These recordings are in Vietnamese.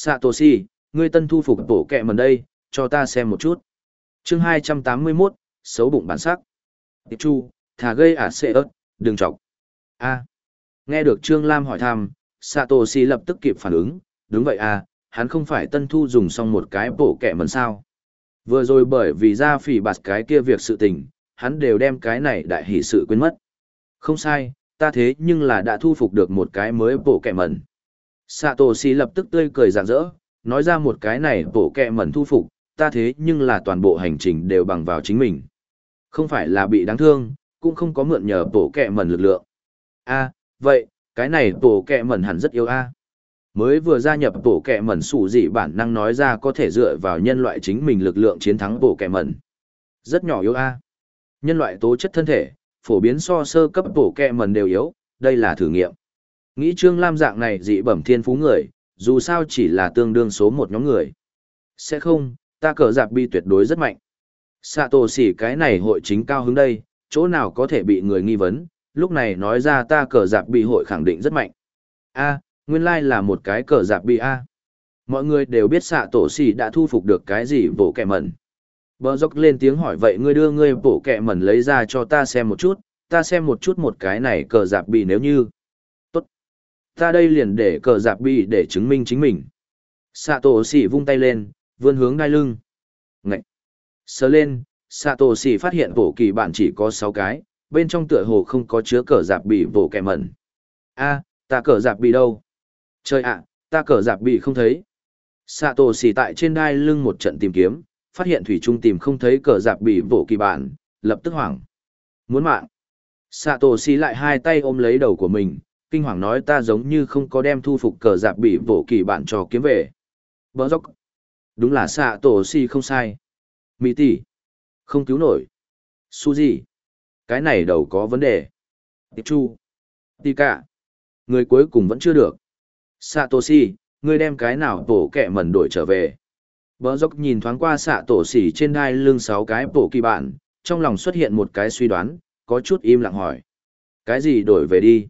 Satoshi, ngươi tân thu phục bổ kẹ mần đây, cho ta xem một chút. chương 281, xấu bụng bản sắc. Tiệp chu, thả gây ả xệ ớt, đừng chọc. a nghe được Trương Lam hỏi thăm, Satoshi lập tức kịp phản ứng, đúng vậy à, hắn không phải tân thu dùng xong một cái bổ kẹ mần sao. Vừa rồi bởi vì ra phỉ bạt cái kia việc sự tình, hắn đều đem cái này đại hỷ sự quên mất. Không sai, ta thế nhưng là đã thu phục được một cái mới bổ kẹ Sạ tổ xì lập tức tươi cười rạng rỡ, nói ra một cái này bổ kẹ mẩn thu phục, ta thế nhưng là toàn bộ hành trình đều bằng vào chính mình. Không phải là bị đáng thương, cũng không có mượn nhờ bổ kẹ mẩn lực lượng. a vậy, cái này bổ kẹ mẩn hẳn rất yếu a Mới vừa gia nhập bổ kẹ mẩn sủ dị bản năng nói ra có thể dựa vào nhân loại chính mình lực lượng chiến thắng bổ kẹ mẩn. Rất nhỏ yếu a Nhân loại tố chất thân thể, phổ biến so sơ cấp bổ kẹ mẩn đều yếu, đây là thử nghiệm. Nghĩ Trương Lam dạng này dị bẩm thiên phú người, dù sao chỉ là tương đương số một nhóm người. Sẽ không, ta cờ giặc bi tuyệt đối rất mạnh. Sạ tổ xỉ cái này hội chính cao hứng đây, chỗ nào có thể bị người nghi vấn, lúc này nói ra ta cờ giặc bị hội khẳng định rất mạnh. a nguyên lai là một cái cờ giặc bị a Mọi người đều biết xạ tổ xỉ đã thu phục được cái gì bổ kẻ mẩn. Bờ dốc lên tiếng hỏi vậy ngươi đưa ngươi bổ kẹ mẩn lấy ra cho ta xem một chút, ta xem một chút một cái này cờ giặc bị nếu như. Ta đây liền để cờ giạp bị để chứng minh chính mình. Sạ tổ xỉ vung tay lên, vươn hướng đai lưng. Ngậy. Sờ lên, Sạ tổ xỉ phát hiện bổ kỳ bạn chỉ có 6 cái, bên trong tựa hồ không có chứa cờ giạp bị bổ kẻ mẩn. a ta cờ giạp bị đâu? Trời ạ, ta cờ giạp bị không thấy. Sạ tổ xỉ tại trên đai lưng một trận tìm kiếm, phát hiện thủy trung tìm không thấy cờ giạp bị bổ kỳ bản, lập tức hoảng. Muốn mạng. Sạ tổ xỉ lại hai tay ôm lấy đầu của mình, kinh hoàng nói ta giống như không có đem thu phục cờ giặc bị vỗ kỳ bản trò kiếm về. Bờ dốc. Đúng là xạ tổ si không sai. Mỹ tỷ. Không cứu nổi. Su gì? Cái này đầu có vấn đề. Tiệp chu. Tì cả. Người cuối cùng vẫn chưa được. Satoshi, ngươi đem cái nào tổ kẻ mẩn đổi trở về. Bờ dốc nhìn thoáng qua xạ tổ Sỉ trên đai lưng sáu cái bổ kỳ bản, trong lòng xuất hiện một cái suy đoán, có chút im lặng hỏi. Cái gì đổi về đi?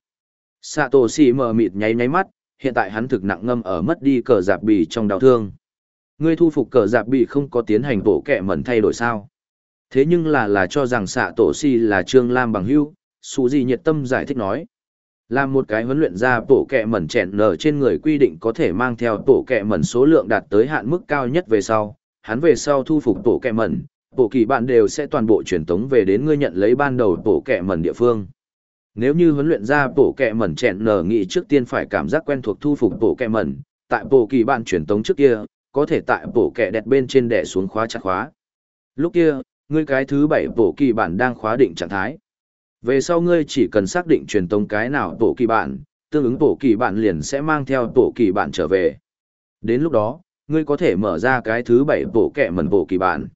Sạ tổ xỉ mờ mịt nháy nháy mắt, hiện tại hắn thực nặng ngâm ở mất đi cờ giạp bì trong đau thương. Ngươi thu phục cờ giạp bì không có tiến hành bổ kẻ mẩn thay đổi sao? Thế nhưng là là cho rằng sạ tổ xỉ là Trương Lam bằng hưu, Sù gì nhiệt tâm giải thích nói. Làm một cái huấn luyện ra bộ kẻ mẩn chèn nở trên người quy định có thể mang theo bộ kẻ mẩn số lượng đạt tới hạn mức cao nhất về sau, hắn về sau thu phục bộ kẻ mẩn, bộ kỳ bạn đều sẽ toàn bộ truyền tống về đến ngươi nhận lấy ban đầu bộ kẻ mẩn địa phương. Nếu như huấn luyện ra bộ kẹ mẩn chẹn nở nghĩ trước tiên phải cảm giác quen thuộc thu phục bộ kẹ mẩn, tại bộ kỳ bạn truyền tống trước kia, có thể tại bộ kẹ đẹp bên trên đè xuống khóa chặt khóa. Lúc kia, ngươi cái thứ bảy bộ kỳ bản đang khóa định trạng thái về sau ngươi chỉ cần xác định truyền tống cái nào bộ kỳ bản, tương ứng bộ kỳ bản liền sẽ mang theo bộ kỳ bản trở về. Đến lúc đó, ngươi có thể mở ra cái thứ bảy bộ kẹ mẩn bộ kỳ bản.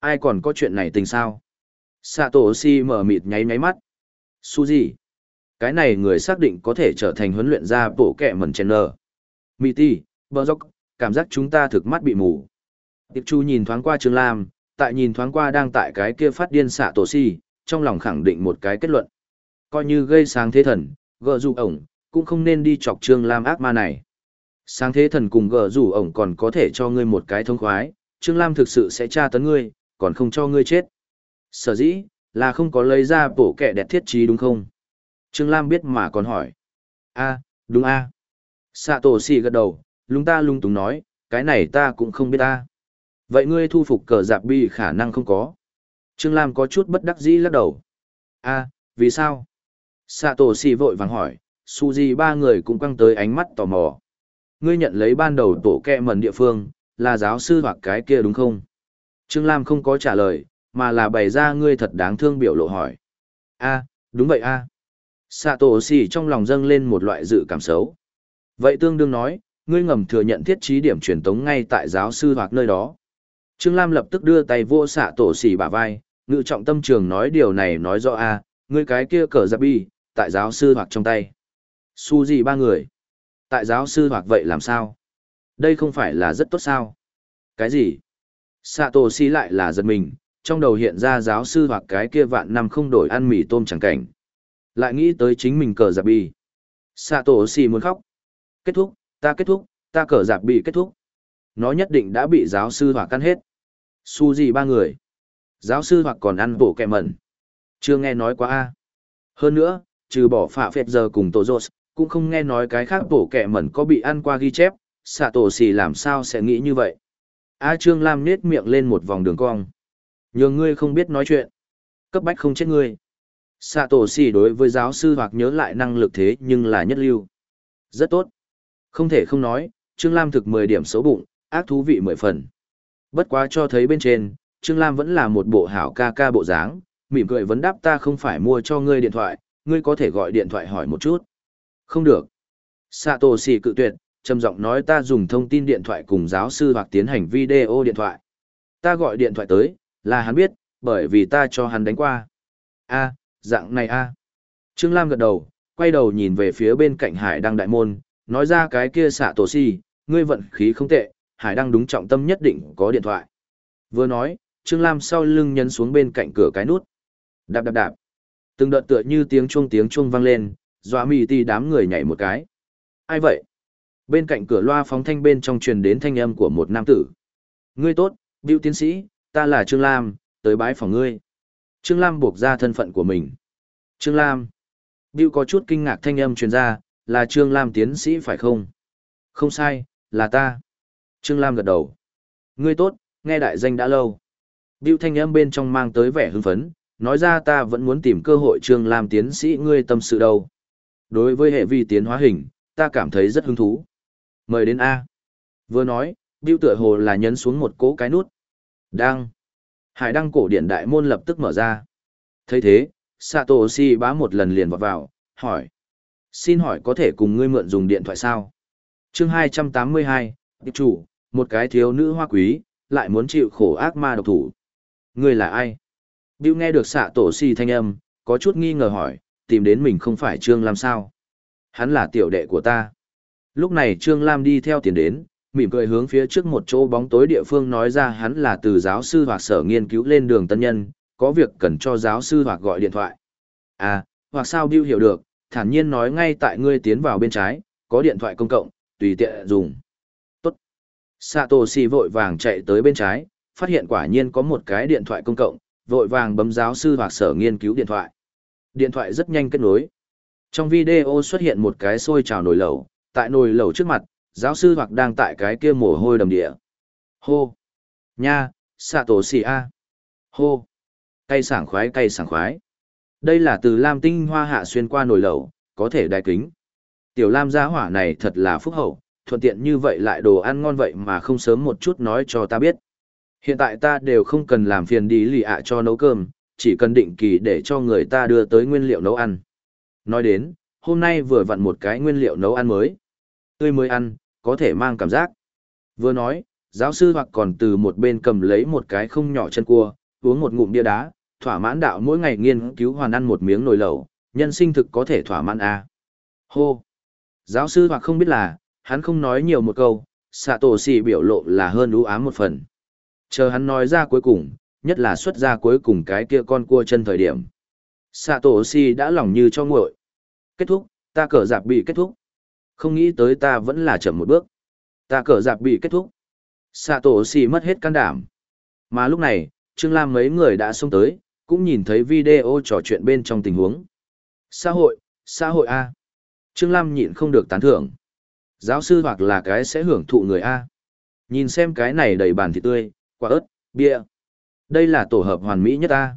Ai còn có chuyện này tình sao? Satoshi mở mịt nháy nháy mắt. Suzy. Cái này người xác định có thể trở thành huấn luyện gia bộ kẹ mẩn chèn nở. Miti, bờ dốc, cảm giác chúng ta thực mắt bị mù. Tiệp Chu nhìn thoáng qua Trương Lam, tại nhìn thoáng qua đang tại cái kia phát điên xạ tổ si, trong lòng khẳng định một cái kết luận. Coi như gây sáng thế thần, gờ dù ổng, cũng không nên đi chọc Trương Lam ác ma này. Sáng thế thần cùng gờ dù ổng còn có thể cho ngươi một cái thông khoái, Trương Lam thực sự sẽ tra tấn ngươi, còn không cho ngươi chết. Sở dĩ, là không có lấy ra bổ kẻ đẹp thiết trí đúng không? Trương Lam biết mà còn hỏi. a đúng a Sạ tổ xì gật đầu, lung ta lung túng nói, cái này ta cũng không biết ta. Vậy ngươi thu phục cờ giạc bi khả năng không có. Trương Lam có chút bất đắc dĩ lắc đầu. a vì sao? Sạ tổ xì vội vàng hỏi, Suzy ba người cũng quăng tới ánh mắt tò mò. Ngươi nhận lấy ban đầu tổ kẹ mần địa phương, là giáo sư hoặc cái kia đúng không? Trương Lam không có trả lời, mà là bày ra ngươi thật đáng thương biểu lộ hỏi. a đúng vậy a à. tổ xì trong lòng dâng lên một loại dự cảm xấu. Vậy tương đương nói, ngươi ngầm thừa nhận thiết trí điểm truyền tống ngay tại giáo sư hoặc nơi đó. Trương Lam lập tức đưa tay vô xạ tổ xì bả vai, ngự trọng tâm trường nói điều này nói rõ a ngươi cái kia cờ giáp bi, tại giáo sư hoặc trong tay. Su gì ba người? Tại giáo sư hoặc vậy làm sao? Đây không phải là rất tốt sao? Cái gì? Xạ tổ xì lại là giật mình, trong đầu hiện ra giáo sư hoặc cái kia vạn năm không đổi ăn mì tôm chẳng cảnh. Lại nghĩ tới chính mình cờ giặc bì. Xạ tổ xỉ muốn khóc. Kết thúc, ta kết thúc, Ta cờ giặc bị kết thúc. Nó nhất định đã bị giáo sư hoặc căn hết. Su gì ba người. Giáo sư hoặc còn ăn bổ kẹ mẩn. Chưa nghe nói quá a. Hơn nữa, trừ bỏ phạ phẹt giờ cùng tổ rột, cũng không nghe nói cái khác bổ kẹ mẩn có bị ăn qua ghi chép, xạ tổ xì làm sao sẽ nghĩ như vậy. A Trương Lam nết miệng lên một vòng đường cong. Nhường ngươi không biết nói chuyện. Cấp bách không chết ngươi. Xạ tổ xì đối với giáo sư hoặc nhớ lại năng lực thế nhưng là nhất lưu. Rất tốt. Không thể không nói, Trương Lam thực 10 điểm xấu bụng, ác thú vị 10 phần. Bất quá cho thấy bên trên, Trương Lam vẫn là một bộ hảo ca ca bộ dáng, mỉm cười vấn đáp ta không phải mua cho ngươi điện thoại, ngươi có thể gọi điện thoại hỏi một chút. Không được. Sato xì cự tuyệt, trầm giọng nói ta dùng thông tin điện thoại cùng giáo sư hoặc tiến hành video điện thoại. Ta gọi điện thoại tới, là hắn biết, bởi vì ta cho hắn đánh qua. A, dạng này a. Trương Lam gật đầu, quay đầu nhìn về phía bên cạnh Hải Đăng Đại Môn, nói ra cái kia xạ tổ si, ngươi vận khí không tệ, Hải Đăng đúng trọng tâm nhất định có điện thoại. Vừa nói, Trương Lam sau lưng nhấn xuống bên cạnh cửa cái nút. Đạp đạp đạp. Từng đợt tựa như tiếng chuông tiếng chuông vang lên, dọa mì ti đám người nhảy một cái. Ai vậy? Bên cạnh cửa loa phóng thanh bên trong truyền đến thanh âm của một nam tử. Ngươi tốt, Biểu tiến sĩ, ta là Trương Lam, tới bái phòng ngươi. Trương Lam buộc ra thân phận của mình. Trương Lam. Bill có chút kinh ngạc thanh âm truyền ra, là Trương Lam tiến sĩ phải không? Không sai, là ta. Trương Lam gật đầu. Ngươi tốt, nghe đại danh đã lâu. Bill thanh âm bên trong mang tới vẻ hưng phấn, nói ra ta vẫn muốn tìm cơ hội Trương Lam tiến sĩ ngươi tâm sự đâu. Đối với hệ vi tiến hóa hình, ta cảm thấy rất hứng thú. Mời đến A. Vừa nói, Bill tựa hồ là nhấn xuống một cố cái nút. Đang. Hải đăng cổ điện đại môn lập tức mở ra. thấy thế, Satoshi bá một lần liền vọt vào, hỏi. Xin hỏi có thể cùng ngươi mượn dùng điện thoại sao? chương 282, tiệp chủ, một cái thiếu nữ hoa quý, lại muốn chịu khổ ác ma độc thủ. Ngươi là ai? Bill nghe được xạ tổ si thanh âm, có chút nghi ngờ hỏi, tìm đến mình không phải Trương Lam sao? Hắn là tiểu đệ của ta. Lúc này Trương Lam đi theo tiền đến, mỉm cười hướng phía trước một chỗ bóng tối địa phương nói ra hắn là từ giáo sư hoặc sở nghiên cứu lên đường tân nhân, có việc cần cho giáo sư hoặc gọi điện thoại. À, hoặc sao Bill hiểu được, thản nhiên nói ngay tại ngươi tiến vào bên trái, có điện thoại công cộng, tùy tiện dùng. Tốt. Satoshi vội vàng chạy tới bên trái, phát hiện quả nhiên có một cái điện thoại công cộng, vội vàng bấm giáo sư hoặc sở nghiên cứu điện thoại. Điện thoại rất nhanh kết nối. Trong video xuất hiện một cái xôi trào nồi lẩu, tại nồi lẩu trước mặt, giáo sư hoặc đang tại cái kia mồ hôi đầm địa. Hô! Nha, Satoshi A. Hô! Cây sảng khoái cây sảng khoái. Đây là từ Lam tinh hoa hạ xuyên qua nồi lẩu, có thể đai kính. Tiểu Lam gia hỏa này thật là phúc hậu, thuận tiện như vậy lại đồ ăn ngon vậy mà không sớm một chút nói cho ta biết. Hiện tại ta đều không cần làm phiền đi lì ạ cho nấu cơm, chỉ cần định kỳ để cho người ta đưa tới nguyên liệu nấu ăn. Nói đến, hôm nay vừa vặn một cái nguyên liệu nấu ăn mới. Tươi mới ăn, có thể mang cảm giác. Vừa nói, giáo sư hoặc còn từ một bên cầm lấy một cái không nhỏ chân cua, uống một ngụm bia đá, thỏa mãn đạo mỗi ngày nghiên cứu hoàn ăn một miếng nồi lẩu, nhân sinh thực có thể thỏa mãn à. Hô! Giáo sư hoặc không biết là, hắn không nói nhiều một câu, xạ tổ xì biểu lộ là hơn ưu ám một phần. Chờ hắn nói ra cuối cùng, nhất là xuất ra cuối cùng cái kia con cua chân thời điểm. Xạ tổ xì đã lòng như cho nguội. Kết thúc, ta cờ giặc bị kết thúc. Không nghĩ tới ta vẫn là chậm một bước. Ta cờ giặc bị kết thúc. Sạ tổ xì mất hết can đảm. Mà lúc này, Trương Lam mấy người đã xông tới, cũng nhìn thấy video trò chuyện bên trong tình huống. Xã hội, xã hội A. Trương Lam nhịn không được tán thưởng. Giáo sư hoặc là cái sẽ hưởng thụ người A. Nhìn xem cái này đầy bàn thịt tươi, quả ớt, bia. Đây là tổ hợp hoàn mỹ nhất A.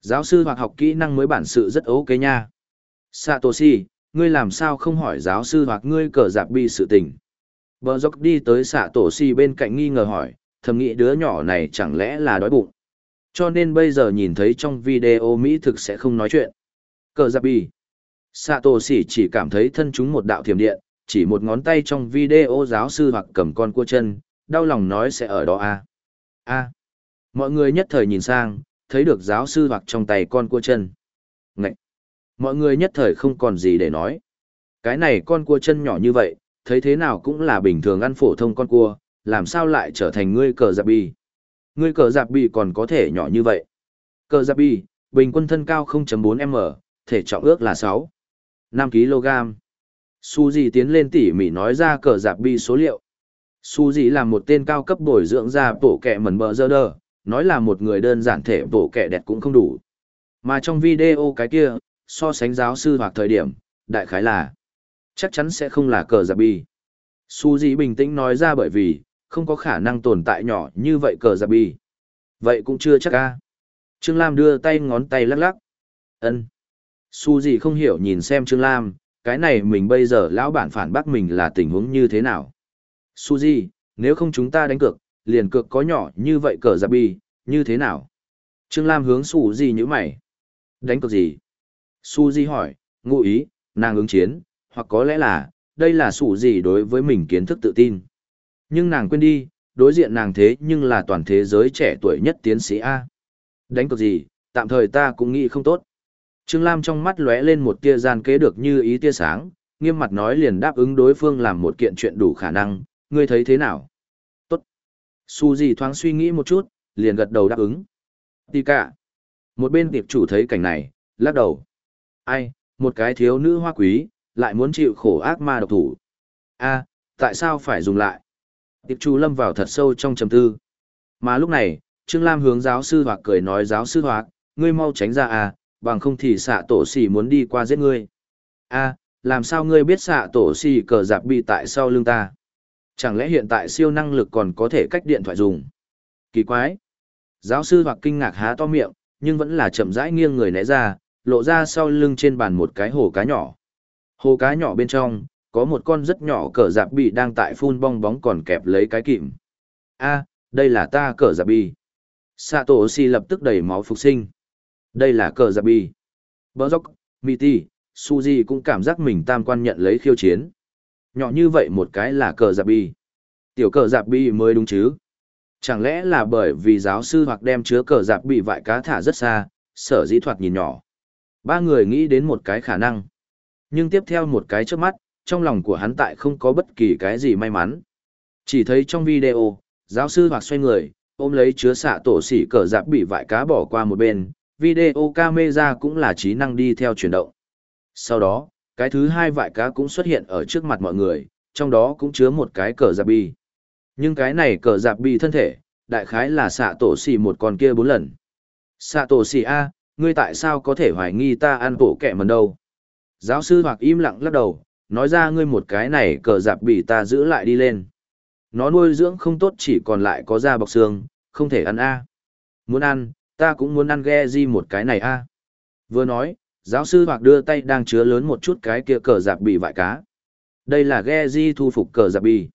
Giáo sư hoặc học kỹ năng mới bản sự rất ok nha. Satoshi, ngươi làm sao không hỏi giáo sư hoặc ngươi cờ giặc bi sự tình. Bờ dốc đi tới xạ tổ Satoshi bên cạnh nghi ngờ hỏi, thầm nghĩ đứa nhỏ này chẳng lẽ là đói bụng. Cho nên bây giờ nhìn thấy trong video Mỹ thực sẽ không nói chuyện. Cờ giặc bi. Satoshi chỉ cảm thấy thân chúng một đạo thiểm điện, chỉ một ngón tay trong video giáo sư hoặc cầm con cua chân, đau lòng nói sẽ ở đó a. À? A. Mọi người nhất thời nhìn sang, thấy được giáo sư hoặc trong tay con cua chân. Mọi người nhất thời không còn gì để nói. Cái này con cua chân nhỏ như vậy, thấy thế nào cũng là bình thường ăn phổ thông con cua, làm sao lại trở thành ngươi cờ giặc bi. Ngươi cờ giặc bi còn có thể nhỏ như vậy. Cờ giặc bi, bình quân thân cao 0.4m, thể trọng ước là 6. 5 kg. Su gì tiến lên tỉ mỉ nói ra cờ giặc bi số liệu, Su Dị là một tên cao cấp bồi dưỡng ra bổ kẹ mẩn bờ dơ đờ, nói là một người đơn giản thể bổ kẹ đẹp cũng không đủ. Mà trong video cái kia, so sánh giáo sư hoặc thời điểm, đại khái là chắc chắn sẽ không là cờ giặc bi. Su Di bình tĩnh nói ra bởi vì, không có khả năng tồn tại nhỏ như vậy cờ giặc bi. Vậy cũng chưa chắc a. Trương Lam đưa tay ngón tay lắc lắc. ân Su Di không hiểu nhìn xem Trương Lam, cái này mình bây giờ lão bản phản bác mình là tình huống như thế nào. Suzy, nếu không chúng ta đánh cược, liền cược có nhỏ như vậy cờ giặc bi, như thế nào? Trương Lam hướng Suzy như mày. Đánh cược gì? Su Di hỏi, ngụ ý, nàng ứng chiến, hoặc có lẽ là, đây là Suzy đối với mình kiến thức tự tin. Nhưng nàng quên đi, đối diện nàng thế nhưng là toàn thế giới trẻ tuổi nhất tiến sĩ A. Đánh cược gì, tạm thời ta cũng nghĩ không tốt. Trương Lam trong mắt lóe lên một tia gian kế được như ý tia sáng, nghiêm mặt nói liền đáp ứng đối phương làm một kiện chuyện đủ khả năng, ngươi thấy thế nào? Tốt. Su gì thoáng suy nghĩ một chút, liền gật đầu đáp ứng. Tì cả. Một bên tiệp chủ thấy cảnh này, lắc đầu. Ai, một cái thiếu nữ hoa quý, lại muốn chịu khổ ác ma độc thủ. a tại sao phải dùng lại? Tiệp Chu lâm vào thật sâu trong trầm tư. Mà lúc này, Trương Lam hướng giáo sư hoặc cười nói giáo sư hoặc, ngươi mau tránh ra à, bằng không thì xạ tổ xỉ muốn đi qua giết ngươi. a làm sao ngươi biết xạ tổ xỉ cờ giặc bị tại sau lưng ta? Chẳng lẽ hiện tại siêu năng lực còn có thể cách điện thoại dùng? Kỳ quái. Giáo sư hoặc kinh ngạc há to miệng, nhưng vẫn là chậm rãi nghiêng người né ra, lộ ra sau lưng trên bàn một cái hồ cá nhỏ. Hồ cá nhỏ bên trong, có một con rất nhỏ cờ giặc bị đang tại phun bong bóng còn kẹp lấy cái kìm. a đây là ta cờ giặc bị. Sato si lập tức đẩy máu phục sinh. Đây là cờ giặc bị. Bờ dốc, Miti, Suzy cũng cảm giác mình tam quan nhận lấy khiêu chiến nhỏ như vậy một cái là cờ giặc bị. Tiểu cờ giặc bị mới đúng chứ. Chẳng lẽ là bởi vì giáo sư hoặc đem chứa cờ giặc bị vại cá thả rất xa, sở dĩ thoạt nhìn nhỏ. Ba người nghĩ đến một cái khả năng. Nhưng tiếp theo một cái trước mắt, trong lòng của hắn tại không có bất kỳ cái gì may mắn. Chỉ thấy trong video, giáo sư hoặc xoay người, ôm lấy chứa xạ tổ xỉ cờ giáp bị vại cá bỏ qua một bên, video camera cũng là trí năng đi theo chuyển động. Sau đó, cái thứ hai vại cá cũng xuất hiện ở trước mặt mọi người, trong đó cũng chứa một cái cờ giáp bi. Nhưng cái này cờ giáp bi thân thể, đại khái là xạ tổ sỉ một con kia bốn lần. Xạ tổ sỉ A, ngươi tại sao có thể hoài nghi ta ăn bộ kẹ mần đâu? Giáo sư hoặc im lặng lắc đầu, nói ra ngươi một cái này cờ dạp bị ta giữ lại đi lên. Nó nuôi dưỡng không tốt chỉ còn lại có da bọc xương, không thể ăn A. Muốn ăn, ta cũng muốn ăn ghe di một cái này A. Vừa nói, giáo sư hoặc đưa tay đang chứa lớn một chút cái kia cờ giặc bị vại cá đây là ghe di thu phục cờ giặc bị.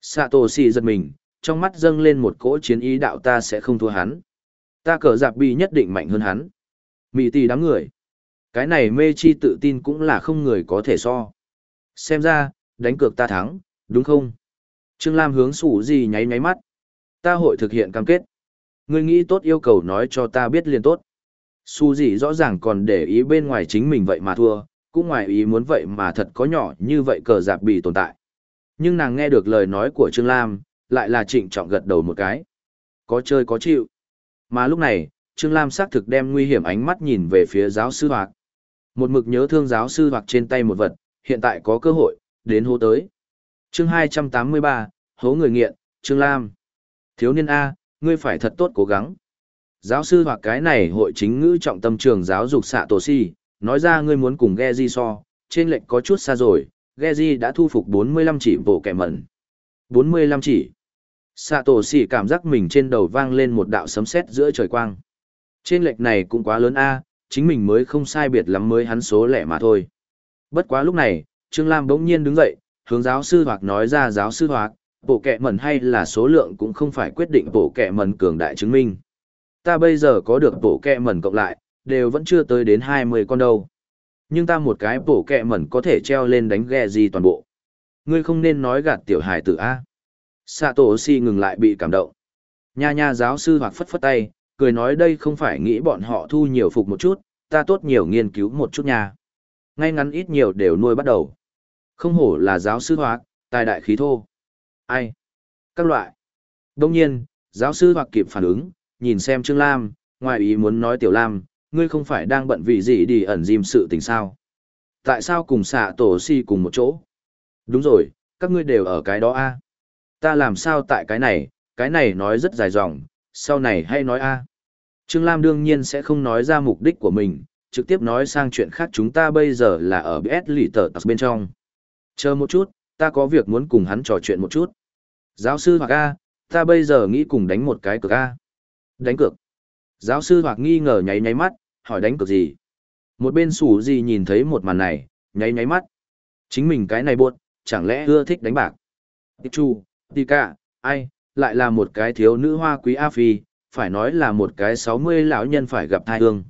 sato xì giật mình trong mắt dâng lên một cỗ chiến ý đạo ta sẽ không thua hắn ta cờ giặc bị nhất định mạnh hơn hắn mỹ tì đám người cái này mê chi tự tin cũng là không người có thể so xem ra đánh cược ta thắng đúng không trương lam hướng sủ gì nháy nháy mắt ta hội thực hiện cam kết ngươi nghĩ tốt yêu cầu nói cho ta biết liền tốt Su gì rõ ràng còn để ý bên ngoài chính mình vậy mà thua, cũng ngoài ý muốn vậy mà thật có nhỏ như vậy cờ giạc bị tồn tại. Nhưng nàng nghe được lời nói của Trương Lam, lại là trịnh trọng gật đầu một cái. Có chơi có chịu. Mà lúc này, Trương Lam xác thực đem nguy hiểm ánh mắt nhìn về phía giáo sư Hoạt. Một mực nhớ thương giáo sư Hoạt trên tay một vật, hiện tại có cơ hội, đến hô tới. chương 283, hố người nghiện, Trương Lam. Thiếu niên A, ngươi phải thật tốt cố gắng. Giáo sư hoặc cái này hội chính ngữ trọng tâm trường giáo dục xạ tổ si, nói ra ngươi muốn cùng Gezi so, trên lệnh có chút xa rồi, Gezi đã thu phục 45 chỉ bộ kẻ mẩn. 45 chỉ. Sạ tổ Xỉ cảm giác mình trên đầu vang lên một đạo sấm sét giữa trời quang. Trên lệch này cũng quá lớn a, chính mình mới không sai biệt lắm mới hắn số lẻ mà thôi. Bất quá lúc này, Trương Lam bỗng nhiên đứng dậy, hướng giáo sư hoặc nói ra giáo sư hoặc, bộ kệ mẩn hay là số lượng cũng không phải quyết định bộ kệ mẩn cường đại chứng minh ta bây giờ có được bộ kệ mẩn cộng lại, đều vẫn chưa tới đến 20 con đâu. Nhưng ta một cái bộ kẹ mẩn có thể treo lên đánh ghe gì toàn bộ. Ngươi không nên nói gạt tiểu hài tử A. Sato si ngừng lại bị cảm động. Nha nha giáo sư hoặc phất phất tay, cười nói đây không phải nghĩ bọn họ thu nhiều phục một chút, ta tốt nhiều nghiên cứu một chút nha. Ngay ngắn ít nhiều đều nuôi bắt đầu. Không hổ là giáo sư hoặc, tài đại khí thô. Ai? Các loại. Đông nhiên, giáo sư hoặc kịp phản ứng, nhìn xem Trương Lam, ngoài ý muốn nói Tiểu Lam, ngươi không phải đang bận vì gì đi ẩn dìm sự tình sao? Tại sao cùng xạ tổ si cùng một chỗ? Đúng rồi, các ngươi đều ở cái đó a Ta làm sao tại cái này, cái này nói rất dài dòng, sau này hay nói a. Trương Lam đương nhiên sẽ không nói ra mục đích của mình, trực tiếp nói sang chuyện khác chúng ta bây giờ là ở BS lì tờ bên trong. Chờ một chút, ta có việc muốn cùng hắn trò chuyện một chút. Giáo sư hoặc A, ta bây giờ nghĩ cùng đánh một cái cược A. Đánh cược. Giáo sư hoặc nghi ngờ nháy nháy mắt, hỏi đánh cược gì. Một bên sủ gì nhìn thấy một màn này, nháy nháy mắt. Chính mình cái này buồn, chẳng lẽ ưa thích đánh bạc. Tịch chu, tika ai, lại là một cái thiếu nữ hoa quý A Phi, phải nói là một cái sáu mươi lão nhân phải gặp thai hương.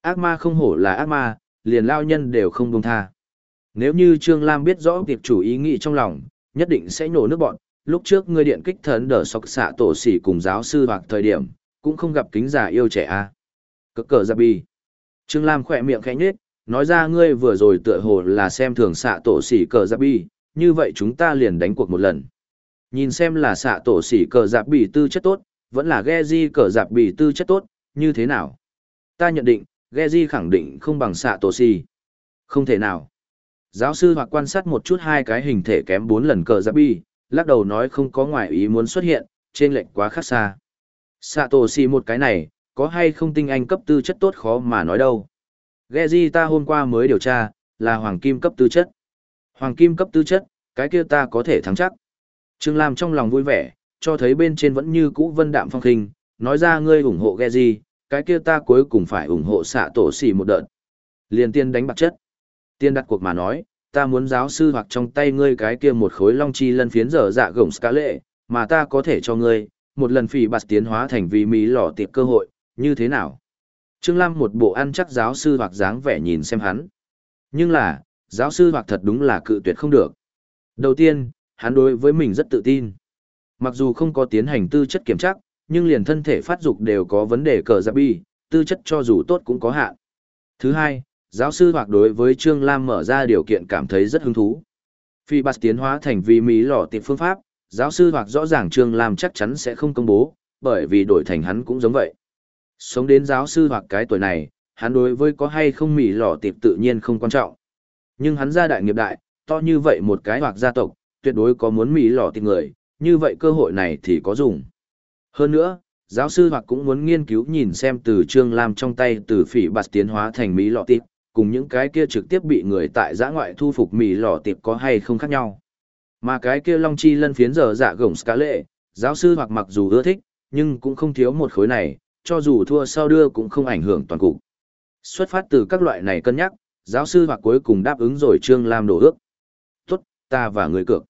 Ác ma không hổ là ác ma, liền lao nhân đều không buông tha. Nếu như Trương Lam biết rõ tiệp chủ ý nghĩ trong lòng, nhất định sẽ nổ nước bọn. Lúc trước ngươi điện kích thần đỡ sọc xạ tổ sỉ cùng giáo sư hoặc thời điểm, cũng không gặp kính giả yêu trẻ a à. Cực cờ giáp bi. Trương Lam khỏe miệng khẽ nhếch, nói ra ngươi vừa rồi tựa hồ là xem thường xạ tổ sỉ cờ giáp bi, như vậy chúng ta liền đánh cuộc một lần. Nhìn xem là xạ tổ sỉ cờ giáp bì tư chất tốt, vẫn là ghe di cờ giáp bì tư chất tốt, như thế nào? Ta nhận định, ghe di khẳng định không bằng xạ tổ sỉ. Không thể nào. Giáo sư hoặc quan sát một chút hai cái hình thể kém bốn lần cờ giáp bì lắc đầu nói không có ngoại ý muốn xuất hiện, trên lệnh quá khác xa. xạ tổ sỉ một cái này, có hay không tinh anh cấp tư chất tốt khó mà nói đâu. Geji ta hôm qua mới điều tra, là hoàng kim cấp tư chất. Hoàng kim cấp tư chất, cái kia ta có thể thắng chắc. Trương Lam trong lòng vui vẻ, cho thấy bên trên vẫn như cũ vân đạm phong khinh, nói ra ngươi ủng hộ Geji, cái kia ta cuối cùng phải ủng hộ xạ tổ xỉ một đợt. Liên tiên đánh bạc chất. Tiên đặt cuộc mà nói, ta muốn giáo sư hoặc trong tay ngươi cái kia một khối long chi lân phiến dở dạ gồng ska lệ, mà ta có thể cho ngươi, một lần phỉ bạt tiến hóa thành vì mỹ lỏ tiệp cơ hội, như thế nào? Trương Lam một bộ ăn chắc giáo sư hoặc dáng vẻ nhìn xem hắn. Nhưng là, giáo sư hoặc thật đúng là cự tuyệt không được. Đầu tiên, hắn đối với mình rất tự tin. Mặc dù không có tiến hành tư chất kiểm tra, nhưng liền thân thể phát dục đều có vấn đề cờ giáp bi, tư chất cho dù tốt cũng có hạn. Thứ hai, giáo sư hoặc đối với Trương Lam mở ra điều kiện cảm thấy rất hứng thú. Phi bạt tiến hóa thành vì mỹ lò tiệp phương pháp, giáo sư hoặc rõ ràng Trương Lam chắc chắn sẽ không công bố, bởi vì đổi thành hắn cũng giống vậy. Sống đến giáo sư hoặc cái tuổi này, hắn đối với có hay không mỹ lò tiệp tự nhiên không quan trọng. Nhưng hắn ra đại nghiệp đại, to như vậy một cái hoặc gia tộc, tuyệt đối có muốn mỹ lò tìm người, như vậy cơ hội này thì có dùng. Hơn nữa, giáo sư hoặc cũng muốn nghiên cứu nhìn xem từ Trương Lam trong tay từ phỉ bạt tiến hóa thành mỹ lò tiệp, cùng những cái kia trực tiếp bị người tại giã ngoại thu phục mỹ lò tiệp có hay không khác nhau. Mà cái kia long chi lân phiến giờ dạ gồng cá lệ, giáo sư hoặc mặc dù ưa thích, nhưng cũng không thiếu một khối này, cho dù thua sau đưa cũng không ảnh hưởng toàn cục. Xuất phát từ các loại này cân nhắc, giáo sư hoặc cuối cùng đáp ứng rồi Trương Lam đổ ước. Tốt, ta và người cược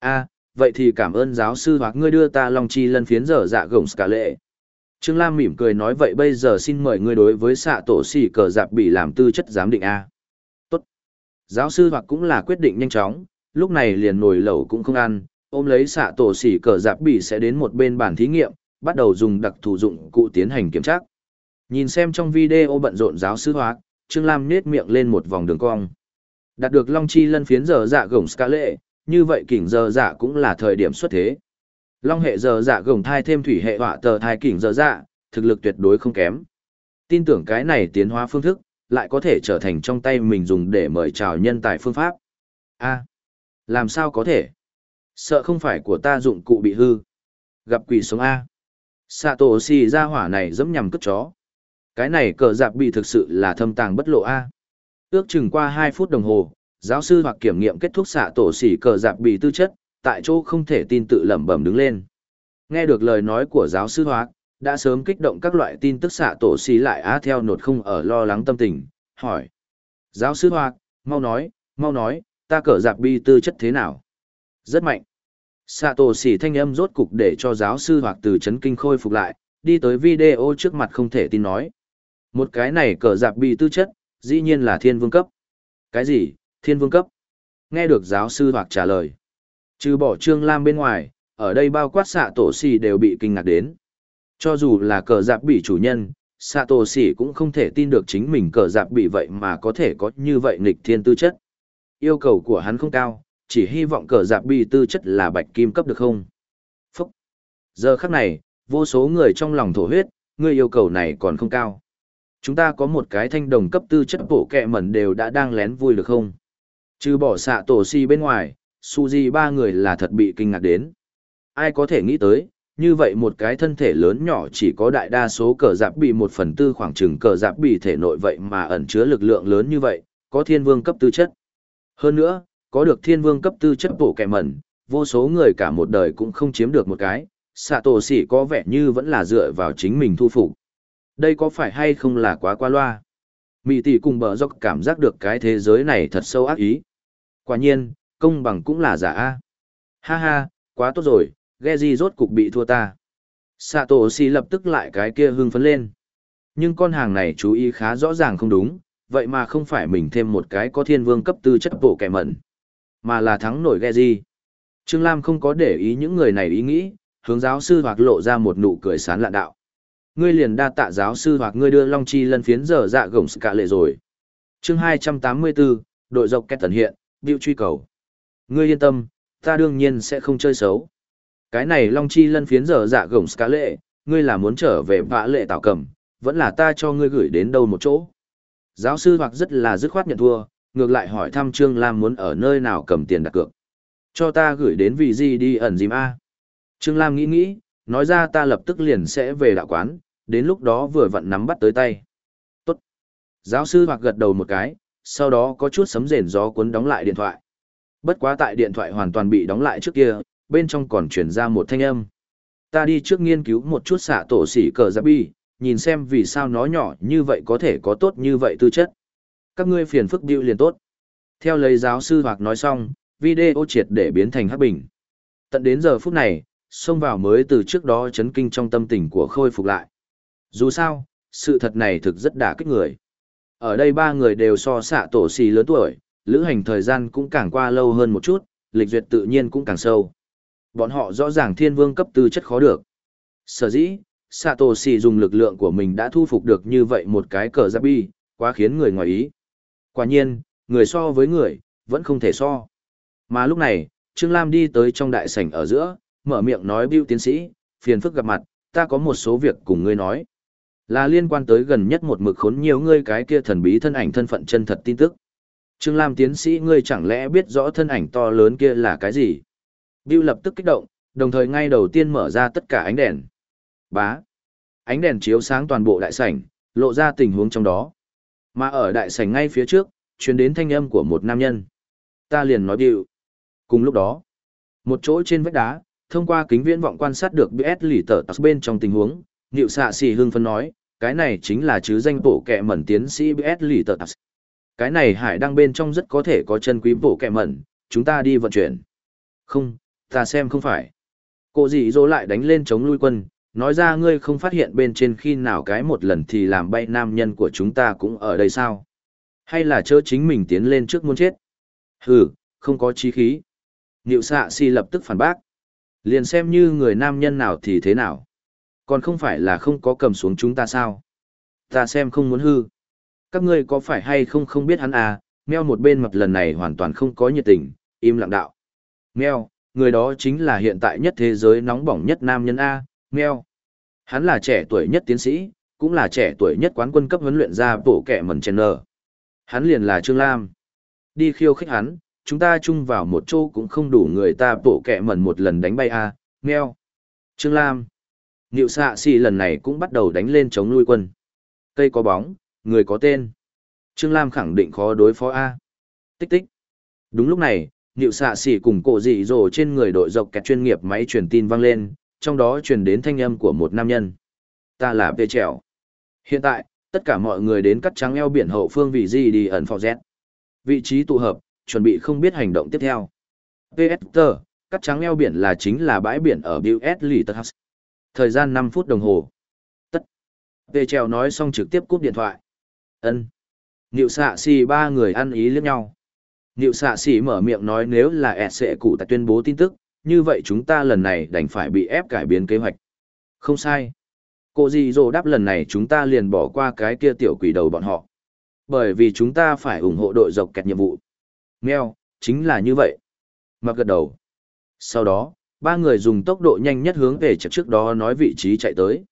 a vậy thì cảm ơn giáo sư hoặc ngươi đưa ta long chi lân phiến giờ dạ gồng ska lệ. Trương Lam mỉm cười nói vậy bây giờ xin mời ngươi đối với xạ tổ xỉ cờ dạp bị làm tư chất giám định A. Tốt. Giáo sư hoặc cũng là quyết định nhanh chóng, lúc này liền nồi lẩu cũng không ăn, ôm lấy xạ tổ xỉ cờ dạp bị sẽ đến một bên bàn thí nghiệm, bắt đầu dùng đặc thủ dụng cụ tiến hành kiểm tra. Nhìn xem trong video bận rộn giáo sư hoặc, Trương Lam nết miệng lên một vòng đường cong. Đạt được Long Chi lân phiến giờ dạ gồng ska lệ, như vậy kỉnh giờ dạ cũng là thời điểm xuất thế. Long hệ giờ dạ gồng thai thêm thủy hệ họa tờ thai kỉnh giờ dạ, thực lực tuyệt đối không kém. Tin tưởng cái này tiến hóa phương thức, lại có thể trở thành trong tay mình dùng để mời chào nhân tài phương pháp. A. Làm sao có thể? Sợ không phải của ta dụng cụ bị hư. Gặp quỷ sống A. Sạ tổ xì ra hỏa này dẫm nhằm cất chó. Cái này cờ giặc bị thực sự là thâm tàng bất lộ A. Ước chừng qua hai phút đồng hồ, giáo sư hoặc kiểm nghiệm kết thúc xạ tổ xỉ cờ giặc bị tư chất, tại chỗ không thể tin tự lẩm bẩm đứng lên. Nghe được lời nói của giáo sư hoặc, đã sớm kích động các loại tin tức xạ tổ xỉ lại á theo nột không ở lo lắng tâm tình, hỏi. Giáo sư hoặc, mau nói, mau nói, ta cờ giặc bị tư chất thế nào? Rất mạnh. Xạ tổ xỉ thanh âm rốt cục để cho giáo sư hoặc từ chấn kinh khôi phục lại, đi tới video trước mặt không thể tin nói. Một cái này cờ giặc bị tư chất, dĩ nhiên là thiên vương cấp. Cái gì, thiên vương cấp? Nghe được giáo sư hoặc trả lời. Trừ bỏ trương lam bên ngoài, ở đây bao quát xạ tổ xì đều bị kinh ngạc đến. Cho dù là cờ giặc bị chủ nhân, xạ tổ xì cũng không thể tin được chính mình cờ giặc bị vậy mà có thể có như vậy nghịch thiên tư chất yêu cầu của hắn không cao, chỉ hy vọng cờ giáp bị tư chất là bạch kim cấp được không? Phúc! Giờ khắc này, vô số người trong lòng thổ huyết, người yêu cầu này còn không cao. Chúng ta có một cái thanh đồng cấp tư chất bổ kẹ mẩn đều đã đang lén vui được không? Trừ bỏ xạ tổ si bên ngoài, Suzy ba người là thật bị kinh ngạc đến. Ai có thể nghĩ tới, như vậy một cái thân thể lớn nhỏ chỉ có đại đa số cờ giáp bị một phần tư khoảng chừng cờ giáp bị thể nội vậy mà ẩn chứa lực lượng lớn như vậy, có thiên vương cấp tư chất. Hơn nữa, có được thiên vương cấp tư chất bổ kẻ mẩn, vô số người cả một đời cũng không chiếm được một cái, xạ tổ xỉ có vẻ như vẫn là dựa vào chính mình thu phục. Đây có phải hay không là quá qua loa? Mị tỷ cùng bờ dốc cảm giác được cái thế giới này thật sâu ác ý. Quả nhiên, công bằng cũng là giả a. Ha ha, quá tốt rồi, Geji rốt cục bị thua ta. Sạ tổ xì lập tức lại cái kia hưng phấn lên. Nhưng con hàng này chú ý khá rõ ràng không đúng, vậy mà không phải mình thêm một cái có thiên vương cấp tư chất bộ kẻ mẩn, mà là thắng nổi Geji. Trương Lam không có để ý những người này ý nghĩ, hướng giáo sư hoặc lộ ra một nụ cười sán lạ đạo. Ngươi liền đa tạ giáo sư hoặc ngươi đưa Long Chi lân phiến dở dạ gồng cả lệ rồi. chương 284, đội dọc kết tần hiện, biểu truy cầu. Ngươi yên tâm, ta đương nhiên sẽ không chơi xấu. Cái này Long Chi lân phiến dở dạ gồng Ska lệ, ngươi là muốn trở về vã lệ tạo cầm, vẫn là ta cho ngươi gửi đến đâu một chỗ. Giáo sư hoặc rất là dứt khoát nhận thua, ngược lại hỏi thăm Trương Lam muốn ở nơi nào cầm tiền đặt cược. Cho ta gửi đến vị gì đi ẩn dìm A. Trương Lam nghĩ nghĩ, nói ra ta lập tức liền sẽ về đạo quán, đến lúc đó vừa vặn nắm bắt tới tay. Tốt. Giáo sư hoặc gật đầu một cái, sau đó có chút sấm rền gió cuốn đóng lại điện thoại. Bất quá tại điện thoại hoàn toàn bị đóng lại trước kia, bên trong còn chuyển ra một thanh âm. Ta đi trước nghiên cứu một chút xạ tổ sỉ cờ giáp bi, nhìn xem vì sao nó nhỏ như vậy có thể có tốt như vậy tư chất. Các ngươi phiền phức điệu liền tốt. Theo lời giáo sư hoặc nói xong, video triệt để biến thành hắc bình. Tận đến giờ phút này, xông vào mới từ trước đó chấn kinh trong tâm tình của khôi phục lại. Dù sao, sự thật này thực rất đả kích người. Ở đây ba người đều so xạ tổ xì lớn tuổi, lữ hành thời gian cũng càng qua lâu hơn một chút, lịch duyệt tự nhiên cũng càng sâu. Bọn họ rõ ràng thiên vương cấp tư chất khó được. Sở dĩ, xạ tổ xì dùng lực lượng của mình đã thu phục được như vậy một cái cờ giáp bi, quá khiến người ngoài ý. Quả nhiên, người so với người, vẫn không thể so. Mà lúc này, Trương Lam đi tới trong đại sảnh ở giữa, mở miệng nói bưu tiến sĩ, phiền phức gặp mặt, ta có một số việc cùng ngươi nói. Là liên quan tới gần nhất một mực khốn nhiều ngươi cái kia thần bí thân ảnh thân phận chân thật tin tức. Trương Lam tiến sĩ ngươi chẳng lẽ biết rõ thân ảnh to lớn kia là cái gì? Bill lập tức kích động, đồng thời ngay đầu tiên mở ra tất cả ánh đèn. Bá. Ánh đèn chiếu sáng toàn bộ đại sảnh, lộ ra tình huống trong đó. Mà ở đại sảnh ngay phía trước, truyền đến thanh âm của một nam nhân. Ta liền nói Bill. Cùng lúc đó, một chỗ trên vách đá, thông qua kính viễn vọng quan sát được BS lì tờ bên trong tình huống, Niệu xạ xì hưng phân nói, cái này chính là chứ danh bộ kẹ mẩn tiến sĩ BS lì tờ. Cái này hải đăng bên trong rất có thể có chân quý bộ kẹ mẩn, chúng ta đi vận chuyển. Không, ta xem không phải. Cô dị dỗ lại đánh lên chống lui quân, nói ra ngươi không phát hiện bên trên khi nào cái một lần thì làm bay nam nhân của chúng ta cũng ở đây sao? Hay là chớ chính mình tiến lên trước muốn chết? Hừ, không có chí khí. Niệu xạ si lập tức phản bác. Liền xem như người nam nhân nào thì thế nào. Còn không phải là không có cầm xuống chúng ta sao. Ta xem không muốn hư. Các ngươi có phải hay không không biết hắn à, meo một bên mặt lần này hoàn toàn không có nhiệt tình, im lặng đạo. Meo, người đó chính là hiện tại nhất thế giới nóng bỏng nhất nam nhân A, meo. Hắn là trẻ tuổi nhất tiến sĩ, cũng là trẻ tuổi nhất quán quân cấp huấn luyện ra bổ kẻ mẩn chèn nở. Hắn liền là Trương Lam. Đi khiêu khích hắn, chúng ta chung vào một chỗ cũng không đủ người ta bổ kẻ mẩn một lần đánh bay a meo trương lam niệu xạ xì lần này cũng bắt đầu đánh lên chống nuôi quân. Cây có bóng, người có tên. Trương lam khẳng định khó đối phó a. Tích tích. Đúng lúc này niệu xạ xì cùng cổ dị rồ trên người đội dọc kẹt chuyên nghiệp máy truyền tin vang lên, trong đó truyền đến thanh âm của một nam nhân. Ta là pê trèo. Hiện tại, tất cả mọi người đến cắt trắng eo biển hậu phương vì gì đi ẩn phò z vị trí tụ hợp, chuẩn bị không biết hành động tiếp theo. PS cắt trắng eo biển là chính là bãi biển ở Bill Lì Tật House. Thời gian 5 phút đồng hồ. Tất. Tê trèo nói xong trực tiếp cúp điện thoại. ân Niệu xạ xì ba người ăn ý liếc nhau. Niệu xạ xì mở miệng nói nếu là ẹt sẽ cụ tại tuyên bố tin tức, như vậy chúng ta lần này đành phải bị ép cải biến kế hoạch. Không sai. Cô gì rồ đáp lần này chúng ta liền bỏ qua cái kia tiểu quỷ đầu bọn họ. Bởi vì chúng ta phải ủng hộ đội dọc kẹt nhiệm vụ. Mèo, chính là như vậy. Mặc gật đầu. Sau đó, ba người dùng tốc độ nhanh nhất hướng về trước trước đó nói vị trí chạy tới.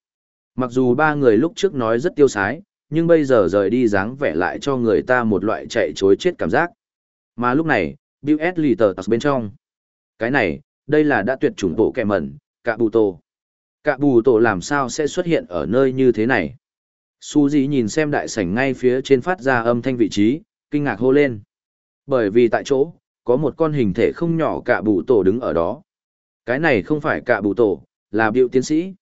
Mặc dù ba người lúc trước nói rất tiêu sái, nhưng bây giờ rời đi dáng vẻ lại cho người ta một loại chạy chối chết cảm giác. Mà lúc này, Bill S. Litter bên trong. Cái này, Đây là đã tuyệt chủng bộ kẻ mẩn, cạ bù tổ. Cạ bù tổ làm sao sẽ xuất hiện ở nơi như thế này? Su Di nhìn xem đại sảnh ngay phía trên phát ra âm thanh vị trí, kinh ngạc hô lên. Bởi vì tại chỗ, có một con hình thể không nhỏ cạ bù tổ đứng ở đó. Cái này không phải cả bù tổ, là biểu tiến sĩ.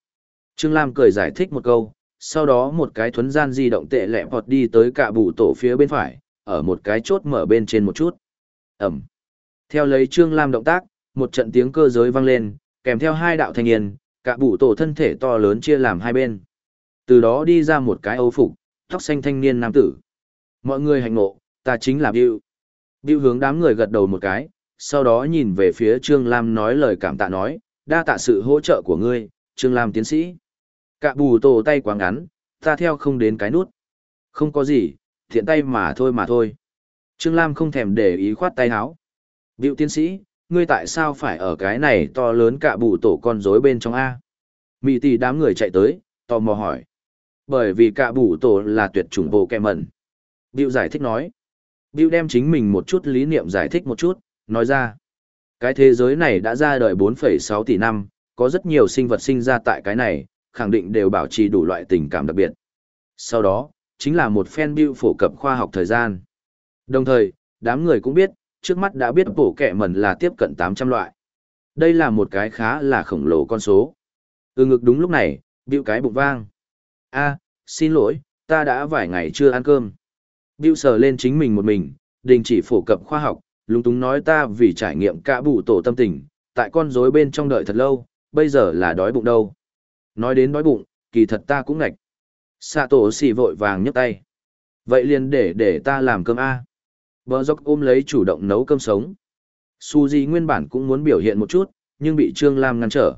Trương Lam cười giải thích một câu, sau đó một cái thuấn gian di động tệ lẹ vọt đi tới cả bù tổ phía bên phải, ở một cái chốt mở bên trên một chút. Ẩm. Theo lấy Trương Lam động tác, một trận tiếng cơ giới vang lên, kèm theo hai đạo thanh niên, cả bù tổ thân thể to lớn chia làm hai bên. Từ đó đi ra một cái âu phục, tóc xanh thanh niên nam tử. Mọi người hành ngộ, ta chính là Bill. Bill hướng đám người gật đầu một cái, sau đó nhìn về phía Trương Lam nói lời cảm tạ nói, đa tạ sự hỗ trợ của ngươi, Trương Lam tiến sĩ. cạ bù tổ tay quá ngắn, ta theo không đến cái nút. Không có gì, thiện tay mà thôi mà thôi. Trương Lam không thèm để ý khoát tay áo. Biểu tiến sĩ, ngươi tại sao phải ở cái này to lớn cạ bù tổ con rối bên trong A? Mị tỷ đám người chạy tới, tò mò hỏi. Bởi vì cạ bù tổ là tuyệt chủng bộ kẹ mẩn. Biểu giải thích nói. Biểu đem chính mình một chút lý niệm giải thích một chút, nói ra. Cái thế giới này đã ra đời 4,6 tỷ năm, có rất nhiều sinh vật sinh ra tại cái này, khẳng định đều bảo trì đủ loại tình cảm đặc biệt. Sau đó, chính là một fan build phổ cập khoa học thời gian. Đồng thời, đám người cũng biết, trước mắt đã biết bổ kẻ mẩn là tiếp cận 800 loại. Đây là một cái khá là khổng lồ con số. Ừ ngực đúng lúc này, bịu cái bụng vang. a xin lỗi, ta đã vài ngày chưa ăn cơm. Bịu sờ lên chính mình một mình, đình chỉ phổ cập khoa học, lúng túng nói ta vì trải nghiệm cả bụ tổ tâm tình, tại con rối bên trong đợi thật lâu, bây giờ là đói bụng đâu. Nói đến đói bụng, kỳ thật ta cũng ngạch. Sạ tổ xì vội vàng nhấc tay. Vậy liền để để ta làm cơm A. Bờ dốc ôm lấy chủ động nấu cơm sống. Su Di nguyên bản cũng muốn biểu hiện một chút, nhưng bị Trương Lam ngăn trở.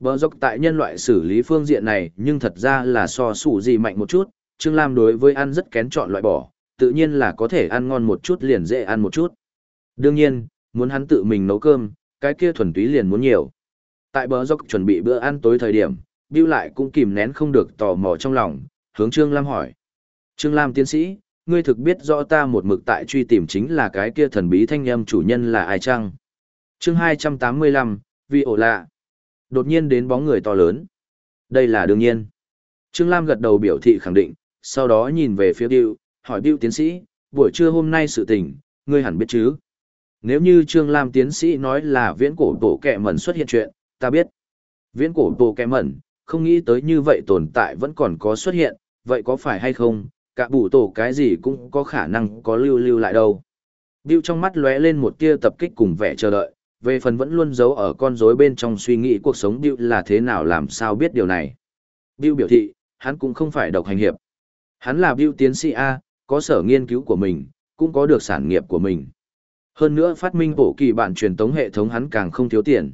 Bờ dốc tại nhân loại xử lý phương diện này nhưng thật ra là so Su Di mạnh một chút, Trương Lam đối với ăn rất kén chọn loại bỏ, tự nhiên là có thể ăn ngon một chút liền dễ ăn một chút. Đương nhiên, muốn hắn tự mình nấu cơm, cái kia thuần túy liền muốn nhiều. Tại bờ dốc chuẩn bị bữa ăn tối thời điểm, Bill lại cũng kìm nén không được tò mò trong lòng, hướng Trương Lam hỏi. Trương Lam tiến sĩ, ngươi thực biết rõ ta một mực tại truy tìm chính là cái kia thần bí thanh âm chủ nhân là ai chăng? chương 285, vì ổ lạ. Đột nhiên đến bóng người to lớn. Đây là đương nhiên. Trương Lam gật đầu biểu thị khẳng định, sau đó nhìn về phía Bill, hỏi Bill tiến sĩ, buổi trưa hôm nay sự tình, ngươi hẳn biết chứ? Nếu như Trương Lam tiến sĩ nói là viễn cổ tổ kẹ mẩn xuất hiện chuyện, ta biết. Viễn cổ tổ kẹ mẩn, không nghĩ tới như vậy tồn tại vẫn còn có xuất hiện, vậy có phải hay không, cả bù tổ cái gì cũng có khả năng có lưu lưu lại đâu. Bill trong mắt lóe lên một tia tập kích cùng vẻ chờ đợi, về phần vẫn luôn giấu ở con rối bên trong suy nghĩ cuộc sống Bill là thế nào làm sao biết điều này. Bill biểu thị, hắn cũng không phải độc hành hiệp. Hắn là Bill tiến sĩ A, có sở nghiên cứu của mình, cũng có được sản nghiệp của mình. Hơn nữa phát minh bộ kỳ bản truyền tống hệ thống hắn càng không thiếu tiền.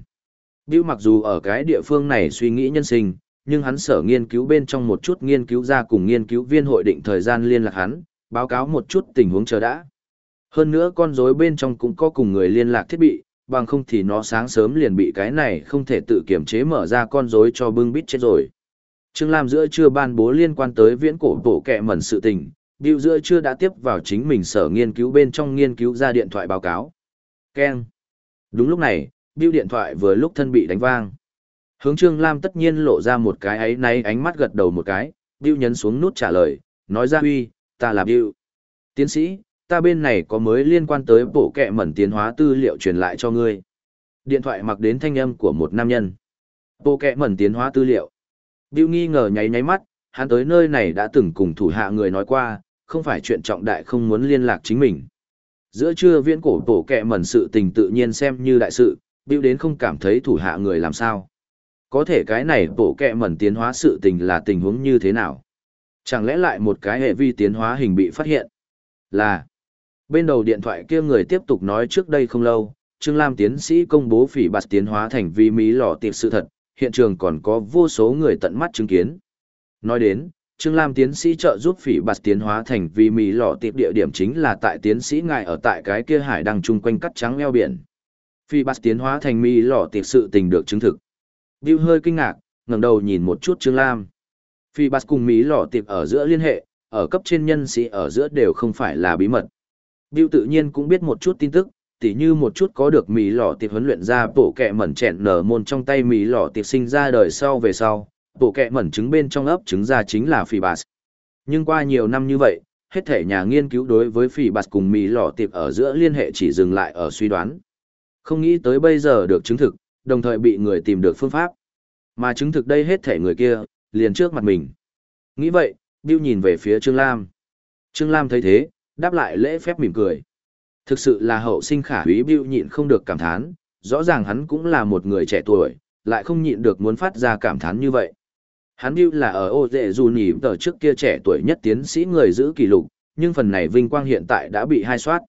Bill mặc dù ở cái địa phương này suy nghĩ nhân sinh, nhưng hắn sở nghiên cứu bên trong một chút nghiên cứu ra cùng nghiên cứu viên hội định thời gian liên lạc hắn, báo cáo một chút tình huống chờ đã. Hơn nữa con rối bên trong cũng có cùng người liên lạc thiết bị, bằng không thì nó sáng sớm liền bị cái này không thể tự kiểm chế mở ra con rối cho bưng bít chết rồi. Trương Lam giữa chưa ban bố liên quan tới viễn cổ bộ kẹ mẩn sự tình, Bill giữa chưa đã tiếp vào chính mình sở nghiên cứu bên trong nghiên cứu ra điện thoại báo cáo. Ken. Đúng lúc này, Bill điện thoại vừa lúc thân bị đánh vang. Hướng Trương Lam tất nhiên lộ ra một cái ấy náy ánh mắt gật đầu một cái, Bill nhấn xuống nút trả lời, nói ra huy, ta là Bill. Tiến sĩ, ta bên này có mới liên quan tới bộ kẹ mẩn tiến hóa tư liệu truyền lại cho ngươi. Điện thoại mặc đến thanh âm của một nam nhân. Bộ kẹ mẩn tiến hóa tư liệu. Bill nghi ngờ nháy nháy mắt, hắn tới nơi này đã từng cùng thủ hạ người nói qua, không phải chuyện trọng đại không muốn liên lạc chính mình. Giữa trưa viễn cổ tổ kẹ mẩn sự tình tự nhiên xem như đại sự, biểu đến không cảm thấy thủ hạ người làm sao. Có thể cái này tổ kẹ mẩn tiến hóa sự tình là tình huống như thế nào? Chẳng lẽ lại một cái hệ vi tiến hóa hình bị phát hiện? Là, bên đầu điện thoại kia người tiếp tục nói trước đây không lâu, Trương Lam tiến sĩ công bố phỉ bạt tiến hóa thành vi mỹ lò tiệp sự thật, hiện trường còn có vô số người tận mắt chứng kiến. Nói đến, Trương Lam tiến sĩ trợ giúp phỉ bạt tiến hóa thành vì mỹ lọ tiệp địa điểm chính là tại tiến sĩ ngài ở tại cái kia hải đăng chung quanh cắt trắng eo biển. Phỉ bạt tiến hóa thành mỹ lọ tiệp sự tình được chứng thực. Bill hơi kinh ngạc, ngẩng đầu nhìn một chút Trương Lam. Phi bạt cùng Mỹ lọ tiệp ở giữa liên hệ, ở cấp trên nhân sĩ ở giữa đều không phải là bí mật. Bill tự nhiên cũng biết một chút tin tức, tỉ như một chút có được mì lọ tiệp huấn luyện ra bổ kẹ mẩn chẹn nở môn trong tay mì lọ tiệp sinh ra đời sau về sau, bộ kẹ mẩn trứng bên trong ấp trứng ra chính là phỉ bạt. Nhưng qua nhiều năm như vậy, hết thể nhà nghiên cứu đối với phỉ bạt cùng mì lò tiệp ở giữa liên hệ chỉ dừng lại ở suy đoán. Không nghĩ tới bây giờ được chứng thực, đồng thời bị người tìm được phương pháp. Mà chứng thực đây hết thể người kia, liền trước mặt mình. Nghĩ vậy, Bill nhìn về phía Trương Lam. Trương Lam thấy thế, đáp lại lễ phép mỉm cười. Thực sự là hậu sinh khả úy Bill nhịn không được cảm thán, rõ ràng hắn cũng là một người trẻ tuổi, lại không nhịn được muốn phát ra cảm thán như vậy. Hắn Bill là ở ô dệ dù nỉ tờ trước kia trẻ tuổi nhất tiến sĩ người giữ kỷ lục, nhưng phần này vinh quang hiện tại đã bị hai soát.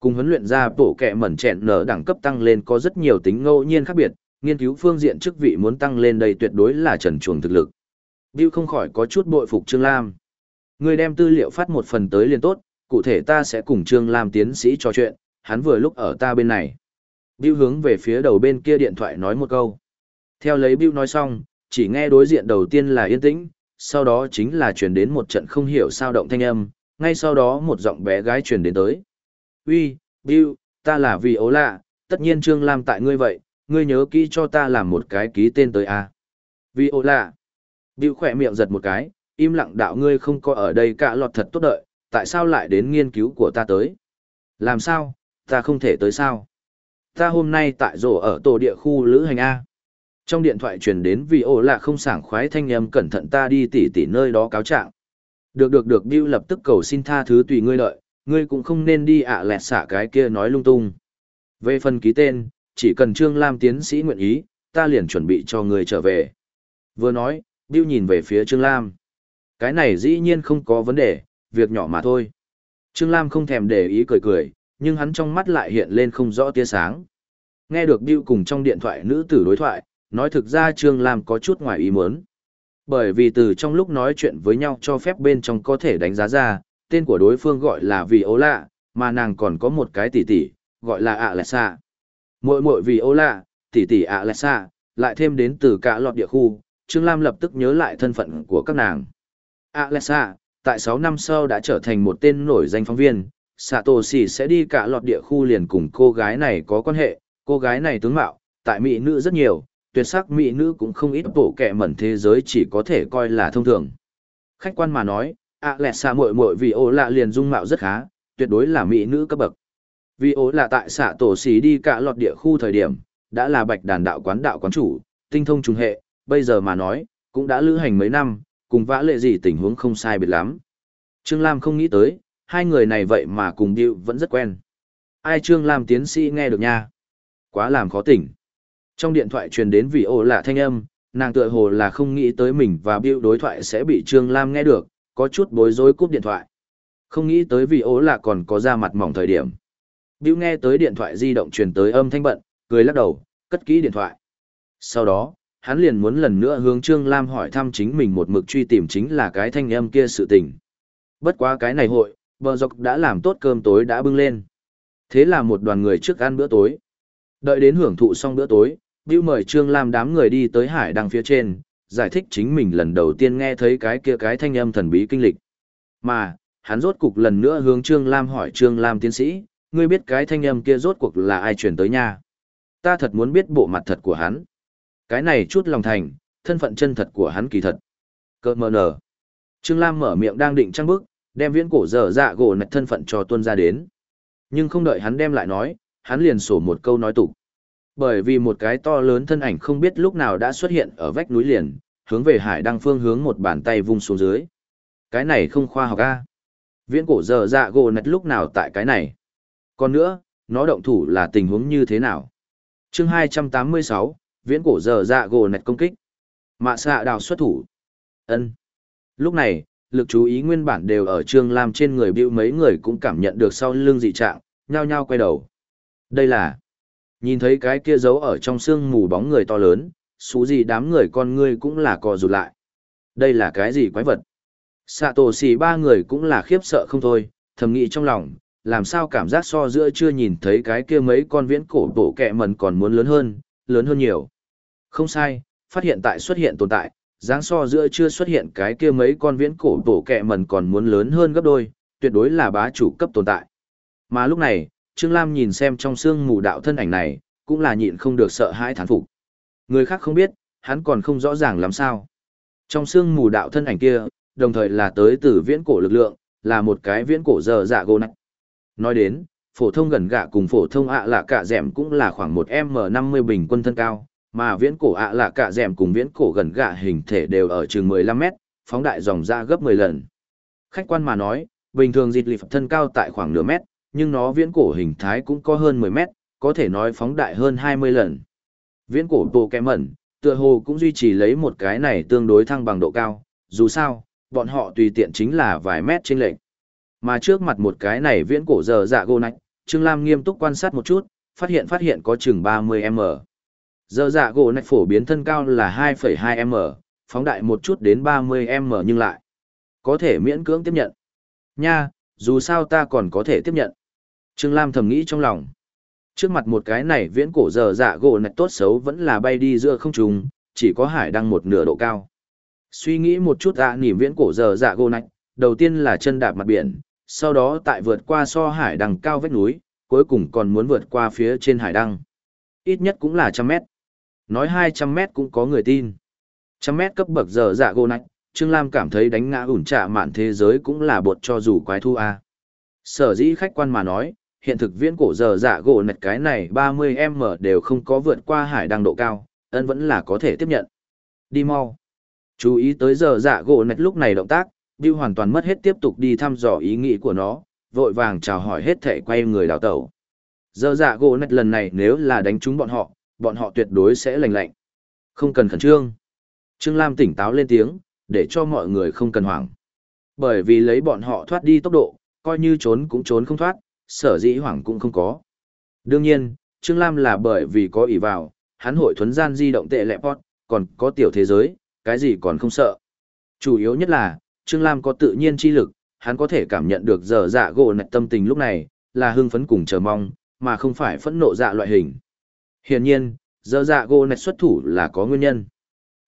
Cùng huấn luyện ra bổ kẹ mẩn chẹn nở đẳng cấp tăng lên có rất nhiều tính ngẫu nhiên khác biệt, nghiên cứu phương diện chức vị muốn tăng lên đây tuyệt đối là trần chuồng thực lực. Bill không khỏi có chút bội phục Trương Lam. Người đem tư liệu phát một phần tới liền tốt, cụ thể ta sẽ cùng Trương Lam tiến sĩ trò chuyện, hắn vừa lúc ở ta bên này. Bill hướng về phía đầu bên kia điện thoại nói một câu. Theo lấy Bill nói xong, chỉ nghe đối diện đầu tiên là yên tĩnh, sau đó chính là truyền đến một trận không hiểu sao động thanh âm, ngay sau đó một giọng bé gái truyền đến tới. Uy, Bill, ta là vì ố lạ, tất nhiên Trương Lam tại ngươi vậy, ngươi nhớ kỹ cho ta làm một cái ký tên tới a. Vì ố lạ. Bill khỏe miệng giật một cái, im lặng đạo ngươi không có ở đây cả lọt thật tốt đợi, tại sao lại đến nghiên cứu của ta tới? Làm sao, ta không thể tới sao? Ta hôm nay tại rổ ở tổ địa khu lữ hành A. Trong điện thoại truyền đến vì ổ là không sảng khoái thanh âm cẩn thận ta đi tỉ tỉ nơi đó cáo trạng. Được được được Bill lập tức cầu xin tha thứ tùy ngươi lợi, ngươi cũng không nên đi ạ lẹt xả cái kia nói lung tung. Về phần ký tên, chỉ cần Trương Lam tiến sĩ nguyện ý, ta liền chuẩn bị cho ngươi trở về. Vừa nói, Bill nhìn về phía Trương Lam. Cái này dĩ nhiên không có vấn đề, việc nhỏ mà thôi. Trương Lam không thèm để ý cười cười, nhưng hắn trong mắt lại hiện lên không rõ tia sáng. Nghe được Bill cùng trong điện thoại nữ tử đối thoại, nói thực ra Trương Lam có chút ngoài ý muốn. Bởi vì từ trong lúc nói chuyện với nhau cho phép bên trong có thể đánh giá ra, tên của đối phương gọi là vì ố lạ, mà nàng còn có một cái tỷ tỷ, gọi là ạ lẹ xạ. Mội mội vì ố lạ, tỷ tỷ ạ lẹ xạ, lại thêm đến từ cả lọt địa khu, Trương Lam lập tức nhớ lại thân phận của các nàng. Alexa, tại 6 năm sau đã trở thành một tên nổi danh phóng viên, Satoshi sẽ đi cả lọt địa khu liền cùng cô gái này có quan hệ, cô gái này tướng mạo, tại mỹ nữ rất nhiều, tuyệt sắc mỹ nữ cũng không ít bộ kệ mẩn thế giới chỉ có thể coi là thông thường. Khách quan mà nói, ạ lẹ xạ muội muội vì ố lạ liền dung mạo rất khá, tuyệt đối là mỹ nữ cấp bậc. Vì ố là tại xạ tổ xí đi cả lọt địa khu thời điểm, đã là bạch đàn đạo quán đạo quán chủ, tinh thông trùng hệ, bây giờ mà nói, cũng đã lữ hành mấy năm, cùng vã lệ gì tình huống không sai biệt lắm. Trương Lam không nghĩ tới, hai người này vậy mà cùng điệu vẫn rất quen. Ai Trương Lam tiến sĩ nghe được nha? Quá làm khó tỉnh. Trong điện thoại truyền đến vì ồ lạ thanh âm, nàng tựa hồ là không nghĩ tới mình và Bill đối thoại sẽ bị Trương Lam nghe được, có chút bối rối cúp điện thoại. Không nghĩ tới vì ố lạ còn có ra mặt mỏng thời điểm. Bill nghe tới điện thoại di động truyền tới âm thanh bận, cười lắc đầu, cất kỹ điện thoại. Sau đó, hắn liền muốn lần nữa hướng Trương Lam hỏi thăm chính mình một mực truy tìm chính là cái thanh âm kia sự tình. Bất quá cái này hội, bờ dọc đã làm tốt cơm tối đã bưng lên. Thế là một đoàn người trước ăn bữa tối. Đợi đến hưởng thụ xong bữa tối, Bill mời Trương Lam đám người đi tới hải đăng phía trên, giải thích chính mình lần đầu tiên nghe thấy cái kia cái thanh âm thần bí kinh lịch. Mà, hắn rốt cục lần nữa hướng Trương Lam hỏi Trương Lam tiến sĩ, ngươi biết cái thanh âm kia rốt cuộc là ai truyền tới nha. Ta thật muốn biết bộ mặt thật của hắn. Cái này chút lòng thành, thân phận chân thật của hắn kỳ thật. Cơ mờ nở. Trương Lam mở miệng đang định trăng bước, đem viễn cổ dở dạ gỗ nạch thân phận cho tuân ra đến. Nhưng không đợi hắn đem lại nói, hắn liền sổ một câu nói tục. Bởi vì một cái to lớn thân ảnh không biết lúc nào đã xuất hiện ở vách núi liền, hướng về hải đăng phương hướng một bàn tay vung xuống dưới. Cái này không khoa học a. Viễn cổ dở dạ gỗ nạch lúc nào tại cái này. Còn nữa, nó động thủ là tình huống như thế nào? chương 286, viễn cổ giờ dạ gỗ nạch công kích mạ xạ đào xuất thủ ân lúc này lực chú ý nguyên bản đều ở trương lam trên người bịu mấy người cũng cảm nhận được sau lưng dị trạng nhao nhao quay đầu đây là nhìn thấy cái kia giấu ở trong sương mù bóng người to lớn xú gì đám người con ngươi cũng là cò rụt lại. Đây là cái gì quái vật? Xạ tổ xì ba người cũng là khiếp sợ không thôi thầm nghĩ trong lòng làm sao cảm giác so giữa chưa nhìn thấy cái kia mấy con viễn cổ bộ kẹ mần còn muốn lớn hơn lớn hơn nhiều. Không sai, phát hiện tại xuất hiện tồn tại, dáng so giữa chưa xuất hiện cái kia mấy con viễn cổ bổ kẹ mần còn muốn lớn hơn gấp đôi, tuyệt đối là bá chủ cấp tồn tại. Mà lúc này, Trương Lam nhìn xem trong xương mù đạo thân ảnh này, cũng là nhịn không được sợ hãi thán phục. Người khác không biết, hắn còn không rõ ràng làm sao. Trong xương mù đạo thân ảnh kia, đồng thời là tới từ viễn cổ lực lượng, là một cái viễn cổ giờ dạ gô nặng. Nói đến, phổ thông gần gạ cùng phổ thông ạ là cả dẻm cũng là khoảng một m năm mươi bình quân thân cao, mà viễn cổ ạ là cả dẻm cùng viễn cổ gần gạ hình thể đều ở chừng mười lăm mét, phóng đại dòng ra gấp mười lần. Khách quan mà nói, bình thường dịch lịp thân cao tại khoảng nửa mét, nhưng nó viễn cổ hình thái cũng có hơn mười mét, có thể nói phóng đại hơn hai mươi lần. Viễn cổ tổ kẹ mẩn, tựa hồ cũng duy trì lấy một cái này tương đối thăng bằng độ cao, dù sao, bọn họ tùy tiện chính là vài mét trên lệnh. Mà trước mặt một cái này viễn cổ giờ dạ gô nạch, Trương Lam nghiêm túc quan sát một chút, phát hiện phát hiện có chừng 30m. Giờ dạ gỗ nạch phổ biến thân cao là 2,2m, phóng đại một chút đến 30m nhưng lại có thể miễn cưỡng tiếp nhận. Nha, dù sao ta còn có thể tiếp nhận. Trương Lam thầm nghĩ trong lòng. Trước mặt một cái này viễn cổ giờ dạ gỗ này tốt xấu vẫn là bay đi giữa không trùng, chỉ có hải đăng một nửa độ cao. Suy nghĩ một chút ạ à, nỉm viễn cổ giờ dạ gỗ này, đầu tiên là chân đạp mặt biển, sau đó tại vượt qua so hải đăng cao vách núi, cuối cùng còn muốn vượt qua phía trên hải đăng. Ít nhất cũng là trăm mét. Nói hai trăm mét cũng có người tin. Trăm mét cấp bậc giờ dạ gỗ này, Trương Lam cảm thấy đánh ngã ủn trạ mạn thế giới cũng là bột cho dù quái thu a. Sở dĩ khách quan mà nói, hiện thực viễn cổ giờ dạ gỗ nạch cái này 30M đều không có vượt qua hải đăng độ cao, ân vẫn là có thể tiếp nhận. Đi mau. Chú ý tới giờ dạ gỗ nạch lúc này động tác, Bill hoàn toàn mất hết tiếp tục đi thăm dò ý nghĩ của nó, vội vàng chào hỏi hết thể quay người đào tẩu. Giờ dạ gỗ nạch lần này nếu là đánh trúng bọn họ, bọn họ tuyệt đối sẽ lành lạnh. Không cần khẩn trương. Trương Lam tỉnh táo lên tiếng, để cho mọi người không cần hoảng. Bởi vì lấy bọn họ thoát đi tốc độ, coi như trốn cũng trốn không thoát, sở dĩ hoảng cũng không có. Đương nhiên, Trương Lam là bởi vì có ỷ vào, hắn hội thuấn gian di động tệ lẹ pot, còn có tiểu thế giới, cái gì còn không sợ. Chủ yếu nhất là, Trương Lam có tự nhiên chi lực, hắn có thể cảm nhận được giờ dạ gỗ nạch tâm tình lúc này, là hưng phấn cùng chờ mong, mà không phải phẫn nộ dạ loại hình. Hiển nhiên, giờ dạ gỗ nạch xuất thủ là có nguyên nhân.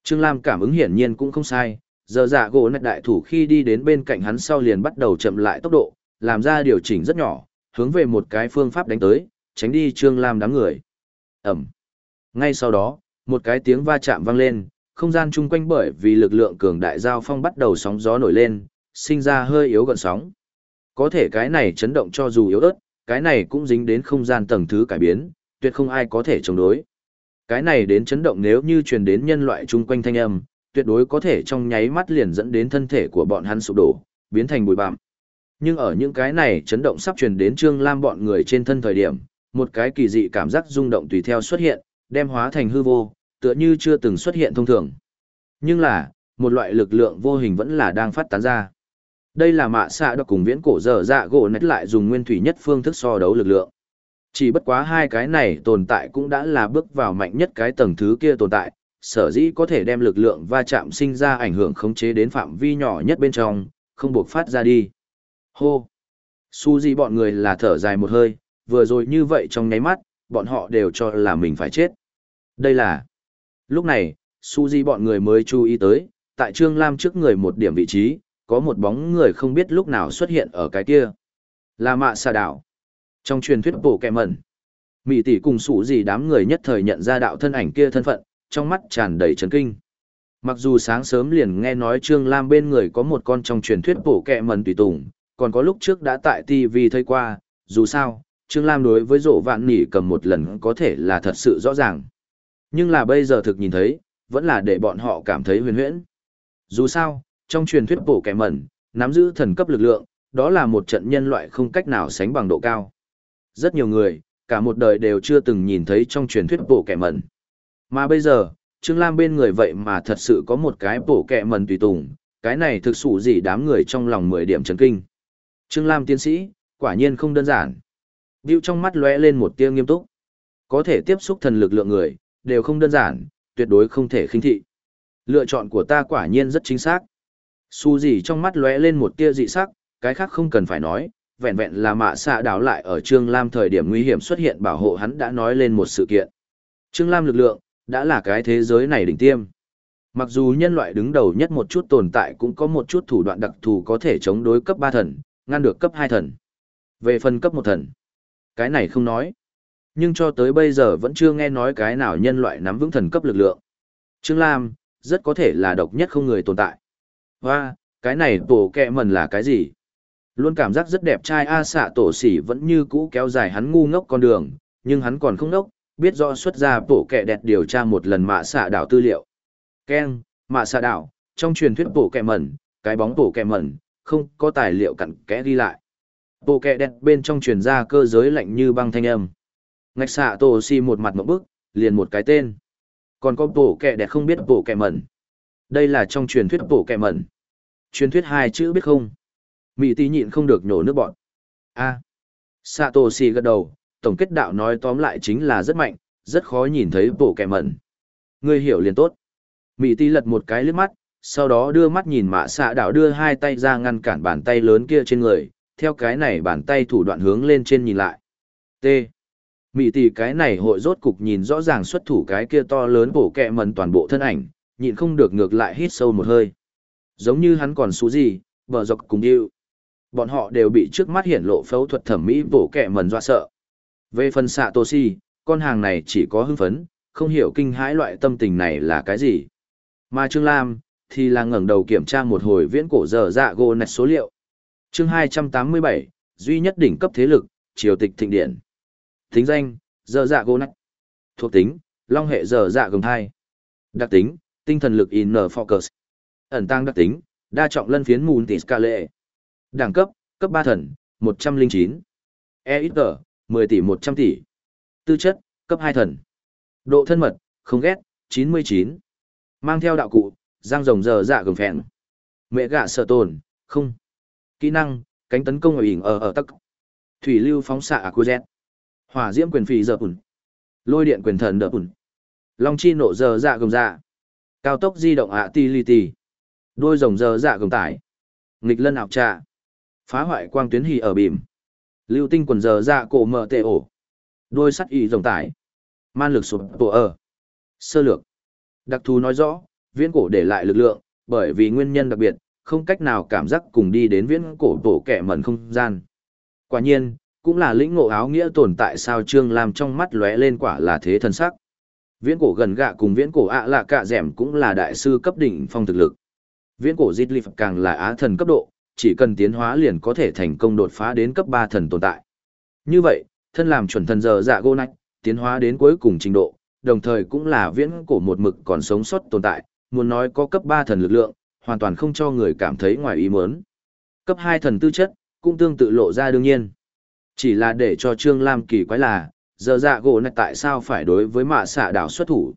Trương Lam cảm ứng hiển nhiên cũng không sai, giờ dạ gỗ nạch đại thủ khi đi đến bên cạnh hắn sau liền bắt đầu chậm lại tốc độ, làm ra điều chỉnh rất nhỏ, hướng về một cái phương pháp đánh tới, tránh đi Trương Lam đám người. Ẩm. Ngay sau đó, một cái tiếng va chạm vang lên, không gian chung quanh bởi vì lực lượng cường đại giao phong bắt đầu sóng gió nổi lên, sinh ra hơi yếu gần sóng. Có thể cái này chấn động cho dù yếu ớt, cái này cũng dính đến không gian tầng thứ cải biến, tuyệt không ai có thể chống đối. Cái này đến chấn động nếu như truyền đến nhân loại chung quanh thanh âm, tuyệt đối có thể trong nháy mắt liền dẫn đến thân thể của bọn hắn sụp đổ, biến thành bụi bặm. Nhưng ở những cái này chấn động sắp truyền đến Trương Lam bọn người trên thân thời điểm, một cái kỳ dị cảm giác rung động tùy theo xuất hiện, đem hóa thành hư vô, tựa như chưa từng xuất hiện thông thường. Nhưng là, một loại lực lượng vô hình vẫn là đang phát tán ra. Đây là mạ xạ đọc cùng viễn cổ dở dạ gỗ nách lại dùng nguyên thủy nhất phương thức so đấu lực lượng. Chỉ bất quá hai cái này tồn tại cũng đã là bước vào mạnh nhất cái tầng thứ kia tồn tại, sở dĩ có thể đem lực lượng va chạm sinh ra ảnh hưởng khống chế đến phạm vi nhỏ nhất bên trong, không buộc phát ra đi. Hô! Su gì bọn người là thở dài một hơi, vừa rồi như vậy trong nháy mắt, bọn họ đều cho là mình phải chết. Đây là... Lúc này, Su Di bọn người mới chú ý tới, tại Trương Lam trước người một điểm vị trí, có một bóng người không biết lúc nào xuất hiện ở cái kia. Là mạ xà đảo. Trong truyền thuyết bổ kẹ mẩn, mỹ tỷ cùng Su Di đám người nhất thời nhận ra đạo thân ảnh kia thân phận, trong mắt tràn đầy chấn kinh. Mặc dù sáng sớm liền nghe nói Trương Lam bên người có một con trong truyền thuyết bổ kẹ mẩn tùy tùng, còn có lúc trước đã tại TV thấy qua, dù sao, Trương Lam đối với rộ vạn nỉ cầm một lần có thể là thật sự rõ ràng. Nhưng là bây giờ thực nhìn thấy, vẫn là để bọn họ cảm thấy huyền huyễn. Dù sao, trong truyền thuyết bổ kẻ mẩn, nắm giữ thần cấp lực lượng, đó là một trận nhân loại không cách nào sánh bằng độ cao. Rất nhiều người, cả một đời đều chưa từng nhìn thấy trong truyền thuyết bổ kẻ mẩn. Mà bây giờ, Trương Lam bên người vậy mà thật sự có một cái bổ kẻ mẩn tùy tùng, cái này thực sự gì đám người trong lòng 10 điểm chấn kinh. Trương Lam tiến sĩ, quả nhiên không đơn giản. Điệu trong mắt lóe lên một tia nghiêm túc. Có thể tiếp xúc thần lực lượng người, đều không đơn giản, tuyệt đối không thể khinh thị. Lựa chọn của ta quả nhiên rất chính xác. Su gì trong mắt lóe lên một tia dị sắc, cái khác không cần phải nói, vẹn vẹn là mạ xạ đảo lại ở Trương Lam thời điểm nguy hiểm xuất hiện bảo hộ hắn đã nói lên một sự kiện. Trương Lam lực lượng, đã là cái thế giới này đỉnh tiêm. Mặc dù nhân loại đứng đầu nhất một chút tồn tại cũng có một chút thủ đoạn đặc thù có thể chống đối cấp ba thần, ngăn được cấp 2 thần. Về phần cấp 1 thần, Cái này không nói. Nhưng cho tới bây giờ vẫn chưa nghe nói cái nào nhân loại nắm vững thần cấp lực lượng. Trương Lam, rất có thể là độc nhất không người tồn tại. Và, cái này tổ kẹ mần là cái gì? Luôn cảm giác rất đẹp trai A xạ tổ sỉ vẫn như cũ kéo dài hắn ngu ngốc con đường, nhưng hắn còn không ngốc, biết rõ xuất ra tổ kẹ đẹp điều tra một lần mạ xạ đảo tư liệu. Ken, mạ xạ đảo, trong truyền thuyết tổ kẹ mẩn, cái bóng tổ kẹ mẩn, không có tài liệu cặn kẽ ghi lại. Bộ kẹ đẹp bên trong truyền ra cơ giới lạnh như băng thanh âm. Ngạch xạ tổ si một mặt một bức, liền một cái tên. Còn có bộ kẹ đẹp không biết bộ kẹ mẩn. Đây là trong truyền thuyết bộ kẹ mẩn. Truyền thuyết hai chữ biết không? Mỹ tí nhịn không được nhổ nước bọn. a xạ tổ si gật đầu, tổng kết đạo nói tóm lại chính là rất mạnh, rất khó nhìn thấy bộ kẹ mẩn. Ngươi hiểu liền tốt. Mỹ tí lật một cái lướt mắt, sau đó đưa mắt nhìn mạ xạ đạo đưa hai tay ra ngăn cản bàn tay lớn kia trên người, theo cái này bàn tay thủ đoạn hướng lên trên nhìn lại. T. Mỹ tỷ cái này hội rốt cục nhìn rõ ràng xuất thủ cái kia to lớn bổ kẹ mần toàn bộ thân ảnh, nhịn không được ngược lại hít sâu một hơi. Giống như hắn còn xú gì, bờ dọc cùng yêu. Bọn họ đều bị trước mắt hiển lộ phẫu thuật thẩm mỹ bổ kẹ mần dọa sợ. Về phần xạ tô si, con hàng này chỉ có hưng phấn, không hiểu kinh hãi loại tâm tình này là cái gì. Mà Trương Lam, thì là ngẩng đầu kiểm tra một hồi viễn cổ dở dạ gỗ nạch số liệu. chương 287, duy nhất đỉnh cấp thế lực, triều tịch thịnh điển. Thính danh, dở dạ gỗ nạch. Thuộc tính, long hệ dở dạ gồng hai, Đặc tính, tinh thần lực in focus. Ẩn tăng đặc tính, đa trọng lân phiến mùn tỷ scale. Đẳng cấp, cấp 3 thần, 109. E ít tờ, 10 tỷ 100 tỷ. Tư chất, cấp 2 thần. Độ thân mật, không ghét, 99. Mang theo đạo cụ, giang rồng giờ dạ gồng phèn. Mẹ gạ sợ tồn, không. Kỹ năng, cánh tấn công ở ỉn ở ở tắc. Thủy lưu phóng xạ à Hỏa diễm quyền phì giờ ủn. Lôi điện quyền thần đỡ ủn. Long chi nổ giờ dạ gồng dạ. Cao tốc di động ạ ti li ti. Đôi rồng giờ dạ gồng tải. Nghịch lân ảo trà Phá hoại quang tuyến hì ở bìm. Lưu tinh quần giờ dạ cổ mở tệ ổ. Đôi sắt y rồng tải. Man lực sụp tổ ở. Sơ lược. Đặc thù nói rõ, viễn cổ để lại lực lượng, bởi vì nguyên nhân đặc biệt, không cách nào cảm giác cùng đi đến viễn cổ tổ kẻ mẩn không gian. Quả nhiên, cũng là lĩnh ngộ áo nghĩa tồn tại sao Trương Lam trong mắt lóe lên quả là thế thân sắc. Viễn cổ gần gạ cùng viễn cổ ạ à lạ cạ dẻm cũng là đại sư cấp đỉnh phong thực lực. Viễn cổ Diệt lịp càng là á thần cấp độ, chỉ cần tiến hóa liền có thể thành công đột phá đến cấp 3 thần tồn tại. Như vậy, thân làm chuẩn thần giờ dạ gô nách, tiến hóa đến cuối cùng trình độ, đồng thời cũng là viễn cổ một mực còn sống sót tồn tại, muốn nói có cấp 3 thần lực lượng, hoàn toàn không cho người cảm thấy ngoài ý muốn. Cấp 2 thần tư chất, cũng tương tự lộ ra đương nhiên. Chỉ là để cho Trương Lam kỳ quái là, giờ dạ gỗ này tại sao phải đối với mạ xạ đảo xuất thủ.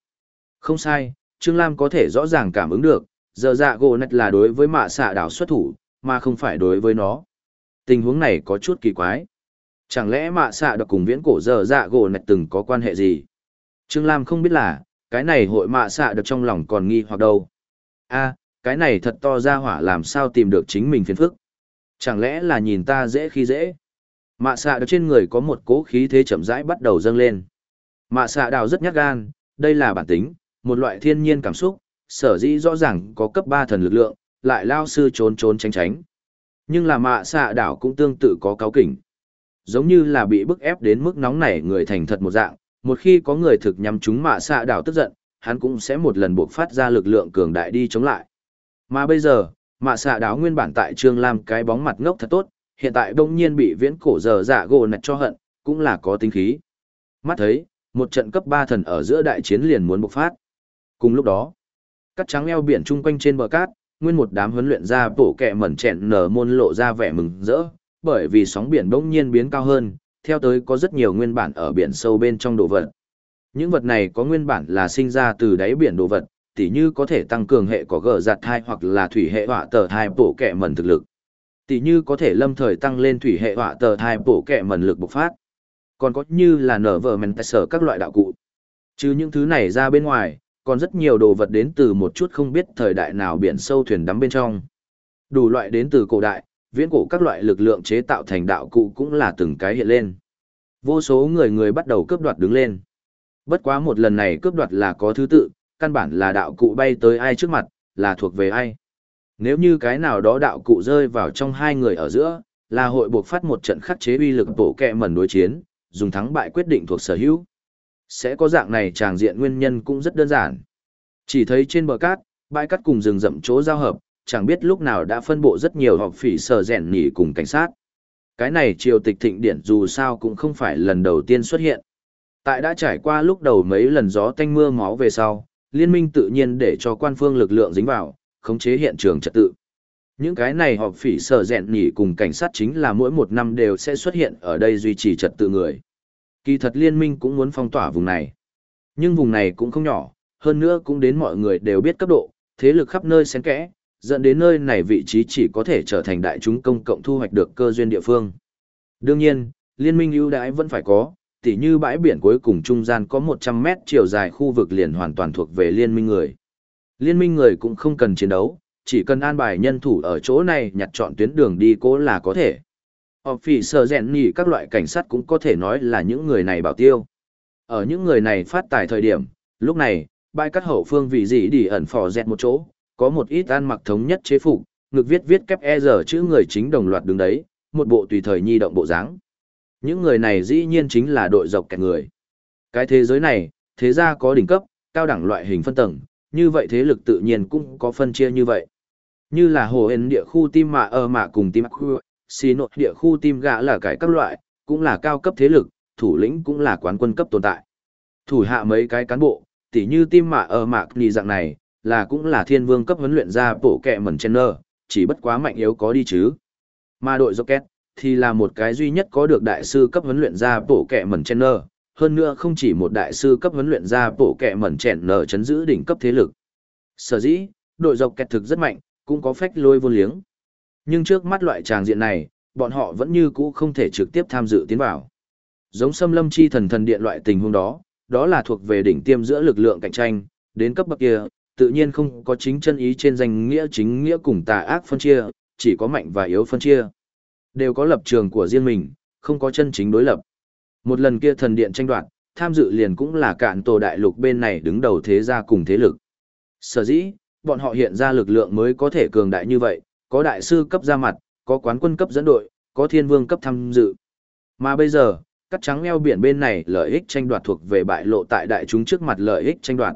Không sai, Trương Lam có thể rõ ràng cảm ứng được, giờ dạ gỗ này là đối với mạ xạ đảo xuất thủ, mà không phải đối với nó. Tình huống này có chút kỳ quái. Chẳng lẽ mạ xạ đọc cùng viễn cổ giờ dạ gỗ này từng có quan hệ gì? Trương Lam không biết là, cái này hội mạ xạ được trong lòng còn nghi hoặc đâu. a cái này thật to ra hỏa làm sao tìm được chính mình phiền phức. Chẳng lẽ là nhìn ta dễ khi dễ. Mạ xạ được trên người có một cố khí thế chậm rãi bắt đầu dâng lên. Mạ xạ đào rất nhát gan, đây là bản tính, một loại thiên nhiên cảm xúc, sở dĩ rõ ràng có cấp ba thần lực lượng, lại lao sư trốn trốn tránh tránh. Nhưng là mạ xạ đảo cũng tương tự có cáo kỉnh. Giống như là bị bức ép đến mức nóng nảy người thành thật một dạng, một khi có người thực nhắm chúng mạ xạ đảo tức giận, hắn cũng sẽ một lần buộc phát ra lực lượng cường đại đi chống lại. Mà bây giờ, mạ xạ đảo nguyên bản tại Trương Lam cái bóng mặt ngốc thật tốt, hiện tại đông nhiên bị viễn cổ giờ dạ gỗ nạch cho hận, cũng là có tính khí. Mắt thấy, một trận cấp ba thần ở giữa đại chiến liền muốn bộc phát. Cùng lúc đó, cắt trắng eo biển chung quanh trên bờ cát, nguyên một đám huấn luyện ra bổ kẹ mẩn chẹn nở môn lộ ra vẻ mừng rỡ, bởi vì sóng biển đông nhiên biến cao hơn, theo tới có rất nhiều nguyên bản ở biển sâu bên trong đồ vật. Những vật này có nguyên bản là sinh ra từ đáy biển đồ vật, tỉ như có thể tăng cường hệ có gờ giặt thai hoặc là thủy hệ họa tờ thai bổ kẹ mẩn thực lực. Tỉ như có thể lâm thời tăng lên thủy hệ họa tờ thai bổ kẹ mẩn lực bộc phát. Còn có như là nở vở mεν sở các loại đạo cụ. Chứ những thứ này ra bên ngoài, còn rất nhiều đồ vật đến từ một chút không biết thời đại nào biển sâu thuyền đắm bên trong. Đủ loại đến từ cổ đại, viễn cổ các loại lực lượng chế tạo thành đạo cụ cũng là từng cái hiện lên. Vô số người người bắt đầu cướp đoạt đứng lên. Bất quá một lần này cướp đoạt là có thứ tự, căn bản là đạo cụ bay tới ai trước mặt, là thuộc về ai. Nếu như cái nào đó đạo cụ rơi vào trong hai người ở giữa, là hội buộc phát một trận khắc chế uy lực bổ kẹ mẩn đối chiến, dùng thắng bại quyết định thuộc sở hữu. Sẽ có dạng này tràng diện nguyên nhân cũng rất đơn giản. Chỉ thấy trên bờ cát, bãi cát cùng rừng rậm chỗ giao hợp, chẳng biết lúc nào đã phân bộ rất nhiều họp phỉ sở rèn nhỉ cùng cảnh sát. Cái này triều tịch thịnh điển dù sao cũng không phải lần đầu tiên xuất hiện. Tại đã trải qua lúc đầu mấy lần gió tanh mưa máu về sau, liên minh tự nhiên để cho quan phương lực lượng dính vào, khống chế hiện trường trật tự. Những cái này họp phỉ sở rèn nhỉ cùng cảnh sát chính là mỗi một năm đều sẽ xuất hiện ở đây duy trì trật tự người. Kỳ thật liên minh cũng muốn phong tỏa vùng này. Nhưng vùng này cũng không nhỏ, hơn nữa cũng đến mọi người đều biết cấp độ, thế lực khắp nơi xen kẽ, dẫn đến nơi này vị trí chỉ có thể trở thành đại chúng công cộng thu hoạch được cơ duyên địa phương. Đương nhiên, liên minh ưu đãi vẫn phải có, tỉ như bãi biển cuối cùng trung gian có 100 mét chiều dài khu vực liền hoàn toàn thuộc về liên minh người. Liên minh người cũng không cần chiến đấu, chỉ cần an bài nhân thủ ở chỗ này nhặt chọn tuyến đường đi cố là có thể. Họp phỉ sở rèn nhỉ các loại cảnh sát cũng có thể nói là những người này bảo tiêu. Ở những người này phát tài thời điểm, lúc này, bãi cắt hậu phương vì gì đi ẩn phò dẹt một chỗ, có một ít ăn mặc thống nhất chế phục, ngực viết viết kép e giờ chữ người chính đồng loạt đứng đấy, một bộ tùy thời nhi động bộ dáng. Những người này dĩ nhiên chính là đội dọc kẹt người. Cái thế giới này, thế gia có đỉnh cấp, cao đẳng loại hình phân tầng, như vậy thế lực tự nhiên cũng có phân chia như vậy. Như là hồ hên địa khu tim mạ ơ mạ cùng tim khu, xì nội địa khu tim gã là cái các loại, cũng là cao cấp thế lực, thủ lĩnh cũng là quán quân cấp tồn tại. Thủ hạ mấy cái cán bộ, tỉ như tim mạ ơ mạ nì dạng này, là cũng là thiên vương cấp huấn luyện ra bổ kẹ mẩn chen nơ, chỉ bất quá mạnh yếu có đi chứ. Mà đội Rocket thì là một cái duy nhất có được đại sư cấp huấn luyện ra bổ kẹ mẩn chen nơ, hơn nữa không chỉ một đại sư cấp huấn luyện ra bổ kẹ mẩn chen nơ chấn giữ đỉnh cấp thế lực. Sở dĩ, đội rocket thực rất mạnh, cũng có phách lôi vô liếng. Nhưng trước mắt loại tràng diện này, bọn họ vẫn như cũ không thể trực tiếp tham dự tiến vào. Giống xâm lâm chi thần thần điện loại tình huống đó, đó là thuộc về đỉnh tiêm giữa lực lượng cạnh tranh, đến cấp bậc kia, tự nhiên không có chính chân ý trên danh nghĩa chính nghĩa cùng tà ác phân chia, chỉ có mạnh và yếu phân chia. Đều có lập trường của riêng mình, không có chân chính đối lập. Một lần kia thần điện tranh đoạt, tham dự liền cũng là cạn tổ đại lục bên này đứng đầu thế gia cùng thế lực. Sở dĩ, bọn họ hiện ra lực lượng mới có thể cường đại như vậy, có đại sư cấp ra mặt, có quán quân cấp dẫn đội, có thiên vương cấp tham dự. Mà bây giờ, cắt trắng eo biển bên này lợi ích tranh đoạt thuộc về bại lộ tại đại chúng trước mặt lợi ích tranh đoạt.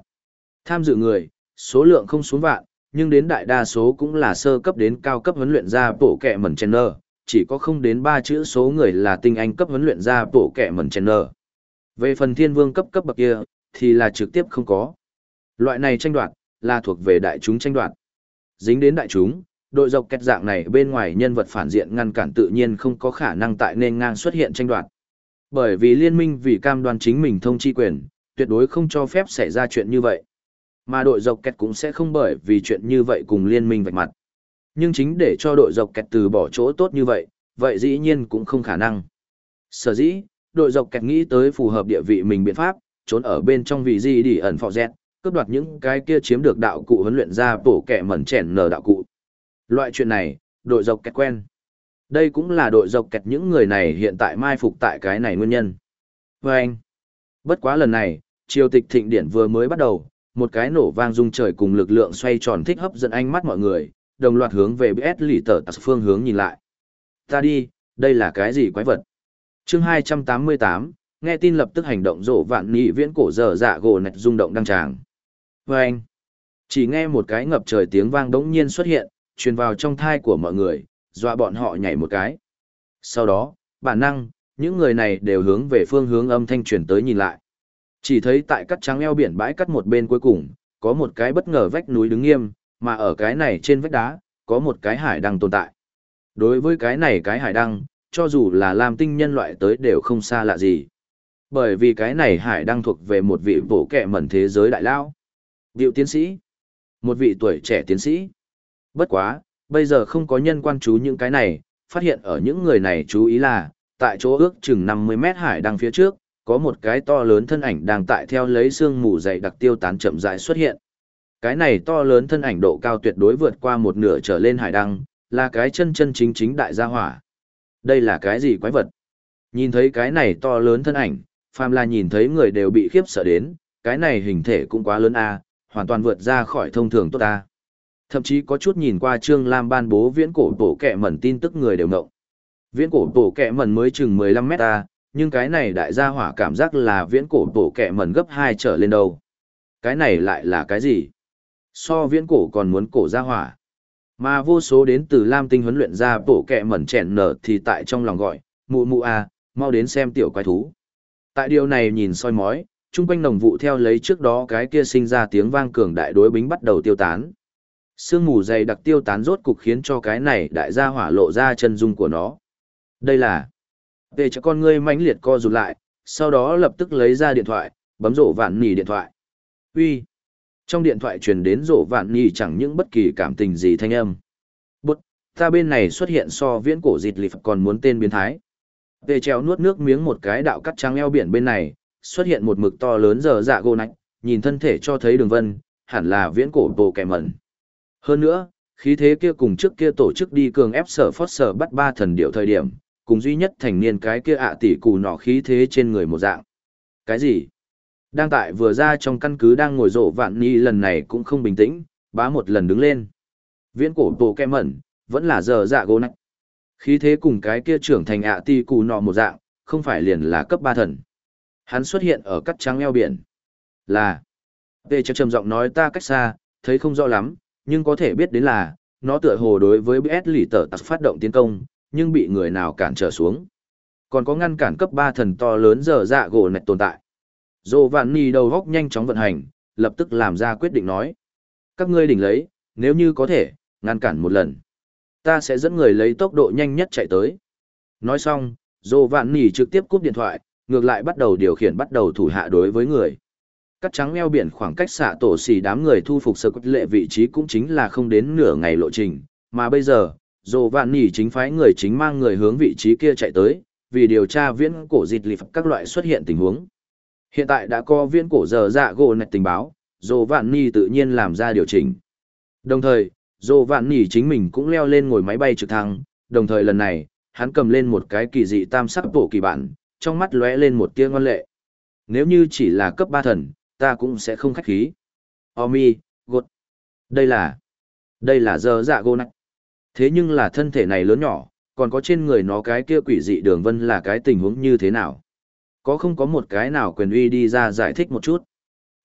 Tham dự người, số lượng không xuống vạn, nhưng đến đại đa số cũng là sơ cấp đến cao cấp huấn luyện ra bộ kẹ mẩn chèn nơ, chỉ có không đến ba chữ số người là tinh anh cấp huấn luyện ra bộ kẹ mẩn chèn nơ. Về phần thiên vương cấp cấp bậc kia, thì là trực tiếp không có. Loại này tranh đoạt, là thuộc về đại chúng tranh đoạt. Dính đến đại chúng, đội dọc kẹt dạng này bên ngoài nhân vật phản diện ngăn cản tự nhiên không có khả năng tại nên ngang xuất hiện tranh đoạt. Bởi vì liên minh vì cam đoan chính mình thông chi quyền, tuyệt đối không cho phép xảy ra chuyện như vậy. Mà đội dọc kẹt cũng sẽ không bởi vì chuyện như vậy cùng liên minh vạch mặt. Nhưng chính để cho đội dọc kẹt từ bỏ chỗ tốt như vậy, vậy dĩ nhiên cũng không khả năng. Sở dĩ, đội dọc kẹt nghĩ tới phù hợp địa vị mình biện pháp, trốn ở bên trong vị gì đi ẩn phò dẹt, cướp đoạt những cái kia chiếm được đạo cụ huấn luyện ra bổ kẻ mẩn chèn nở đạo cụ. Loại chuyện này, đội dọc kẹt quen. Đây cũng là đội dọc kẹt những người này hiện tại mai phục tại cái này nguyên nhân. Và anh, bất quá lần này, triều tịch thịnh điển vừa mới bắt đầu, một cái nổ vang rung trời cùng lực lượng xoay tròn thích hấp dẫn ánh mắt mọi người, đồng loạt hướng về BS lì tờ tạc phương hướng nhìn lại. Ta đi, đây là cái gì quái vật? chương 288, nghe tin lập tức hành động rổ vạn nhị viễn cổ dở dạ gồ nạch rung động đăng tràng. Và anh, chỉ nghe một cái ngập trời tiếng vang đống nhiên xuất hiện, truyền vào trong thai của mọi người, dọa bọn họ nhảy một cái. Sau đó, bản năng, những người này đều hướng về phương hướng âm thanh truyền tới nhìn lại. Chỉ thấy tại cắt trắng eo biển bãi cắt một bên cuối cùng, có một cái bất ngờ vách núi đứng nghiêm, mà ở cái này trên vách đá, có một cái hải đăng tồn tại. Đối với cái này cái hải đăng, cho dù là làm tinh nhân loại tới đều không xa lạ gì. Bởi vì cái này hải đăng thuộc về một vị bổ kẹ mẩn thế giới đại lao. Điệu tiến sĩ. Một vị tuổi trẻ tiến sĩ. Bất quá, bây giờ không có nhân quan chú những cái này, phát hiện ở những người này chú ý là, tại chỗ ước chừng 50 mét hải đăng phía trước, có một cái to lớn thân ảnh đang tại theo lấy xương mù dày đặc tiêu tán chậm rãi xuất hiện. Cái này to lớn thân ảnh độ cao tuyệt đối vượt qua một nửa trở lên hải đăng, là cái chân chân chính chính đại gia hỏa. Đây là cái gì quái vật? Nhìn thấy cái này to lớn thân ảnh, phàm là nhìn thấy người đều bị khiếp sợ đến, cái này hình thể cũng quá lớn a, hoàn toàn vượt ra khỏi thông thường tốt ta. Thậm chí có chút nhìn qua Trương Lam ban bố viễn cổ tổ kẹ mẩn tin tức người đều ngộng. Viễn cổ tổ kẹ mẩn mới chừng 15 mét ta, nhưng cái này đại gia hỏa cảm giác là viễn cổ bổ kẹ mẩn gấp hai trở lên đâu. Cái này lại là cái gì? So viễn cổ còn muốn cổ gia hỏa. Mà vô số đến từ Lam Tinh huấn luyện ra bổ kẹ mẩn chèn nở thì tại trong lòng gọi, mụ mụ à, mau đến xem tiểu quái thú. Tại điều này nhìn soi mói, chung quanh nồng vụ theo lấy trước đó cái kia sinh ra tiếng vang cường đại đối bính bắt đầu tiêu tán. Sương mù dày đặc tiêu tán rốt cục khiến cho cái này đại gia hỏa lộ ra chân dung của nó. Đây là về cho con ngươi mãnh liệt co rụt lại, sau đó lập tức lấy ra điện thoại, bấm rổ vạn nỉ điện thoại. Uy. Trong điện thoại truyền đến rổ vạn nỉ chẳng những bất kỳ cảm tình gì thanh âm. Bụt, ta bên này xuất hiện so viễn cổ dịt lịp còn muốn tên biến thái. Về treo nuốt nước miếng một cái đạo cắt trắng eo biển bên này, xuất hiện một mực to lớn giờ dạ gô nạch, nhìn thân thể cho thấy đường vân, hẳn là viễn cổ bồ kẻ mẩn. Hơn nữa, khí thế kia cùng trước kia tổ chức đi cường ép sở phót sở bắt ba thần điệu thời điểm, cùng duy nhất thành niên cái kia ạ à tỷ cù nọ khí thế trên người một dạng. Cái gì? Đang tại vừa ra trong căn cứ đang ngồi rộ vạn ni lần này cũng không bình tĩnh, bá một lần đứng lên. Viễn cổ tổ kẹ mẩn, vẫn là giờ dạ gỗ nách. Khí thế cùng cái kia trưởng thành ạ à tỷ cù nọ một dạng, không phải liền là cấp ba thần. Hắn xuất hiện ở cắt trắng eo biển. Là. tê cho trầm giọng nói ta cách xa, thấy không rõ lắm, nhưng có thể biết đến là, nó tựa hồ đối với BS lì tờ tặc phát động tiến công, nhưng bị người nào cản trở xuống. Còn có ngăn cản cấp 3 thần to lớn giờ dạ gỗ nạch tồn tại. Dô vạn nì đầu góc nhanh chóng vận hành, lập tức làm ra quyết định nói. Các ngươi đỉnh lấy, nếu như có thể, ngăn cản một lần. Ta sẽ dẫn người lấy tốc độ nhanh nhất chạy tới. Nói xong, dô vạn nì trực tiếp cúp điện thoại, ngược lại bắt đầu điều khiển bắt đầu thủ hạ đối với người. Cắt trắng eo biển khoảng cách xạ tổ xì đám người thu phục sơ quyết lệ vị trí cũng chính là không đến nửa ngày lộ trình, mà bây giờ, dồ vạn nỉ chính phái người chính mang người hướng vị trí kia chạy tới, vì điều tra viễn cổ dịt lịp các loại xuất hiện tình huống. Hiện tại đã có viễn cổ giờ dạ gỗ nạch tình báo, dồ vạn nỉ tự nhiên làm ra điều chỉnh. Đồng thời, dồ vạn nỉ chính mình cũng leo lên ngồi máy bay trực thăng, đồng thời lần này, hắn cầm lên một cái kỳ dị tam sắc bộ kỳ bản, trong mắt lóe lên một tia ngoan lệ. Nếu như chỉ là cấp ba thần, ta cũng sẽ không khách khí. Omi, gột. Đây là... Đây là giờ dạ gỗ nạch. Thế nhưng là thân thể này lớn nhỏ, còn có trên người nó cái kia quỷ dị đường vân là cái tình huống như thế nào? Có không có một cái nào quyền uy đi ra giải thích một chút?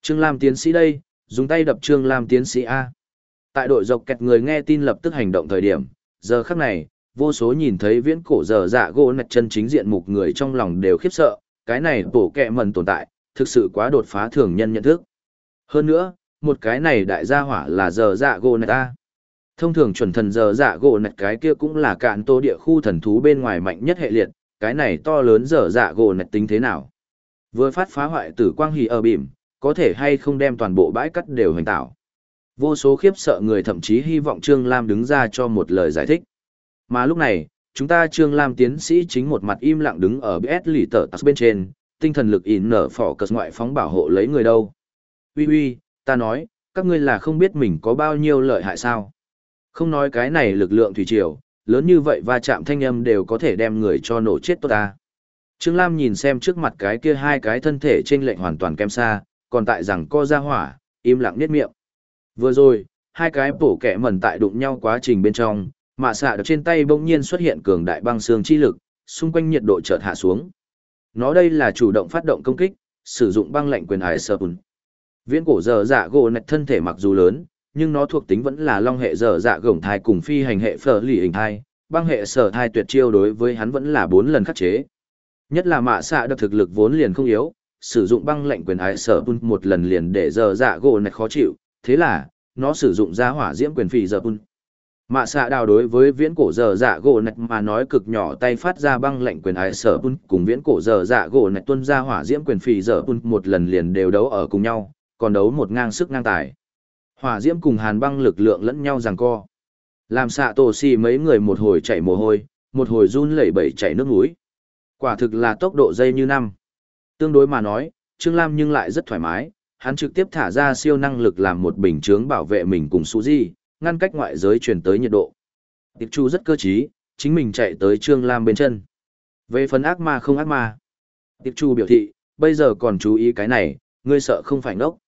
Trương Lam tiến sĩ đây, dùng tay đập Trương Lam tiến sĩ A. Tại đội dọc kẹt người nghe tin lập tức hành động thời điểm, giờ khắc này, vô số nhìn thấy viễn cổ giờ dạ gỗ nạch chân chính diện mục người trong lòng đều khiếp sợ, cái này bổ kẹ mần tồn tại, thực sự quá đột phá thường nhân nhận thức. Hơn nữa, một cái này đại gia hỏa là giờ dạ gỗ nạch A. Thông thường chuẩn thần giờ dạ gỗ nạch cái kia cũng là cạn tô địa khu thần thú bên ngoài mạnh nhất hệ liệt, cái này to lớn giờ dạ gỗ nạch tính thế nào. Vừa phát phá hoại tử quang hì ở bìm, có thể hay không đem toàn bộ bãi cắt đều hành tạo. Vô số khiếp sợ người thậm chí hy vọng Trương Lam đứng ra cho một lời giải thích. Mà lúc này, chúng ta Trương Lam tiến sĩ chính một mặt im lặng đứng ở BS lì tờ bên trên, tinh thần lực in nở phỏ cờ ngoại phóng bảo hộ lấy người đâu. Ui ui, ta nói, các ngươi là không biết mình có bao nhiêu lợi hại sao. Không nói cái này lực lượng thủy triều, lớn như vậy va chạm thanh âm đều có thể đem người cho nổ chết tốt ta. Trương Lam nhìn xem trước mặt cái kia hai cái thân thể trên lệnh hoàn toàn kem xa, còn tại rằng co ra hỏa, im lặng niết miệng. Vừa rồi, hai cái bổ kẻ mẩn tại đụng nhau quá trình bên trong, mạ xạ được trên tay bỗng nhiên xuất hiện cường đại băng xương chi lực, xung quanh nhiệt độ chợt hạ xuống. Nó đây là chủ động phát động công kích, sử dụng băng lệnh quyền hải sơ Viễn cổ giờ dạ gỗ nạch thân thể mặc dù lớn, nhưng nó thuộc tính vẫn là long hệ dở dạ gổng thai cùng phi hành hệ phở lì hình thai, băng hệ sở thai tuyệt chiêu đối với hắn vẫn là bốn lần khắc chế. Nhất là mạ xạ được thực lực vốn liền không yếu, sử dụng băng lệnh quyền ái sở bun một lần liền để dở dạ gỗ này khó chịu, thế là, nó sử dụng ra hỏa diễm quyền phi dở bun. Mạ xạ đào đối với viễn cổ dở dạ gỗ này mà nói cực nhỏ tay phát ra băng lệnh quyền ái sở bun cùng viễn cổ dở dạ gỗ này tuân ra hỏa diễm quyền phi dở bun một lần liền đều đấu ở cùng nhau, còn đấu một ngang sức ngang tài. Hỏa diễm cùng hàn băng lực lượng lẫn nhau giằng co. Làm xạ tổ xì mấy người một hồi chạy mồ hôi, một hồi run lẩy bẩy chảy nước mũi. Quả thực là tốc độ dây như năm. Tương đối mà nói, Trương Lam nhưng lại rất thoải mái, hắn trực tiếp thả ra siêu năng lực làm một bình chướng bảo vệ mình cùng Suzy, ngăn cách ngoại giới truyền tới nhiệt độ. Tiệp Chu rất cơ trí, chính mình chạy tới Trương Lam bên chân. Về phần ác ma không ác ma. Tiệp Chu biểu thị, bây giờ còn chú ý cái này, ngươi sợ không phải ngốc.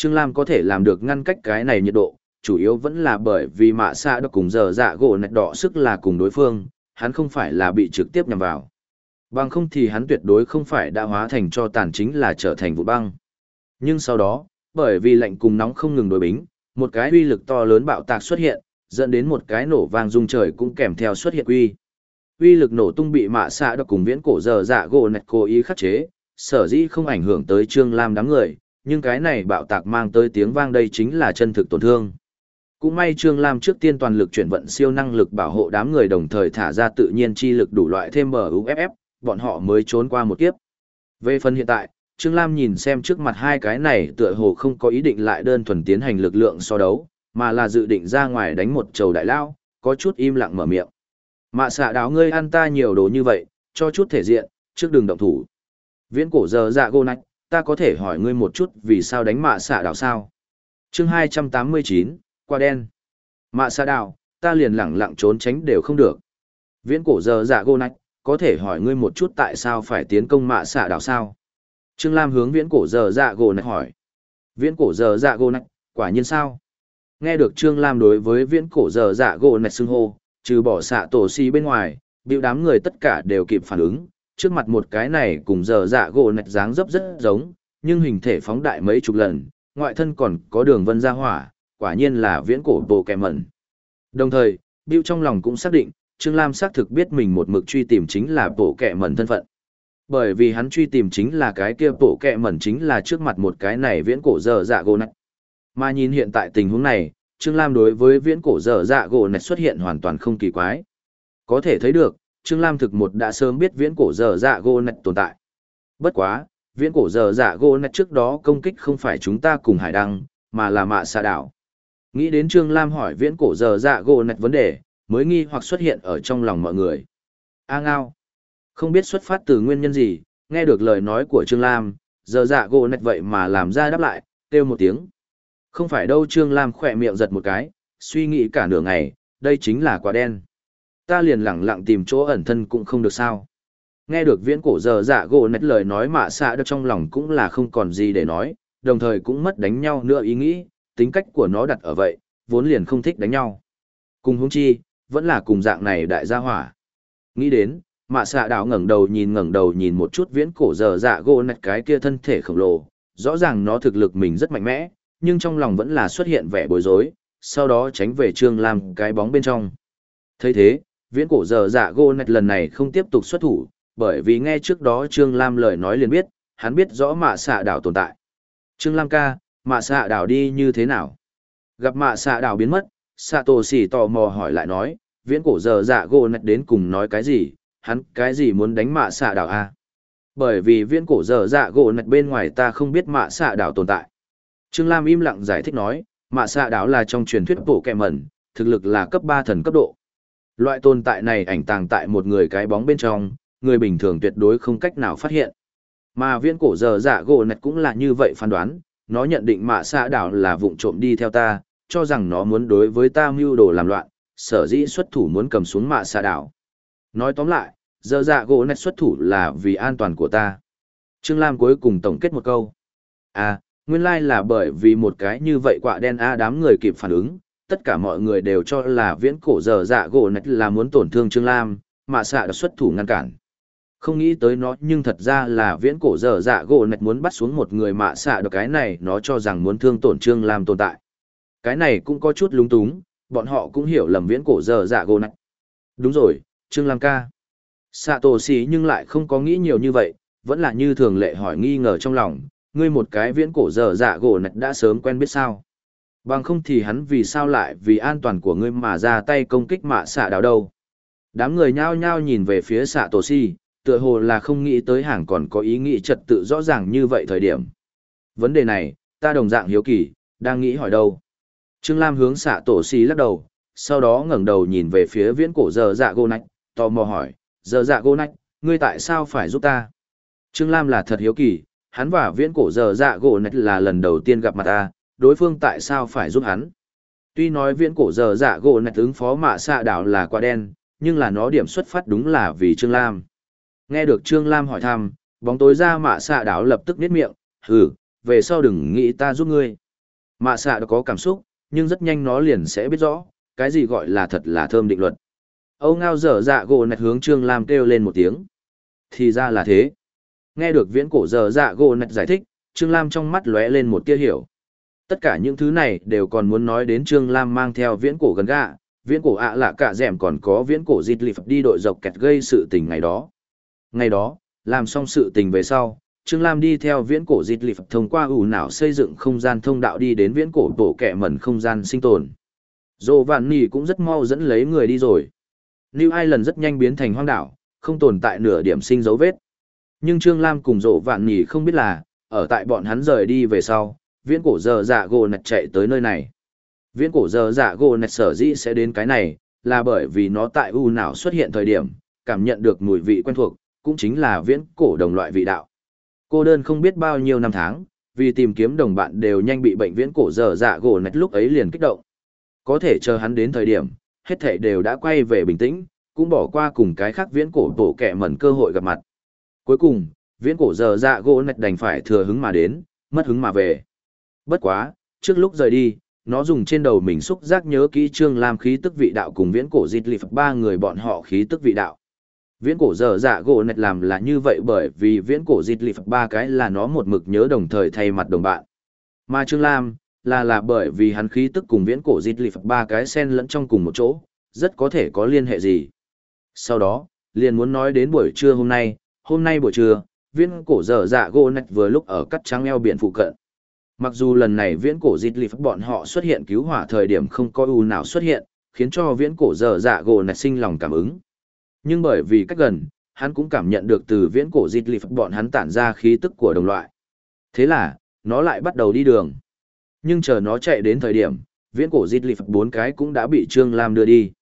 Trương Lam có thể làm được ngăn cách cái này nhiệt độ, chủ yếu vẫn là bởi vì mạ xạ được cùng giờ dạ gỗ nạch đỏ sức là cùng đối phương, hắn không phải là bị trực tiếp nhằm vào. Bằng không thì hắn tuyệt đối không phải đã hóa thành cho tàn chính là trở thành vụ băng. Nhưng sau đó, bởi vì lạnh cùng nóng không ngừng đối bính, một cái uy lực to lớn bạo tạc xuất hiện, dẫn đến một cái nổ vang rung trời cũng kèm theo xuất hiện uy. Uy lực nổ tung bị mạ xạ đã cùng viễn cổ giờ dạ gỗ nạch cố ý khắc chế, sở dĩ không ảnh hưởng tới Trương Lam đám người, nhưng cái này bạo tạc mang tới tiếng vang đây chính là chân thực tổn thương. Cũng may Trương Lam trước tiên toàn lực chuyển vận siêu năng lực bảo hộ đám người đồng thời thả ra tự nhiên chi lực đủ loại thêm bờ UFF, bọn họ mới trốn qua một kiếp. Về phần hiện tại, Trương Lam nhìn xem trước mặt hai cái này tựa hồ không có ý định lại đơn thuần tiến hành lực lượng so đấu, mà là dự định ra ngoài đánh một trầu đại lao, có chút im lặng mở miệng. Mạ xạ đáo ngươi ăn ta nhiều đồ như vậy, cho chút thể diện, trước đường động thủ. Viễn cổ giờ dạ gô nách, ta có thể hỏi ngươi một chút vì sao đánh mạ xạ đảo sao? chương 289, qua đen. Mạ xạ đảo, ta liền lẳng lặng trốn tránh đều không được. Viễn cổ giờ dạ gô nách, có thể hỏi ngươi một chút tại sao phải tiến công mạ xạ đảo sao? Trương Lam hướng viễn cổ giờ dạ gô nách hỏi. Viễn cổ giờ dạ gô nách, quả nhiên sao? Nghe được Trương Lam đối với viễn cổ giờ dạ gỗ nách xưng hô, trừ bỏ xạ tổ si bên ngoài, biểu đám người tất cả đều kịp phản ứng, trước mặt một cái này cùng giờ dạ gỗ nạch dáng dấp rất giống, nhưng hình thể phóng đại mấy chục lần, ngoại thân còn có đường vân ra hỏa, quả nhiên là viễn cổ bộ kẻ mẩn. Đồng thời, Bill trong lòng cũng xác định, Trương Lam xác thực biết mình một mực truy tìm chính là bộ kẻ mẩn thân phận. Bởi vì hắn truy tìm chính là cái kia bộ kẻ mẩn chính là trước mặt một cái này viễn cổ giờ dạ gỗ nạch. Mà nhìn hiện tại tình huống này, Trương Lam đối với viễn cổ dở dạ gỗ này xuất hiện hoàn toàn không kỳ quái. Có thể thấy được, Trương Lam thực một đã sớm biết viễn cổ dở dạ gỗ nẹt tồn tại. Bất quá, viễn cổ dở dạ gỗ nẹt trước đó công kích không phải chúng ta cùng hải đăng, mà là mạ xà đảo. Nghĩ đến Trương Lam hỏi viễn cổ dở dạ gỗ nẹt vấn đề, mới nghi hoặc xuất hiện ở trong lòng mọi người. A ngao. Không biết xuất phát từ nguyên nhân gì, nghe được lời nói của Trương Lam, dở dạ gỗ nẹt vậy mà làm ra đáp lại, kêu một tiếng. Không phải đâu Trương Lam khỏe miệng giật một cái, suy nghĩ cả nửa ngày, đây chính là quả đen. Ta liền lẳng lặng tìm chỗ ẩn thân cũng không được sao. Nghe được viễn cổ giờ dạ gỗ nét lời nói mạ xạ được trong lòng cũng là không còn gì để nói, đồng thời cũng mất đánh nhau nữa ý nghĩ, tính cách của nó đặt ở vậy, vốn liền không thích đánh nhau. Cùng hướng chi, vẫn là cùng dạng này đại gia hỏa. Nghĩ đến, mạ xạ đảo ngẩng đầu nhìn ngẩng đầu nhìn một chút viễn cổ giờ dạ gỗ nét cái kia thân thể khổng lồ, rõ ràng nó thực lực mình rất mạnh mẽ, nhưng trong lòng vẫn là xuất hiện vẻ bối rối, sau đó tránh về Trương Lam cái bóng bên trong. thấy thế, viễn cổ giờ dạ gô nạch lần này không tiếp tục xuất thủ, bởi vì nghe trước đó Trương Lam lời nói liền biết, hắn biết rõ mạ xạ đảo tồn tại. Trương Lam ca, mạ xạ đảo đi như thế nào? Gặp mạ xạ đảo biến mất, xạ tổ xỉ tò mò hỏi lại nói, viễn cổ giờ dạ gô nạch đến cùng nói cái gì, hắn cái gì muốn đánh mạ xạ đảo a Bởi vì viễn cổ giờ dạ gỗ nạch bên ngoài ta không biết mạ xạ đảo tồn tại. Trương Lam im lặng giải thích nói, mạ xạ đảo là trong truyền thuyết bổ kẹ mẩn, thực lực là cấp 3 thần cấp độ. Loại tồn tại này ảnh tàng tại một người cái bóng bên trong, người bình thường tuyệt đối không cách nào phát hiện. Mà viên cổ giờ dạ gỗ nạch cũng là như vậy phán đoán, nó nhận định mạ xạ đảo là vụng trộm đi theo ta, cho rằng nó muốn đối với ta mưu đồ làm loạn, sở dĩ xuất thủ muốn cầm xuống mạ xạ đảo. Nói tóm lại, giờ dạ gỗ nạch xuất thủ là vì an toàn của ta. Trương Lam cuối cùng tổng kết một câu. À, nguyên lai là bởi vì một cái như vậy quạ đen a đám người kịp phản ứng, tất cả mọi người đều cho là viễn cổ giờ dạ gỗ nạch là muốn tổn thương Trương Lam, mà xạ đã xuất thủ ngăn cản. Không nghĩ tới nó nhưng thật ra là viễn cổ giờ dạ gỗ nạch muốn bắt xuống một người mạ xạ được cái này nó cho rằng muốn thương tổn Trương Lam tồn tại. Cái này cũng có chút lúng túng, bọn họ cũng hiểu lầm viễn cổ giờ dạ gỗ nạch. Đúng rồi, Trương Lam ca. Xạ tổ xí nhưng lại không có nghĩ nhiều như vậy, vẫn là như thường lệ hỏi nghi ngờ trong lòng, ngươi một cái viễn cổ dở dạ gỗ nạch đã sớm quen biết sao. Bằng không thì hắn vì sao lại vì an toàn của ngươi mà ra tay công kích mạ xạ đào đâu. Đám người nhao nhao nhìn về phía xạ tổ si, tựa hồ là không nghĩ tới hàng còn có ý nghĩ trật tự rõ ràng như vậy thời điểm. Vấn đề này, ta đồng dạng hiếu kỳ, đang nghĩ hỏi đâu. Trương Lam hướng xạ tổ si lắc đầu, sau đó ngẩng đầu nhìn về phía viễn cổ dở dạ gỗ nách, tò mò hỏi, dở dạ gỗ nách, ngươi tại sao phải giúp ta? Trương Lam là thật hiếu kỳ, hắn và viễn cổ giờ dạ gỗ nách là lần đầu tiên gặp mặt ta, đối phương tại sao phải giúp hắn. Tuy nói viễn cổ giờ dạ gỗ nạch ứng phó mạ xạ đảo là quả đen, nhưng là nó điểm xuất phát đúng là vì Trương Lam. Nghe được Trương Lam hỏi thăm, bóng tối ra mạ xạ đảo lập tức niết miệng, hừ, về sau đừng nghĩ ta giúp ngươi. Mạ xạ đã có cảm xúc, nhưng rất nhanh nó liền sẽ biết rõ, cái gì gọi là thật là thơm định luật. Âu ngao dở dạ gỗ nạch hướng Trương Lam kêu lên một tiếng. Thì ra là thế. Nghe được viễn cổ Dở dạ gỗ nạch giải thích, Trương Lam trong mắt lóe lên một tia hiểu. Tất cả những thứ này đều còn muốn nói đến Trương Lam mang theo viễn cổ gần gạ, viễn cổ ạ lạ cả dẻm còn có viễn cổ dịt lì phật đi đội dọc kẹt gây sự tình ngày đó. Ngày đó, làm xong sự tình về sau, Trương Lam đi theo viễn cổ dịt lì phật thông qua ủ não xây dựng không gian thông đạo đi đến viễn cổ tổ kẹ mẩn không gian sinh tồn. dồ Vạn Nì cũng rất mau dẫn lấy người đi rồi. New lần rất nhanh biến thành hoang đảo, không tồn tại nửa điểm sinh dấu vết. Nhưng Trương Lam cùng dồ Vạn Nì không biết là, ở tại bọn hắn rời đi về sau, viễn cổ giờ dạ gỗ nạch chạy tới nơi này. Viễn cổ giờ dạ gỗ nạch sở dĩ sẽ đến cái này, là bởi vì nó tại u nào xuất hiện thời điểm, cảm nhận được mùi vị quen thuộc, cũng chính là viễn cổ đồng loại vị đạo. Cô đơn không biết bao nhiêu năm tháng, vì tìm kiếm đồng bạn đều nhanh bị bệnh viễn cổ giờ dạ gỗ nạch lúc ấy liền kích động. Có thể chờ hắn đến thời điểm, hết thảy đều đã quay về bình tĩnh, cũng bỏ qua cùng cái khác viễn cổ tổ kẻ mẩn cơ hội gặp mặt. Cuối cùng, viễn cổ giờ dạ gỗ nạch đành phải thừa hứng mà đến, mất hứng mà về. Bất quá, trước lúc rời đi, nó dùng trên đầu mình xúc giác nhớ kỹ Trương Lam khí tức vị đạo cùng viễn cổ dịch lịp ba người bọn họ khí tức vị đạo. Viễn cổ giờ dạ gỗ nạch làm là như vậy bởi vì viễn cổ dịch lịp ba cái là nó một mực nhớ đồng thời thay mặt đồng bạn. Mà Trương Lam, là là bởi vì hắn khí tức cùng viễn cổ dịch lịp ba cái xen lẫn trong cùng một chỗ, rất có thể có liên hệ gì. Sau đó, liền muốn nói đến buổi trưa hôm nay, hôm nay buổi trưa, viễn cổ dở dạ gỗ nạch vừa lúc ở cắt trắng eo biển phụ cận. Mặc dù lần này viễn cổ dịch lịp bọn họ xuất hiện cứu hỏa thời điểm không có ưu nào xuất hiện, khiến cho viễn cổ dở dạ gỗ nảy sinh lòng cảm ứng. Nhưng bởi vì cách gần, hắn cũng cảm nhận được từ viễn cổ dịch lịp bọn hắn tản ra khí tức của đồng loại. Thế là, nó lại bắt đầu đi đường. Nhưng chờ nó chạy đến thời điểm, viễn cổ dịch lịp bốn cái cũng đã bị Trương Lam đưa đi.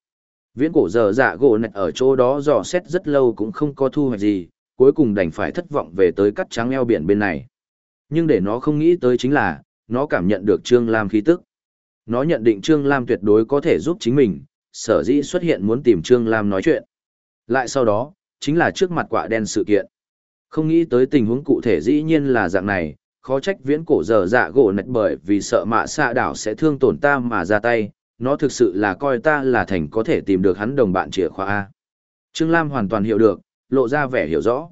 Viễn cổ dở dạ gỗ nạch ở chỗ đó dò xét rất lâu cũng không có thu hoạch gì, cuối cùng đành phải thất vọng về tới cắt trắng eo biển bên này. Nhưng để nó không nghĩ tới chính là, nó cảm nhận được Trương Lam khí tức. Nó nhận định Trương Lam tuyệt đối có thể giúp chính mình, sở dĩ xuất hiện muốn tìm Trương Lam nói chuyện. Lại sau đó, chính là trước mặt quả đen sự kiện. Không nghĩ tới tình huống cụ thể dĩ nhiên là dạng này, khó trách viễn cổ giờ dạ gỗ nạch bởi vì sợ mạ xạ đảo sẽ thương tổn ta mà ra tay, nó thực sự là coi ta là thành có thể tìm được hắn đồng bạn chìa khóa A. Trương Lam hoàn toàn hiểu được, lộ ra vẻ hiểu rõ.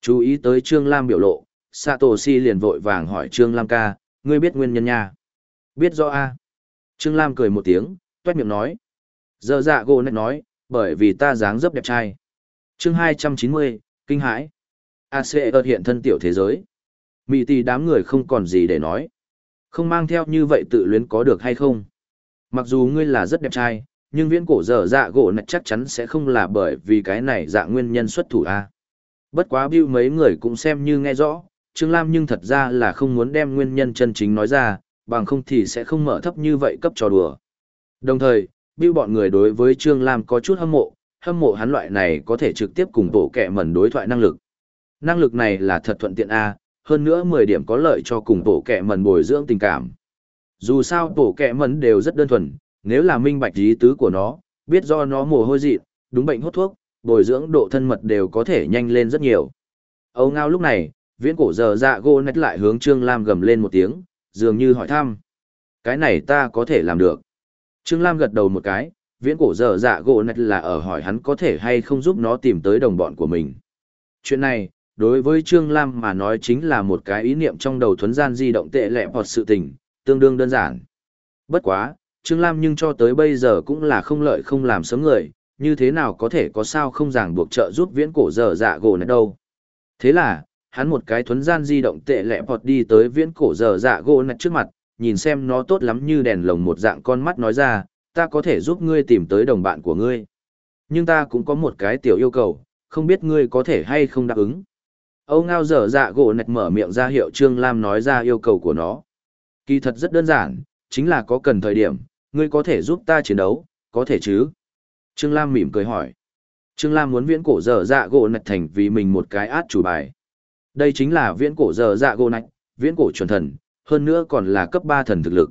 Chú ý tới Trương Lam biểu lộ, Satoshi liền vội vàng hỏi Trương Lam ca, ngươi biết nguyên nhân nha. Biết rõ A. Trương Lam cười một tiếng, toét miệng nói. Giờ dạ gỗ nét nói, bởi vì ta dáng dấp đẹp trai. chương 290, kinh hãi. AC ở hiện thân tiểu thế giới. Mị tì đám người không còn gì để nói. Không mang theo như vậy tự luyến có được hay không? Mặc dù ngươi là rất đẹp trai, nhưng viễn cổ dở dạ gỗ nạch chắc chắn sẽ không là bởi vì cái này dạ nguyên nhân xuất thủ a bất quá bưu mấy người cũng xem như nghe rõ trương lam nhưng thật ra là không muốn đem nguyên nhân chân chính nói ra bằng không thì sẽ không mở thấp như vậy cấp trò đùa. Đồng thời bưu bọn người đối với trương lam có chút hâm mộ hâm mộ hắn loại này có thể trực tiếp cùng tổ kẻ mẩn đối thoại năng lực. Năng lực này là thật thuận tiện a hơn nữa mười điểm có lợi cho cùng tổ kẻ mẩn bồi dưỡng tình cảm. Dù sao tổ kẻ mẩn đều rất đơn thuần nếu là minh bạch ý tứ của nó, biết do nó mồ hôi dị, đúng bệnh hút thuốc, bồi dưỡng độ thân mật đều có thể nhanh lên rất nhiều. Âu ngao lúc này, viễn cổ giờ dạ gô nét lại hướng Trương Lam gầm lên một tiếng, dường như hỏi thăm. Cái này ta có thể làm được. Trương Lam gật đầu một cái, viễn cổ giờ dạ gỗ nét là ở hỏi hắn có thể hay không giúp nó tìm tới đồng bọn của mình. Chuyện này, đối với Trương Lam mà nói chính là một cái ý niệm trong đầu thuấn gian di động tệ lẹ hoặc sự tình, tương đương đơn giản. Bất quá, Trương Lam nhưng cho tới bây giờ cũng là không lợi không làm sớm người, như thế nào có thể có sao không ràng buộc trợ giúp viễn cổ dở dạ gỗ này đâu. Thế là, hắn một cái thuấn gian di động tệ lẹ bọt đi tới viễn cổ dở dạ gỗ nạch trước mặt, nhìn xem nó tốt lắm như đèn lồng một dạng con mắt nói ra, ta có thể giúp ngươi tìm tới đồng bạn của ngươi. Nhưng ta cũng có một cái tiểu yêu cầu, không biết ngươi có thể hay không đáp ứng. Âu ngao dở dạ gỗ nạch mở miệng ra hiệu Trương Lam nói ra yêu cầu của nó. Kỳ thật rất đơn giản, chính là có cần thời điểm, ngươi có thể giúp ta chiến đấu, có thể chứ? Trương Lam mỉm cười hỏi. Trương Lam muốn viễn cổ dở dạ gỗ nạch thành vì mình một cái át chủ bài. Đây chính là viễn cổ dở dạ gỗ nạch, viễn cổ chuẩn thần, hơn nữa còn là cấp 3 thần thực lực.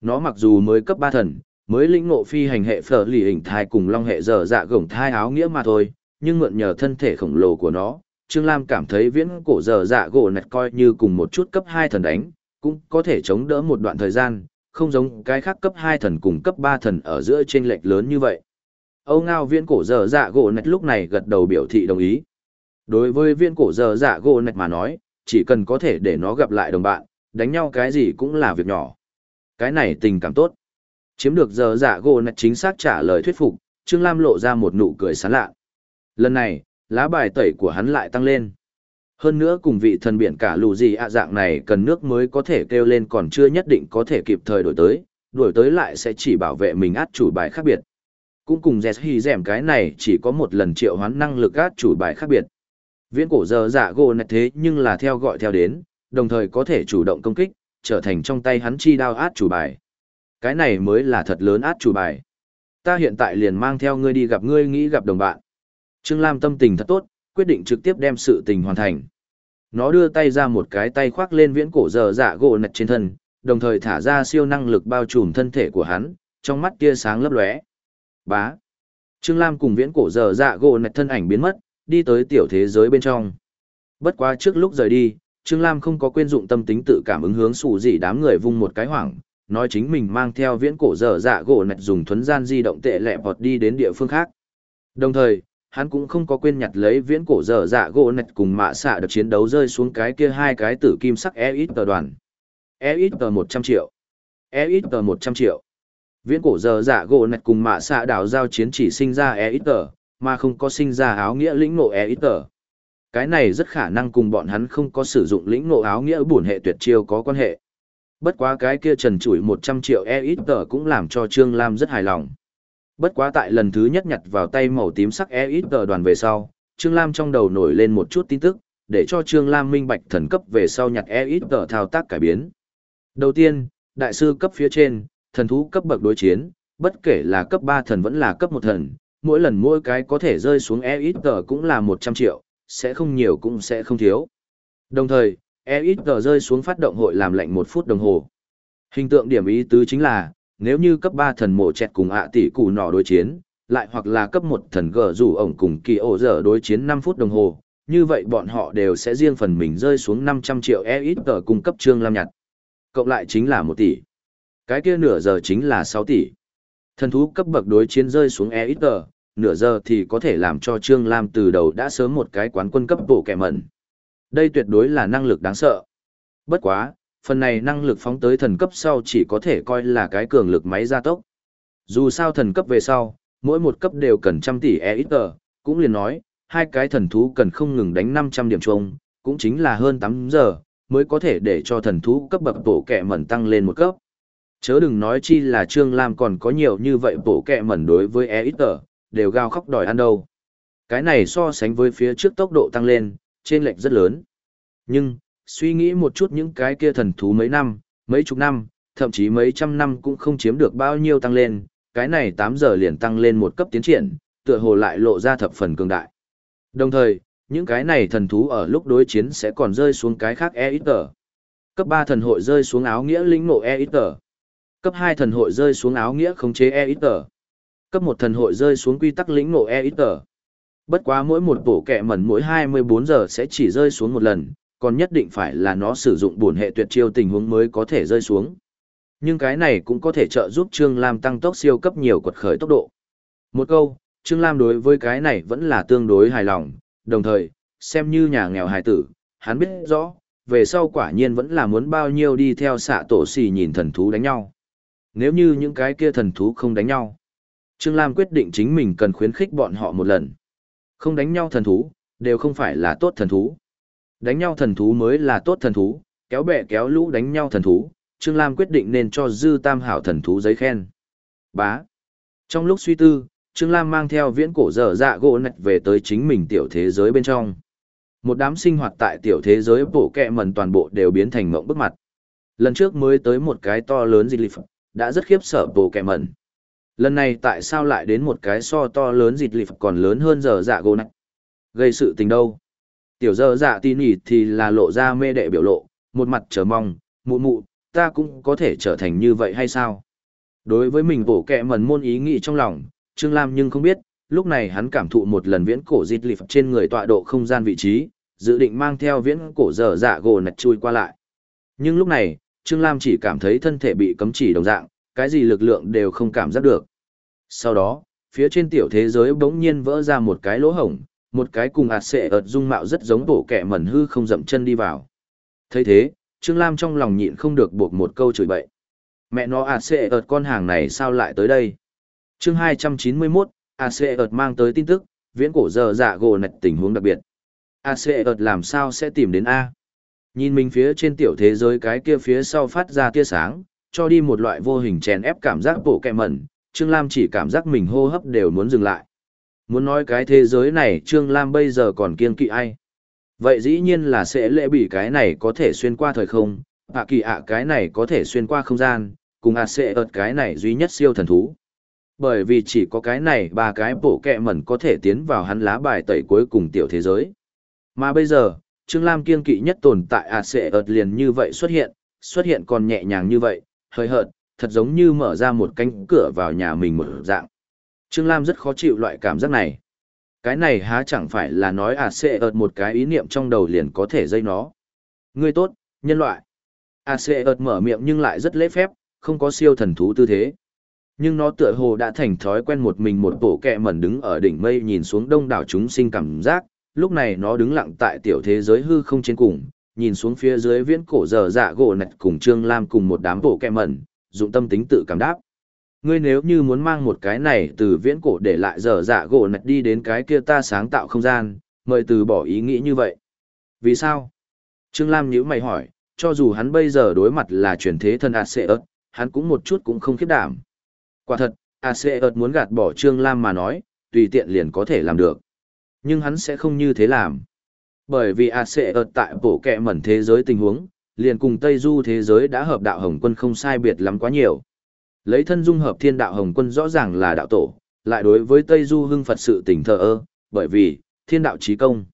Nó mặc dù mới cấp 3 thần, mới lĩnh ngộ phi hành hệ phở lì hình thai cùng long hệ dở dạ gổng thai áo nghĩa mà thôi, nhưng mượn nhờ thân thể khổng lồ của nó, Trương Lam cảm thấy viễn cổ dở dạ gỗ nạch coi như cùng một chút cấp 2 thần đánh, cũng có thể chống đỡ một đoạn thời gian, không giống cái khác cấp 2 thần cùng cấp 3 thần ở giữa chênh lệch lớn như vậy. Âu Ngao Viễn cổ dở dạ gỗ nạch lúc này gật đầu biểu thị đồng ý. Đối với viên cổ giờ dạ gỗ nạch mà nói, chỉ cần có thể để nó gặp lại đồng bạn, đánh nhau cái gì cũng là việc nhỏ. Cái này tình cảm tốt. Chiếm được giờ dạ gỗ nạch chính xác trả lời thuyết phục, Trương Lam lộ ra một nụ cười sán lạ. Lần này, lá bài tẩy của hắn lại tăng lên. Hơn nữa cùng vị thần biển cả lù gì ạ dạng này cần nước mới có thể kêu lên còn chưa nhất định có thể kịp thời đổi tới, đổi tới lại sẽ chỉ bảo vệ mình át chủ bài khác biệt. Cũng cùng jessie Hy dẻm cái này chỉ có một lần triệu hoán năng lực át chủ bài khác biệt. Viễn cổ giờ dạ gỗ nạch thế nhưng là theo gọi theo đến, đồng thời có thể chủ động công kích, trở thành trong tay hắn chi đao át chủ bài. Cái này mới là thật lớn át chủ bài. Ta hiện tại liền mang theo ngươi đi gặp ngươi nghĩ gặp đồng bạn. Trương Lam tâm tình thật tốt, quyết định trực tiếp đem sự tình hoàn thành. Nó đưa tay ra một cái tay khoác lên viễn cổ giờ dạ gỗ nạch trên thân, đồng thời thả ra siêu năng lực bao trùm thân thể của hắn, trong mắt tia sáng lấp lóe. Bá. Trương Lam cùng viễn cổ giờ dạ gỗ nạch thân ảnh biến mất, đi tới tiểu thế giới bên trong. Bất quá trước lúc rời đi, Trương Lam không có quên dụng tâm tính tự cảm ứng hướng sủ gì đám người vung một cái hoảng, nói chính mình mang theo viễn cổ dở dạ gỗ nạch dùng thuấn gian di động tệ lẹ vọt đi đến địa phương khác. Đồng thời, hắn cũng không có quên nhặt lấy viễn cổ dở dạ gỗ nạch cùng mạ xạ được chiến đấu rơi xuống cái kia hai cái tử kim sắc e ít tờ đoàn. E ít tờ 100 triệu. E ít tờ 100 triệu. Viễn cổ dở dạ gỗ nạch cùng mạ xạ đảo giao chiến chỉ sinh ra e ít tờ, mà không có sinh ra áo nghĩa lĩnh ngộ e ít tờ. Cái này rất khả năng cùng bọn hắn không có sử dụng lĩnh ngộ áo nghĩa bổn hệ tuyệt chiêu có quan hệ. Bất quá cái kia trần chủi 100 triệu e ít tờ cũng làm cho Trương Lam rất hài lòng. Bất quá tại lần thứ nhất nhặt vào tay màu tím sắc e ít tờ đoàn về sau, Trương Lam trong đầu nổi lên một chút tin tức, để cho Trương Lam minh bạch thần cấp về sau nhặt e ít tờ thao tác cải biến. Đầu tiên, đại sư cấp phía trên, thần thú cấp bậc đối chiến, bất kể là cấp 3 thần vẫn là cấp 1 thần, mỗi lần mỗi cái có thể rơi xuống e ít tờ cũng là 100 triệu, sẽ không nhiều cũng sẽ không thiếu. Đồng thời, e ít tờ rơi xuống phát động hội làm lạnh một phút đồng hồ. Hình tượng điểm ý tứ chính là, nếu như cấp ba thần mộ chẹt cùng ạ tỷ củ nọ đối chiến, lại hoặc là cấp một thần gờ rủ ổng cùng kỳ ổ dở đối chiến năm phút đồng hồ, như vậy bọn họ đều sẽ riêng phần mình rơi xuống 500 triệu e ít tờ cung cấp trương lam nhặt. Cộng lại chính là 1 tỷ. Cái kia nửa giờ chính là 6 tỷ. Thần thú cấp bậc đối chiến rơi xuống e ít tờ, nửa giờ thì có thể làm cho Trương Lam từ đầu đã sớm một cái quán quân cấp bộ kẻ mẩn. Đây tuyệt đối là năng lực đáng sợ. Bất quá, phần này năng lực phóng tới thần cấp sau chỉ có thể coi là cái cường lực máy gia tốc. Dù sao thần cấp về sau, mỗi một cấp đều cần trăm tỷ EXP, cũng liền nói, hai cái thần thú cần không ngừng đánh 500 điểm chung, cũng chính là hơn 8 giờ, mới có thể để cho thần thú cấp bậc bộ kẻ mẩn tăng lên một cấp. Chớ đừng nói chi là Trương Lam còn có nhiều như vậy bộ kẹ mẩn đối với e ít tờ, đều gào khóc đòi ăn đâu. Cái này so sánh với phía trước tốc độ tăng lên, trên lệch rất lớn. Nhưng, suy nghĩ một chút những cái kia thần thú mấy năm, mấy chục năm, thậm chí mấy trăm năm cũng không chiếm được bao nhiêu tăng lên, cái này 8 giờ liền tăng lên một cấp tiến triển, tựa hồ lại lộ ra thập phần cường đại. Đồng thời, những cái này thần thú ở lúc đối chiến sẽ còn rơi xuống cái khác e ít tờ. Cấp 3 thần hội rơi xuống áo nghĩa lĩnh ngộ e ít tờ. Cấp 2 thần hội rơi xuống áo nghĩa khống chế e ít tờ cấp một thần hội rơi xuống quy tắc lĩnh ngộ e ít tờ. Bất quá mỗi một bổ kẹ mẩn mỗi 24 giờ sẽ chỉ rơi xuống một lần, còn nhất định phải là nó sử dụng bổn hệ tuyệt chiêu tình huống mới có thể rơi xuống. Nhưng cái này cũng có thể trợ giúp Trương Lam tăng tốc siêu cấp nhiều quật khởi tốc độ. Một câu, Trương Lam đối với cái này vẫn là tương đối hài lòng, đồng thời, xem như nhà nghèo hài tử, hắn biết rõ, về sau quả nhiên vẫn là muốn bao nhiêu đi theo xạ tổ xì nhìn thần thú đánh nhau. Nếu như những cái kia thần thú không đánh nhau, Trương Lam quyết định chính mình cần khuyến khích bọn họ một lần. Không đánh nhau thần thú, đều không phải là tốt thần thú. Đánh nhau thần thú mới là tốt thần thú, kéo bè kéo lũ đánh nhau thần thú, Trương Lam quyết định nên cho Dư Tam Hảo thần thú giấy khen. Bá. Trong lúc suy tư, Trương Lam mang theo viễn cổ dở dạ gỗ nạch về tới chính mình tiểu thế giới bên trong. Một đám sinh hoạt tại tiểu thế giới bổ kẹ mần toàn bộ đều biến thành mộng bức mặt. Lần trước mới tới một cái to lớn dịch lịch đã rất khiếp sợ bổ kẹ mẩn. Lần này tại sao lại đến một cái so to lớn dịt lịp còn lớn hơn giờ dạ gỗ nặng? Gây sự tình đâu? Tiểu giờ dạ tin nhỉ thì là lộ ra mê đệ biểu lộ, một mặt chờ mong, mụ mụ, ta cũng có thể trở thành như vậy hay sao? Đối với mình bổ kẹ mẩn môn ý nghĩ trong lòng, Trương Lam nhưng không biết, lúc này hắn cảm thụ một lần viễn cổ dịt lịp trên người tọa độ không gian vị trí, dự định mang theo viễn cổ giờ dạ gồ nạch chui qua lại. Nhưng lúc này, Trương Lam chỉ cảm thấy thân thể bị cấm chỉ đồng dạng, cái gì lực lượng đều không cảm giác được. Sau đó, phía trên tiểu thế giới bỗng nhiên vỡ ra một cái lỗ hổng, một cái cùng ạt sệ ợt dung mạo rất giống bộ kẻ mẩn hư không dậm chân đi vào. thấy thế, Trương Lam trong lòng nhịn không được buộc một câu chửi bậy. Mẹ nó ạt sệ ợt con hàng này sao lại tới đây? chương 291, ạt sệ ợt mang tới tin tức, viễn cổ giờ dạ gồ nạch tình huống đặc biệt. ạt sệ ợt làm sao sẽ tìm đến A? Nhìn mình phía trên tiểu thế giới cái kia phía sau phát ra tia sáng, cho đi một loại vô hình chèn ép cảm giác bộ kẹ mẩn, Trương Lam chỉ cảm giác mình hô hấp đều muốn dừng lại. Muốn nói cái thế giới này Trương Lam bây giờ còn kiên kỵ ai? Vậy dĩ nhiên là sẽ lễ bị cái này có thể xuyên qua thời không, ạ kỳ ạ cái này có thể xuyên qua không gian, cùng ạ sẽ ợt cái này duy nhất siêu thần thú. Bởi vì chỉ có cái này ba cái bộ kẹ mẩn có thể tiến vào hắn lá bài tẩy cuối cùng tiểu thế giới. Mà bây giờ, Trương Lam kiên kỵ nhất tồn tại ạ sẽ ợt liền như vậy xuất hiện, xuất hiện còn nhẹ nhàng như vậy, hơi hợt, thật giống như mở ra một cánh cửa vào nhà mình một dạng. Trương Lam rất khó chịu loại cảm giác này. Cái này há chẳng phải là nói à sẽ ợt một cái ý niệm trong đầu liền có thể dây nó. Ngươi tốt, nhân loại. À sẽ ợt mở miệng nhưng lại rất lễ phép, không có siêu thần thú tư thế. Nhưng nó tựa hồ đã thành thói quen một mình một bộ kẹ mẩn đứng ở đỉnh mây nhìn xuống đông đảo chúng sinh cảm giác, lúc này nó đứng lặng tại tiểu thế giới hư không trên cùng, nhìn xuống phía dưới viễn cổ giờ dạ gỗ nạch cùng Trương Lam cùng một đám bộ kẹ mẩn, dụng tâm tính tự cảm đáp. Ngươi nếu như muốn mang một cái này từ viễn cổ để lại giờ dạ gỗ nạch đi đến cái kia ta sáng tạo không gian, mời từ bỏ ý nghĩ như vậy. Vì sao? Trương Lam nhữ mày hỏi, cho dù hắn bây giờ đối mặt là chuyển thế thân Aseus, hắn cũng một chút cũng không khiếp đảm. Quả thật, Aseus muốn gạt bỏ Trương Lam mà nói, tùy tiện liền có thể làm được. Nhưng hắn sẽ không như thế làm. Bởi vì Aseus tại bộ kẹ mẩn thế giới tình huống, liền cùng Tây Du thế giới đã hợp đạo Hồng Quân không sai biệt lắm quá nhiều. Lấy thân dung hợp thiên đạo Hồng Quân rõ ràng là đạo tổ, lại đối với Tây Du hưng Phật sự tình thờ ơ, bởi vì, thiên đạo trí công.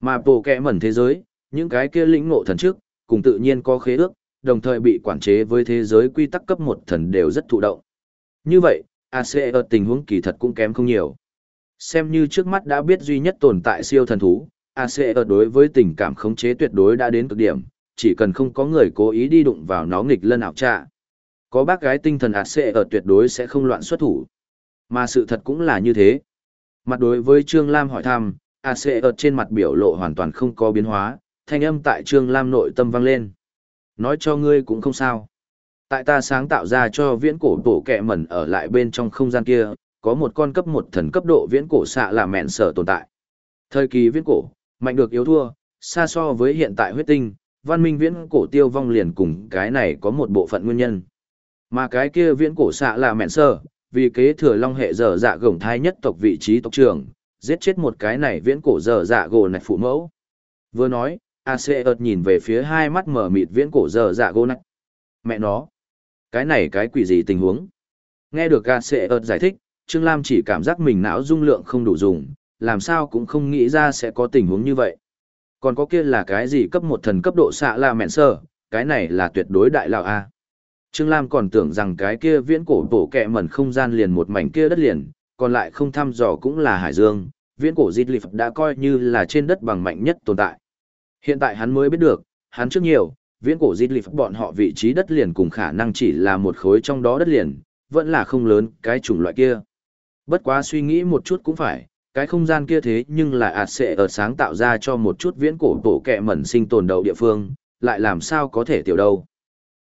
Mà bộ kẹ mẩn thế giới, những cái kia lĩnh ngộ thần trước, cùng tự nhiên có khế ước, đồng thời bị quản chế với thế giới quy tắc cấp một thần đều rất thụ động. Như vậy, AC ở tình huống kỳ thật cũng kém không nhiều. Xem như trước mắt đã biết duy nhất tồn tại siêu thần thú, ACE ở đối với tình cảm khống chế tuyệt đối đã đến cực điểm, chỉ cần không có người cố ý đi đụng vào nó nghịch lân ảo trạ. Có bác gái tinh thần ACE ở tuyệt đối sẽ không loạn xuất thủ. Mà sự thật cũng là như thế. Mặt đối với Trương Lam hỏi thăm, ACE ở trên mặt biểu lộ hoàn toàn không có biến hóa, thanh âm tại Trương Lam nội tâm vang lên. Nói cho ngươi cũng không sao. Tại ta sáng tạo ra cho viễn cổ tổ kẹ mẩn ở lại bên trong không gian kia, có một con cấp một thần cấp độ viễn cổ xạ là mẹn sở tồn tại. Thời kỳ viễn cổ, mạnh được yếu thua, xa so với hiện tại huyết tinh, văn minh viễn cổ tiêu vong liền cùng cái này có một bộ phận nguyên nhân. Mà cái kia viễn cổ xạ là mẹn sở, vì kế thừa long hệ dở dạ gồng thai nhất tộc vị trí tộc trưởng, giết chết một cái này viễn cổ dở dạ gồ này phụ mẫu. Vừa nói, AC ợt nhìn về phía hai mắt mở mịt viễn cổ dở dạ gồ này. Mẹ nó! Cái này cái quỷ gì tình huống? Nghe được AC ợt giải thích, Trương Lam chỉ cảm giác mình não dung lượng không đủ dùng, làm sao cũng không nghĩ ra sẽ có tình huống như vậy. Còn có kia là cái gì cấp một thần cấp độ xạ là mẹn sơ, cái này là tuyệt đối đại lão A. Trương Lam còn tưởng rằng cái kia viễn cổ tổ kẹ mẩn không gian liền một mảnh kia đất liền, còn lại không thăm dò cũng là hải dương, viễn cổ dịch lịp đã coi như là trên đất bằng mạnh nhất tồn tại. Hiện tại hắn mới biết được, hắn trước nhiều, viễn cổ dịch lịp bọn họ vị trí đất liền cùng khả năng chỉ là một khối trong đó đất liền, vẫn là không lớn cái chủng loại kia. Bất quá suy nghĩ một chút cũng phải, cái không gian kia thế nhưng là ạt sẽ ở sáng tạo ra cho một chút viễn cổ tổ kẹ mẩn sinh tồn đầu địa phương, lại làm sao có thể tiểu đâu.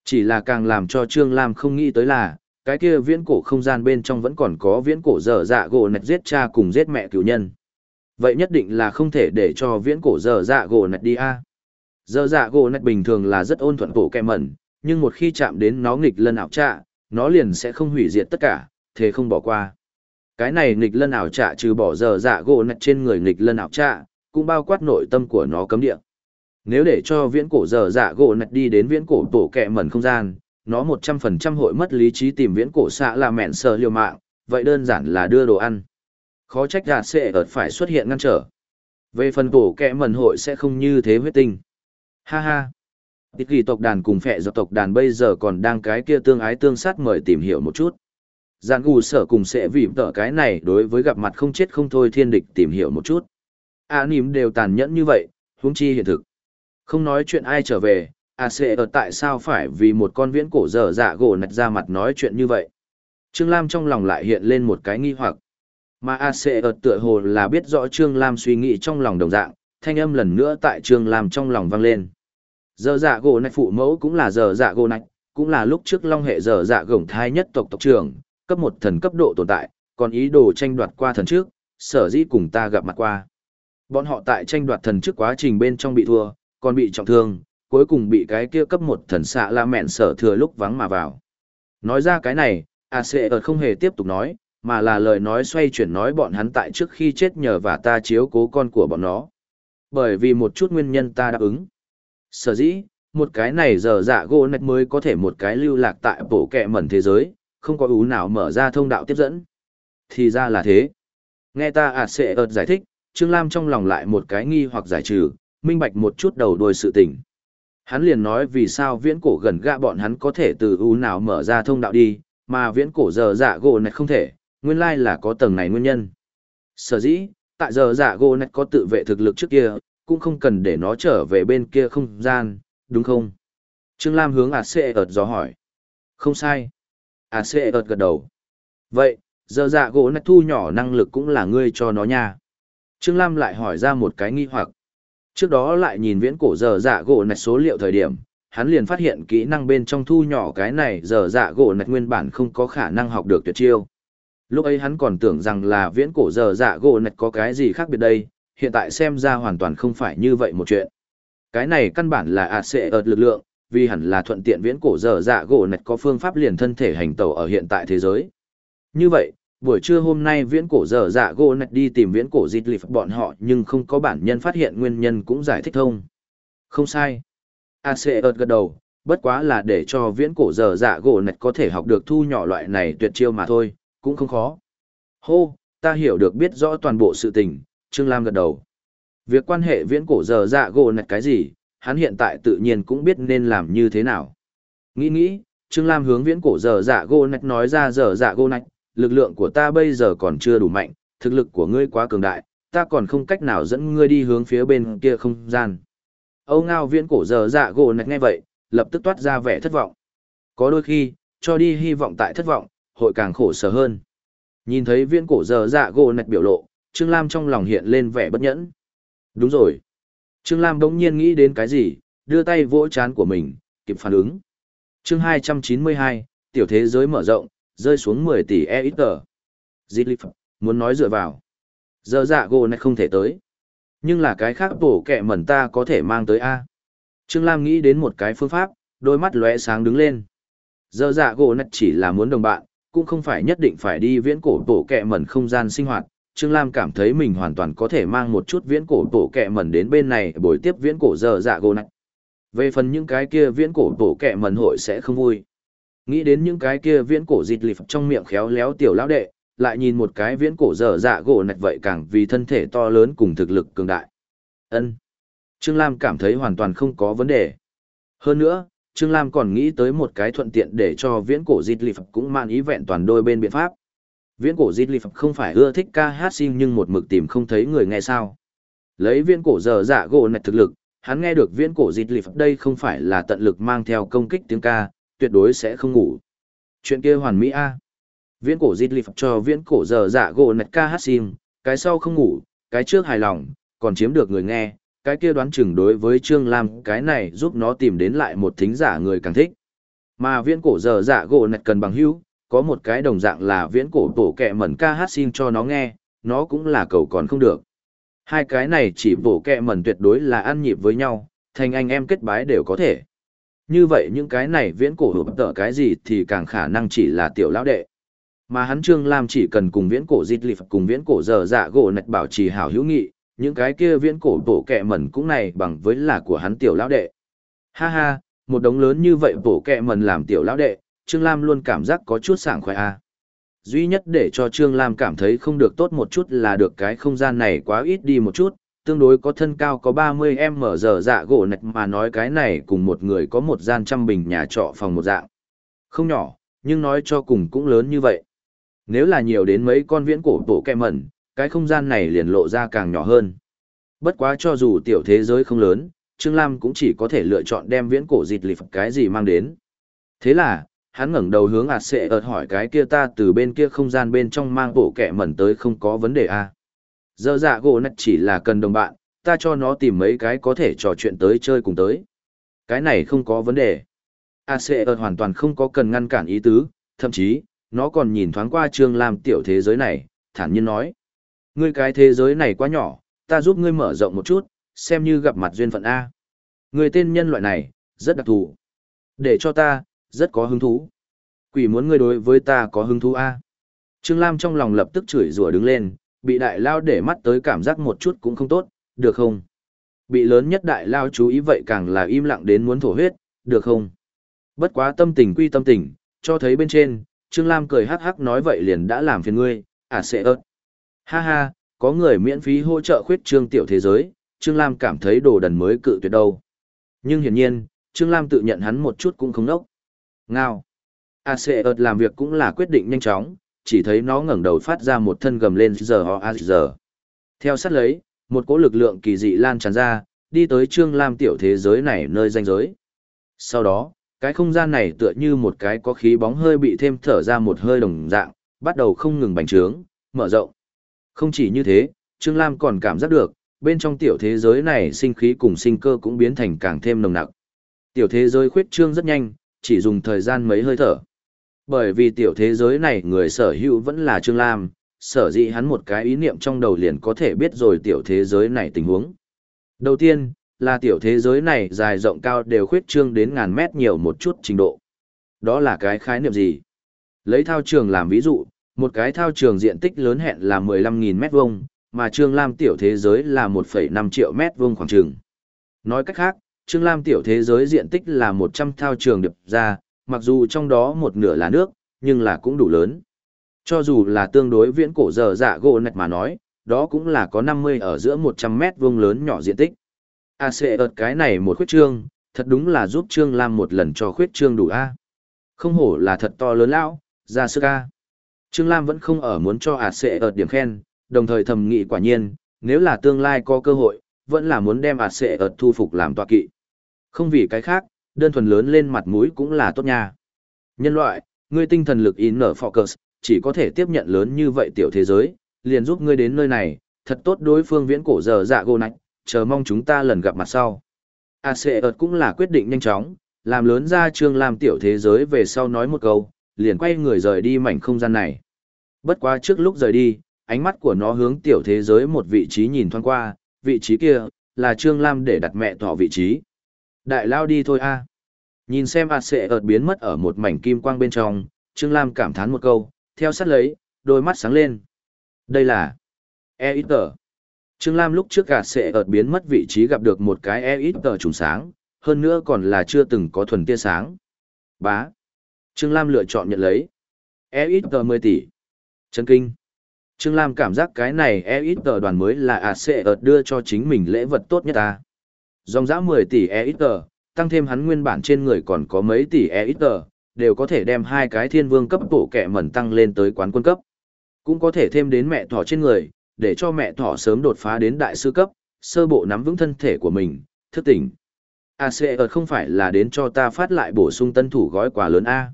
Chỉ là càng làm cho Trương Lam không nghĩ tới là, cái kia viễn cổ không gian bên trong vẫn còn có viễn cổ dở dạ gỗ nạch giết cha cùng giết mẹ cựu nhân. Vậy nhất định là không thể để cho viễn cổ dở dạ gỗ nạch đi a. Dở dạ gỗ nạch bình thường là rất ôn thuận cổ kẹ mẩn, nhưng một khi chạm đến nó nghịch lân ảo trạ, nó liền sẽ không hủy diệt tất cả, thế không bỏ qua. Cái này nghịch lân ảo trạ trừ bỏ dở dạ gỗ nạch trên người nghịch lân ảo trạ, cũng bao quát nội tâm của nó cấm địa. Nếu để cho viễn cổ giờ dạ gỗ nạch đi đến viễn cổ tổ kẹ mẩn không gian, nó một trăm phần trăm hội mất lý trí tìm viễn cổ xạ là mẹn sợ liều mạng, vậy đơn giản là đưa đồ ăn. Khó trách gạt sẽ ợt phải xuất hiện ngăn trở. Về phần tổ kẹ mẩn hội sẽ không như thế huyết tinh. Ha ha. Tịch kỳ tộc đàn cùng phệ do tộc đàn bây giờ còn đang cái kia tương ái tương sát mời tìm hiểu một chút. Giàn gù sở cùng sẽ vì tở cái này đối với gặp mặt không chết không thôi thiên địch tìm hiểu một chút. À nìm đều tàn nhẫn như vậy, huống chi hiện thực. Không nói chuyện ai trở về, à sẽ ở tại sao phải vì một con viễn cổ dở dạ gỗ nạch ra mặt nói chuyện như vậy. Trương Lam trong lòng lại hiện lên một cái nghi hoặc. Mà AC ở tựa hồ là biết rõ Trương Lam suy nghĩ trong lòng đồng dạng, thanh âm lần nữa tại Trương Lam trong lòng vang lên. Dở dạ gỗ nạch phụ mẫu cũng là dở dạ gỗ nạch, cũng là lúc trước long hệ dở dạ gổng thai nhất tộc tộc trưởng, cấp một thần cấp độ tồn tại, còn ý đồ tranh đoạt qua thần trước, sở dĩ cùng ta gặp mặt qua. Bọn họ tại tranh đoạt thần trước quá trình bên trong bị thua, còn bị trọng thương, cuối cùng bị cái kia cấp một thần xạ la mẹn sở thừa lúc vắng mà vào. Nói ra cái này, ACR không hề tiếp tục nói, mà là lời nói xoay chuyển nói bọn hắn tại trước khi chết nhờ và ta chiếu cố con của bọn nó. Bởi vì một chút nguyên nhân ta đáp ứng. Sở dĩ, một cái này giờ dạ gỗ nạch mới có thể một cái lưu lạc tại bộ kẹ mẩn thế giới, không có ú nào mở ra thông đạo tiếp dẫn. Thì ra là thế. Nghe ta ạt sẽ ợt giải thích, Trương Lam trong lòng lại một cái nghi hoặc giải trừ, minh bạch một chút đầu đuôi sự tình. Hắn liền nói vì sao viễn cổ gần gạ bọn hắn có thể từ ú nào mở ra thông đạo đi, mà viễn cổ giờ dạ gỗ này không thể, nguyên lai là có tầng này nguyên nhân. Sở dĩ, tại giờ dạ gỗ này có tự vệ thực lực trước kia, cũng không cần để nó trở về bên kia không gian, đúng không? Trương Lam hướng ạt sẽ ợt gió hỏi. Không sai. A xệ ợt gật đầu. Vậy, giờ dạ gỗ này thu nhỏ năng lực cũng là ngươi cho nó nha. Trương Lam lại hỏi ra một cái nghi hoặc. Trước đó lại nhìn viễn cổ giờ dạ gỗ này số liệu thời điểm, hắn liền phát hiện kỹ năng bên trong thu nhỏ cái này giờ dạ gỗ này nguyên bản không có khả năng học được tuyệt chiêu. Lúc ấy hắn còn tưởng rằng là viễn cổ giờ dạ gỗ này có cái gì khác biệt đây, hiện tại xem ra hoàn toàn không phải như vậy một chuyện. Cái này căn bản là ạt sẽ ợt lực lượng, vì hẳn là thuận tiện viễn cổ giờ dạ gỗ nạch có phương pháp liền thân thể hành tẩu ở hiện tại thế giới. Như vậy, buổi trưa hôm nay viễn cổ giờ dạ gỗ nạch đi tìm viễn cổ dịt lịp bọn họ nhưng không có bản nhân phát hiện nguyên nhân cũng giải thích thông. Không sai. Ac ợt gật đầu bất quá là để cho viễn cổ giờ dạ gỗ nạch có thể học được thu nhỏ loại này tuyệt chiêu mà thôi cũng không khó. Hô ta hiểu được biết rõ toàn bộ sự tình trương lam gật đầu. Việc quan hệ viễn cổ giờ dạ gỗ nạch cái gì hắn hiện tại tự nhiên cũng biết nên làm như thế nào nghĩ nghĩ trương lam hướng viễn cổ giờ dạ gô nạch nói ra giờ dạ gô nạch lực lượng của ta bây giờ còn chưa đủ mạnh, thực lực của ngươi quá cường đại, ta còn không cách nào dẫn ngươi đi hướng phía bên kia không gian. Âu ngao viễn cổ giờ dạ gô nạch nghe vậy, lập tức toát ra vẻ thất vọng. Có đôi khi, cho đi hy vọng tại thất vọng, hội càng khổ sở hơn. Nhìn thấy viễn cổ giờ dạ gô nạch biểu lộ, Trương Lam trong lòng hiện lên vẻ bất nhẫn. Đúng rồi. Trương Lam đống nhiên nghĩ đến cái gì, đưa tay vỗ chán của mình, kịp phản ứng. chương 292, tiểu thế giới mở rộng, rơi xuống 10 tỷ e ít tờ. Zilip, muốn nói dựa vào. Giờ dạ gỗ này không thể tới. Nhưng là cái khác bổ kẹ mẩn ta có thể mang tới A. Trương Lam nghĩ đến một cái phương pháp, đôi mắt lóe sáng đứng lên. Giờ dạ gỗ này chỉ là muốn đồng bạn, cũng không phải nhất định phải đi viễn cổ bổ kẹ mẩn không gian sinh hoạt. Trương Lam cảm thấy mình hoàn toàn có thể mang một chút viễn cổ tổ kẹ mẩn đến bên này buổi tiếp viễn cổ giờ dạ gồ nạch. Về phần những cái kia viễn cổ tổ kẹ mẩn hội sẽ không vui. Nghĩ đến những cái kia viễn cổ dịt lịp trong miệng khéo léo tiểu lão đệ, lại nhìn một cái viễn cổ dở dạ gỗ nạch vậy càng vì thân thể to lớn cùng thực lực cường đại. ân Trương Lam cảm thấy hoàn toàn không có vấn đề. Hơn nữa, Trương Lam còn nghĩ tới một cái thuận tiện để cho viễn cổ dịt lịp cũng mang ý vẹn toàn đôi bên biện pháp. Viễn cổ dịt lịp không phải ưa thích ca hát xin nhưng một mực tìm không thấy người nghe sao. Lấy viễn cổ dở dạ gỗ nạch thực lực, hắn nghe được viễn cổ dịt lịp đây không phải là tận lực mang theo công kích tiếng ca, tuyệt đối sẽ không ngủ. Chuyện kia hoàn mỹ a. Viễn cổ Zidlip cho viễn cổ giờ dạ gỗ nạch ca hát sim, cái sau không ngủ, cái trước hài lòng, còn chiếm được người nghe, cái kia đoán chừng đối với Trương Lam cái này giúp nó tìm đến lại một thính giả người càng thích. Mà viễn cổ giờ dạ gỗ nạch cần bằng hữu, có một cái đồng dạng là viễn cổ tổ kẹ mẩn ca hát xin cho nó nghe, nó cũng là cầu còn không được. Hai cái này chỉ bổ kẹ mẩn tuyệt đối là ăn nhịp với nhau, thành anh em kết bái đều có thể. Như vậy những cái này viễn cổ hợp tở cái gì thì càng khả năng chỉ là tiểu lão đệ. Mà hắn Trương Lam chỉ cần cùng viễn cổ dịch lịp cùng viễn cổ giờ dạ gỗ nạch bảo trì hảo hữu nghị, những cái kia viễn cổ bổ kẹ mẩn cũng này bằng với là của hắn tiểu lão đệ. Ha ha, một đống lớn như vậy bổ kẹ mẩn làm tiểu lão đệ, Trương Lam luôn cảm giác có chút sảng khoái a. À. Duy nhất để cho Trương Lam cảm thấy không được tốt một chút là được cái không gian này quá ít đi một chút, tương đối có thân cao có 30m giờ dạ gỗ nạch mà nói cái này cùng một người có một gian trăm bình nhà trọ phòng một dạng. Không nhỏ, nhưng nói cho cùng cũng lớn như vậy. Nếu là nhiều đến mấy con viễn cổ tổ kẹ mẩn, cái không gian này liền lộ ra càng nhỏ hơn. Bất quá cho dù tiểu thế giới không lớn, Trương Lam cũng chỉ có thể lựa chọn đem viễn cổ dịt lịp cái gì mang đến. Thế là, hắn ngẩng đầu hướng ạt sệ ợt hỏi cái kia ta từ bên kia không gian bên trong mang bộ kẻ mẩn tới không có vấn đề à. Giờ dạ gỗ nạch chỉ là cần đồng bạn, ta cho nó tìm mấy cái có thể trò chuyện tới chơi cùng tới. Cái này không có vấn đề. ạt sệ ợt hoàn toàn không có cần ngăn cản ý tứ, thậm chí, nó còn nhìn thoáng qua Trương làm tiểu thế giới này, thản nhiên nói. Ngươi cái thế giới này quá nhỏ, ta giúp ngươi mở rộng một chút, xem như gặp mặt duyên phận A. Người tên nhân loại này, rất đặc thù. Để cho ta, rất có hứng thú. Quỷ muốn ngươi đối với ta có hứng thú A. Trương Lam trong lòng lập tức chửi rủa đứng lên, bị đại lao để mắt tới cảm giác một chút cũng không tốt, được không? Bị lớn nhất đại lao chú ý vậy càng là im lặng đến muốn thổ huyết, được không? Bất quá tâm tình quy tâm tình, cho thấy bên trên, Trương Lam cười hắc hắc nói vậy liền đã làm phiền ngươi, à sẽ ớt. Ha ha, có người miễn phí hỗ trợ khuyết trương tiểu thế giới, Trương Lam cảm thấy đồ đần mới cự tuyệt đâu. Nhưng hiển nhiên, Trương Lam tự nhận hắn một chút cũng không nốc. Ngao. A sẽ ợt làm việc cũng là quyết định nhanh chóng, chỉ thấy nó ngẩng đầu phát ra một thân gầm lên giờ ho a giờ. Theo sát lấy, một cỗ lực lượng kỳ dị lan tràn ra, đi tới Trương Lam tiểu thế giới này nơi danh giới. Sau đó, cái không gian này tựa như một cái có khí bóng hơi bị thêm thở ra một hơi đồng dạng, bắt đầu không ngừng bành trướng, mở rộng. Không chỉ như thế, Trương Lam còn cảm giác được, bên trong tiểu thế giới này sinh khí cùng sinh cơ cũng biến thành càng thêm nồng nặc. Tiểu thế giới khuyết trương rất nhanh, chỉ dùng thời gian mấy hơi thở. Bởi vì tiểu thế giới này người sở hữu vẫn là Trương Lam, sở dĩ hắn một cái ý niệm trong đầu liền có thể biết rồi tiểu thế giới này tình huống. Đầu tiên, là tiểu thế giới này dài rộng cao đều khuyết trương đến ngàn mét nhiều một chút trình độ. Đó là cái khái niệm gì? Lấy thao trường làm ví dụ, một cái thao trường diện tích lớn hẹn là 15.000 mét vuông, mà Trương Lam tiểu thế giới là 1,5 triệu mét vuông khoảng trường. Nói cách khác, Trương Lam tiểu thế giới diện tích là 100 thao trường điệp ra, mặc dù trong đó một nửa là nước, nhưng là cũng đủ lớn. Cho dù là tương đối viễn cổ giờ dạ gỗ nạch mà nói, đó cũng là có 50 ở giữa 100 mét vuông lớn nhỏ diện tích. A sẽ ợt cái này một khuyết trương, thật đúng là giúp Trương Lam một lần cho khuyết trương đủ A. Không hổ là thật to lớn lão, ra sức A. Trương Lam vẫn không ở muốn cho A sẽ ợt điểm khen, đồng thời thầm nghĩ quả nhiên, nếu là tương lai có cơ hội, vẫn là muốn đem A sẽ ợt thu phục làm tọa kỵ. Không vì cái khác, đơn thuần lớn lên mặt mũi cũng là tốt nha. Nhân loại, ngươi tinh thần lực in nở focus, chỉ có thể tiếp nhận lớn như vậy tiểu thế giới, liền giúp ngươi đến nơi này, thật tốt đối phương viễn cổ giờ dạ gô nạch, chờ mong chúng ta lần gặp mặt sau. A cũng là quyết định nhanh chóng, làm lớn ra trương làm tiểu thế giới về sau nói một câu, liền quay người rời đi mảnh không gian này. Bất quá trước lúc rời đi, ánh mắt của nó hướng tiểu thế giới một vị trí nhìn thoáng qua, vị trí kia, là Trương Lam để đặt mẹ tỏ vị trí. Đại lao đi thôi a Nhìn xem A Sệ ợt biến mất ở một mảnh kim quang bên trong, Trương Lam cảm thán một câu, theo sát lấy, đôi mắt sáng lên. Đây là E ít tờ. Trương Lam lúc trước ạt sẽ ợt biến mất vị trí gặp được một cái e ít tờ trùng sáng, hơn nữa còn là chưa từng có thuần tia sáng. Bá. Trương Lam lựa chọn nhận lấy. E ít tờ 10 tỷ. Chân kinh. Trương Lam cảm giác cái này e ít tờ đoàn mới là ạt sẽ ợt đưa cho chính mình lễ vật tốt nhất ta. Dòng giã 10 tỷ e tăng thêm hắn nguyên bản trên người còn có mấy tỷ e đều có thể đem hai cái thiên vương cấp bổ kẻ mẩn tăng lên tới quán quân cấp. Cũng có thể thêm đến mẹ thỏ trên người, để cho mẹ thỏ sớm đột phá đến đại sư cấp, sơ bộ nắm vững thân thể của mình, thức tỉnh. AC không phải là đến cho ta phát lại bổ sung tân thủ gói quà lớn A.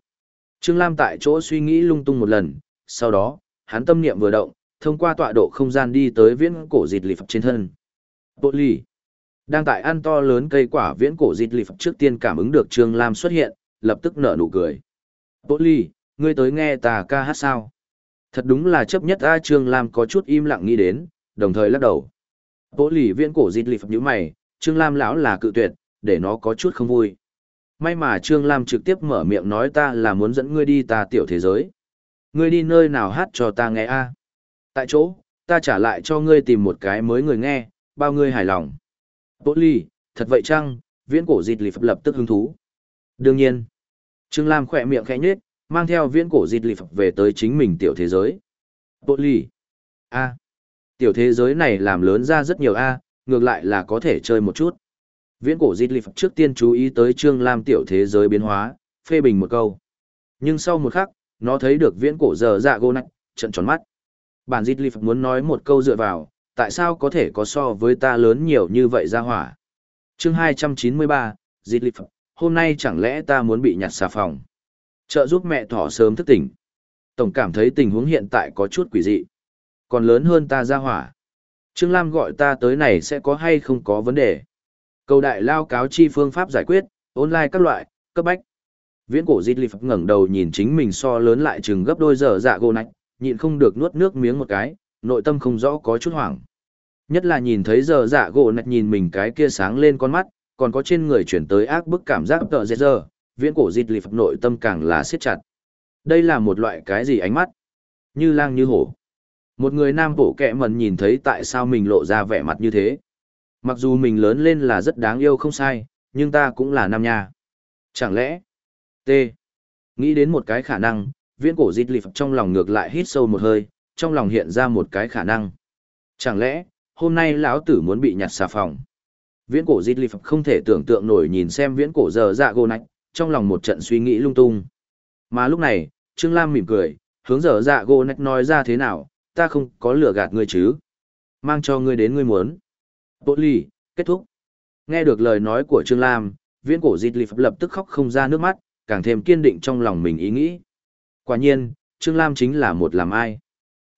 Trương Lam tại chỗ suy nghĩ lung tung một lần, sau đó, hắn tâm niệm vừa động, thông qua tọa độ không gian đi tới viễn cổ dịt lì phập trên thân. Bộ lì. Đang tại ăn to lớn cây quả viễn cổ dịt lì phật trước tiên cảm ứng được Trương Lam xuất hiện, lập tức nở nụ cười. Bộ ly ngươi tới nghe ta ca hát sao? Thật đúng là chấp nhất A Trương Lam có chút im lặng nghĩ đến, đồng thời lắc đầu. Bố lì viễn cổ dịt lì phật như mày, Trương Lam lão là cự tuyệt, để nó có chút không vui. May mà Trương Lam trực tiếp mở miệng nói ta là muốn dẫn ngươi đi ta tiểu thế giới. Ngươi đi nơi nào hát cho ta nghe a Tại chỗ, ta trả lại cho ngươi tìm một cái mới người nghe, bao ngươi hài lòng. Bố ly, thật vậy chăng, viễn cổ dịch lì phập lập tức hứng thú. Đương nhiên, Trương Lam khỏe miệng khẽ nhết, mang theo viễn cổ dịt lì về tới chính mình tiểu thế giới. Bộ ly, A. Tiểu thế giới này làm lớn ra rất nhiều A, ngược lại là có thể chơi một chút. Viễn cổ dịt lì trước tiên chú ý tới Trương Lam tiểu thế giới biến hóa, phê bình một câu. Nhưng sau một khắc, nó thấy được viễn cổ giờ dạ gô nạch, trận tròn mắt. Bản dịt lì muốn nói một câu dựa vào, tại sao có thể có so với ta lớn nhiều như vậy ra hỏa. Chương 293, dịt lì hôm nay chẳng lẽ ta muốn bị nhặt xà phòng. Trợ giúp mẹ thỏ sớm thức tỉnh. Tổng cảm thấy tình huống hiện tại có chút quỷ dị. Còn lớn hơn ta ra hỏa. Trương Lam gọi ta tới này sẽ có hay không có vấn đề. Cầu đại lao cáo chi phương pháp giải quyết, online các loại, cấp bách. Viễn cổ Dịch Lịp ngẩng đầu nhìn chính mình so lớn lại chừng gấp đôi giờ dạ gô nạch, nhịn không được nuốt nước miếng một cái, nội tâm không rõ có chút hoảng. Nhất là nhìn thấy giờ dạ gỗ nạch nhìn mình cái kia sáng lên con mắt, còn có trên người chuyển tới ác bức cảm giác tợ dệt giờ, viễn cổ dịt Lịp nội tâm càng là siết chặt. Đây là một loại cái gì ánh mắt? Như lang như hổ. Một người nam bổ kẹ mần nhìn thấy tại sao mình lộ ra vẻ mặt như thế. Mặc dù mình lớn lên là rất đáng yêu không sai, nhưng ta cũng là nam nha. Chẳng lẽ, T. Nghĩ đến một cái khả năng, viễn cổ dịt lịp trong lòng ngược lại hít sâu một hơi, trong lòng hiện ra một cái khả năng. Chẳng lẽ, hôm nay lão tử muốn bị nhặt xà phòng? Viễn cổ dịch lịp không thể tưởng tượng nổi nhìn xem viễn cổ giờ dạ gô nạch, trong lòng một trận suy nghĩ lung tung. Mà lúc này, Trương Lam mỉm cười, hướng giờ dạ gô nạch nói ra thế nào, ta không có lừa gạt ngươi chứ. Mang cho ngươi đến ngươi muốn. Bộ ly, kết thúc. Nghe được lời nói của Trương Lam, viễn cổ dịch lịp lập tức khóc không ra nước mắt, càng thêm kiên định trong lòng mình ý nghĩ. Quả nhiên, Trương Lam chính là một làm ai.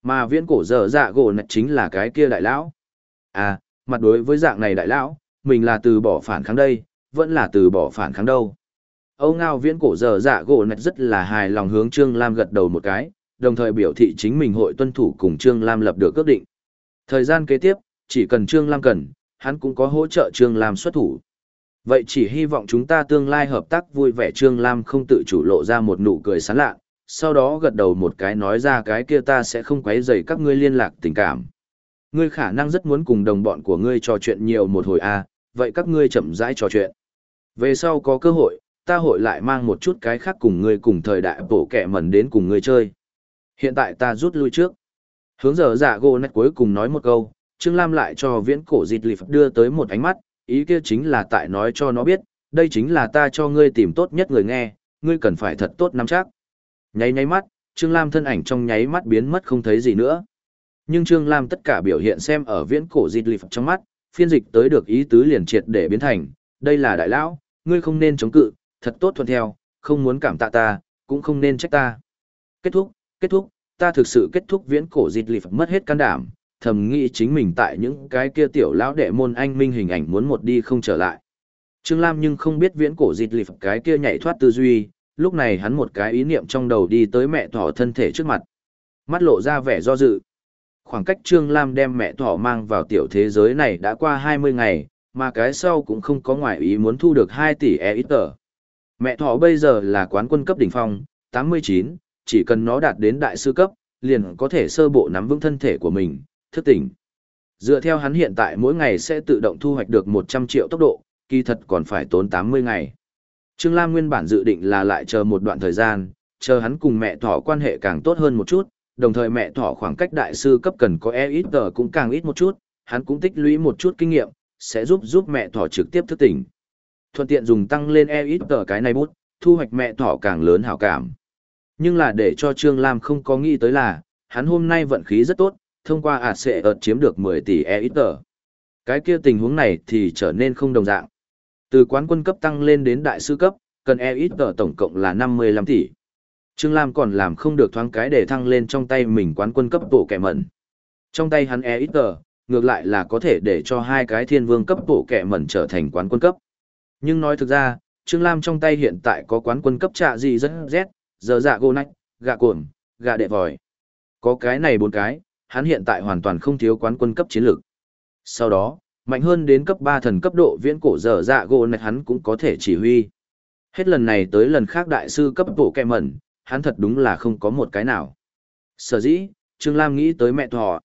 Mà viễn cổ dở dạ gỗ nạch chính là cái kia đại lão. À, mặt đối với dạng này đại lão, mình là từ bỏ phản kháng đây, vẫn là từ bỏ phản kháng đâu. Âu ngao viễn cổ dở dạ gỗ nạch rất là hài lòng hướng Trương Lam gật đầu một cái, đồng thời biểu thị chính mình hội tuân thủ cùng Trương Lam lập được ước định. Thời gian kế tiếp, chỉ cần Trương Lam cần, hắn cũng có hỗ trợ Trương Lam xuất thủ. Vậy chỉ hy vọng chúng ta tương lai hợp tác vui vẻ Trương Lam không tự chủ lộ ra một nụ cười sán lạ, sau đó gật đầu một cái nói ra cái kia ta sẽ không quấy rầy các ngươi liên lạc tình cảm. Ngươi khả năng rất muốn cùng đồng bọn của ngươi trò chuyện nhiều một hồi a, à, vậy các ngươi chậm rãi trò chuyện. Về sau có cơ hội, ta hội lại mang một chút cái khác cùng ngươi cùng thời đại bổ kẻ mẩn đến cùng ngươi chơi. Hiện tại ta rút lui trước. Hướng giờ dạ giả gô nét cuối cùng nói một câu, Trương Lam lại cho viễn cổ dịt lịp đưa tới một ánh mắt, ý kia chính là tại nói cho nó biết, đây chính là ta cho ngươi tìm tốt nhất người nghe, ngươi cần phải thật tốt nắm chắc. Nháy nháy mắt, Trương Lam thân ảnh trong nháy mắt biến mất không thấy gì nữa. Nhưng Trương Lam tất cả biểu hiện xem ở viễn cổ dịch lì trong mắt, phiên dịch tới được ý tứ liền triệt để biến thành, đây là đại lão, ngươi không nên chống cự, thật tốt thuận theo, không muốn cảm tạ ta, cũng không nên trách ta. Kết thúc, kết thúc, ta thực sự kết thúc viễn cổ dịch lì mất hết can đảm, thầm nghĩ chính mình tại những cái kia tiểu lão đệ môn anh minh hình ảnh muốn một đi không trở lại. Trương Lam nhưng không biết viễn cổ dịch lịp cái kia nhảy thoát tư duy, lúc này hắn một cái ý niệm trong đầu đi tới mẹ thỏ thân thể trước mặt. Mắt lộ ra vẻ do dự. Khoảng cách Trương Lam đem mẹ thỏ mang vào tiểu thế giới này đã qua 20 ngày, mà cái sau cũng không có ngoại ý muốn thu được 2 tỷ e ít tờ. Mẹ thỏ bây giờ là quán quân cấp đỉnh phong, 89, chỉ cần nó đạt đến đại sư cấp, liền có thể sơ bộ nắm vững thân thể của mình, thức tỉnh. Dựa theo hắn hiện tại mỗi ngày sẽ tự động thu hoạch được 100 triệu tốc độ, kỳ thật còn phải tốn 80 ngày. Trương Lam nguyên bản dự định là lại chờ một đoạn thời gian, chờ hắn cùng mẹ thỏ quan hệ càng tốt hơn một chút, đồng thời mẹ thỏ khoảng cách đại sư cấp cần có e ít tờ cũng càng ít một chút, hắn cũng tích lũy một chút kinh nghiệm, sẽ giúp giúp mẹ thỏ trực tiếp thức tỉnh. Thuận tiện dùng tăng lên e ít tờ cái này bút, thu hoạch mẹ thỏ càng lớn hảo cảm. Nhưng là để cho Trương Lam không có nghĩ tới là, hắn hôm nay vận khí rất tốt, thông qua ạt sẽ ợt chiếm được 10 tỷ e ít tờ. Cái kia tình huống này thì trở nên không đồng dạng. Từ quán quân cấp tăng lên đến đại sư cấp, cần e ít tờ tổng cộng là 55 tỷ. Trương Lam còn làm không được thoáng cái để thăng lên trong tay mình quán quân cấp bộ kẻ mẩn. Trong tay hắn e ít tờ, ngược lại là có thể để cho hai cái thiên vương cấp bộ kẻ mẩn trở thành quán quân cấp. Nhưng nói thực ra, Trương Lam trong tay hiện tại có quán quân cấp trạ gì rất rét, giờ dạ gô nách, gạ cuộn, gạ đệ vòi. Có cái này bốn cái, hắn hiện tại hoàn toàn không thiếu quán quân cấp chiến lược. Sau đó, mạnh hơn đến cấp 3 thần cấp độ viễn cổ dở dạ gỗ này hắn cũng có thể chỉ huy. Hết lần này tới lần khác đại sư cấp bộ kẹ mẩn, hắn thật đúng là không có một cái nào. Sở dĩ, Trương Lam nghĩ tới mẹ thỏ.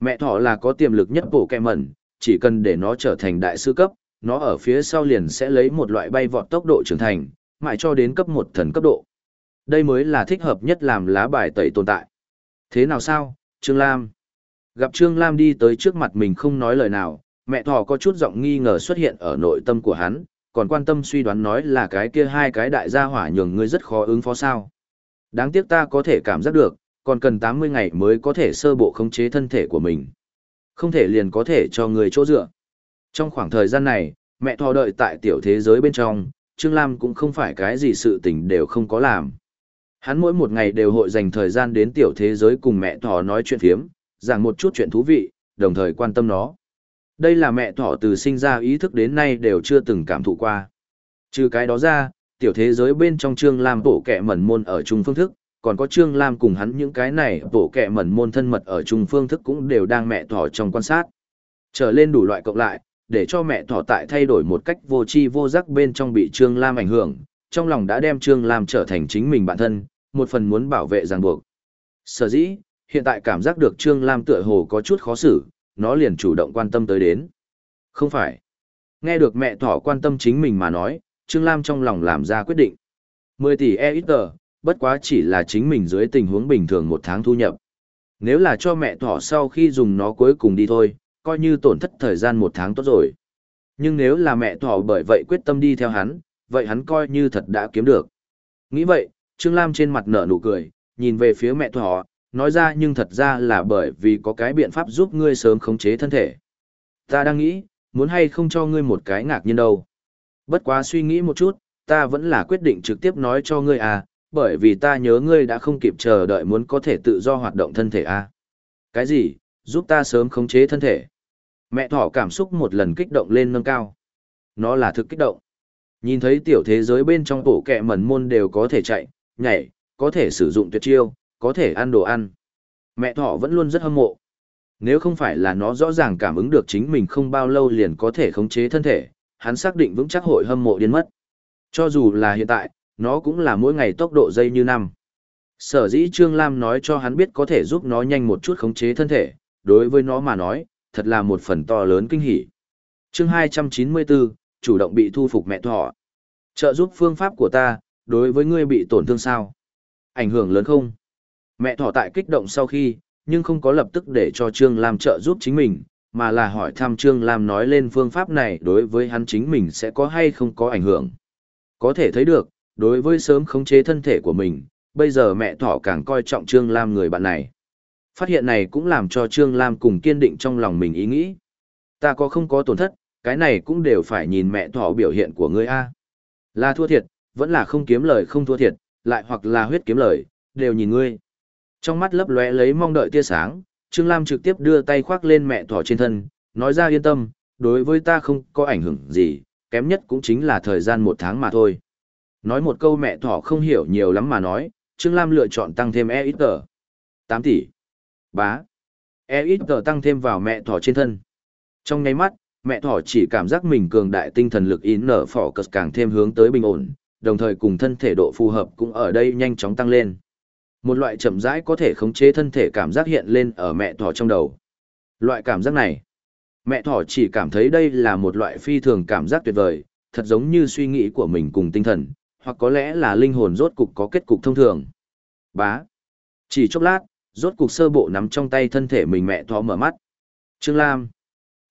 Mẹ thỏ là có tiềm lực nhất bộ kẹ mẩn, chỉ cần để nó trở thành đại sư cấp, nó ở phía sau liền sẽ lấy một loại bay vọt tốc độ trưởng thành, mãi cho đến cấp 1 thần cấp độ. Đây mới là thích hợp nhất làm lá bài tẩy tồn tại. Thế nào sao, Trương Lam. Gặp Trương Lam đi tới trước mặt mình không nói lời nào, mẹ thỏ có chút giọng nghi ngờ xuất hiện ở nội tâm của hắn, còn quan tâm suy đoán nói là cái kia hai cái đại gia hỏa nhường ngươi rất khó ứng phó sao. Đáng tiếc ta có thể cảm giác được, còn cần 80 ngày mới có thể sơ bộ khống chế thân thể của mình. Không thể liền có thể cho người chỗ dựa. Trong khoảng thời gian này, mẹ thò đợi tại tiểu thế giới bên trong, Trương Lam cũng không phải cái gì sự tình đều không có làm. Hắn mỗi một ngày đều hội dành thời gian đến tiểu thế giới cùng mẹ thò nói chuyện phiếm, giảng một chút chuyện thú vị, đồng thời quan tâm nó. Đây là mẹ thỏ từ sinh ra ý thức đến nay đều chưa từng cảm thụ qua. Trừ cái đó ra, tiểu thế giới bên trong Trương Lam bổ kẹ mẩn môn ở chung phương thức, còn có Trương Lam cùng hắn những cái này bổ kẹ mẩn môn thân mật ở chung phương thức cũng đều đang mẹ thỏ trong quan sát. Trở lên đủ loại cộng lại, để cho mẹ thỏ tại thay đổi một cách vô tri vô giác bên trong bị Trương Lam ảnh hưởng, trong lòng đã đem Trương Lam trở thành chính mình bản thân, một phần muốn bảo vệ ràng buộc. Sở dĩ, hiện tại cảm giác được Trương Lam tựa hồ có chút khó xử, nó liền chủ động quan tâm tới đến. Không phải. Nghe được mẹ thỏ quan tâm chính mình mà nói, Trương Lam trong lòng làm ra quyết định. 10 tỷ EXG, bất quá chỉ là chính mình dưới tình huống bình thường một tháng thu nhập. Nếu là cho mẹ thỏ sau khi dùng nó cuối cùng đi thôi, coi như tổn thất thời gian một tháng tốt rồi. Nhưng nếu là mẹ thỏ bởi vậy quyết tâm đi theo hắn, vậy hắn coi như thật đã kiếm được. Nghĩ vậy, Trương Lam trên mặt nở nụ cười, nhìn về phía mẹ thỏ, nói ra nhưng thật ra là bởi vì có cái biện pháp giúp ngươi sớm khống chế thân thể. Ta đang nghĩ, muốn hay không cho ngươi một cái ngạc nhiên đâu. Bất quá suy nghĩ một chút, ta vẫn là quyết định trực tiếp nói cho ngươi à, bởi vì ta nhớ ngươi đã không kịp chờ đợi muốn có thể tự do hoạt động thân thể à. Cái gì, giúp ta sớm khống chế thân thể. Mẹ thỏ cảm xúc một lần kích động lên nâng cao. Nó là thực kích động. Nhìn thấy tiểu thế giới bên trong tổ kẹ mẩn môn đều có thể chạy, nhảy, có thể sử dụng tuyệt chiêu, có thể ăn đồ ăn. Mẹ thỏ vẫn luôn rất hâm mộ. Nếu không phải là nó rõ ràng cảm ứng được chính mình không bao lâu liền có thể khống chế thân thể, hắn xác định vững chắc hội hâm mộ điên mất. Cho dù là hiện tại, nó cũng là mỗi ngày tốc độ dây như năm. Sở dĩ Trương Lam nói cho hắn biết có thể giúp nó nhanh một chút khống chế thân thể, đối với nó mà nói, thật là một phần to lớn kinh hỉ. chương 294, chủ động bị thu phục mẹ thỏ. Trợ giúp phương pháp của ta, đối với ngươi bị tổn thương sao? Ảnh hưởng lớn không? Mẹ thỏ tại kích động sau khi, nhưng không có lập tức để cho Trương Lam trợ giúp chính mình, mà là hỏi thăm Trương Lam nói lên phương pháp này đối với hắn chính mình sẽ có hay không có ảnh hưởng. Có thể thấy được, đối với sớm khống chế thân thể của mình, bây giờ mẹ thỏ càng coi trọng Trương Lam người bạn này. Phát hiện này cũng làm cho Trương Lam cùng kiên định trong lòng mình ý nghĩ. Ta có không có tổn thất, cái này cũng đều phải nhìn mẹ thỏ biểu hiện của ngươi A. Là thua thiệt, vẫn là không kiếm lời không thua thiệt, lại hoặc là huyết kiếm lời, đều nhìn ngươi. Trong mắt lấp lóe lấy mong đợi tia sáng, Trương Lam trực tiếp đưa tay khoác lên mẹ thỏ trên thân, nói ra yên tâm, đối với ta không có ảnh hưởng gì, kém nhất cũng chính là thời gian một tháng mà thôi. Nói một câu mẹ thỏ không hiểu nhiều lắm mà nói, Trương Lam lựa chọn tăng thêm e ít tờ. 8 tỷ. Bá. E ít tờ tăng thêm vào mẹ thỏ trên thân. Trong nháy mắt, mẹ thỏ chỉ cảm giác mình cường đại tinh thần lực in nở phỏ cật càng thêm hướng tới bình ổn, đồng thời cùng thân thể độ phù hợp cũng ở đây nhanh chóng tăng lên. Một loại chậm rãi có thể khống chế thân thể cảm giác hiện lên ở mẹ thỏ trong đầu. Loại cảm giác này, mẹ thỏ chỉ cảm thấy đây là một loại phi thường cảm giác tuyệt vời, thật giống như suy nghĩ của mình cùng tinh thần, hoặc có lẽ là linh hồn rốt cục có kết cục thông thường. Bá. Chỉ chốc lát, rốt cục sơ bộ nắm trong tay thân thể mình mẹ thỏ mở mắt. Trương Lam.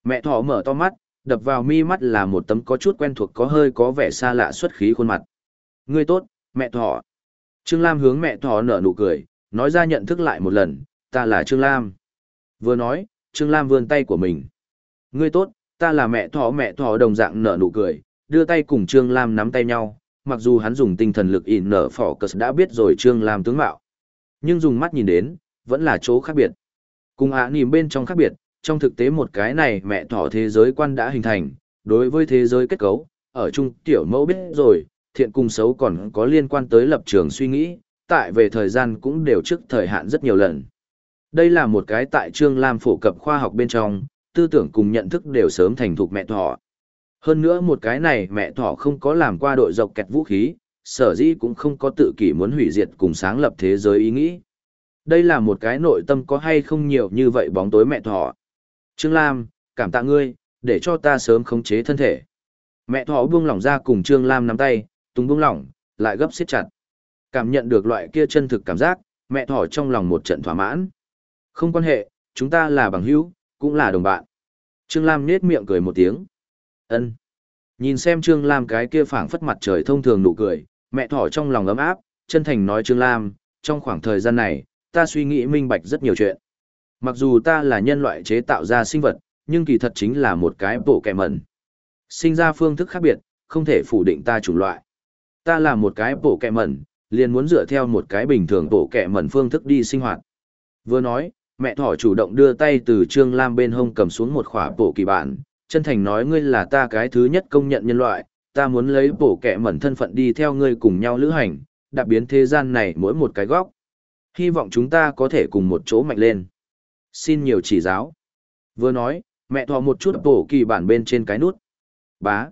Mẹ thỏ mở to mắt, đập vào mi mắt là một tấm có chút quen thuộc có hơi có vẻ xa lạ xuất khí khuôn mặt. Ngươi tốt, mẹ thỏ. Trương Lam hướng mẹ thỏ nở nụ cười, nói ra nhận thức lại một lần, ta là Trương Lam. Vừa nói, Trương Lam vươn tay của mình. Ngươi tốt, ta là mẹ thỏ mẹ thỏ đồng dạng nở nụ cười, đưa tay cùng Trương Lam nắm tay nhau, mặc dù hắn dùng tinh thần lực in nở phỏ cờ đã biết rồi Trương Lam tướng mạo. Nhưng dùng mắt nhìn đến, vẫn là chỗ khác biệt. Cùng ạ à, nìm bên trong khác biệt, trong thực tế một cái này mẹ thỏ thế giới quan đã hình thành, đối với thế giới kết cấu, ở chung tiểu mẫu biết rồi, thiện cùng xấu còn có liên quan tới lập trường suy nghĩ, tại về thời gian cũng đều trước thời hạn rất nhiều lần. Đây là một cái tại Trương Lam phổ cập khoa học bên trong, tư tưởng cùng nhận thức đều sớm thành thục mẹ thỏ. Hơn nữa một cái này mẹ thỏ không có làm qua đội dọc kẹt vũ khí, sở dĩ cũng không có tự kỷ muốn hủy diệt cùng sáng lập thế giới ý nghĩ. Đây là một cái nội tâm có hay không nhiều như vậy bóng tối mẹ thỏ. Trương Lam, cảm tạ ngươi, để cho ta sớm khống chế thân thể. Mẹ thỏ buông lỏng ra cùng Trương Lam nắm tay, tung buông lỏng, lại gấp siết chặt. Cảm nhận được loại kia chân thực cảm giác, mẹ thỏ trong lòng một trận thỏa mãn. Không quan hệ, chúng ta là bằng hữu, cũng là đồng bạn. Trương Lam nết miệng cười một tiếng. ân Nhìn xem Trương Lam cái kia phảng phất mặt trời thông thường nụ cười, mẹ thỏ trong lòng ấm áp, chân thành nói Trương Lam, trong khoảng thời gian này, ta suy nghĩ minh bạch rất nhiều chuyện. Mặc dù ta là nhân loại chế tạo ra sinh vật, nhưng kỳ thật chính là một cái bộ kẻ mẩn. Sinh ra phương thức khác biệt, không thể phủ định ta chủng loại. Ta là một cái bộ kẹ mẩn, liền muốn dựa theo một cái bình thường bộ kẹ mẩn phương thức đi sinh hoạt. Vừa nói, mẹ thỏ chủ động đưa tay từ Trương Lam bên hông cầm xuống một khỏa bộ kỳ bản, chân thành nói ngươi là ta cái thứ nhất công nhận nhân loại, ta muốn lấy bộ kẹ mẩn thân phận đi theo ngươi cùng nhau lữ hành, đặc biến thế gian này mỗi một cái góc. Hy vọng chúng ta có thể cùng một chỗ mạnh lên. Xin nhiều chỉ giáo. Vừa nói, mẹ thỏ một chút bổ kỳ bản bên trên cái nút. Bá.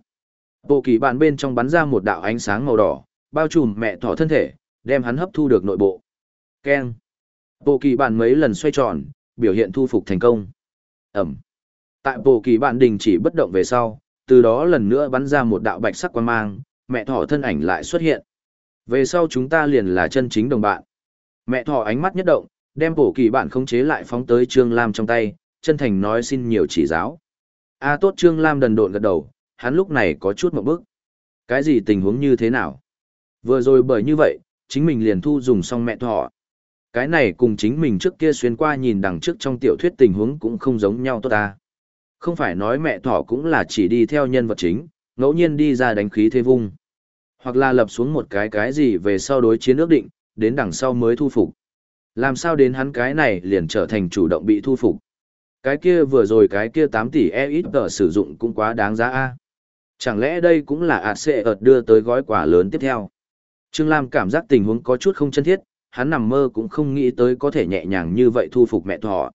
Bộ kỳ bản bên trong bắn ra một đạo ánh sáng màu đỏ, bao trùm mẹ thỏ thân thể, đem hắn hấp thu được nội bộ. Keng. Bộ kỳ bản mấy lần xoay tròn, biểu hiện thu phục thành công. Ẩm. Tại bộ kỳ bản đình chỉ bất động về sau, từ đó lần nữa bắn ra một đạo bạch sắc quan mang, mẹ thỏ thân ảnh lại xuất hiện. Về sau chúng ta liền là chân chính đồng bạn. Mẹ thỏ ánh mắt nhất động, đem bộ kỳ bản khống chế lại phóng tới Trương Lam trong tay, chân thành nói xin nhiều chỉ giáo. A tốt Trương Lam đần độn gật đầu, hắn lúc này có chút một bức. Cái gì tình huống như thế nào? Vừa rồi bởi như vậy, chính mình liền thu dùng xong mẹ thọ, Cái này cùng chính mình trước kia xuyên qua nhìn đằng trước trong tiểu thuyết tình huống cũng không giống nhau tốt ta. Không phải nói mẹ thỏ cũng là chỉ đi theo nhân vật chính, ngẫu nhiên đi ra đánh khí thế vung. Hoặc là lập xuống một cái cái gì về sau đối chiến ước định, đến đằng sau mới thu phục. Làm sao đến hắn cái này liền trở thành chủ động bị thu phục. Cái kia vừa rồi cái kia 8 tỷ EXG sử dụng cũng quá đáng giá a Chẳng lẽ đây cũng là ạt xệ ợt đưa tới gói quà lớn tiếp theo? Trương Lam cảm giác tình huống có chút không chân thiết, hắn nằm mơ cũng không nghĩ tới có thể nhẹ nhàng như vậy thu phục mẹ thỏ.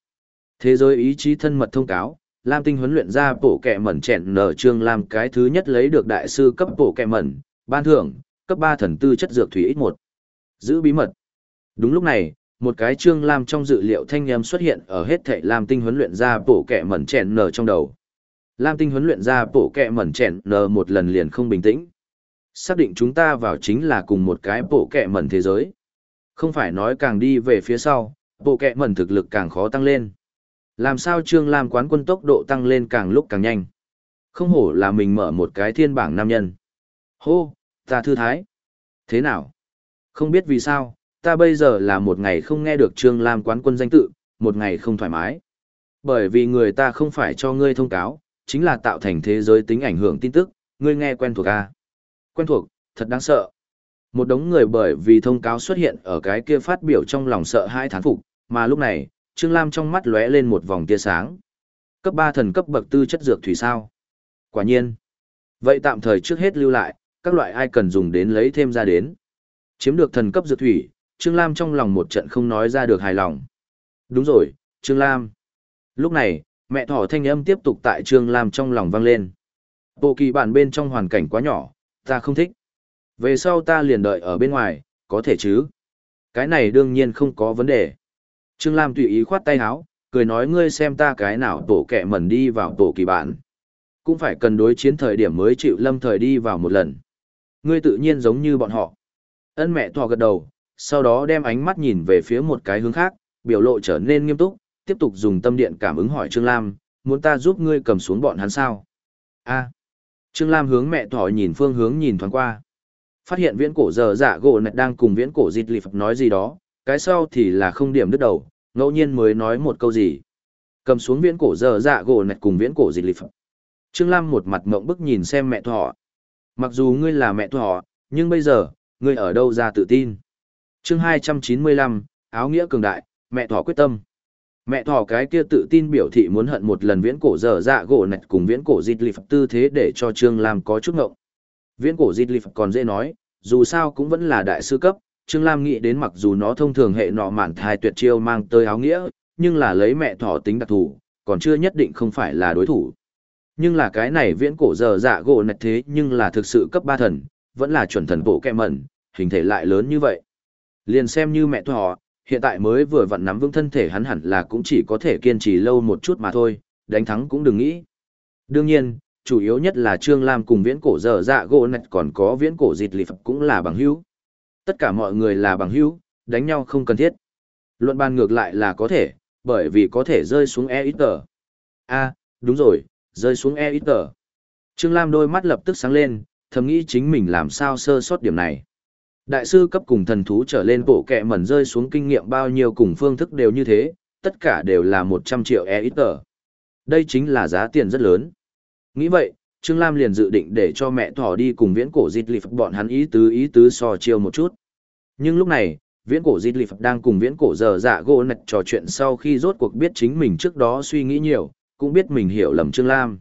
Thế giới ý chí thân mật thông cáo, Lam Tinh huấn luyện ra bổ kẹ mẩn chèn nở Trương Lam cái thứ nhất lấy được đại sư cấp bổ kẹ mẩn, ban thưởng, cấp 3 thần tư chất dược thủy ít một. Giữ bí mật. Đúng lúc này, một cái Trương Lam trong dự liệu thanh âm xuất hiện ở hết thảy Lam Tinh huấn luyện ra bổ kẹ mẩn chèn nở trong đầu. Lam Tinh huấn luyện ra bộ kẹ mẩn chèn nờ một lần liền không bình tĩnh. Xác định chúng ta vào chính là cùng một cái bộ kẹ mẩn thế giới. Không phải nói càng đi về phía sau, bộ kẹ mẩn thực lực càng khó tăng lên. Làm sao Trương Lam quán quân tốc độ tăng lên càng lúc càng nhanh. Không hổ là mình mở một cái thiên bảng nam nhân. Hô, ta thư thái. Thế nào? Không biết vì sao, ta bây giờ là một ngày không nghe được Trương Lam quán quân danh tự, một ngày không thoải mái. Bởi vì người ta không phải cho ngươi thông cáo, chính là tạo thành thế giới tính ảnh hưởng tin tức, ngươi nghe quen thuộc à? Quen thuộc, thật đáng sợ. Một đống người bởi vì thông cáo xuất hiện ở cái kia phát biểu trong lòng sợ hai thán phục, mà lúc này, Trương Lam trong mắt lóe lên một vòng tia sáng. Cấp 3 thần cấp bậc tư chất dược thủy sao? Quả nhiên. Vậy tạm thời trước hết lưu lại, các loại ai cần dùng đến lấy thêm ra đến. Chiếm được thần cấp dược thủy, Trương Lam trong lòng một trận không nói ra được hài lòng. Đúng rồi, Trương Lam. Lúc này, mẹ thỏ thanh âm tiếp tục tại Trương Lam trong lòng vang lên. Bộ kỳ bản bên trong hoàn cảnh quá nhỏ, ta không thích. Về sau ta liền đợi ở bên ngoài, có thể chứ? Cái này đương nhiên không có vấn đề. Trương Lam tùy ý khoát tay áo, cười nói ngươi xem ta cái nào tổ kẻ mẩn đi vào tổ kỳ bản. Cũng phải cần đối chiến thời điểm mới chịu lâm thời đi vào một lần. Ngươi tự nhiên giống như bọn họ. Ân mẹ Thỏ gật đầu, sau đó đem ánh mắt nhìn về phía một cái hướng khác, biểu lộ trở nên nghiêm túc, tiếp tục dùng tâm điện cảm ứng hỏi Trương Lam, muốn ta giúp ngươi cầm xuống bọn hắn sao? a Trương Lam hướng mẹ thỏ nhìn phương hướng nhìn thoáng qua. Phát hiện viễn cổ giờ dạ gỗ nạch đang cùng viễn cổ dịch lịp nói gì đó, cái sau thì là không điểm đứt đầu, ngẫu nhiên mới nói một câu gì. Cầm xuống viễn cổ giờ dạ gỗ nạch cùng viễn cổ dịch lịp. Trương Lam một mặt mộng bức nhìn xem mẹ thỏ. Mặc dù ngươi là mẹ thỏ, nhưng bây giờ, ngươi ở đâu ra tự tin. chương 295, áo nghĩa cường đại, mẹ thỏ quyết tâm. Mẹ thỏ cái kia tự tin biểu thị muốn hận một lần viễn cổ dở dạ gỗ nạch cùng viễn cổ dịch lịp tư thế để cho Trương Lam có chút ngộng. Viễn cổ dịch lịp còn dễ nói, dù sao cũng vẫn là đại sư cấp, Trương Lam nghĩ đến mặc dù nó thông thường hệ nọ mạn thai tuyệt chiêu mang tới áo nghĩa, nhưng là lấy mẹ thỏ tính đặc thù, còn chưa nhất định không phải là đối thủ. Nhưng là cái này viễn cổ dở dạ gỗ nạch thế nhưng là thực sự cấp ba thần, vẫn là chuẩn thần bộ kẹ mẩn, hình thể lại lớn như vậy. Liền xem như mẹ thỏ, hiện tại mới vừa vặn nắm vững thân thể hắn hẳn là cũng chỉ có thể kiên trì lâu một chút mà thôi, đánh thắng cũng đừng nghĩ. Đương nhiên, chủ yếu nhất là Trương Lam cùng viễn cổ dở dạ gỗ nạch còn có viễn cổ dịt lì phật cũng là bằng hữu. Tất cả mọi người là bằng hữu, đánh nhau không cần thiết. Luận bàn ngược lại là có thể, bởi vì có thể rơi xuống e ít tờ. a đúng rồi, rơi xuống e ít tờ. Trương Lam đôi mắt lập tức sáng lên, thầm nghĩ chính mình làm sao sơ sót điểm này. Đại sư cấp cùng thần thú trở lên bộ kẹ mẩn rơi xuống kinh nghiệm bao nhiêu cùng phương thức đều như thế, tất cả đều là 100 triệu e ít tờ. Đây chính là giá tiền rất lớn. Nghĩ vậy, Trương Lam liền dự định để cho mẹ thỏ đi cùng viễn cổ dịch lịp bọn hắn ý tứ ý tứ so chiêu một chút. Nhưng lúc này, viễn cổ dịch lịp Phật đang cùng viễn cổ giờ dạ gỗ nạch trò chuyện sau khi rốt cuộc biết chính mình trước đó suy nghĩ nhiều, cũng biết mình hiểu lầm Trương Lam.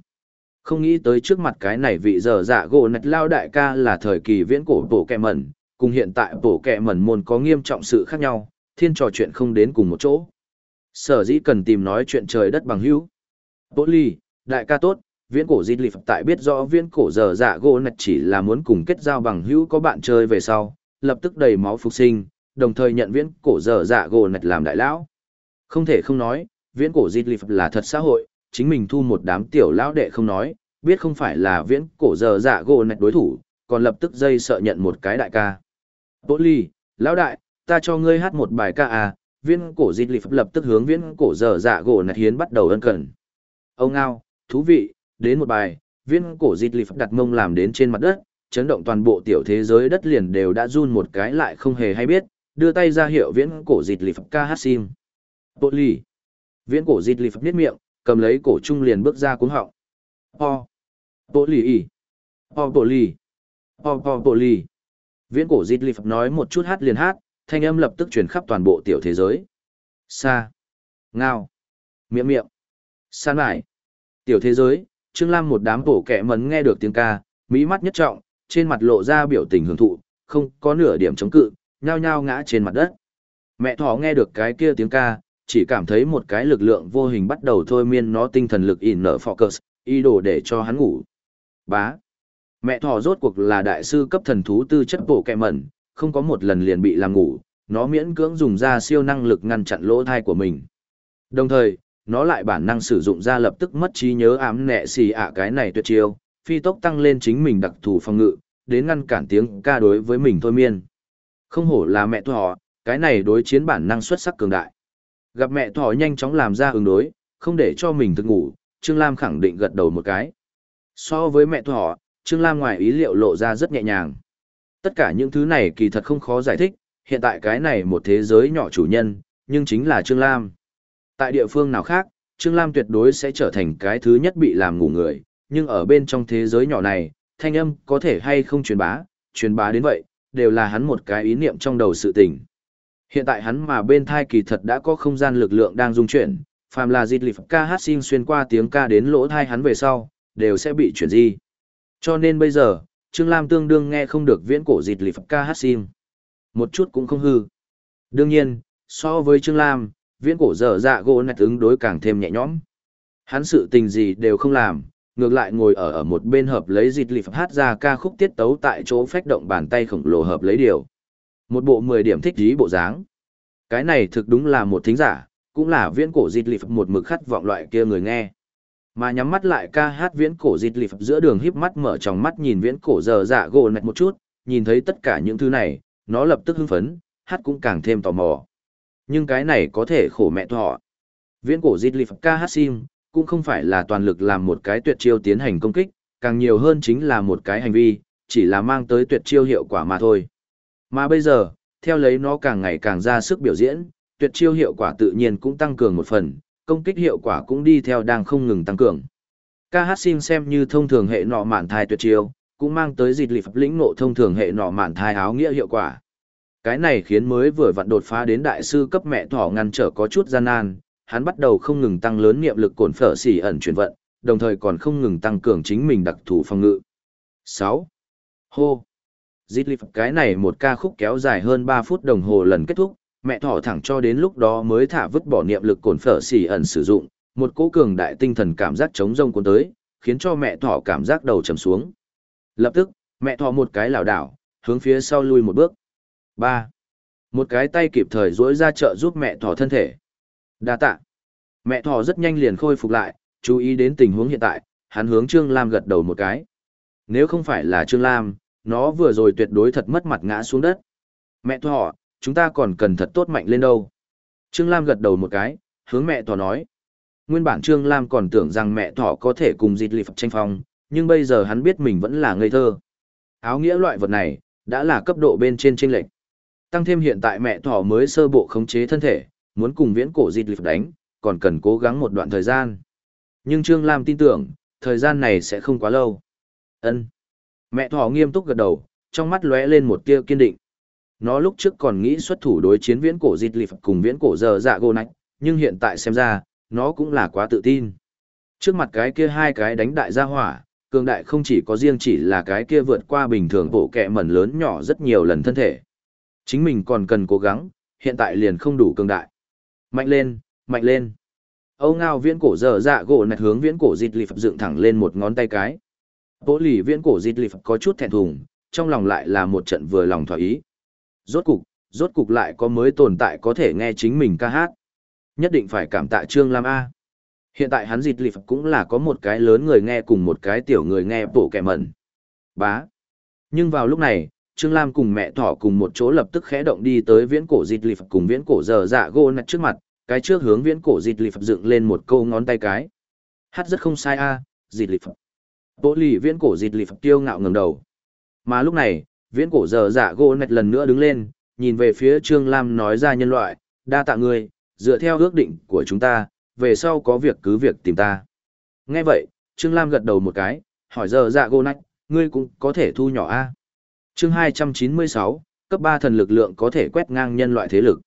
Không nghĩ tới trước mặt cái này vị giờ dạ gỗ nạch lao đại ca là thời kỳ viễn cổ bộ kẹ mẩn, cùng hiện tại bổ kẹ mẩn môn có nghiêm trọng sự khác nhau, thiên trò chuyện không đến cùng một chỗ. Sở dĩ cần tìm nói chuyện trời đất bằng hữu. Bố ly, đại ca tốt, viễn cổ di Lì Phật tại biết rõ viễn cổ giờ dạ gỗ nạch chỉ là muốn cùng kết giao bằng hữu có bạn chơi về sau, lập tức đầy máu phục sinh đồng thời nhận viễn cổ dở dạ gỗ nạch làm đại lão. Không thể không nói, viễn cổ dịch lịp là thật xã hội, chính mình thu một đám tiểu lão đệ không nói, biết không phải là viễn cổ dở dạ gỗ nạch đối thủ, còn lập tức dây sợ nhận một cái đại ca. Bố ly, lão đại, ta cho ngươi hát một bài ca à, viễn cổ dịch lịp lập tức hướng viễn cổ dở dạ gỗ nạch hiến bắt đầu ân cần. Ông ngao, thú vị, đến một bài, viễn cổ dịch lịp đặt mông làm đến trên mặt đất, chấn động toàn bộ tiểu thế giới đất liền đều đã run một cái lại không hề hay biết, đưa tay ra hiệu viễn cổ dịch lì phật ca hát sim. Bộ lì. Viễn cổ dịch lì phật biết miệng, cầm lấy cổ trung liền bước ra cuống họng. Po. Bộ lì ỉ. Po bộ lì. Po po bộ lì. Viễn cổ dịt lì nói một chút hát liền hát, thanh âm lập tức truyền khắp toàn bộ tiểu thế giới. Sa. Ngao. Miệng miệng. San lại. Tiểu thế giới, Trương Lam một đám cổ kẻ mấn nghe được tiếng ca, mỹ mắt nhất trọng, trên mặt lộ ra biểu tình hưởng thụ, không có nửa điểm chống cự, nhao nhao ngã trên mặt đất. Mẹ thỏ nghe được cái kia tiếng ca, chỉ cảm thấy một cái lực lượng vô hình bắt đầu thôi miên nó tinh thần lực in nở focus, ý đồ để cho hắn ngủ. Bá. Mẹ thỏ rốt cuộc là đại sư cấp thần thú tư chất bổ kẹ mẩn, không có một lần liền bị làm ngủ, nó miễn cưỡng dùng ra siêu năng lực ngăn chặn lỗ thai của mình. Đồng thời, nó lại bản năng sử dụng ra lập tức mất trí nhớ ám nẹ xì ạ cái này tuyệt chiêu, phi tốc tăng lên chính mình đặc thù phòng ngự, đến ngăn cản tiếng ca đối với mình thôi miên. Không hổ là mẹ thỏ, cái này đối chiến bản năng xuất sắc cường đại. Gặp mẹ thỏ nhanh chóng làm ra ứng đối, không để cho mình thức ngủ, Trương Lam khẳng định gật đầu một cái. So với mẹ thỏ, Trương Lam ngoài ý liệu lộ ra rất nhẹ nhàng. Tất cả những thứ này kỳ thật không khó giải thích, hiện tại cái này một thế giới nhỏ chủ nhân, nhưng chính là Trương Lam. Tại địa phương nào khác, Trương Lam tuyệt đối sẽ trở thành cái thứ nhất bị làm ngủ người, nhưng ở bên trong thế giới nhỏ này, thanh âm có thể hay không truyền bá, truyền bá đến vậy, đều là hắn một cái ý niệm trong đầu sự tình. Hiện tại hắn mà bên thai kỳ thật đã có không gian lực lượng đang dung chuyển, phàm là dịch lịp ca hát xin xuyên qua tiếng ca đến lỗ thai hắn về sau, đều sẽ bị chuyển di. Cho nên bây giờ, Trương Lam tương đương nghe không được viễn cổ dịt lịp ca hát sim. Một chút cũng không hư. Đương nhiên, so với Trương Lam, viễn cổ dở dạ gỗ nạch ứng đối càng thêm nhẹ nhõm. Hắn sự tình gì đều không làm, ngược lại ngồi ở ở một bên hợp lấy dịt lịp hát ra ca khúc tiết tấu tại chỗ phách động bàn tay khổng lồ hợp lấy điều. Một bộ mười điểm thích dí bộ dáng. Cái này thực đúng là một thính giả, cũng là viễn cổ dịt lịp một mực khát vọng loại kia người nghe. Mà nhắm mắt lại ca hát viễn cổ dịt lịp giữa đường híp mắt mở tròng mắt nhìn viễn cổ giờ dạ gỗ nạch một chút, nhìn thấy tất cả những thứ này, nó lập tức hưng phấn, hát cũng càng thêm tò mò. Nhưng cái này có thể khổ mẹ thọ. Viễn cổ dịt lịp ca hát sim, cũng không phải là toàn lực làm một cái tuyệt chiêu tiến hành công kích, càng nhiều hơn chính là một cái hành vi, chỉ là mang tới tuyệt chiêu hiệu quả mà thôi. Mà bây giờ, theo lấy nó càng ngày càng ra sức biểu diễn, tuyệt chiêu hiệu quả tự nhiên cũng tăng cường một phần, công kích hiệu quả cũng đi theo đang không ngừng tăng cường. Ca hát xin xem như thông thường hệ nọ mạn thai tuyệt chiêu, cũng mang tới dịch lịp lĩnh nộ thông thường hệ nọ mạn thai áo nghĩa hiệu quả. Cái này khiến mới vừa vặn đột phá đến đại sư cấp mẹ thỏ ngăn trở có chút gian nan, hắn bắt đầu không ngừng tăng lớn niệm lực cồn phở xỉ ẩn chuyển vận, đồng thời còn không ngừng tăng cường chính mình đặc thù phòng ngự. 6. Hô. Dịch lịp cái này một ca khúc kéo dài hơn 3 phút đồng hồ lần kết thúc, mẹ thỏ thẳng cho đến lúc đó mới thả vứt bỏ niệm lực cồn phở xỉ ẩn sử dụng, một cỗ cường đại tinh thần cảm giác chống rông cuốn tới, khiến cho mẹ thỏ cảm giác đầu trầm xuống. Lập tức, mẹ thỏ một cái lảo đảo, hướng phía sau lui một bước. Ba, Một cái tay kịp thời duỗi ra trợ giúp mẹ thỏ thân thể. Đa tạ. Mẹ thỏ rất nhanh liền khôi phục lại, chú ý đến tình huống hiện tại, hắn hướng Trương Lam gật đầu một cái. Nếu không phải là Trương Lam, nó vừa rồi tuyệt đối thật mất mặt ngã xuống đất. Mẹ thỏ, chúng ta còn cần thật tốt mạnh lên đâu. Trương Lam gật đầu một cái, hướng mẹ thỏ nói. Nguyên bản Trương Lam còn tưởng rằng mẹ thỏ có thể cùng dịt lịp tranh phong, nhưng bây giờ hắn biết mình vẫn là ngây thơ. Áo nghĩa loại vật này, đã là cấp độ bên trên chênh lệch. Tăng thêm hiện tại mẹ thỏ mới sơ bộ khống chế thân thể, muốn cùng viễn cổ dịt lịp đánh, còn cần cố gắng một đoạn thời gian. Nhưng Trương Lam tin tưởng, thời gian này sẽ không quá lâu. ân Mẹ thỏ nghiêm túc gật đầu, trong mắt lóe lên một tia kiên định nó lúc trước còn nghĩ xuất thủ đối chiến viễn cổ dịt lịp cùng viễn cổ giờ dạ gô nạch, nhưng hiện tại xem ra, nó cũng là quá tự tin. Trước mặt cái kia hai cái đánh đại gia hỏa, cường đại không chỉ có riêng chỉ là cái kia vượt qua bình thường bộ kẹ mẩn lớn nhỏ rất nhiều lần thân thể. Chính mình còn cần cố gắng, hiện tại liền không đủ cường đại. Mạnh lên, mạnh lên. Âu ngao viễn cổ dở dạ gỗ nạch hướng viễn cổ dịt lì phập dựng thẳng lên một ngón tay cái. Bố lì viễn cổ dịt lì phập có chút thẹn thùng, trong lòng lại là một trận vừa lòng thỏa ý. Rốt cục, rốt cục lại có mới tồn tại có thể nghe chính mình ca hát. Nhất định phải cảm tạ Trương Lam A. Hiện tại hắn dịt lịp cũng là có một cái lớn người nghe cùng một cái tiểu người nghe bộ kẻ mẩn. Bá. Nhưng vào lúc này, Trương Lam cùng mẹ thỏ cùng một chỗ lập tức khẽ động đi tới viễn cổ dịt lịp cùng viễn cổ dở dạ gô nặt trước mặt, cái trước hướng viễn cổ dịt lịp dựng lên một câu ngón tay cái. Hát rất không sai a, à, dịt lịp. Bộ lì viễn cổ dịt lịp phập tiêu ngạo ngẩng đầu. Mà lúc này, viễn cổ dở dạ gỗ nạch lần nữa đứng lên, nhìn về phía Trương Lam nói ra nhân loại, đa tạ người, dựa theo ước định của chúng ta, về sau có việc cứ việc tìm ta. Nghe vậy, Trương Lam gật đầu một cái, hỏi giờ dạ gỗ nạch, ngươi cũng có thể thu nhỏ a chương 296, cấp 3 thần lực lượng có thể quét ngang nhân loại thế lực.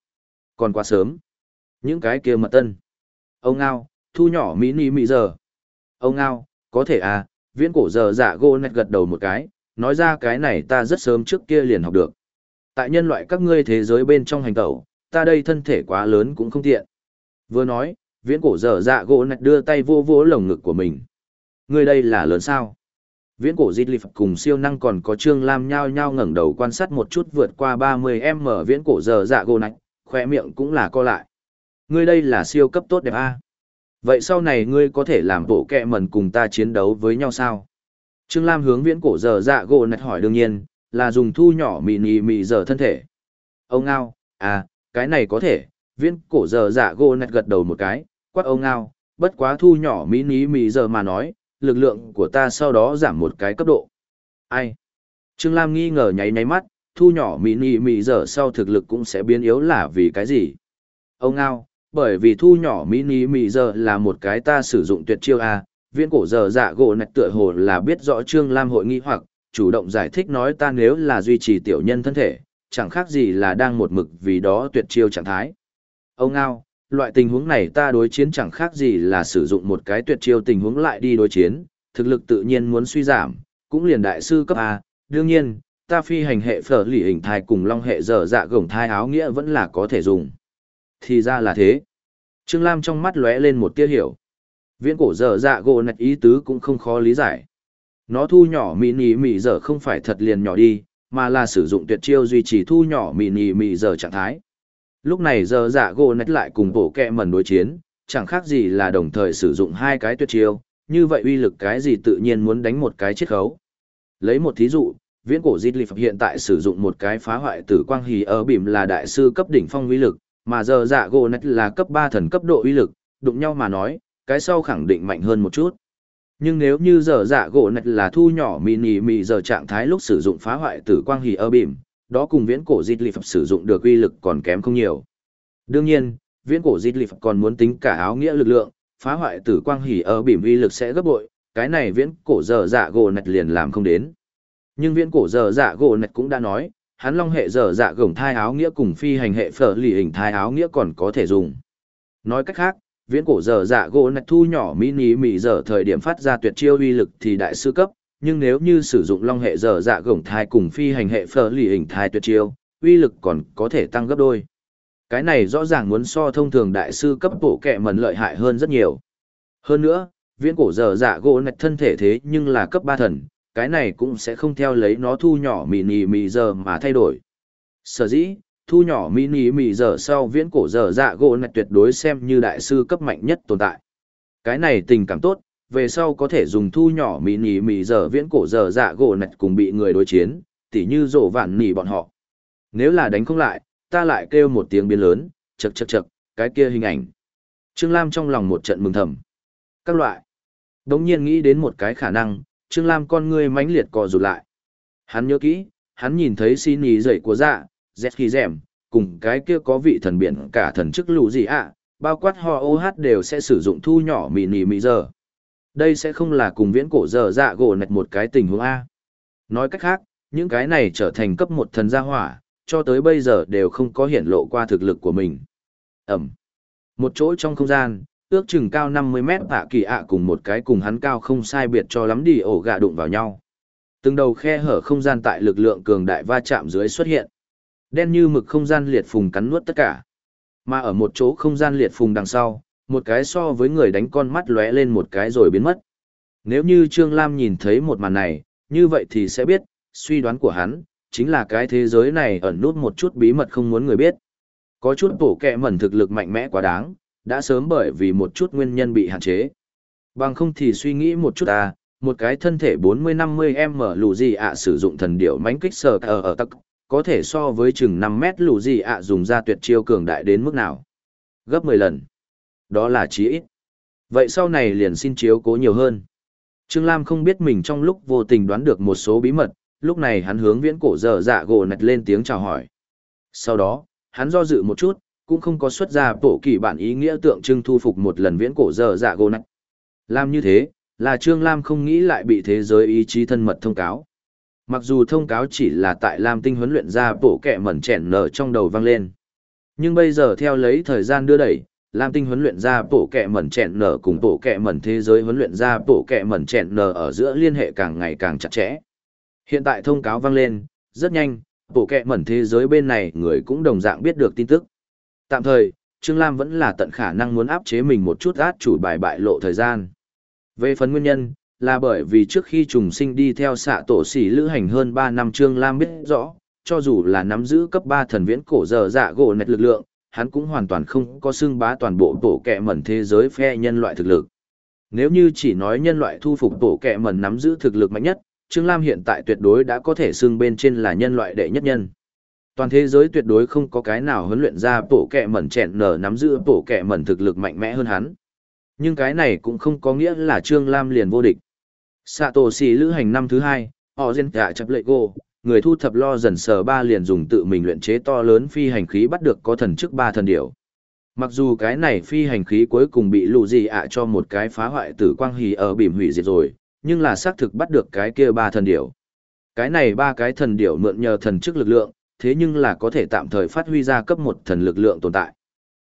Còn quá sớm. Những cái kia mật tân. Ông ngao, thu nhỏ mỹ ni mỹ giờ. Ông ngao, có thể à, viễn cổ giờ dạ gỗ nạch gật đầu một cái, nói ra cái này ta rất sớm trước kia liền học được. Tại nhân loại các ngươi thế giới bên trong hành tẩu, ta đây thân thể quá lớn cũng không tiện. Vừa nói, viễn cổ dở dạ gỗ nạch đưa tay vô vô lồng ngực của mình. Ngươi đây là lớn sao? Viễn cổ Dít cùng siêu năng còn có Trương Lam nhao nhao ngẩng đầu quan sát một chút vượt qua 30m viễn cổ giờ dạ gỗ nạch, khỏe miệng cũng là co lại. Ngươi đây là siêu cấp tốt đẹp a. Vậy sau này ngươi có thể làm bộ kẹ mần cùng ta chiến đấu với nhau sao? Trương Lam hướng viễn cổ giờ dạ gỗ nạch hỏi đương nhiên, là dùng thu nhỏ mì nì mì giờ thân thể. Ông ngao, à, cái này có thể, viễn cổ giờ dạ gỗ nạch gật đầu một cái, quát ông ngao, bất quá thu nhỏ mì nì mì giờ mà nói, lực lượng của ta sau đó giảm một cái cấp độ. Ai? Trương Lam nghi ngờ nháy nháy mắt, thu nhỏ mị nì mị giờ sau thực lực cũng sẽ biến yếu là vì cái gì? Ông ngao, bởi vì thu nhỏ mị nì mị giờ là một cái ta sử dụng tuyệt chiêu à? Viễn cổ giờ dạ gỗ nạch tựa hồ là biết rõ Trương Lam hội nghi hoặc, chủ động giải thích nói ta nếu là duy trì tiểu nhân thân thể, chẳng khác gì là đang một mực vì đó tuyệt chiêu trạng thái. Ông ngao, loại tình huống này ta đối chiến chẳng khác gì là sử dụng một cái tuyệt chiêu tình huống lại đi đối chiến, thực lực tự nhiên muốn suy giảm, cũng liền đại sư cấp A, đương nhiên, ta phi hành hệ phở lì hình thai cùng long hệ dở dạ gồng thai áo nghĩa vẫn là có thể dùng. Thì ra là thế. Trương Lam trong mắt lóe lên một tia hiểu. Viễn cổ dở dạ gỗ nạch ý tứ cũng không khó lý giải. Nó thu nhỏ mini mì dở không phải thật liền nhỏ đi, mà là sử dụng tuyệt chiêu duy trì thu nhỏ mini mì dở trạng thái. Lúc này dở dạ gỗ nạch lại cùng bộ kẹ mẩn đối chiến, chẳng khác gì là đồng thời sử dụng hai cái tuyệt chiêu, như vậy uy lực cái gì tự nhiên muốn đánh một cái chiết khấu. Lấy một thí dụ, viễn cổ Diệt Lịp hiện tại sử dụng một cái phá hoại tử quang hì ở bìm là đại sư cấp đỉnh phong uy lực, mà giờ dạ gỗ nách là cấp 3 thần cấp độ uy lực, đụng nhau mà nói, cái sau khẳng định mạnh hơn một chút. Nhưng nếu như giờ dạ gỗ nạch là thu nhỏ mini mì giờ trạng thái lúc sử dụng phá hoại tử quang hì ở bìm, đó cùng viễn cổ dịch lịp sử dụng được uy lực còn kém không nhiều. Đương nhiên, viễn cổ dịch lịp còn muốn tính cả áo nghĩa lực lượng, phá hoại tử quang hỉ ở bìm uy lực sẽ gấp bội, cái này viễn cổ giờ dạ gỗ nạch liền làm không đến. Nhưng viễn cổ giờ dạ gỗ nạch cũng đã nói, hắn long hệ giờ dạ gồng thai áo nghĩa cùng phi hành hệ phở lì hình thai áo nghĩa còn có thể dùng. Nói cách khác, viễn cổ giờ dạ gỗ nạch thu nhỏ mini mì giờ thời điểm phát ra tuyệt chiêu uy lực thì đại sư cấp, nhưng nếu như sử dụng long hệ dở dạ gổng thai cùng phi hành hệ phở lì hình thai tuyệt chiêu, uy lực còn có thể tăng gấp đôi. Cái này rõ ràng muốn so thông thường đại sư cấp bộ kẹ mần lợi hại hơn rất nhiều. Hơn nữa, viễn cổ dở dạ gỗ nạch thân thể thế nhưng là cấp ba thần, cái này cũng sẽ không theo lấy nó thu nhỏ mini mì giờ mà thay đổi. Sở dĩ, thu nhỏ mini mì giờ sau viễn cổ dở dạ gỗ nạch tuyệt đối xem như đại sư cấp mạnh nhất tồn tại. Cái này tình cảm tốt, về sau có thể dùng thu nhỏ mini mì giờ viễn cổ giờ dạ gỗ nạch cùng bị người đối chiến, tỉ như rổ vạn nỉ bọn họ. Nếu là đánh không lại, ta lại kêu một tiếng biến lớn, chật chật chật, cái kia hình ảnh. Trương Lam trong lòng một trận mừng thầm. Các loại. Đống nhiên nghĩ đến một cái khả năng, Trương Lam con ngươi mãnh liệt cò rụt lại. Hắn nhớ kỹ, hắn nhìn thấy xin ý dậy của dạ, dẹt khi rèm, cùng cái kia có vị thần biển cả thần chức lù gì ạ, bao quát ho OH đều sẽ sử dụng thu nhỏ mì nì mì giờ. Đây sẽ không là cùng viễn cổ dở dạ gỗ nạch một cái tình huống A. Nói cách khác, những cái này trở thành cấp một thần gia hỏa, cho tới bây giờ đều không có hiện lộ qua thực lực của mình. Ẩm. Một chỗ trong không gian, ước chừng cao 50 mét tạ kỳ ạ cùng một cái cùng hắn cao không sai biệt cho lắm đi ổ gạ đụng vào nhau. Từng đầu khe hở không gian tại lực lượng cường đại va chạm dưới xuất hiện. Đen như mực không gian liệt phùng cắn nuốt tất cả. Mà ở một chỗ không gian liệt phùng đằng sau, một cái so với người đánh con mắt lóe lên một cái rồi biến mất. Nếu như Trương Lam nhìn thấy một màn này, như vậy thì sẽ biết, suy đoán của hắn, chính là cái thế giới này ẩn nút một chút bí mật không muốn người biết. Có chút bổ kẹ mẩn thực lực mạnh mẽ quá đáng, đã sớm bởi vì một chút nguyên nhân bị hạn chế. Bằng không thì suy nghĩ một chút à, một cái thân thể 40-50m lù gì ạ sử dụng thần điệu mánh kích sờ ở ở tắc, có thể so với chừng 5 mét lù gì ạ dùng ra tuyệt chiêu cường đại đến mức nào. Gấp 10 lần. Đó là chí ít. Vậy sau này liền xin chiếu cố nhiều hơn. Trương Lam không biết mình trong lúc vô tình đoán được một số bí mật, lúc này hắn hướng viễn cổ dở dạ gồ nạch lên tiếng chào hỏi. Sau đó, hắn do dự một chút, cũng không có xuất ra bổ kỳ bản ý nghĩa tượng trưng thu phục một lần viễn cổ dở dạ gồ nạch. Làm như thế, là Trương Lam không nghĩ lại bị thế giới ý chí thân mật thông cáo. Mặc dù thông cáo chỉ là tại Lam Tinh huấn luyện ra bộ kẹ mẩn chèn nở trong đầu vang lên. Nhưng bây giờ theo lấy thời gian đưa đẩy, Lam Tinh huấn luyện ra bộ kẹ mẩn chèn nở cùng bộ kẹ mẩn thế giới huấn luyện ra bộ kẹ mẩn chèn nở ở giữa liên hệ càng ngày càng chặt chẽ. Hiện tại thông cáo vang lên, rất nhanh, bộ kẹ mẩn thế giới bên này người cũng đồng dạng biết được tin tức. Tạm thời, Trương Lam vẫn là tận khả năng muốn áp chế mình một chút át chủ bài bại lộ thời gian. Về phần nguyên nhân, là bởi vì trước khi trùng sinh đi theo xạ tổ sĩ lữ hành hơn 3 năm Trương Lam biết rõ, cho dù là nắm giữ cấp 3 thần viễn cổ giờ dạ gỗ nạch lực lượng, hắn cũng hoàn toàn không có xưng bá toàn bộ tổ kẹ mẩn thế giới phe nhân loại thực lực. Nếu như chỉ nói nhân loại thu phục tổ kẹ mẩn nắm giữ thực lực mạnh nhất, Trương Lam hiện tại tuyệt đối đã có thể xưng bên trên là nhân loại đệ nhất nhân. Toàn thế giới tuyệt đối không có cái nào huấn luyện ra tổ kẹ mẩn chẹn nở nắm giữ tổ kẹ mẩn thực lực mạnh mẽ hơn hắn. Nhưng cái này cũng không có nghĩa là Trương Lam liền vô địch. Sạ tổ xì lữ hành năm thứ hai, họ diên tả chập lệ cô, người thu thập lo dần sờ ba liền dùng tự mình luyện chế to lớn phi hành khí bắt được có thần chức ba thần điểu. Mặc dù cái này phi hành khí cuối cùng bị lù gì ạ cho một cái phá hoại tử quang hì ở bìm hủy diệt rồi, nhưng là xác thực bắt được cái kia ba thần điểu. Cái này ba cái thần điểu mượn nhờ thần chức lực lượng, thế nhưng là có thể tạm thời phát huy ra cấp một thần lực lượng tồn tại.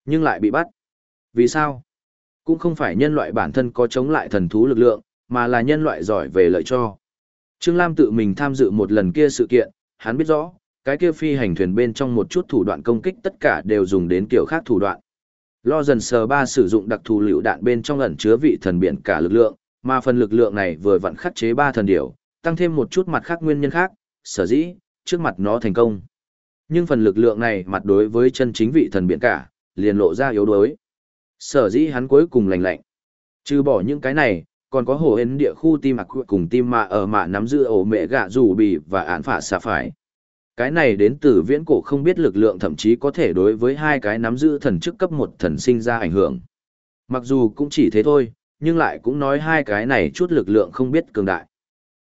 Nhưng lại bị bắt. Vì sao? Cũng không phải nhân loại bản thân có chống lại thần thú lực lượng, mà là nhân loại giỏi về lợi cho. Trương Lam tự mình tham dự một lần kia sự kiện, hắn biết rõ, cái kia phi hành thuyền bên trong một chút thủ đoạn công kích tất cả đều dùng đến kiểu khác thủ đoạn. Lo dần sờ ba sử dụng đặc thù liệu đạn bên trong ẩn chứa vị thần biển cả lực lượng, mà phần lực lượng này vừa vặn khắc chế ba thần điểu, tăng thêm một chút mặt khác nguyên nhân khác, sở dĩ, trước mặt nó thành công. Nhưng phần lực lượng này mặt đối với chân chính vị thần biển cả, liền lộ ra yếu đuối. Sở dĩ hắn cuối cùng lành lạnh. Trừ bỏ những cái này, còn có hồ hến địa khu tim mặc cùng tim mạ ở mạ nắm giữ ổ mẹ gạ rủ bì và án phả xà phải. Cái này đến từ viễn cổ không biết lực lượng thậm chí có thể đối với hai cái nắm giữ thần chức cấp một thần sinh ra ảnh hưởng. Mặc dù cũng chỉ thế thôi, nhưng lại cũng nói hai cái này chút lực lượng không biết cường đại.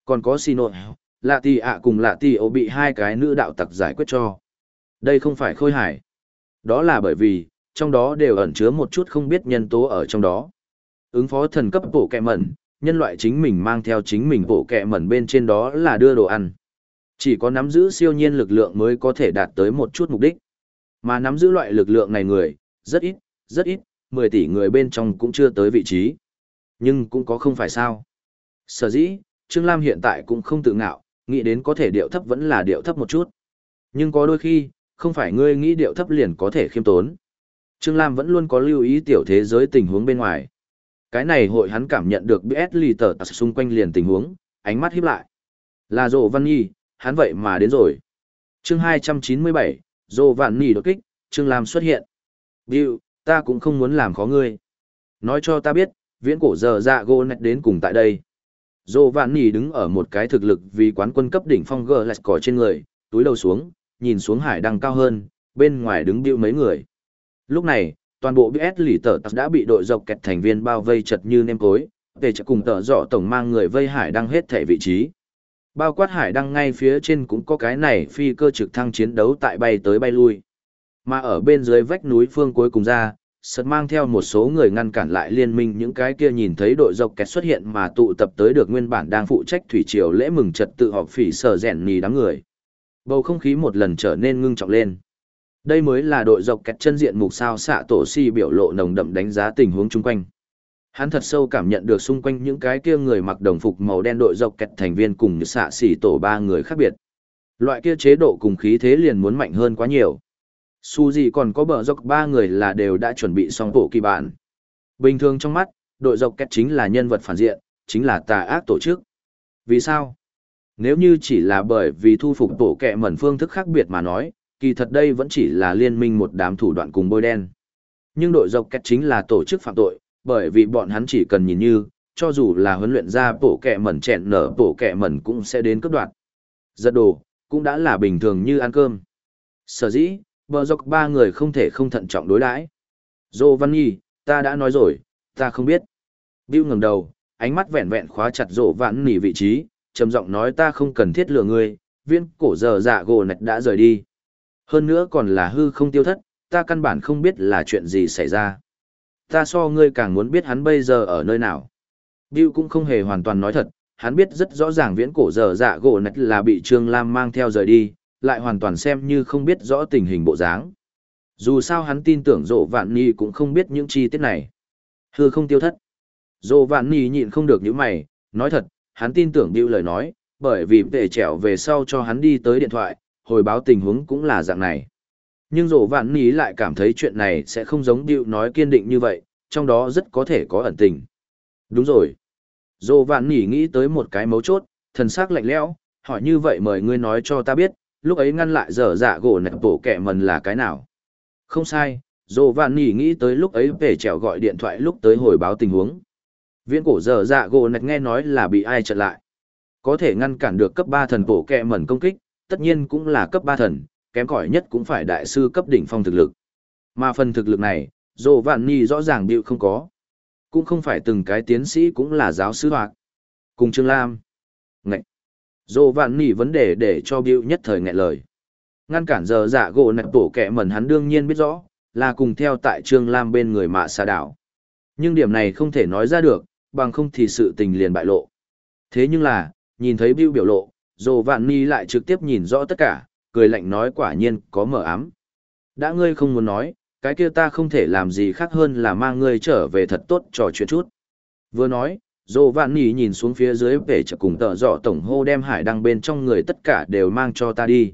Còn có xin nội, lạ tì ạ cùng lạ tì ổ bị hai cái nữ đạo tặc giải quyết cho. Đây không phải khôi hải. Đó là bởi vì, trong đó đều ẩn chứa một chút không biết nhân tố ở trong đó. Ứng phó thần cấp bộ kẹ mẩn, nhân loại chính mình mang theo chính mình bộ kẹ mẩn bên trên đó là đưa đồ ăn. Chỉ có nắm giữ siêu nhiên lực lượng mới có thể đạt tới một chút mục đích. Mà nắm giữ loại lực lượng này người, rất ít, rất ít, 10 tỷ người bên trong cũng chưa tới vị trí. Nhưng cũng có không phải sao. Sở dĩ, Trương Lam hiện tại cũng không tự ngạo, nghĩ đến có thể điệu thấp vẫn là điệu thấp một chút. Nhưng có đôi khi, không phải ngươi nghĩ điệu thấp liền có thể khiêm tốn. Trương Lam vẫn luôn có lưu ý tiểu thế giới tình huống bên ngoài. Cái này hội hắn cảm nhận được BS lì tờ xung quanh liền tình huống, ánh mắt híp lại. Là Dộ Văn Nhi, hắn vậy mà đến rồi. chương 297, Dộ Văn Nhi đột kích, Trương Lam xuất hiện. Bill, ta cũng không muốn làm khó ngươi. Nói cho ta biết, viễn cổ giờ dạ gô nạch đến cùng tại đây. Dỗ vạn Nhi đứng ở một cái thực lực vì quán quân cấp đỉnh phong gờ lại cỏ trên người, túi đầu xuống, nhìn xuống hải đăng cao hơn, bên ngoài đứng Bill mấy người. Lúc này, toàn bộ BS lì tờ đã bị đội dọc kẹt thành viên bao vây chật như nêm cối, để chợ cùng tờ dọ tổng mang người vây hải đăng hết thể vị trí. Bao quát hải đăng ngay phía trên cũng có cái này phi cơ trực thăng chiến đấu tại bay tới bay lui. Mà ở bên dưới vách núi phương cuối cùng ra, sật mang theo một số người ngăn cản lại liên minh những cái kia nhìn thấy đội dọc kẹt xuất hiện mà tụ tập tới được nguyên bản đang phụ trách thủy triều lễ mừng trật tự họp phỉ sở rèn nì đám người. Bầu không khí một lần trở nên ngưng trọng lên. Đây mới là đội dọc kẹt chân diện mục sao xạ tổ si biểu lộ nồng đậm đánh giá tình huống chung quanh. Hắn thật sâu cảm nhận được xung quanh những cái kia người mặc đồng phục màu đen đội dọc kẹt thành viên cùng như xạ xỉ tổ ba người khác biệt. Loại kia chế độ cùng khí thế liền muốn mạnh hơn quá nhiều. Su gì còn có bờ dọc ba người là đều đã chuẩn bị xong bộ kỳ bản. Bình thường trong mắt, đội dọc kẹt chính là nhân vật phản diện, chính là tà ác tổ chức. Vì sao? Nếu như chỉ là bởi vì thu phục tổ kẹ mẩn phương thức khác biệt mà nói, kỳ thật đây vẫn chỉ là liên minh một đám thủ đoạn cùng bôi đen. Nhưng đội dọc kẹt chính là tổ chức phạm tội, bởi vì bọn hắn chỉ cần nhìn như, cho dù là huấn luyện ra bổ kẹ mẩn chẹn nở bổ kẹ mẩn cũng sẽ đến cấp đoạn. Giật đồ, cũng đã là bình thường như ăn cơm. Sở dĩ, bờ dọc ba người không thể không thận trọng đối đãi. Dô Văn Nhi, ta đã nói rồi, ta không biết. Bill ngẩng đầu, ánh mắt vẹn vẹn khóa chặt Dô Văn Nhi vị trí, trầm giọng nói ta không cần thiết lừa ngươi, viên cổ giờ dạ gồ nạch đã rời đi. Hơn nữa còn là hư không tiêu thất, ta căn bản không biết là chuyện gì xảy ra. Ta so ngươi càng muốn biết hắn bây giờ ở nơi nào. Bill cũng không hề hoàn toàn nói thật, hắn biết rất rõ ràng viễn cổ giờ dạ gỗ nạch là bị Trương Lam mang theo rời đi, lại hoàn toàn xem như không biết rõ tình hình bộ dáng. Dù sao hắn tin tưởng Dỗ Vạn Nhi cũng không biết những chi tiết này. Hư không tiêu thất. Dỗ Vạn Nhi nhịn không được những mày, nói thật, hắn tin tưởng Bill lời nói, bởi vì vệ trẻo về sau cho hắn đi tới điện thoại, hồi báo tình huống cũng là dạng này. Nhưng Dỗ Vạn ní lại cảm thấy chuyện này sẽ không giống điệu nói kiên định như vậy, trong đó rất có thể có ẩn tình. Đúng rồi. Dỗ Vạn ní nghĩ tới một cái mấu chốt, thần sắc lạnh lẽo, hỏi như vậy mời ngươi nói cho ta biết, lúc ấy ngăn lại dở dạ gỗ nạch bổ kẻ mần là cái nào. Không sai, Dỗ Vạn Nhi nghĩ tới lúc ấy về trèo gọi điện thoại lúc tới hồi báo tình huống. Viễn cổ dở dạ gỗ nạch nghe nói là bị ai chặn lại. Có thể ngăn cản được cấp 3 thần bổ kẹ mẩn công kích, tất nhiên cũng là cấp ba thần, kém cỏi nhất cũng phải đại sư cấp đỉnh phong thực lực. Mà phần thực lực này, Dỗ Vạn Nhi rõ ràng điệu không có. Cũng không phải từng cái tiến sĩ cũng là giáo sư hoạt. Cùng Trương Lam. Ngậy. Dỗ Vạn Nhi vấn đề để cho Bill nhất thời ngại lời. Ngăn cản giờ giả gỗ nạch tổ kẻ mẩn hắn đương nhiên biết rõ, là cùng theo tại Trương Lam bên người mạ xa đảo. Nhưng điểm này không thể nói ra được, bằng không thì sự tình liền bại lộ. Thế nhưng là, nhìn thấy Bill biểu lộ, Dỗ Vạn Nhi lại trực tiếp nhìn rõ tất cả, cười lạnh nói quả nhiên có mở ám. Đã ngươi không muốn nói, cái kia ta không thể làm gì khác hơn là mang ngươi trở về thật tốt trò chuyện chút. Vừa nói, Dồ Vạn Ni nhìn xuống phía dưới về chợ cùng tờ dọ tổng hô đem hải đăng bên trong người tất cả đều mang cho ta đi.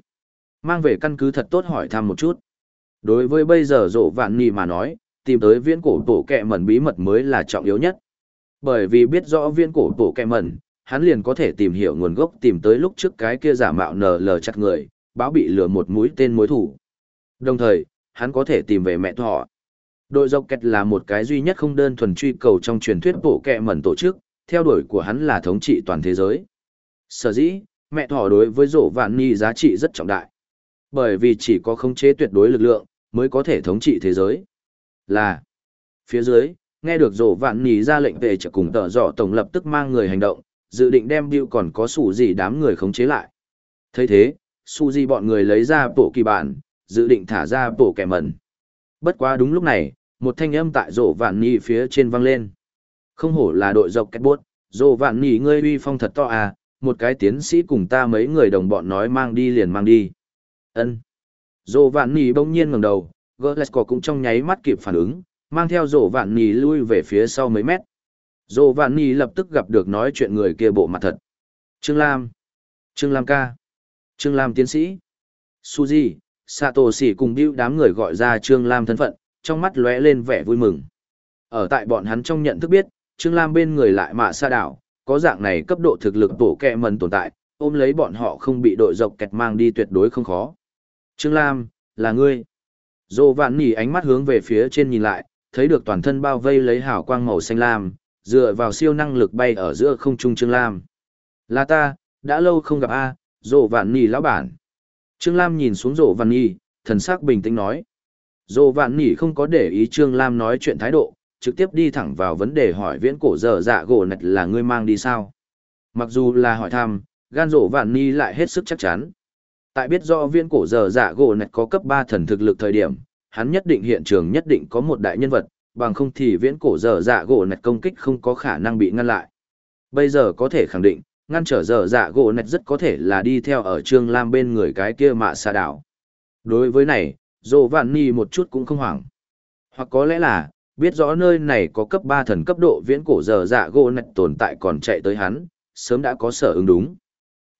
Mang về căn cứ thật tốt hỏi thăm một chút. Đối với bây giờ Dồ Vạn Ni mà nói, tìm tới viễn cổ tổ kẹ mẩn bí mật mới là trọng yếu nhất. Bởi vì biết rõ viễn cổ tổ kẹ mẩn, hắn liền có thể tìm hiểu nguồn gốc tìm tới lúc trước cái kia giả mạo nờ lờ chặt người, báo bị lừa một mũi tên mối thủ. Đồng thời, hắn có thể tìm về mẹ thọ. Đội dọc kẹt là một cái duy nhất không đơn thuần truy cầu trong truyền thuyết bộ kẹ mẩn tổ chức, theo đuổi của hắn là thống trị toàn thế giới. Sở dĩ, mẹ thỏ đối với rổ vạn ni giá trị rất trọng đại. Bởi vì chỉ có khống chế tuyệt đối lực lượng, mới có thể thống trị thế giới. Là, phía dưới, nghe được rổ vạn ni ra lệnh về trở cùng tờ dọ tổng lập tức mang người hành động, dự định đem Bill còn có sủ gì đám người khống chế lại. thấy thế, su di bọn người lấy ra bộ kỳ bản, dự định thả ra bộ kẻ mẩn. Bất quá đúng lúc này, một thanh âm tại rổ vạn nhi phía trên vang lên. Không hổ là đội dọc kết bốt, rổ vạn nhi ngươi uy phong thật to à, một cái tiến sĩ cùng ta mấy người đồng bọn nói mang đi liền mang đi. ân Rổ vạn nhi bỗng nhiên ngẩng đầu, Glasgow cũng trong nháy mắt kịp phản ứng, mang theo rổ vạn nhi lui về phía sau mấy mét. Dô vạn nhi lập tức gặp được nói chuyện người kia bộ mặt thật. Trương Lam. Trương Lam ca. Trương Lam tiến sĩ. Suzy, Sato Satoshi cùng điêu đám người gọi ra Trương Lam thân phận, trong mắt lóe lên vẻ vui mừng. Ở tại bọn hắn trong nhận thức biết, Trương Lam bên người lại mạ sa đảo, có dạng này cấp độ thực lực tổ kẹ mần tồn tại, ôm lấy bọn họ không bị đội dọc kẹt mang đi tuyệt đối không khó. Trương Lam, là ngươi. Dô vạn Nhi ánh mắt hướng về phía trên nhìn lại, thấy được toàn thân bao vây lấy hào quang màu xanh lam, dựa vào siêu năng lực bay ở giữa không trung Trương Lam. Là ta, đã lâu không gặp a, Dô vạn nỉ lão bản. Trương Lam nhìn xuống Dỗ vạn Nhi, thần sắc bình tĩnh nói. Dỗ vạn Nhi không có để ý Trương Lam nói chuyện thái độ, trực tiếp đi thẳng vào vấn đề hỏi viễn cổ dở dạ gỗ nạch là ngươi mang đi sao. Mặc dù là hỏi thăm, gan Dỗ vạn Nhi lại hết sức chắc chắn. Tại biết rõ viễn cổ dở dạ gỗ nạch có cấp 3 thần thực lực thời điểm, hắn nhất định hiện trường nhất định có một đại nhân vật, bằng không thì viễn cổ dở dạ gỗ nạch công kích không có khả năng bị ngăn lại. Bây giờ có thể khẳng định, ngăn trở dở dạ gỗ nạch rất có thể là đi theo ở Trương Lam bên người cái kia mạ xà đảo. Đối với này, dồ vạn ni một chút cũng không hoảng. Hoặc có lẽ là, biết rõ nơi này có cấp 3 thần cấp độ viễn cổ dở dạ gỗ nạch tồn tại còn chạy tới hắn, sớm đã có sở ứng đúng.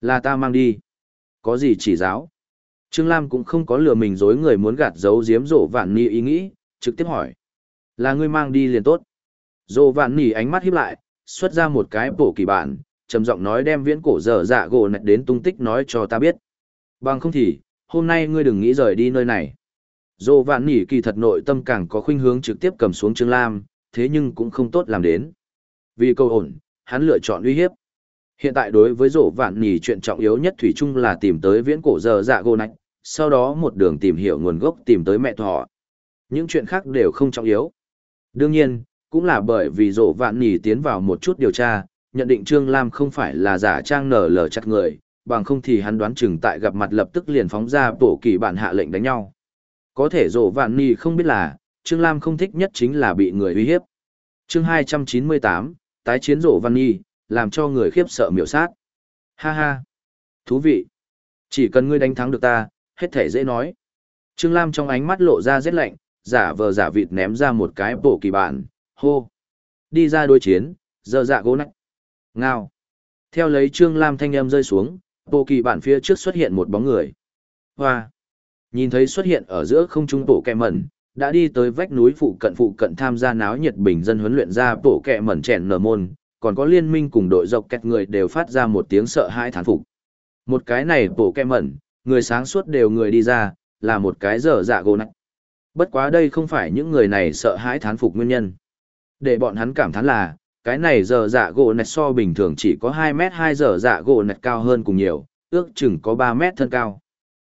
Là ta mang đi. Có gì chỉ giáo? Trương Lam cũng không có lừa mình dối người muốn gạt giấu giếm rộ vạn ni ý nghĩ, trực tiếp hỏi. Là ngươi mang đi liền tốt. Rộ vạn nỉ ánh mắt híp lại, xuất ra một cái bổ kỳ bản, trầm giọng nói đem viễn cổ dở dạ gỗ nạch đến tung tích nói cho ta biết. Bằng không thì, hôm nay ngươi đừng nghĩ rời đi nơi này. Dô vạn nỉ kỳ thật nội tâm càng có khuynh hướng trực tiếp cầm xuống Trương Lam, thế nhưng cũng không tốt làm đến. Vì câu ổn, hắn lựa chọn uy hiếp. Hiện tại đối với rổ vạn nỉ chuyện trọng yếu nhất Thủy chung là tìm tới viễn cổ dở dạ gỗ nạch, sau đó một đường tìm hiểu nguồn gốc tìm tới mẹ thọ. Những chuyện khác đều không trọng yếu. Đương nhiên, cũng là bởi vì rộ vạn nỉ tiến vào một chút điều tra, nhận định Trương Lam không phải là giả trang nở lờ chặt người, bằng không thì hắn đoán chừng tại gặp mặt lập tức liền phóng ra tổ kỳ bản hạ lệnh đánh nhau. Có thể rộ vạn nỉ không biết là, Trương Lam không thích nhất chính là bị người uy hiếp. chương 298, tái chiến rộ vạn nỉ, làm cho người khiếp sợ miểu sát. Ha ha! Thú vị! Chỉ cần ngươi đánh thắng được ta, hết thể dễ nói. Trương Lam trong ánh mắt lộ ra rét lạnh, giả vờ giả vịt ném ra một cái bổ kỳ bản, hô. Đi ra đối chiến, giờ dạ gỗ nách. Ngao. Theo lấy Trương Lam thanh âm rơi xuống, bộ kỳ bản phía trước xuất hiện một bóng người. Hoa. Nhìn thấy xuất hiện ở giữa không trung bộ kẹ mẩn, đã đi tới vách núi phụ cận phụ cận tham gia náo nhiệt bình dân huấn luyện ra bộ kẹ mẩn chèn nở môn, còn có liên minh cùng đội dọc kẹt người đều phát ra một tiếng sợ hãi thán phục. Một cái này bộ kẹ mẩn, người sáng suốt đều người đi ra, là một cái dở dạ gỗ nách. Bất quá đây không phải những người này sợ hãi thán phục nguyên nhân. Để bọn hắn cảm thán là, cái này giờ dạ gỗ nạch so bình thường chỉ có 2 mét 2 giờ dạ gỗ nạch cao hơn cùng nhiều, ước chừng có 3 mét thân cao.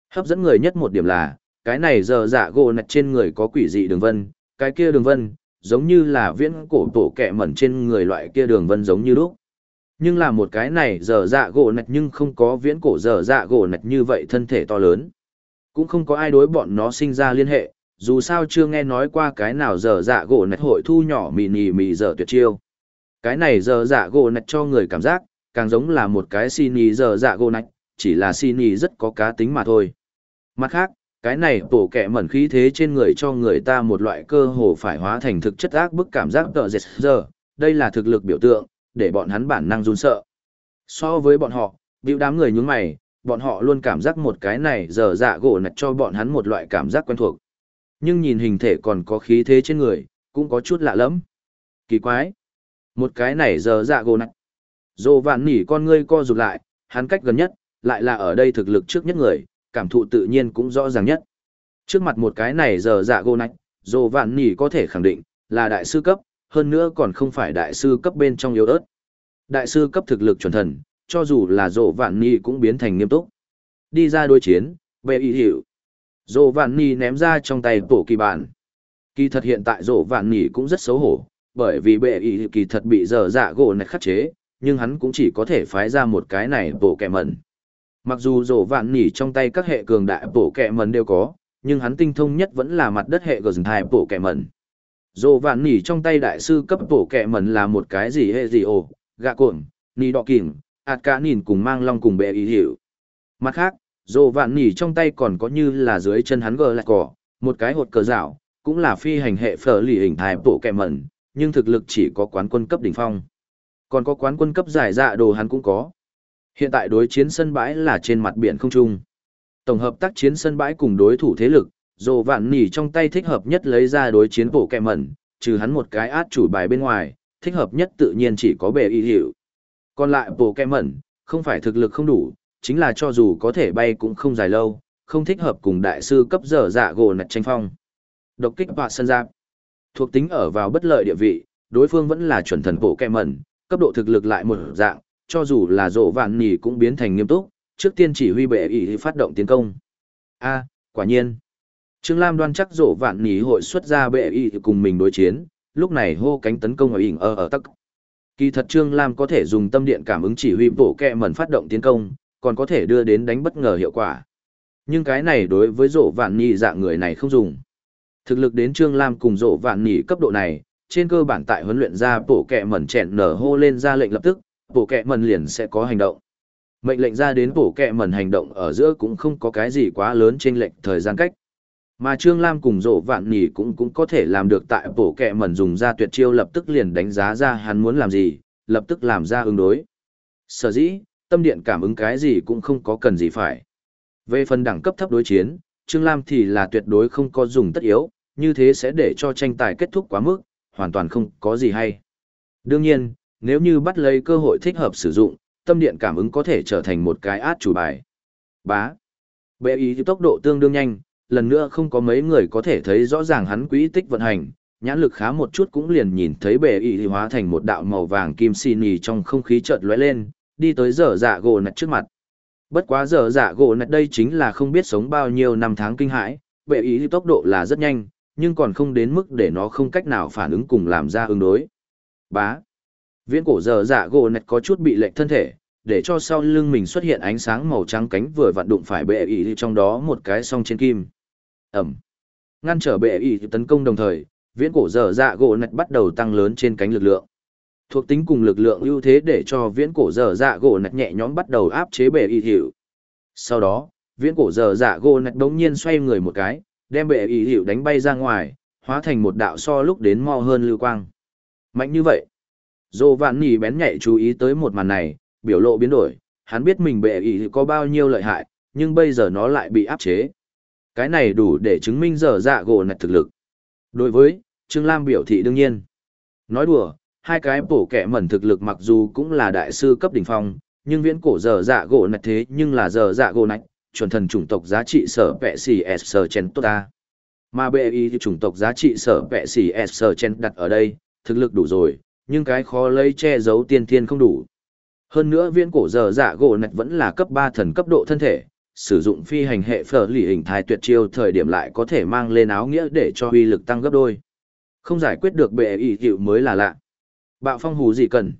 Hấp dẫn người nhất một điểm là, cái này giờ dạ gỗ nạch trên người có quỷ dị đường vân, cái kia đường vân, giống như là viễn cổ tổ kẹ mẩn trên người loại kia đường vân giống như lúc. Nhưng là một cái này giờ dạ gỗ nạch nhưng không có viễn cổ giờ dạ gỗ nạch như vậy thân thể to lớn. Cũng không có ai đối bọn nó sinh ra liên hệ, dù sao chưa nghe nói qua cái nào giờ dạ gỗ nạch hội thu nhỏ mì nì mì giờ tuyệt chiêu. Cái này giờ dạ gỗ nạch cho người cảm giác, càng giống là một cái xì nì giờ dạ gỗ nạch, chỉ là xì nì rất có cá tính mà thôi. Mặt khác, cái này bổ kẹ mẩn khí thế trên người cho người ta một loại cơ hồ phải hóa thành thực chất ác bức cảm giác tợ dệt giờ, đây là thực lực biểu tượng, để bọn hắn bản năng run sợ. So với bọn họ, bĩu đám người nhướng mày, bọn họ luôn cảm giác một cái này giờ dạ gỗ nạch cho bọn hắn một loại cảm giác quen thuộc. Nhưng nhìn hình thể còn có khí thế trên người, cũng có chút lạ lắm. Kỳ quái. Một cái này giờ dạ gồ nặng. Dồ vạn nỉ con ngươi co rụt lại, hắn cách gần nhất, lại là ở đây thực lực trước nhất người, cảm thụ tự nhiên cũng rõ ràng nhất. Trước mặt một cái này giờ dạ gồ nặng, dồ vạn nỉ có thể khẳng định, là đại sư cấp, hơn nữa còn không phải đại sư cấp bên trong yếu ớt. Đại sư cấp thực lực chuẩn thần, cho dù là dồ vạn nỉ cũng biến thành nghiêm túc. Đi ra đối chiến, bệ ý hiệu. Dỗ vạn nỉ ném ra trong tay bộ kỳ bản. Kỳ thật hiện tại dỗ vạn nỉ cũng rất xấu hổ, bởi vì bệ ý kỳ thật bị dở dạ gỗ này khắc chế, nhưng hắn cũng chỉ có thể phái ra một cái này bộ kẻ mẩn. Mặc dù dỗ vạn nỉ trong tay các hệ cường đại bộ kẻ mẩn đều có, nhưng hắn tinh thông nhất vẫn là mặt đất hệ gờ thai bộ kẻ mẩn. Dỗ vạn nỉ trong tay đại sư cấp bộ kẻ mẩn là một cái gì hệ gì ồ, gạ cuộn, nỉ đọ kìm, ạt cá nhìn cùng mang long cùng bệ ý hiểu. Mặt khác, Dồ vạn nỉ trong tay còn có như là dưới chân hắn gờ lại cỏ, một cái hột cờ rảo, cũng là phi hành hệ phở lì hình thái bộ kẹ mẩn, nhưng thực lực chỉ có quán quân cấp đỉnh phong. Còn có quán quân cấp giải dạ đồ hắn cũng có. Hiện tại đối chiến sân bãi là trên mặt biển không trung. Tổng hợp tác chiến sân bãi cùng đối thủ thế lực, dồ vạn nỉ trong tay thích hợp nhất lấy ra đối chiến bộ kẹ mẩn, trừ hắn một cái át chủ bài bên ngoài, thích hợp nhất tự nhiên chỉ có bề y hiệu. Còn lại bộ kẹ mẩn, không phải thực lực không đủ, chính là cho dù có thể bay cũng không dài lâu, không thích hợp cùng đại sư cấp dở dạ gồ nạch tranh phong. Độc kích và sân giáp thuộc tính ở vào bất lợi địa vị, đối phương vẫn là chuẩn thần bộ kẹ mẩn, cấp độ thực lực lại một dạng, cho dù là rộ vạn nỉ cũng biến thành nghiêm túc, trước tiên chỉ huy bệ ý phát động tiến công. A, quả nhiên. Trương Lam đoan chắc rộ vạn nỉ hội xuất ra bệ ý cùng mình đối chiến, lúc này hô cánh tấn công ở ỉn ở ở tắc. Kỳ thật Trương Lam có thể dùng tâm điện cảm ứng chỉ huy bộ kẹ mẩn phát động tiến công, còn có thể đưa đến đánh bất ngờ hiệu quả. Nhưng cái này đối với rộ vạn nhị dạng người này không dùng. Thực lực đến Trương Lam cùng rộ vạn nhị cấp độ này, trên cơ bản tại huấn luyện ra bổ kẹ mẩn chẹn nở hô lên ra lệnh lập tức, bổ kẹ mẩn liền sẽ có hành động. Mệnh lệnh ra đến bổ kẹ mẩn hành động ở giữa cũng không có cái gì quá lớn trên lệnh thời gian cách. Mà Trương Lam cùng rộ vạn nhỉ cũng cũng có thể làm được tại bổ kẹ mẩn dùng ra tuyệt chiêu lập tức liền đánh giá ra hắn muốn làm gì, lập tức làm ra ứng đối. Sở dĩ, tâm điện cảm ứng cái gì cũng không có cần gì phải. Về phần đẳng cấp thấp đối chiến, Trương Lam thì là tuyệt đối không có dùng tất yếu, như thế sẽ để cho tranh tài kết thúc quá mức, hoàn toàn không có gì hay. Đương nhiên, nếu như bắt lấy cơ hội thích hợp sử dụng, tâm điện cảm ứng có thể trở thành một cái át chủ bài. Bá. Bệ ý tốc độ tương đương nhanh, lần nữa không có mấy người có thể thấy rõ ràng hắn quỹ tích vận hành, nhãn lực khá một chút cũng liền nhìn thấy bệ ý hóa thành một đạo màu vàng kim xì nhì trong không khí chợt lóe lên, đi tới giờ dạ gỗ nạch trước mặt. Bất quá giờ dạ gỗ nạch đây chính là không biết sống bao nhiêu năm tháng kinh hãi, bệ ý tốc độ là rất nhanh, nhưng còn không đến mức để nó không cách nào phản ứng cùng làm ra ứng đối. Bá. Viễn cổ giờ dạ gỗ nạch có chút bị lệch thân thể, để cho sau lưng mình xuất hiện ánh sáng màu trắng cánh vừa vặn đụng phải bệ ý trong đó một cái song trên kim. Ẩm. Ngăn trở bệ ý tấn công đồng thời, viễn cổ giờ dạ gỗ nạch bắt đầu tăng lớn trên cánh lực lượng. Thuộc tính cùng lực lượng ưu thế để cho viễn cổ dở dạ gỗ nạch nhẹ nhõm bắt đầu áp chế bệ y hiệu. Sau đó, viễn cổ dở dạ gỗ nạch đống nhiên xoay người một cái, đem bệ y hiệu đánh bay ra ngoài, hóa thành một đạo so lúc đến mo hơn lưu quang. Mạnh như vậy. Dô vạn nỉ bén nhạy chú ý tới một màn này, biểu lộ biến đổi, hắn biết mình bệ y có bao nhiêu lợi hại, nhưng bây giờ nó lại bị áp chế. Cái này đủ để chứng minh dở dạ gỗ nạch thực lực. Đối với, Trương Lam biểu thị đương nhiên. Nói đùa, hai cái bổ kẻ mẩn thực lực mặc dù cũng là đại sư cấp đỉnh phong, nhưng viễn cổ giờ dạ gỗ nạch thế nhưng là giờ dạ gỗ nạch, chuẩn thần chủng tộc giá trị sở vẹ xì s sở chen ta Mà bệ y thì chủng tộc giá trị sở vẹ xì s sở chen đặt ở đây, thực lực đủ rồi, nhưng cái khó lấy che giấu tiên thiên không đủ. Hơn nữa viễn cổ giờ dạ gỗ nạch vẫn là cấp 3 thần cấp độ thân thể, sử dụng phi hành hệ phở lì hình thái tuyệt chiêu thời điểm lại có thể mang lên áo nghĩa để cho uy lực tăng gấp đôi. Không giải quyết được bệ y hiệu mới là lạ. Bạo phong hù gì cần.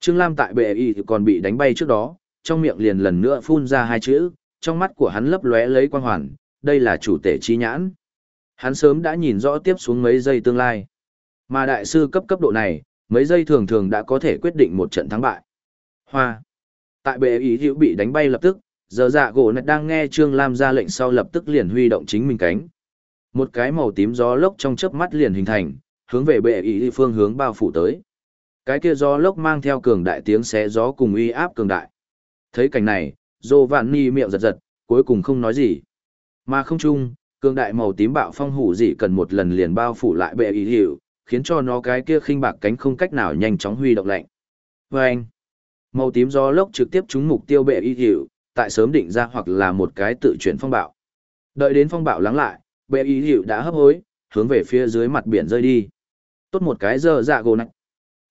Trương Lam tại bệ y còn bị đánh bay trước đó, trong miệng liền lần nữa phun ra hai chữ, trong mắt của hắn lấp lóe lấy quang hoàn, đây là chủ tể chi nhãn. Hắn sớm đã nhìn rõ tiếp xuống mấy giây tương lai. Mà đại sư cấp cấp độ này, mấy giây thường thường đã có thể quyết định một trận thắng bại. Hoa. Tại bệ ý hữu bị đánh bay lập tức, giờ dạ gỗ nạch đang nghe Trương Lam ra lệnh sau lập tức liền huy động chính mình cánh. Một cái màu tím gió lốc trong chớp mắt liền hình thành, hướng về bệ ý phương hướng bao phủ tới. Cái kia gió lốc mang theo cường đại tiếng xé gió cùng uy áp cường đại. Thấy cảnh này, Dô Vạn Ni miệng giật giật, cuối cùng không nói gì. Mà không chung, cường đại màu tím bạo phong hủ dị cần một lần liền bao phủ lại bệ ý hiệu, khiến cho nó cái kia khinh bạc cánh không cách nào nhanh chóng huy động lạnh. Và anh, màu tím gió lốc trực tiếp trúng mục tiêu bệ ý hiệu, tại sớm định ra hoặc là một cái tự chuyển phong bạo. Đợi đến phong bạo lắng lại, bệ ý hiệu đã hấp hối, hướng về phía dưới mặt biển rơi đi. Tốt một cái giờ dạ gồ nặng.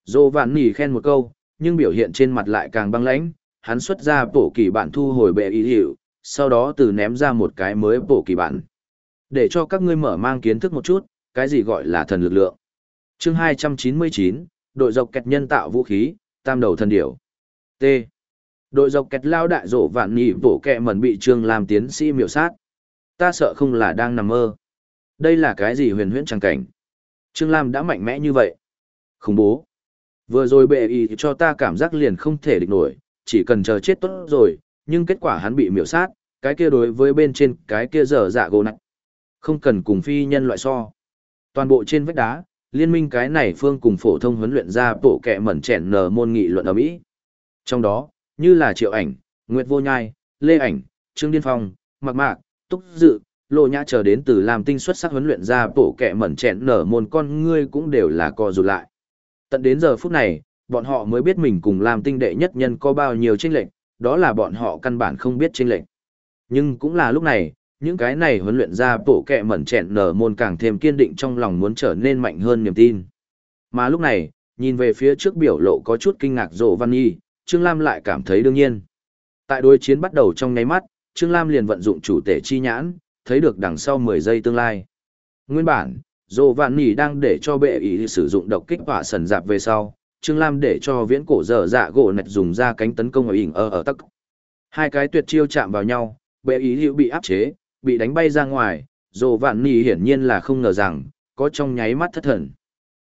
Dô vạn nỉ khen một câu, nhưng biểu hiện trên mặt lại càng băng lãnh, hắn xuất ra bổ kỳ bản thu hồi bệ ý hiệu, sau đó từ ném ra một cái mới bổ kỳ bản. Để cho các ngươi mở mang kiến thức một chút, cái gì gọi là thần lực lượng. chương 299, đội dọc kẹt nhân tạo vũ khí, tam đầu thần điểu. T. Đội dọc kẹt lao đại rổ vạn nhị bổ kẹ mẩn bị trương làm tiến sĩ miểu sát. Ta sợ không là đang nằm mơ. Đây là cái gì huyền huyễn trang cảnh. Trương Lam đã mạnh mẽ như vậy. Khủng bố. Vừa rồi bệ y cho ta cảm giác liền không thể địch nổi, chỉ cần chờ chết tốt rồi, nhưng kết quả hắn bị miểu sát, cái kia đối với bên trên cái kia dở dạ gỗ nặng. Không cần cùng phi nhân loại so. Toàn bộ trên vách đá, liên minh cái này phương cùng phổ thông huấn luyện ra bộ kẹ mẩn chèn nở môn nghị luận ở Mỹ. Trong đó, như là Triệu Ảnh, Nguyệt Vô Nhai, Lê Ảnh, Trương Điên Phong, Mạc Mạc, Túc Dự, Lộ Nhã chờ đến từ làm tinh xuất sắc huấn luyện ra bộ kẹ mẩn chèn nở môn con ngươi cũng đều là co rụt lại. Tận đến giờ phút này, bọn họ mới biết mình cùng làm tinh đệ nhất nhân có bao nhiêu chênh lệch, đó là bọn họ căn bản không biết chênh lệch. Nhưng cũng là lúc này, những cái này huấn luyện ra bộ kẹ mẩn chẹn nở môn càng thêm kiên định trong lòng muốn trở nên mạnh hơn niềm tin. Mà lúc này, nhìn về phía trước biểu lộ có chút kinh ngạc rộ văn y, Trương Lam lại cảm thấy đương nhiên. Tại đối chiến bắt đầu trong nháy mắt, Trương Lam liền vận dụng chủ tể chi nhãn, thấy được đằng sau 10 giây tương lai. Nguyên bản, Dồ Vạn Nỉ đang để cho bệ ý sử dụng độc kích hỏa sần dạp về sau, Trương Lam để cho viễn cổ dở dạ gỗ nạch dùng ra cánh tấn công ở ỉn ở ở tắc. Hai cái tuyệt chiêu chạm vào nhau, bệ ý hữu bị áp chế, bị đánh bay ra ngoài, Dồ Vạn Nỉ hiển nhiên là không ngờ rằng, có trong nháy mắt thất thần.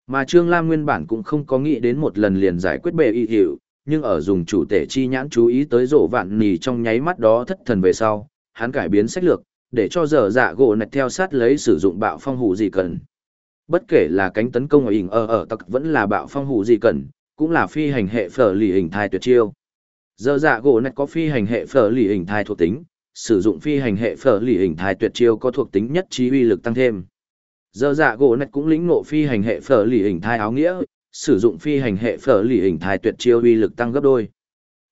Mà Trương Lam nguyên bản cũng không có nghĩ đến một lần liền giải quyết bệ ý hữu, nhưng ở dùng chủ tể chi nhãn chú ý tới Dồ vạn Nỉ trong nháy mắt đó thất thần về sau, hắn cải biến sách lược, để cho dở dạ gỗ nạch theo sát lấy sử dụng bạo phong hủ gì cần. Bất kể là cánh tấn công ở hình ở ở tặc vẫn là bạo phong hủ gì cần, cũng là phi hành hệ phở lì hình thai tuyệt chiêu. Dơ dạ gỗ nạch có phi hành hệ phở lì hình thai thuộc tính, sử dụng phi hành hệ phở lì hình thai tuyệt chiêu có thuộc tính nhất trí uy lực tăng thêm. Dơ dạ gỗ nạch cũng lĩnh ngộ phi hành hệ phở lì hình thai áo nghĩa, sử dụng phi hành hệ phở lì hình thai tuyệt chiêu uy lực tăng gấp đôi.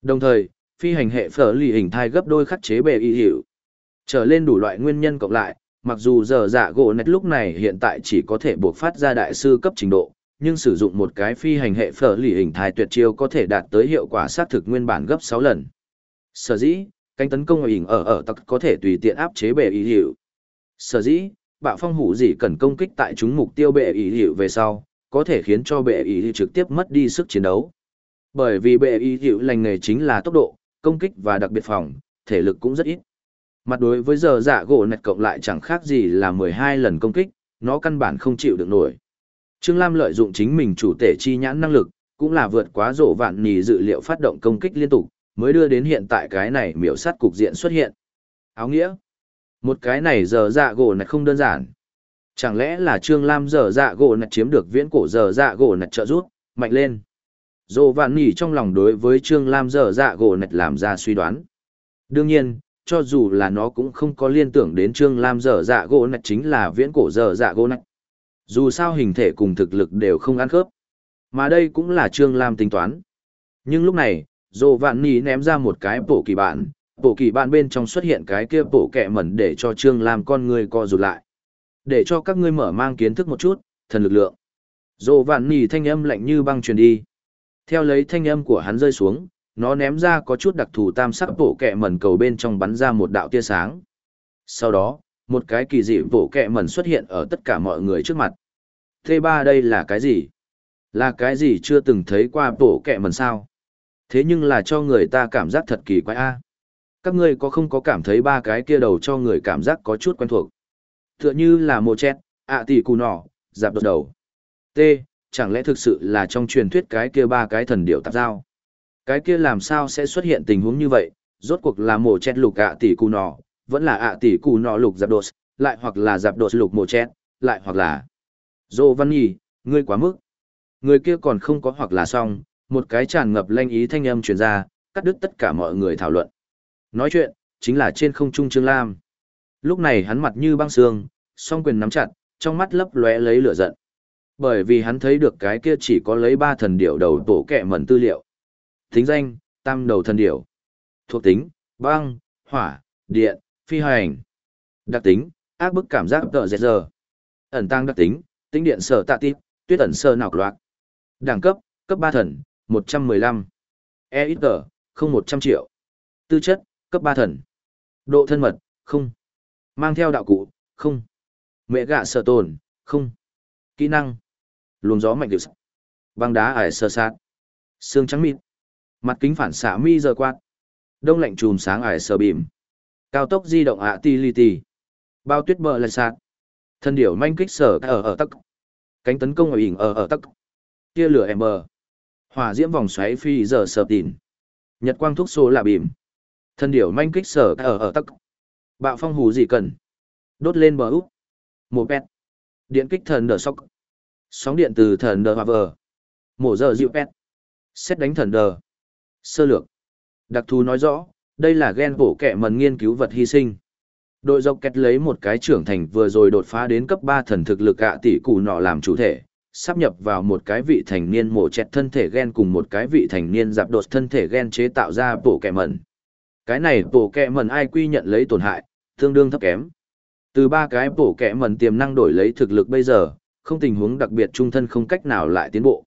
Đồng thời, phi hành hệ phở lì hình thai gấp đôi khắc chế bề y hiệu. Trở lên đủ loại nguyên nhân cộng lại, mặc dù giờ dạ gỗ nét lúc này hiện tại chỉ có thể buộc phát ra đại sư cấp trình độ, nhưng sử dụng một cái phi hành hệ phở lì hình thái tuyệt chiêu có thể đạt tới hiệu quả xác thực nguyên bản gấp 6 lần. Sở dĩ, cánh tấn công ở hình ở ở tặc có thể tùy tiện áp chế bệ ý hiệu. Sở dĩ, bạo phong hủ gì cần công kích tại chúng mục tiêu bệ ý hiệu về sau, có thể khiến cho bệ ý hiệu trực tiếp mất đi sức chiến đấu. Bởi vì bệ ý hiệu lành nghề chính là tốc độ, công kích và đặc biệt phòng, thể lực cũng rất ít. Mặt đối với giờ dạ gỗ nạch cộng lại chẳng khác gì là 12 lần công kích, nó căn bản không chịu được nổi. Trương Lam lợi dụng chính mình chủ tể chi nhãn năng lực, cũng là vượt quá rổ vạn nì dự liệu phát động công kích liên tục, mới đưa đến hiện tại cái này miểu sát cục diện xuất hiện. Áo nghĩa, một cái này giờ dạ gỗ nạch không đơn giản. Chẳng lẽ là Trương Lam giờ dạ gỗ nạch chiếm được viễn cổ giờ dạ gỗ nạch trợ rút, mạnh lên. Rổ vạn nì trong lòng đối với Trương Lam giờ dạ gỗ nạch làm ra suy đoán. Đương nhiên, cho dù là nó cũng không có liên tưởng đến Trương Lam dở dạ gỗ nạch chính là viễn cổ dở dạ gỗ nạch. Dù sao hình thể cùng thực lực đều không ăn khớp. Mà đây cũng là Trương Lam tính toán. Nhưng lúc này, Dô Vạn Nì ném ra một cái bộ kỳ bản, bộ kỳ bản bên trong xuất hiện cái kia bộ kẹ mẩn để cho Trương Lam con người co rụt lại. Để cho các ngươi mở mang kiến thức một chút, thần lực lượng. Dô Vạn Nì thanh âm lạnh như băng truyền đi. Theo lấy thanh âm của hắn rơi xuống, nó ném ra có chút đặc thù tam sắc bộ kẹ mẩn cầu bên trong bắn ra một đạo tia sáng. Sau đó, một cái kỳ dị bộ kẹ mẩn xuất hiện ở tất cả mọi người trước mặt. T3 đây là cái gì? Là cái gì chưa từng thấy qua bộ kẹ mẩn sao? Thế nhưng là cho người ta cảm giác thật kỳ quái a. Các ngươi có không có cảm thấy ba cái kia đầu cho người cảm giác có chút quen thuộc? Tựa như là mồ chét, ạ tỷ cù nỏ, dạp đột đầu. T, chẳng lẽ thực sự là trong truyền thuyết cái kia ba cái thần điệu tạp giao? Cái kia làm sao sẽ xuất hiện tình huống như vậy, rốt cuộc là mổ chét lục ạ tỷ cù nọ, vẫn là ạ tỷ cù nọ lục giáp đột, lại hoặc là giáp đột lục mổ chét, lại hoặc là... Dô Văn Nhi, ngươi quá mức. Người kia còn không có hoặc là xong, một cái tràn ngập lanh ý thanh âm truyền ra, cắt đứt tất cả mọi người thảo luận. Nói chuyện, chính là trên không trung Trương Lam. Lúc này hắn mặt như băng xương, song quyền nắm chặt, trong mắt lấp lóe lấy lửa giận. Bởi vì hắn thấy được cái kia chỉ có lấy ba thần điệu đầu tổ kẻ mẩn tư liệu. Thính danh, tam đầu thần điểu. Thuộc tính, băng, hỏa, điện, phi hành. Đặc tính, ác bức cảm giác tợ dẹt giờ. Ẩn tăng đặc tính, tính điện sở tạ tít, tuyết ẩn sơ nọc loạt. Đẳng cấp, cấp ba thần, một trăm mười lăm E ít tờ, không một trăm triệu. Tư chất, cấp ba thần. Độ thân mật, không. Mang theo đạo cụ, không. Mẹ gạ sở tồn, không. Kỹ năng. Luồng gió mạnh điệu sắc. Băng đá ải sơ sát. Xương trắng mịn. Mặt kính phản xạ mi giờ quát. Đông lạnh chùm sáng ải sờ bìm. Cao tốc di động ạ ti li ti. Bao tuyết bờ lạch sạt. Thân điểu manh kích sở ở ở tắc. Cánh tấn công ở ỉn ở ở tắc. Tia lửa em bờ. Hỏa diễm vòng xoáy phi giờ sờ tìn. Nhật quang thuốc xô là bìm. Thân điểu manh kích sở ở ở tắc. Bạo phong hù gì cần. Đốt lên bờ úp. Một pet. Điện kích thần đờ sóc. Sóng điện từ thần đờ hòa vờ. Mổ giờ dịu pet. Xét đánh thần đờ. Sơ lược. Đặc thù nói rõ, đây là gen bổ kẹ mần nghiên cứu vật hy sinh. Đội dọc kẹt lấy một cái trưởng thành vừa rồi đột phá đến cấp ba thần thực lực ạ à tỷ cụ nọ làm chủ thể, sắp nhập vào một cái vị thành niên mổ chẹt thân thể gen cùng một cái vị thành niên dạp đột thân thể gen chế tạo ra bổ kẹ mần. Cái này bổ kẹ mần ai quy nhận lấy tổn hại, tương đương thấp kém. Từ ba cái bổ kẹ mần tiềm năng đổi lấy thực lực bây giờ, không tình huống đặc biệt trung thân không cách nào lại tiến bộ.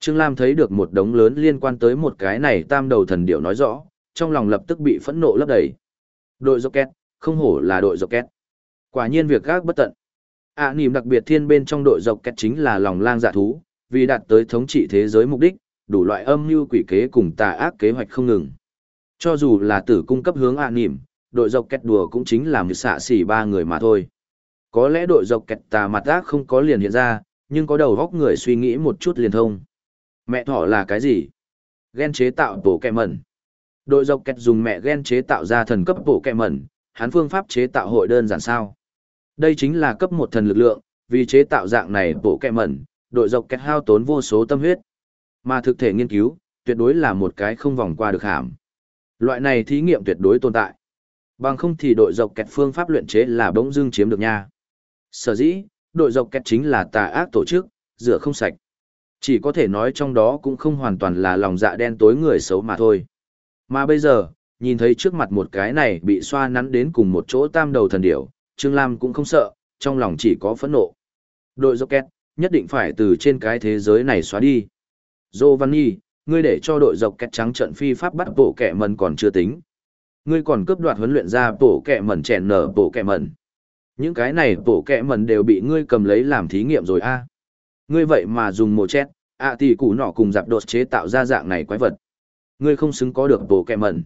Trương Lam thấy được một đống lớn liên quan tới một cái này tam đầu thần Điểu nói rõ, trong lòng lập tức bị phẫn nộ lấp đầy. Đội Rocket, không hổ là đội Rocket. Quả nhiên việc gác bất tận. À niềm đặc biệt thiên bên trong đội Rocket chính là lòng lang dạ thú, vì đạt tới thống trị thế giới mục đích, đủ loại âm mưu quỷ kế cùng tà ác kế hoạch không ngừng. Cho dù là tử cung cấp hướng ạ à niềm, đội Kẹt đùa cũng chính là một xạ xỉ ba người mà thôi. Có lẽ đội Rocket tà mặt ác không có liền hiện ra, nhưng có đầu góc người suy nghĩ một chút liền thông. Mẹ thỏ là cái gì? Gen chế tạo bộ kẹ mẩn. Đội dọc kẹt dùng mẹ gen chế tạo ra thần cấp bộ kẹ mẩn, hắn phương pháp chế tạo hội đơn giản sao. Đây chính là cấp một thần lực lượng, vì chế tạo dạng này bộ kẹ mẩn, đội dọc kẹt hao tốn vô số tâm huyết. Mà thực thể nghiên cứu, tuyệt đối là một cái không vòng qua được hàm. Loại này thí nghiệm tuyệt đối tồn tại. Bằng không thì đội dọc kẹt phương pháp luyện chế là bỗng dưng chiếm được nha. Sở dĩ, đội dọc kẹt chính là tà ác tổ chức, rửa không sạch. Chỉ có thể nói trong đó cũng không hoàn toàn là lòng dạ đen tối người xấu mà thôi. Mà bây giờ, nhìn thấy trước mặt một cái này bị xoa nắn đến cùng một chỗ tam đầu thần điểu, Trương Lam cũng không sợ, trong lòng chỉ có phẫn nộ. Đội Rocket, nhất định phải từ trên cái thế giới này xóa đi. Giovanni, ngươi để cho đội dọc kẹt trắng trận phi pháp bắt bộ kẻ mần còn chưa tính. Ngươi còn cướp đoạt huấn luyện ra bộ kẻ mần chèn nở bộ kẻ mần. Những cái này bộ kẻ mần đều bị ngươi cầm lấy làm thí nghiệm rồi a. Ngươi vậy mà dùng mồ chết, ạ à thì củ nọ cùng dạp đột chế tạo ra dạng này quái vật. Ngươi không xứng có được bộ kẹ mẩn.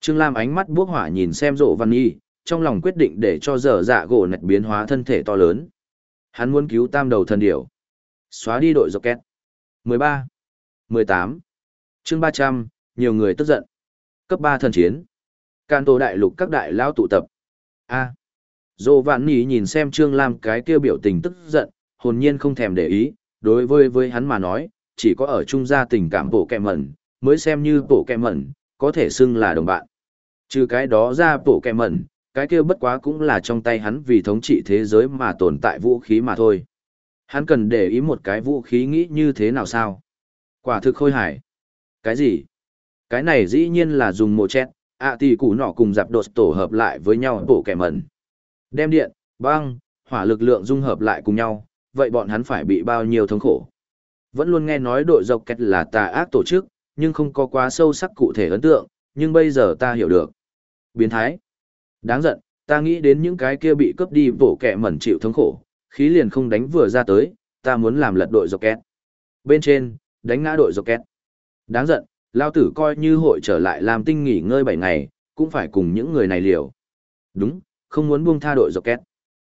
Trương Lam ánh mắt bốc hỏa nhìn xem rộ văn y, trong lòng quyết định để cho dở dạ gỗ nạch biến hóa thân thể to lớn. Hắn muốn cứu tam đầu thần điểu. Xóa đi đội rocket. 13. 18. chương 300, nhiều người tức giận. Cấp 3 thần chiến. Can tổ đại lục các đại lao tụ tập. A. Dô vạn Nhi nhìn xem Trương Lam cái kia biểu tình tức giận, hồn nhiên không thèm để ý, đối với với hắn mà nói, chỉ có ở trung gia tình cảm bổ kẹ mẩn, mới xem như bổ kẹ mẩn, có thể xưng là đồng bạn. Trừ cái đó ra bổ kẹ mẩn, cái kia bất quá cũng là trong tay hắn vì thống trị thế giới mà tồn tại vũ khí mà thôi. Hắn cần để ý một cái vũ khí nghĩ như thế nào sao? Quả thực khôi hải. Cái gì? Cái này dĩ nhiên là dùng mộ chét, ạ à thì củ nọ cùng dạp đột tổ hợp lại với nhau bổ kẻ mẩn. Đem điện, băng, hỏa lực lượng dung hợp lại cùng nhau, vậy bọn hắn phải bị bao nhiêu thống khổ. Vẫn luôn nghe nói đội dọc kẹt là tà ác tổ chức, nhưng không có quá sâu sắc cụ thể ấn tượng, nhưng bây giờ ta hiểu được. Biến thái. Đáng giận, ta nghĩ đến những cái kia bị cướp đi vổ kẹ mẩn chịu thống khổ, khí liền không đánh vừa ra tới, ta muốn làm lật đội dọc kẹt. Bên trên, đánh ngã đội dọc kẹt. Đáng giận, lao tử coi như hội trở lại làm tinh nghỉ ngơi 7 ngày, cũng phải cùng những người này liều. Đúng, không muốn buông tha đội dọc kẹt.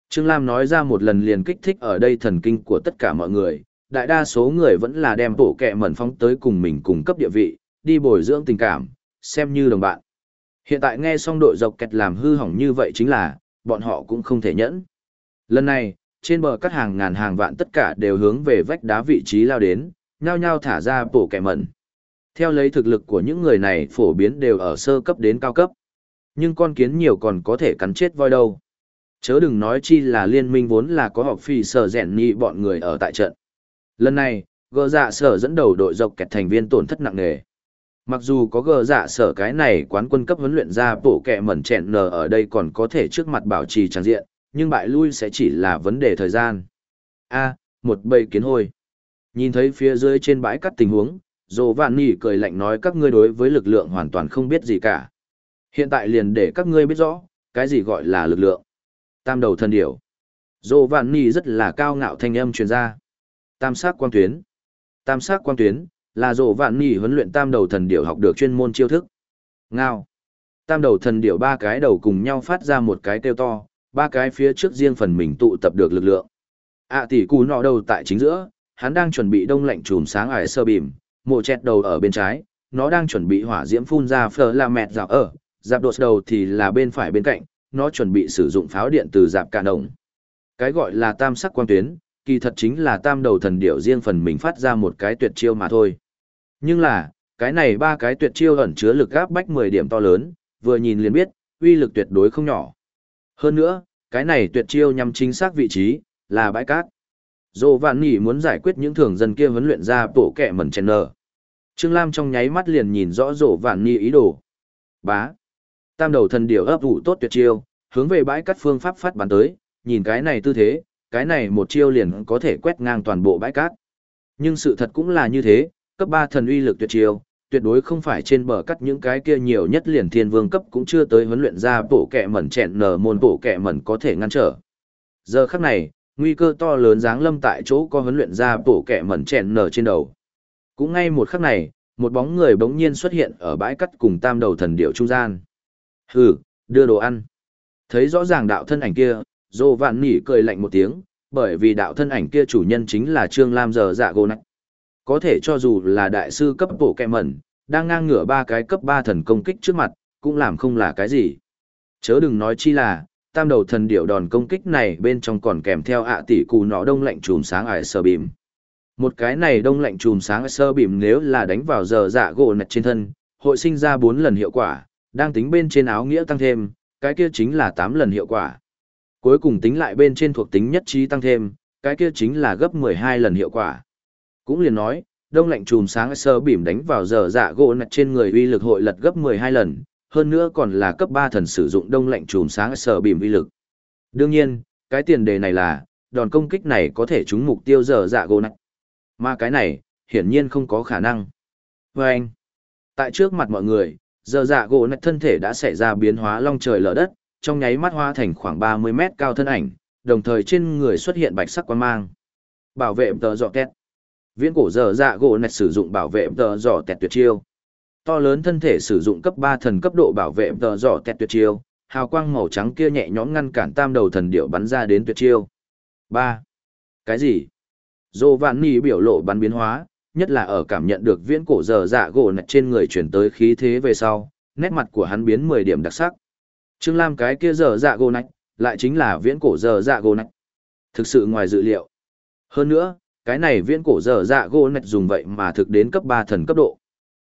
Trương Lam nói ra một lần liền kích thích ở đây thần kinh của tất cả mọi người, đại đa số người vẫn là đem bổ kẹ mẩn phóng tới cùng mình cùng cấp địa vị, đi bồi dưỡng tình cảm, xem như đồng bạn. Hiện tại nghe xong đội dọc kẹt làm hư hỏng như vậy chính là, bọn họ cũng không thể nhẫn. Lần này, trên bờ cắt hàng ngàn hàng vạn tất cả đều hướng về vách đá vị trí lao đến, nhao nhao thả ra bổ kẹ mẩn. Theo lấy thực lực của những người này phổ biến đều ở sơ cấp đến cao cấp. Nhưng con kiến nhiều còn có thể cắn chết voi đâu. Chớ đừng nói chi là liên minh vốn là có học phi sở rèn nhị bọn người ở tại trận. Lần này, gờ dạ sở dẫn đầu đội dọc kẹt thành viên tổn thất nặng nề. Mặc dù có gờ dạ sở cái này quán quân cấp huấn luyện ra bổ kẹ mẩn chẹn nờ ở đây còn có thể trước mặt bảo trì trang diện, nhưng bại lui sẽ chỉ là vấn đề thời gian. A, một bầy kiến hôi. Nhìn thấy phía dưới trên bãi cắt tình huống, Dồ Vạn Nỉ cười lạnh nói các ngươi đối với lực lượng hoàn toàn không biết gì cả. Hiện tại liền để các ngươi biết rõ, cái gì gọi là lực lượng. Tam đầu thần điểu. Dồ Vạn Nỉ rất là cao ngạo thanh âm truyền ra. Tam sắc quang tuyến. Tam sắc quang tuyến, là Dồ Vạn Nỉ huấn luyện tam đầu thần điểu học được chuyên môn chiêu thức. Ngao. Tam đầu thần điểu ba cái đầu cùng nhau phát ra một cái kêu to, ba cái phía trước riêng phần mình tụ tập được lực lượng. ạ tỷ cù nọ đầu tại chính giữa, hắn đang chuẩn bị đông lạnh chùm sáng ải sơ bìm, mộ chẹt đầu ở bên trái, nó đang chuẩn bị hỏa diễm phun ra phở là mẹt dạo ở, dạp đột đầu thì là bên phải bên cạnh, nó chuẩn bị sử dụng pháo điện từ dạp cả đồng. Cái gọi là tam sắc quang tuyến, kỳ thật chính là tam đầu thần điểu riêng phần mình phát ra một cái tuyệt chiêu mà thôi. Nhưng là, cái này ba cái tuyệt chiêu ẩn chứa lực áp bách 10 điểm to lớn, vừa nhìn liền biết, uy lực tuyệt đối không nhỏ. Hơn nữa, cái này tuyệt chiêu nhằm chính xác vị trí, là bãi cát. Dô Vạn Nỉ muốn giải quyết những thường dân kia huấn luyện ra tổ kẻ mẩn chèn nở. Trương Lam trong nháy mắt liền nhìn rõ Dô Vạn Nỉ ý đồ. Bá. Tam đầu thần điểu ấp ủ tốt tuyệt chiêu, hướng về bãi cát phương pháp phát bắn tới, nhìn cái này tư thế, cái này một chiêu liền có thể quét ngang toàn bộ bãi cát. Nhưng sự thật cũng là như thế, cấp 3 thần uy lực tuyệt chiêu, tuyệt đối không phải trên bờ cắt những cái kia nhiều nhất liền thiên vương cấp cũng chưa tới huấn luyện ra bộ kẹ mẩn chèn nở môn bộ kẹ mẩn có thể ngăn trở. Giờ khắc này, nguy cơ to lớn giáng lâm tại chỗ có huấn luyện ra bổ kẹ mẩn chèn nở trên đầu. Cũng ngay một khắc này, một bóng người bỗng nhiên xuất hiện ở bãi cắt cùng tam đầu thần điệu trung gian. Hừ, đưa đồ ăn. Thấy rõ ràng đạo thân ảnh kia, dô vạn nỉ cười lạnh một tiếng, bởi vì đạo thân ảnh kia chủ nhân chính là Trương Lam giờ dạ gô nạch. Có thể cho dù là đại sư cấp bổ kẹ mẩn, đang ngang ngửa ba cái cấp 3 thần công kích trước mặt, cũng làm không là cái gì. Chớ đừng nói chi là, tam đầu thần điệu đòn công kích này bên trong còn kèm theo ạ tỷ cù nọ đông lạnh chùm sáng ải sơ bìm. Một cái này đông lạnh chùm sáng sơ bìm nếu là đánh vào giờ dạ gỗ nạch trên thân, hội sinh ra 4 lần hiệu quả, đang tính bên trên áo nghĩa tăng thêm, cái kia chính là 8 lần hiệu quả. Cuối cùng tính lại bên trên thuộc tính nhất trí tăng thêm, cái kia chính là gấp 12 lần hiệu quả. Cũng liền nói, đông lạnh chùm sáng sơ bìm đánh vào giờ dạ gỗ nặt trên người uy lực hội lật gấp 12 lần, hơn nữa còn là cấp 3 thần sử dụng đông lạnh chùm sáng sơ bìm uy lực. Đương nhiên, cái tiền đề này là, đòn công kích này có thể trúng mục tiêu giờ dạ gỗ nặt. Mà cái này, hiển nhiên không có khả năng. Vâng! anh, tại trước mặt mọi người, giờ dạ gỗ nạch thân thể đã xảy ra biến hóa long trời lở đất, trong nháy mắt hóa thành khoảng 30 mét cao thân ảnh, đồng thời trên người xuất hiện bạch sắc quan mang. Bảo vệ tờ dọ tẹt. Viễn cổ giờ dạ gỗ nạch sử dụng bảo vệ tờ dọ tẹt tuyệt chiêu. To lớn thân thể sử dụng cấp 3 thần cấp độ bảo vệ tờ dọ tẹt tuyệt chiêu, hào quang màu trắng kia nhẹ nhõm ngăn cản tam đầu thần điệu bắn ra đến tuyệt chiêu. 3. Cái gì? Dô Vạn Nì biểu lộ bắn biến hóa, nhất là ở cảm nhận được viễn cổ giờ dạ gỗ nạch trên người chuyển tới khí thế về sau, nét mặt của hắn biến 10 điểm đặc sắc. Trương Lam cái kia giờ dạ gỗ nạch, lại chính là viễn cổ giờ dạ gỗ nạch. Thực sự ngoài dự liệu. Hơn nữa, cái này viễn cổ giờ dạ gỗ nạch dùng vậy mà thực đến cấp ba thần cấp độ.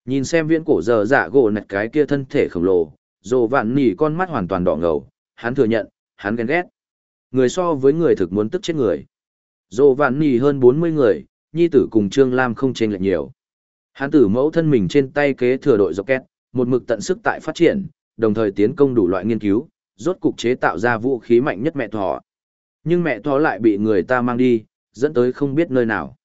Nhìn xem viễn cổ giờ dạ gỗ nạch cái kia thân thể khổng lồ, dồ vạn nỉ con mắt hoàn toàn đỏ ngầu, hắn thừa nhận, hắn ghen ghét. Người so với người thực muốn tức chết người. Dồ vạn nỉ hơn 40 người, nhi tử cùng Trương Lam không chênh lệch nhiều. Hắn tử mẫu thân mình trên tay kế thừa đội dọc két, một mực tận sức tại phát triển, đồng thời tiến công đủ loại nghiên cứu, rốt cục chế tạo ra vũ khí mạnh nhất mẹ thỏ. Nhưng mẹ thỏ lại bị người ta mang đi, dẫn tới không biết nơi nào.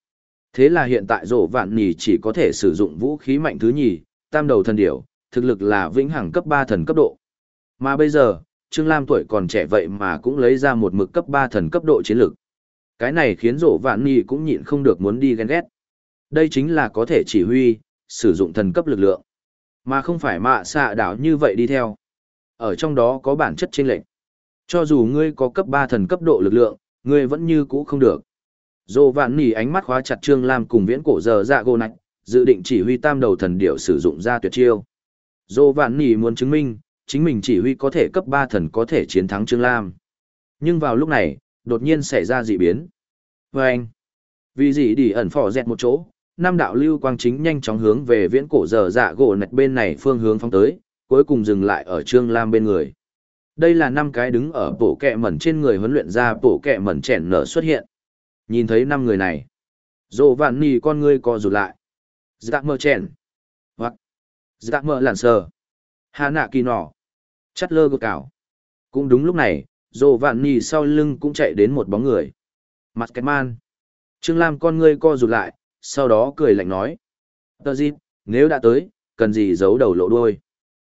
Thế là hiện tại rổ vạn nỉ chỉ có thể sử dụng vũ khí mạnh thứ nhì, tam đầu thần điểu, thực lực là vĩnh hằng cấp 3 thần cấp độ. Mà bây giờ, Trương Lam tuổi còn trẻ vậy mà cũng lấy ra một mực cấp 3 thần cấp độ chiến lực. Cái này khiến rộ vạn nỉ cũng nhịn không được muốn đi ghen ghét. Đây chính là có thể chỉ huy, sử dụng thần cấp lực lượng. Mà không phải mạ xạ đảo như vậy đi theo. Ở trong đó có bản chất chênh lệnh. Cho dù ngươi có cấp 3 thần cấp độ lực lượng, ngươi vẫn như cũ không được. Dô vạn nỉ ánh mắt khóa chặt Trương Lam cùng viễn cổ giờ dạ gô nạch, dự định chỉ huy tam đầu thần điệu sử dụng ra tuyệt chiêu. Dô vạn nỉ muốn chứng minh, chính mình chỉ huy có thể cấp 3 thần có thể chiến thắng Trương Lam. Nhưng vào lúc này, đột nhiên xảy ra dị biến. Và anh, vì gì đi ẩn phỏ dẹt một chỗ, năm đạo lưu quang chính nhanh chóng hướng về viễn cổ giờ dạ gỗ nạch bên này phương hướng phóng tới, cuối cùng dừng lại ở Trương Lam bên người. Đây là năm cái đứng ở bộ kẹ mẩn trên người huấn luyện ra bộ kẹ mẩn chèn nở xuất hiện. Nhìn thấy năm người này. Dô vạn nì con ngươi co rụt lại. Dạ mơ chèn. Hoặc. Dạ mơ lản sờ. Hà nạ kỳ nỏ. Chắt lơ gột cảo Cũng đúng lúc này, dô vạn nhì sau lưng cũng chạy đến một bóng người. Mặt kẹt man. Trương Lam con ngươi co rụt lại, sau đó cười lạnh nói. Tờ dịp, nếu đã tới, cần gì giấu đầu lộ đuôi.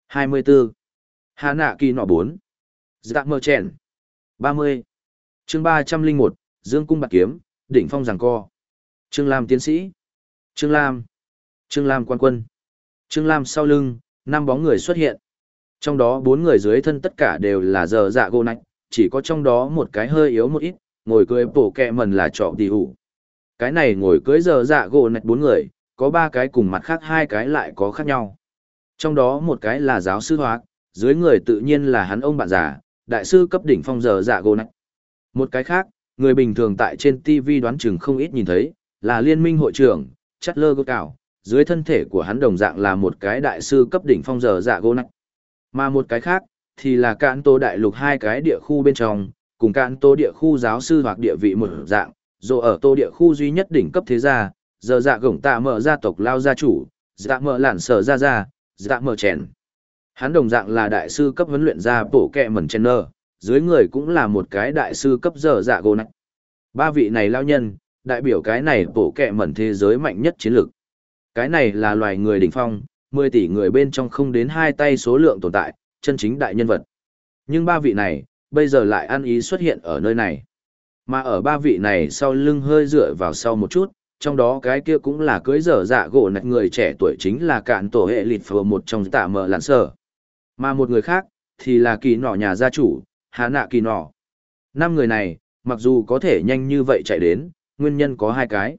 24. Hà nạ kỳ nọ 4. Dạ mơ chèn. 30. chương 301, Dương cung bạc kiếm, đỉnh phong giằng co. Trương Lam tiến sĩ. Trương Lam. Trương Lam quan quân. Trương Lam sau lưng, năm bóng người xuất hiện. Trong đó bốn người dưới thân tất cả đều là giờ dạ gỗ nạch, chỉ có trong đó một cái hơi yếu một ít, ngồi cưới bổ kẹ mần là trọ tỷ hủ. Cái này ngồi cưới giờ dạ gỗ nạch bốn người, có ba cái cùng mặt khác hai cái lại có khác nhau. Trong đó một cái là giáo sư hoác, dưới người tự nhiên là hắn ông bạn già, đại sư cấp đỉnh phong giờ dạ gỗ nạch. Một cái khác, người bình thường tại trên TV đoán chừng không ít nhìn thấy, là liên minh hội trưởng, chắt lơ gỗ cảo, dưới thân thể của hắn đồng dạng là một cái đại sư cấp đỉnh phong giờ dạ gỗ nạch. Mà một cái khác, thì là cạn tô đại lục hai cái địa khu bên trong, cùng cạn tô địa khu giáo sư hoặc địa vị một dạng, dù ở tô địa khu duy nhất đỉnh cấp thế gia, giờ dạ gổng tạ mở gia tộc lao gia chủ, dạ mở lản sở gia gia, dạ mở chèn. Hắn đồng dạng là đại sư cấp huấn luyện gia bổ kẹ mẩn chen nơ, dưới người cũng là một cái đại sư cấp giờ dạ gỗ nạch. Ba vị này lao nhân, đại biểu cái này bổ kẹ mẩn thế giới mạnh nhất chiến lược. Cái này là loài người đỉnh phong, 10 tỷ người bên trong không đến hai tay số lượng tồn tại, chân chính đại nhân vật. Nhưng ba vị này, bây giờ lại ăn ý xuất hiện ở nơi này. Mà ở ba vị này sau lưng hơi dựa vào sau một chút, trong đó cái kia cũng là cưới dở dạ gỗ nạch người trẻ tuổi chính là cạn tổ hệ lịt phở một trong tạ mở lạn sở. Mà một người khác, thì là kỳ nọ nhà gia chủ, hạ nạ kỳ nọ. Năm người này, mặc dù có thể nhanh như vậy chạy đến, nguyên nhân có hai cái.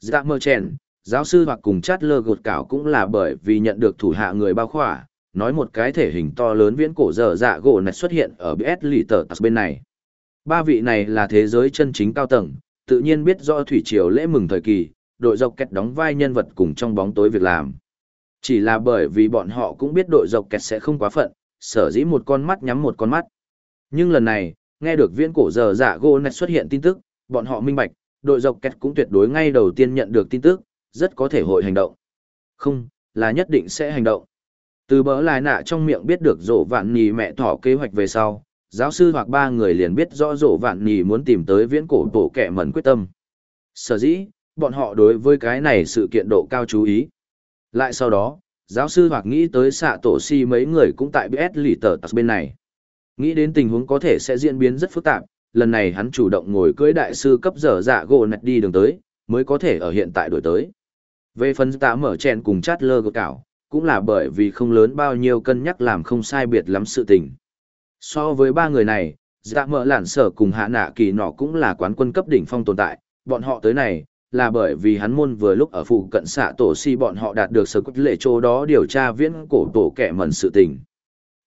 Dạ mơ chèn, giáo sư hoặc cùng chát lơ gột cảo cũng là bởi vì nhận được thủ hạ người bao khỏa, nói một cái thể hình to lớn viễn cổ dở dạ gỗ này xuất hiện ở BS lì tờ bên này. Ba vị này là thế giới chân chính cao tầng, tự nhiên biết rõ thủy triều lễ mừng thời kỳ, đội dọc kẹt đóng vai nhân vật cùng trong bóng tối việc làm. Chỉ là bởi vì bọn họ cũng biết đội dọc kẹt sẽ không quá phận, sở dĩ một con mắt nhắm một con mắt. Nhưng lần này, nghe được viễn cổ dở dạ gỗ này xuất hiện tin tức, bọn họ minh bạch, đội dọc kẹt cũng tuyệt đối ngay đầu tiên nhận được tin tức, rất có thể hội hành động. Không, là nhất định sẽ hành động. Từ bỡ lại nạ trong miệng biết được rổ vạn nì mẹ thỏ kế hoạch về sau, giáo sư hoặc ba người liền biết rõ rổ vạn nì muốn tìm tới viễn cổ tổ kẻ mẩn quyết tâm. Sở dĩ, bọn họ đối với cái này sự kiện độ cao chú ý. Lại sau đó, giáo sư hoặc nghĩ tới xạ tổ si mấy người cũng tại BS lì tờ bên này. Nghĩ đến tình huống có thể sẽ diễn biến rất phức tạp, lần này hắn chủ động ngồi cưới đại sư cấp dở dạ gỗ nạch đi đường tới, mới có thể ở hiện tại đổi tới. Về phần tạ mở chèn cùng chát lơ cảo, cũng là bởi vì không lớn bao nhiêu cân nhắc làm không sai biệt lắm sự tình. So với ba người này, dạ mỡ lản sở cùng hạ nạ kỳ nọ cũng là quán quân cấp đỉnh phong tồn tại, bọn họ tới này, là bởi vì hắn môn vừa lúc ở phụ cận xạ tổ si bọn họ đạt được sở quốc lệ chỗ đó điều tra viễn cổ tổ kẻ mẩn sự tình.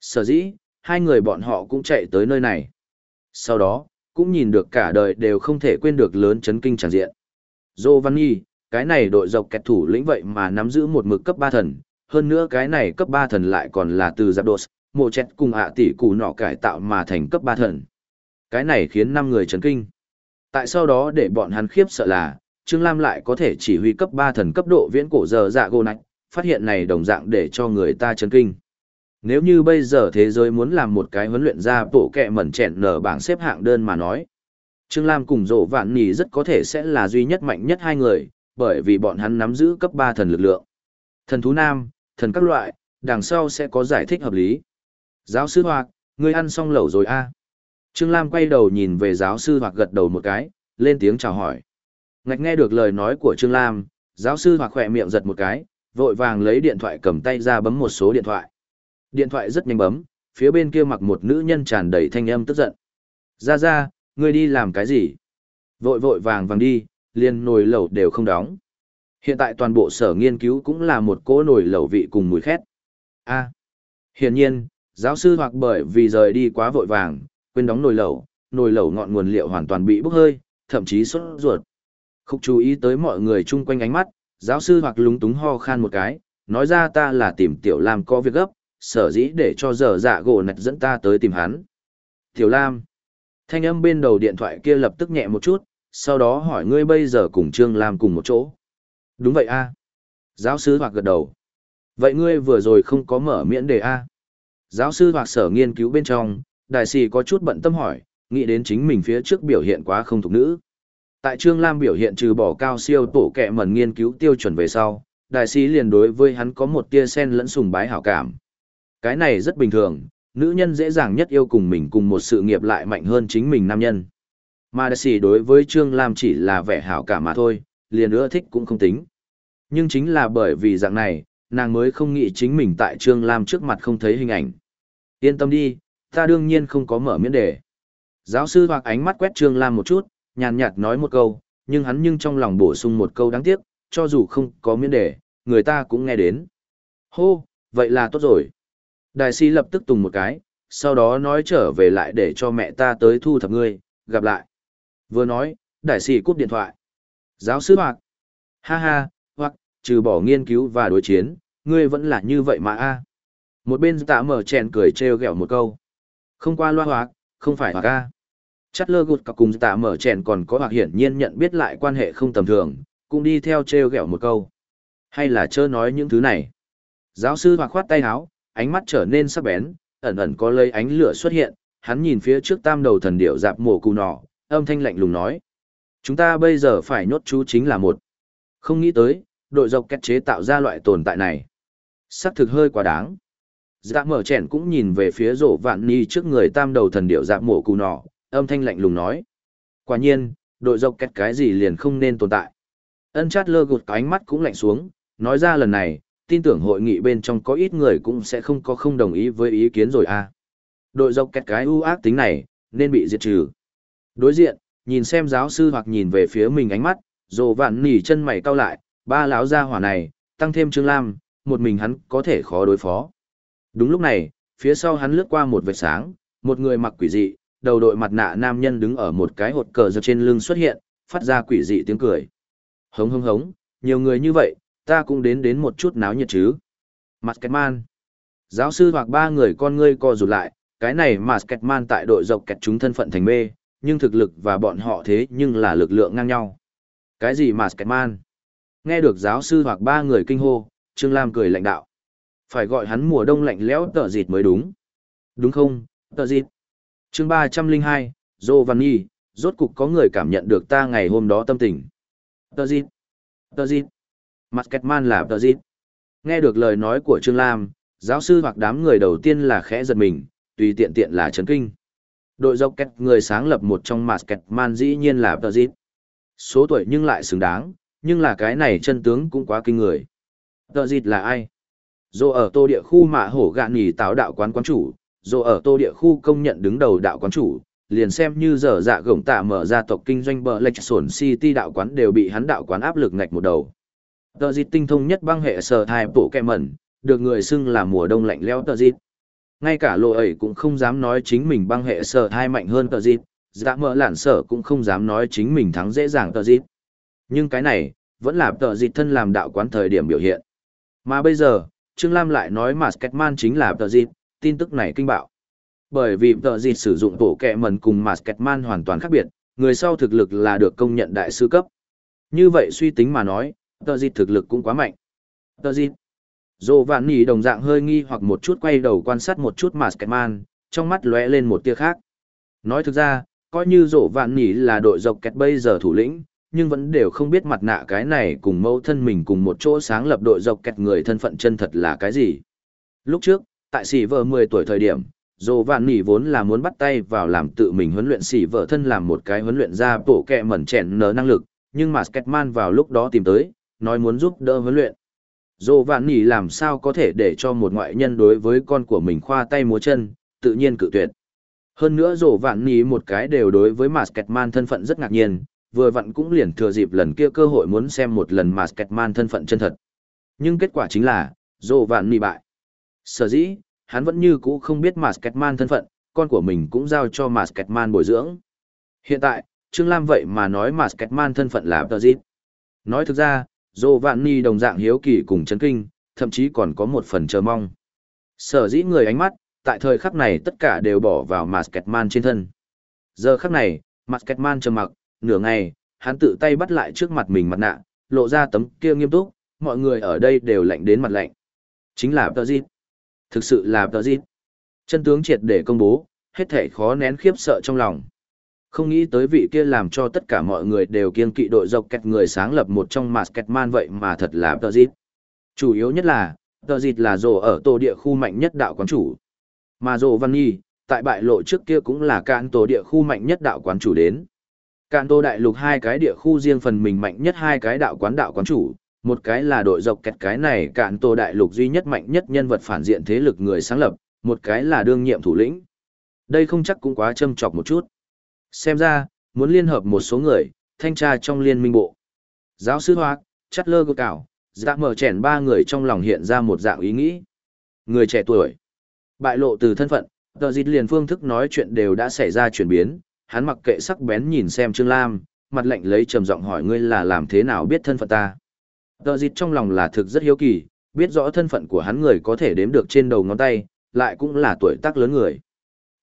Sở dĩ, hai người bọn họ cũng chạy tới nơi này. Sau đó, cũng nhìn được cả đời đều không thể quên được lớn chấn kinh tràn diện. Giovanni, Văn cái này đội dọc kẹt thủ lĩnh vậy mà nắm giữ một mực cấp ba thần, hơn nữa cái này cấp 3 thần lại còn là từ giáp đột, mộ chẹt cùng ạ tỷ củ nọ cải tạo mà thành cấp 3 thần. Cái này khiến 5 người chấn kinh. Tại sau đó để bọn hắn khiếp sợ là, Trương Lam lại có thể chỉ huy cấp 3 thần cấp độ viễn cổ giờ dạ gồ nạch, phát hiện này đồng dạng để cho người ta chấn kinh. Nếu như bây giờ thế giới muốn làm một cái huấn luyện ra bộ kẹ mẩn chẹn nở bảng xếp hạng đơn mà nói, Trương Lam cùng rộ vạn nì rất có thể sẽ là duy nhất mạnh nhất hai người, bởi vì bọn hắn nắm giữ cấp 3 thần lực lượng. Thần thú nam, thần các loại, đằng sau sẽ có giải thích hợp lý. Giáo sư Hoạt, ngươi ăn xong lẩu rồi a? Trương Lam quay đầu nhìn về giáo sư Hoạt gật đầu một cái, lên tiếng chào hỏi. Ngạch nghe được lời nói của Trương Lam, giáo sư Hoạt khỏe miệng giật một cái, vội vàng lấy điện thoại cầm tay ra bấm một số điện thoại. Điện thoại rất nhanh bấm, phía bên kia mặc một nữ nhân tràn đầy thanh âm tức giận. Ra ra, ngươi đi làm cái gì? Vội vội vàng vàng đi, liền nồi lẩu đều không đóng. Hiện tại toàn bộ sở nghiên cứu cũng là một cỗ nổi lẩu vị cùng mùi khét. A. À, hiển nhiên, giáo sư hoặc bởi vì rời đi quá vội vàng, quên đóng nồi lẩu, nồi lẩu ngọn nguồn liệu hoàn toàn bị bốc hơi, thậm chí sốt ruột. Không chú ý tới mọi người chung quanh ánh mắt, giáo sư hoặc lúng túng ho khan một cái, nói ra ta là tìm tiểu lam có việc gấp, sở dĩ để cho giờ dạ gỗ nạch dẫn ta tới tìm hắn. Tiểu lam. Thanh âm bên đầu điện thoại kia lập tức nhẹ một chút, sau đó hỏi ngươi bây giờ cùng Trương Lam cùng một chỗ. Đúng vậy a Giáo sư hoặc gật đầu. Vậy ngươi vừa rồi không có mở miễn đề a Giáo sư hoặc sở nghiên cứu bên trong, đại sĩ có chút bận tâm hỏi, nghĩ đến chính mình phía trước biểu hiện quá không thục nữ. Tại Trương Lam biểu hiện trừ bỏ cao siêu tổ kẹ mẩn nghiên cứu tiêu chuẩn về sau, đại sĩ liền đối với hắn có một tia sen lẫn sùng bái hảo cảm. Cái này rất bình thường, nữ nhân dễ dàng nhất yêu cùng mình cùng một sự nghiệp lại mạnh hơn chính mình nam nhân. Mà đại sĩ đối với Trương Lam chỉ là vẻ hảo cảm mà thôi, liền ưa thích cũng không tính. Nhưng chính là bởi vì dạng này, nàng mới không nghĩ chính mình tại Trương Lam trước mặt không thấy hình ảnh. Yên tâm đi, ta đương nhiên không có mở miễn đề. Giáo sư hoặc ánh mắt quét Trương Lam một chút, nhàn nhạt nói một câu, nhưng hắn nhưng trong lòng bổ sung một câu đáng tiếc, cho dù không có miễn đề, người ta cũng nghe đến. Hô, vậy là tốt rồi. Đại sĩ lập tức tùng một cái, sau đó nói trở về lại để cho mẹ ta tới thu thập ngươi, gặp lại. Vừa nói, đại sĩ cúp điện thoại. Giáo sư hoặc, ha ha, hoặc, trừ bỏ nghiên cứu và đối chiến, ngươi vẫn là như vậy mà a. Một bên tạ mở chèn cười trêu ghẹo một câu. Không qua loa hoặc, không phải hoặc a. Chắt lơ gụt cả cùng tạ mở chèn còn có hoặc hiển nhiên nhận biết lại quan hệ không tầm thường, cũng đi theo trêu ghẹo một câu. Hay là chớ nói những thứ này. Giáo sư hoặc khoát tay áo, ánh mắt trở nên sắc bén, ẩn ẩn có lấy ánh lửa xuất hiện, hắn nhìn phía trước tam đầu thần điệu dạp mổ cù nọ, âm thanh lạnh lùng nói. Chúng ta bây giờ phải nhốt chú chính là một. Không nghĩ tới, đội dọc kết chế tạo ra loại tồn tại này. Sắc thực hơi quá đáng. Dạ mở chèn cũng nhìn về phía rổ vạn ni trước người tam đầu thần điệu dạ mổ cù nọ, âm thanh lạnh lùng nói. Quả nhiên, đội dọc kết cái gì liền không nên tồn tại. Ân chát lơ gột ánh mắt cũng lạnh xuống, nói ra lần này, tin tưởng hội nghị bên trong có ít người cũng sẽ không có không đồng ý với ý kiến rồi à. Đội dọc kẹt cái ưu ác tính này, nên bị diệt trừ. Đối diện, nhìn xem giáo sư hoặc nhìn về phía mình ánh mắt, dồ vạn nỉ chân mày cau lại, ba láo gia hỏa này, tăng thêm Trương Lam, một mình hắn có thể khó đối phó. Đúng lúc này, phía sau hắn lướt qua một vệt sáng, một người mặc quỷ dị, đầu đội mặt nạ nam nhân đứng ở một cái hột cờ giật trên lưng xuất hiện, phát ra quỷ dị tiếng cười. Hống hống hống, nhiều người như vậy, ta cũng đến đến một chút náo nhiệt chứ. mặt cái man Giáo sư hoặc ba người con ngươi co rụt lại, cái này mà kẹt man tại đội dọc kẹt chúng thân phận thành mê, nhưng thực lực và bọn họ thế nhưng là lực lượng ngang nhau. Cái gì mà Masketman? Nghe được giáo sư hoặc ba người kinh hô, Trương Lam cười lãnh đạo. Phải gọi hắn mùa đông lạnh lẽo tợ dịt mới đúng. Đúng không, tợ dịt? chương ba trăm linh hai, Giovanni, rốt cục có người cảm nhận được ta ngày hôm đó tâm tình. Tờ dịt. Tờ dịt. Masketman là tờ dịt. Nghe được lời nói của Trương Lam, giáo sư hoặc đám người đầu tiên là khẽ giật mình, tùy tiện tiện là chấn kinh. Đội dọc kẹt người sáng lập một trong mạn kẹt man dĩ nhiên là tờ dịt. Số tuổi nhưng lại xứng đáng, nhưng là cái này chân tướng cũng quá kinh người. Tờ dịt là ai? Dù ở tô địa khu mạ hổ gạn nhì táo đạo quán quán chủ, dù ở tô địa khu công nhận đứng đầu đạo quán chủ, liền xem như giờ dạ gổng tạ mở ra tộc kinh doanh bờ lệch sổn city đạo quán đều bị hắn đạo quán áp lực ngạch một đầu. Tờ dịt tinh thông nhất băng hệ sở thai bộ kẹ mẩn, được người xưng là mùa đông lạnh leo tờ dịt. Ngay cả lộ ấy cũng không dám nói chính mình băng hệ sở thai mạnh hơn tờ dịp dạ mỡ lản sở cũng không dám nói chính mình thắng dễ dàng tờ dịp Nhưng cái này, vẫn là tờ dịp thân làm đạo quán thời điểm biểu hiện. Mà bây giờ, Trương Lam lại nói mà Sketman chính là tờ dịp tin tức này kinh bạo. Bởi vì tờ dịp sử dụng bộ kẹ mần cùng mà Sketman hoàn toàn khác biệt, người sau thực lực là được công nhận đại sư cấp. Như vậy suy tính mà nói, tờ dịp thực lực cũng quá mạnh. Tờ dịp Dô vạn nỉ đồng dạng hơi nghi hoặc một chút quay đầu quan sát một chút mà Sketman, trong mắt lóe lên một tia khác. Nói thực ra, coi như dỗ vạn nỉ là đội dọc kẹt bây giờ thủ lĩnh, nhưng vẫn đều không biết mặt nạ cái này cùng mẫu thân mình cùng một chỗ sáng lập đội dọc kẹt người thân phận chân thật là cái gì. Lúc trước, tại sỉ vợ 10 tuổi thời điểm, dồ vạn nỉ vốn là muốn bắt tay vào làm tự mình huấn luyện sỉ vợ thân làm một cái huấn luyện ra bộ kẹ mẩn chèn nở năng lực, nhưng mà Sketman vào lúc đó tìm tới, nói muốn giúp đỡ huấn luyện. Dồ vạn nỉ làm sao có thể để cho một ngoại nhân đối với con của mình khoa tay múa chân, tự nhiên cự tuyệt. Hơn nữa dồ vạn nỉ một cái đều đối với Masketman thân phận rất ngạc nhiên, vừa vặn cũng liền thừa dịp lần kia cơ hội muốn xem một lần Masketman thân phận chân thật. Nhưng kết quả chính là, dồ vạn nỉ bại. Sở dĩ, hắn vẫn như cũ không biết Masketman thân phận, con của mình cũng giao cho Masketman bồi dưỡng. Hiện tại, Trương Lam vậy mà nói Masketman thân phận là Tờ Dít. Nói thực ra, Giovanni đồng dạng hiếu kỳ cùng chấn kinh, thậm chí còn có một phần chờ mong. Sở dĩ người ánh mắt, tại thời khắc này tất cả đều bỏ vào Masketman trên thân. Giờ khắc này, Masketman trầm mặc, nửa ngày, hắn tự tay bắt lại trước mặt mình mặt nạ, lộ ra tấm kia nghiêm túc, mọi người ở đây đều lạnh đến mặt lạnh. Chính là Tờ Dít. Thực sự là Tờ Dít. Chân tướng triệt để công bố, hết thể khó nén khiếp sợ trong lòng. Không nghĩ tới vị kia làm cho tất cả mọi người đều kiên kỵ đội dọc kẹt người sáng lập một trong man vậy mà thật là Tờ Dít. Chủ yếu nhất là, Tờ Dít là rồ ở tổ địa khu mạnh nhất đạo quán chủ. Mà rồ Văn Nhi, tại bại lộ trước kia cũng là cạn tổ địa khu mạnh nhất đạo quán chủ đến. Cạn tô đại lục hai cái địa khu riêng phần mình mạnh nhất hai cái đạo quán đạo quán chủ, một cái là đội dọc kẹt cái này cạn tô đại lục duy nhất mạnh nhất nhân vật phản diện thế lực người sáng lập, một cái là đương nhiệm thủ lĩnh. Đây không chắc cũng quá châm chọc một chút. Xem ra, muốn liên hợp một số người, thanh tra trong liên minh bộ. Giáo sư Hoác, chắt lơ cơ cảo, dạ mở chèn ba người trong lòng hiện ra một dạng ý nghĩ. Người trẻ tuổi, bại lộ từ thân phận, tờ dịch liền phương thức nói chuyện đều đã xảy ra chuyển biến, hắn mặc kệ sắc bén nhìn xem Trương Lam, mặt lạnh lấy trầm giọng hỏi ngươi là làm thế nào biết thân phận ta. Tờ dịch trong lòng là thực rất hiếu kỳ, biết rõ thân phận của hắn người có thể đếm được trên đầu ngón tay, lại cũng là tuổi tác lớn người.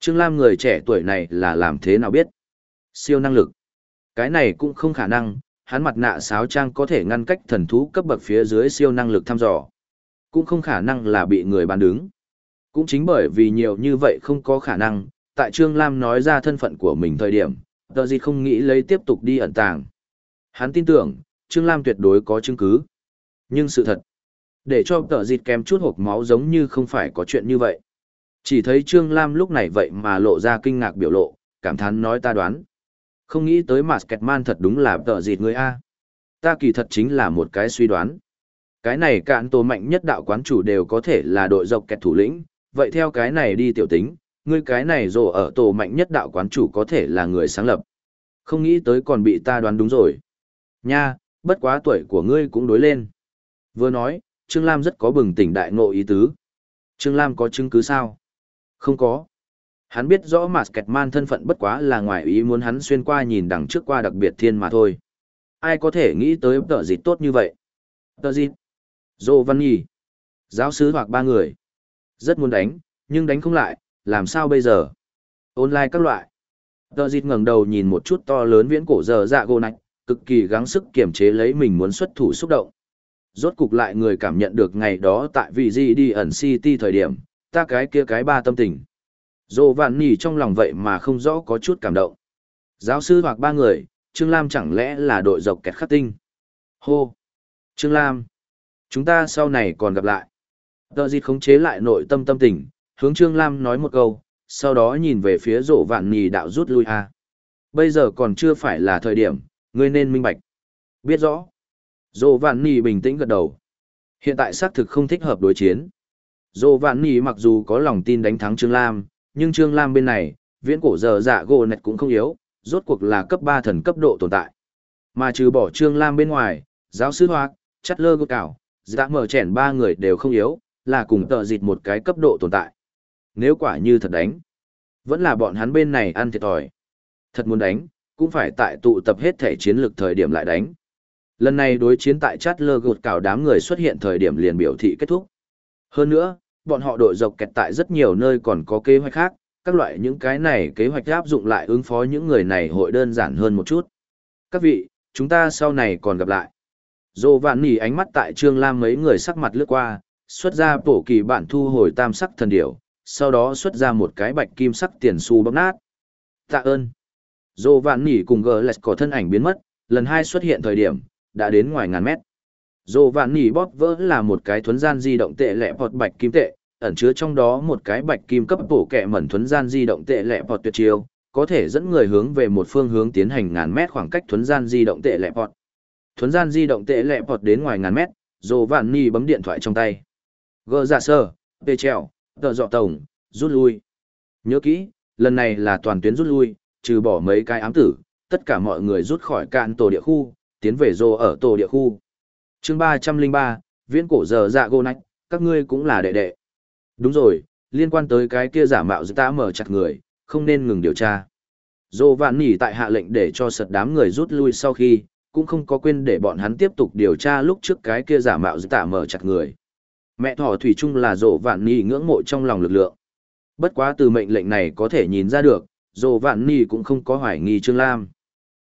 Trương Lam người trẻ tuổi này là làm thế nào biết? Siêu năng lực. Cái này cũng không khả năng, hắn mặt nạ sáo trang có thể ngăn cách thần thú cấp bậc phía dưới siêu năng lực thăm dò. Cũng không khả năng là bị người bán đứng. Cũng chính bởi vì nhiều như vậy không có khả năng, tại Trương Lam nói ra thân phận của mình thời điểm, tờ gì không nghĩ lấy tiếp tục đi ẩn tàng. Hắn tin tưởng, Trương Lam tuyệt đối có chứng cứ. Nhưng sự thật, để cho tờ dịt kém chút hộp máu giống như không phải có chuyện như vậy. Chỉ thấy Trương Lam lúc này vậy mà lộ ra kinh ngạc biểu lộ, cảm thán nói ta đoán. Không nghĩ tới mà Man thật đúng là tờ dịt người A. Ta kỳ thật chính là một cái suy đoán. Cái này cạn tổ mạnh nhất đạo quán chủ đều có thể là đội dọc kẹt thủ lĩnh, vậy theo cái này đi tiểu tính, ngươi cái này rồ ở tổ mạnh nhất đạo quán chủ có thể là người sáng lập. Không nghĩ tới còn bị ta đoán đúng rồi. Nha, bất quá tuổi của ngươi cũng đối lên. Vừa nói, Trương Lam rất có bừng tỉnh đại ngộ ý tứ. Trương Lam có chứng cứ sao? Không có. Hắn biết rõ mà Kẹt Man thân phận bất quá là ngoài ý muốn hắn xuyên qua nhìn đằng trước qua đặc biệt thiên mà thôi. Ai có thể nghĩ tới tờ dịch tốt như vậy? Tờ dịch? Dô Văn Nhi. Giáo sứ hoặc ba người. Rất muốn đánh, nhưng đánh không lại, làm sao bây giờ? Online các loại. Tờ dịch ngẩng đầu nhìn một chút to lớn viễn cổ giờ dạ gô nạch, cực kỳ gắng sức kiềm chế lấy mình muốn xuất thủ xúc động. Rốt cục lại người cảm nhận được ngày đó tại vị gì đi ẩn city thời điểm, ta cái kia cái ba tâm tình. Dồ vạn nỉ trong lòng vậy mà không rõ có chút cảm động. Giáo sư hoặc ba người, Trương Lam chẳng lẽ là đội dọc kẹt khắc tinh. Hô! Trương Lam! Chúng ta sau này còn gặp lại. Tờ dịch khống chế lại nội tâm tâm tình, hướng Trương Lam nói một câu, sau đó nhìn về phía rổ vạn nỉ đạo rút lui a Bây giờ còn chưa phải là thời điểm, ngươi nên minh bạch. Biết rõ. Rổ vạn nỉ bình tĩnh gật đầu. Hiện tại xác thực không thích hợp đối chiến. Rổ vạn nỉ mặc dù có lòng tin đánh thắng Trương Lam, nhưng Trương Lam bên này, viễn cổ giờ dạ gỗ nẹt cũng không yếu, rốt cuộc là cấp 3 thần cấp độ tồn tại. Mà trừ bỏ Trương Lam bên ngoài, giáo sư Hoác, Chắt Lơ gốc Cảo, dạ mở chèn ba người đều không yếu, là cùng tợ dịt một cái cấp độ tồn tại. Nếu quả như thật đánh, vẫn là bọn hắn bên này ăn thiệt thòi. Thật muốn đánh, cũng phải tại tụ tập hết thể chiến lược thời điểm lại đánh. Lần này đối chiến tại Chát Lơ Gột Cảo đám người xuất hiện thời điểm liền biểu thị kết thúc. Hơn nữa, bọn họ đội dọc kẹt tại rất nhiều nơi còn có kế hoạch khác, các loại những cái này kế hoạch áp dụng lại ứng phó những người này hội đơn giản hơn một chút. Các vị, chúng ta sau này còn gặp lại. Dô vạn nỉ ánh mắt tại Trương Lam mấy người sắc mặt lướt qua, xuất ra bổ kỳ bản thu hồi tam sắc thần điểu, sau đó xuất ra một cái bạch kim sắc tiền xu bóc nát. Tạ ơn. Dô vạn nỉ cùng gờ lẹt cỏ thân ảnh biến mất, lần hai xuất hiện thời điểm, đã đến ngoài ngàn mét. Dồ vạn nỉ bóp vỡ là một cái thuấn gian di động tệ lẹ bọt bạch kim tệ, ẩn chứa trong đó một cái bạch kim cấp bổ kẹ mẩn thuấn gian di động tệ lẹ bọt tuyệt chiêu, có thể dẫn người hướng về một phương hướng tiến hành ngàn mét khoảng cách thuấn gian di động tệ lẹ bọt. Thuấn gian di động tệ lẹ bọt đến ngoài ngàn mét, dồ vạn nỉ bấm điện thoại trong tay. Gơ giả sơ, tê trèo, tờ dọ tổng, rút lui. Nhớ kỹ, lần này là toàn tuyến rút lui, trừ bỏ mấy cái ám tử, tất cả mọi người rút khỏi cạn tổ địa khu, tiến về dồ ở tổ địa khu chương ba trăm linh ba, viễn cổ giờ dạ gô nách, các ngươi cũng là đệ đệ. Đúng rồi, liên quan tới cái kia giả mạo giữ ta mở chặt người, không nên ngừng điều tra. Dô vạn nỉ tại hạ lệnh để cho sật đám người rút lui sau khi, cũng không có quên để bọn hắn tiếp tục điều tra lúc trước cái kia giả mạo giữ tạ mở chặt người. Mẹ thỏ thủy chung là dô vạn nỉ ngưỡng mộ trong lòng lực lượng. Bất quá từ mệnh lệnh này có thể nhìn ra được, dô vạn nỉ cũng không có hoài nghi trương lam.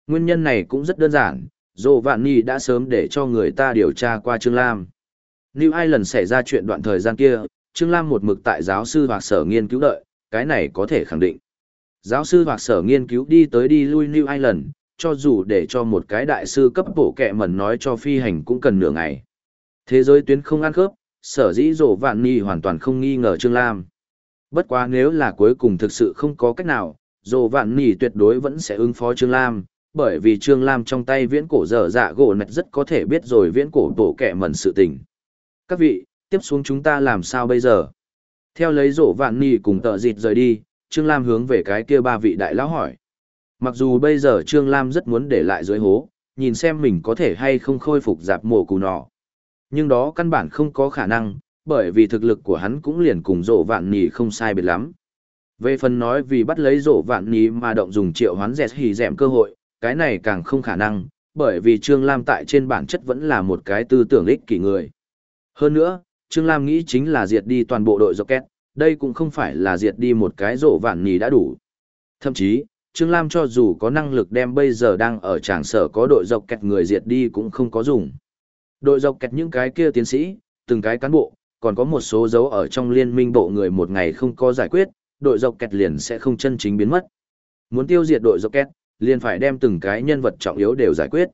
Nguyên nhân này cũng rất đơn giản Dô Vạn Nhi đã sớm để cho người ta điều tra qua Trương Lam. New Island xảy ra chuyện đoạn thời gian kia, Trương Lam một mực tại giáo sư hoặc sở nghiên cứu đợi, cái này có thể khẳng định. Giáo sư hoặc sở nghiên cứu đi tới đi lui New Island, cho dù để cho một cái đại sư cấp bổ kẹ mẩn nói cho phi hành cũng cần nửa ngày. Thế giới tuyến không ăn khớp, sở dĩ Dô Vạn Nhi hoàn toàn không nghi ngờ Trương Lam. Bất quá nếu là cuối cùng thực sự không có cách nào, Dô Vạn Nhi tuyệt đối vẫn sẽ ứng phó Trương Lam, bởi vì Trương Lam trong tay viễn cổ dở dạ gỗ nạch rất có thể biết rồi viễn cổ tổ kẻ mẩn sự tình. Các vị, tiếp xuống chúng ta làm sao bây giờ? Theo lấy rổ vạn nì cùng tợ dịt rời đi, Trương Lam hướng về cái kia ba vị đại lão hỏi. Mặc dù bây giờ Trương Lam rất muốn để lại dưới hố, nhìn xem mình có thể hay không khôi phục dạp mổ cù nọ. Nhưng đó căn bản không có khả năng, bởi vì thực lực của hắn cũng liền cùng rổ vạn nì không sai biệt lắm. Về phần nói vì bắt lấy rổ vạn nì mà động dùng triệu hoán dẹt hỉ dẹm cơ hội, cái này càng không khả năng, bởi vì Trương Lam tại trên bản chất vẫn là một cái tư tưởng ích kỷ người. Hơn nữa, Trương Lam nghĩ chính là diệt đi toàn bộ đội Rocket, đây cũng không phải là diệt đi một cái rổ vạn nì đã đủ. Thậm chí, Trương Lam cho dù có năng lực đem bây giờ đang ở tràng sở có đội dọc kẹt người diệt đi cũng không có dùng. Đội dọc kẹt những cái kia tiến sĩ, từng cái cán bộ, còn có một số dấu ở trong liên minh bộ người một ngày không có giải quyết, đội dọc kẹt liền sẽ không chân chính biến mất. Muốn tiêu diệt đội dọc kẹt, liền phải đem từng cái nhân vật trọng yếu đều giải quyết.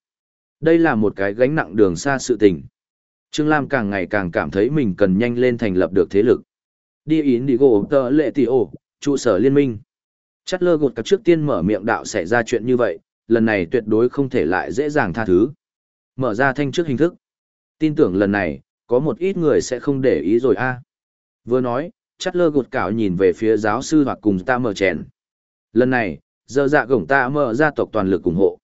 Đây là một cái gánh nặng đường xa sự tình. Trương Lam càng ngày càng cảm thấy mình cần nhanh lên thành lập được thế lực. Đi yến đi gỗ tờ lệ tỷ ổ, trụ sở liên minh. Chắt lơ gột cặp trước tiên mở miệng đạo xảy ra chuyện như vậy, lần này tuyệt đối không thể lại dễ dàng tha thứ. Mở ra thanh trước hình thức. Tin tưởng lần này, có một ít người sẽ không để ý rồi a Vừa nói, chắt lơ gột cảo nhìn về phía giáo sư hoặc cùng ta mở chèn. Lần này, giờ dạ gổng ta mở gia tộc toàn lực ủng hộ.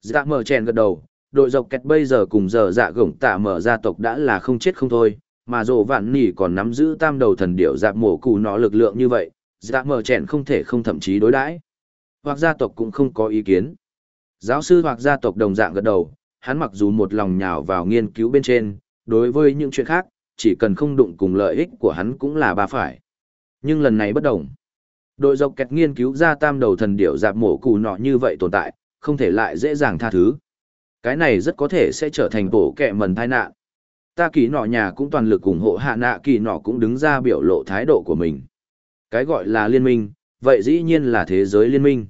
Dạ mở chèn gật đầu đội dọc kẹt bây giờ cùng giờ dạ gổng tạ mở gia tộc đã là không chết không thôi, mà dồ vạn nỉ còn nắm giữ tam đầu thần điểu dạp mổ cụ nó lực lượng như vậy, dạ mở chèn không thể không thậm chí đối đãi. Hoặc gia tộc cũng không có ý kiến. Giáo sư hoặc gia tộc đồng dạng gật đầu hắn mặc dù một lòng nhào vào nghiên cứu bên trên đối với những chuyện khác chỉ cần không đụng cùng lợi ích của hắn cũng là ba phải. Nhưng lần này bất đồng đội dọc kẹt nghiên cứu ra tam đầu thần điểu dạp mổ cù nọ như vậy tồn tại không thể lại dễ dàng tha thứ. Cái này rất có thể sẽ trở thành tổ kẹ mần tai nạn. Ta kỳ nọ nhà cũng toàn lực ủng hộ hạ nạ kỳ nọ cũng đứng ra biểu lộ thái độ của mình. Cái gọi là liên minh, vậy dĩ nhiên là thế giới liên minh.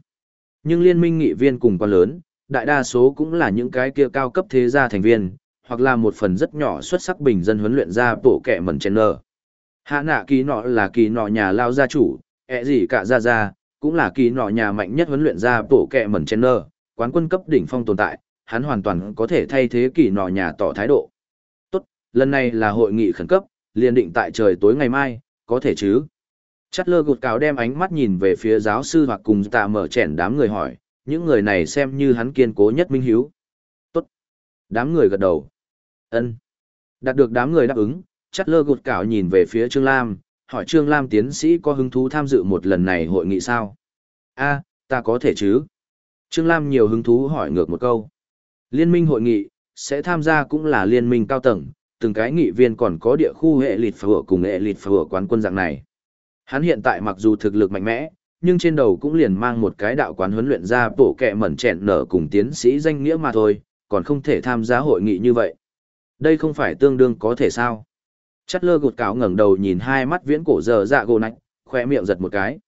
Nhưng liên minh nghị viên cùng quan lớn, đại đa số cũng là những cái kia cao cấp thế gia thành viên, hoặc là một phần rất nhỏ xuất sắc bình dân huấn luyện ra bổ kẹ mần chen nơ Hạ nạ kỳ nọ là kỳ nọ nhà lao gia chủ, ẹ gì cả gia gia, cũng là kỳ nọ nhà mạnh nhất huấn luyện ra bộ kẹ mẩn chen nơ, quán quân cấp đỉnh phong tồn tại, hắn hoàn toàn có thể thay thế kỳ nọ nhà tỏ thái độ. Tốt, lần này là hội nghị khẩn cấp, liền định tại trời tối ngày mai, có thể chứ? Chắt lơ gột cáo đem ánh mắt nhìn về phía giáo sư hoặc cùng tạ mở chèn đám người hỏi, những người này xem như hắn kiên cố nhất minh hiếu. Tốt. Đám người gật đầu. ân Đạt được đám người đáp ứng, chắt lơ gột cáo nhìn về phía Trương Lam, hỏi Trương Lam tiến sĩ có hứng thú tham dự một lần này hội nghị sao? a ta có thể chứ? Trương Lam nhiều hứng thú hỏi ngược một câu. Liên minh hội nghị, sẽ tham gia cũng là liên minh cao tầng, từng cái nghị viên còn có địa khu hệ lịt phở cùng hệ lịt phở quán quân dạng này. Hắn hiện tại mặc dù thực lực mạnh mẽ, nhưng trên đầu cũng liền mang một cái đạo quán huấn luyện ra bổ kẹ mẩn chẹn nở cùng tiến sĩ danh nghĩa mà thôi, còn không thể tham gia hội nghị như vậy. Đây không phải tương đương có thể sao. Chất lơ gột cáo ngẩng đầu nhìn hai mắt viễn cổ dở dạ gồ nạch, khoe miệng giật một cái.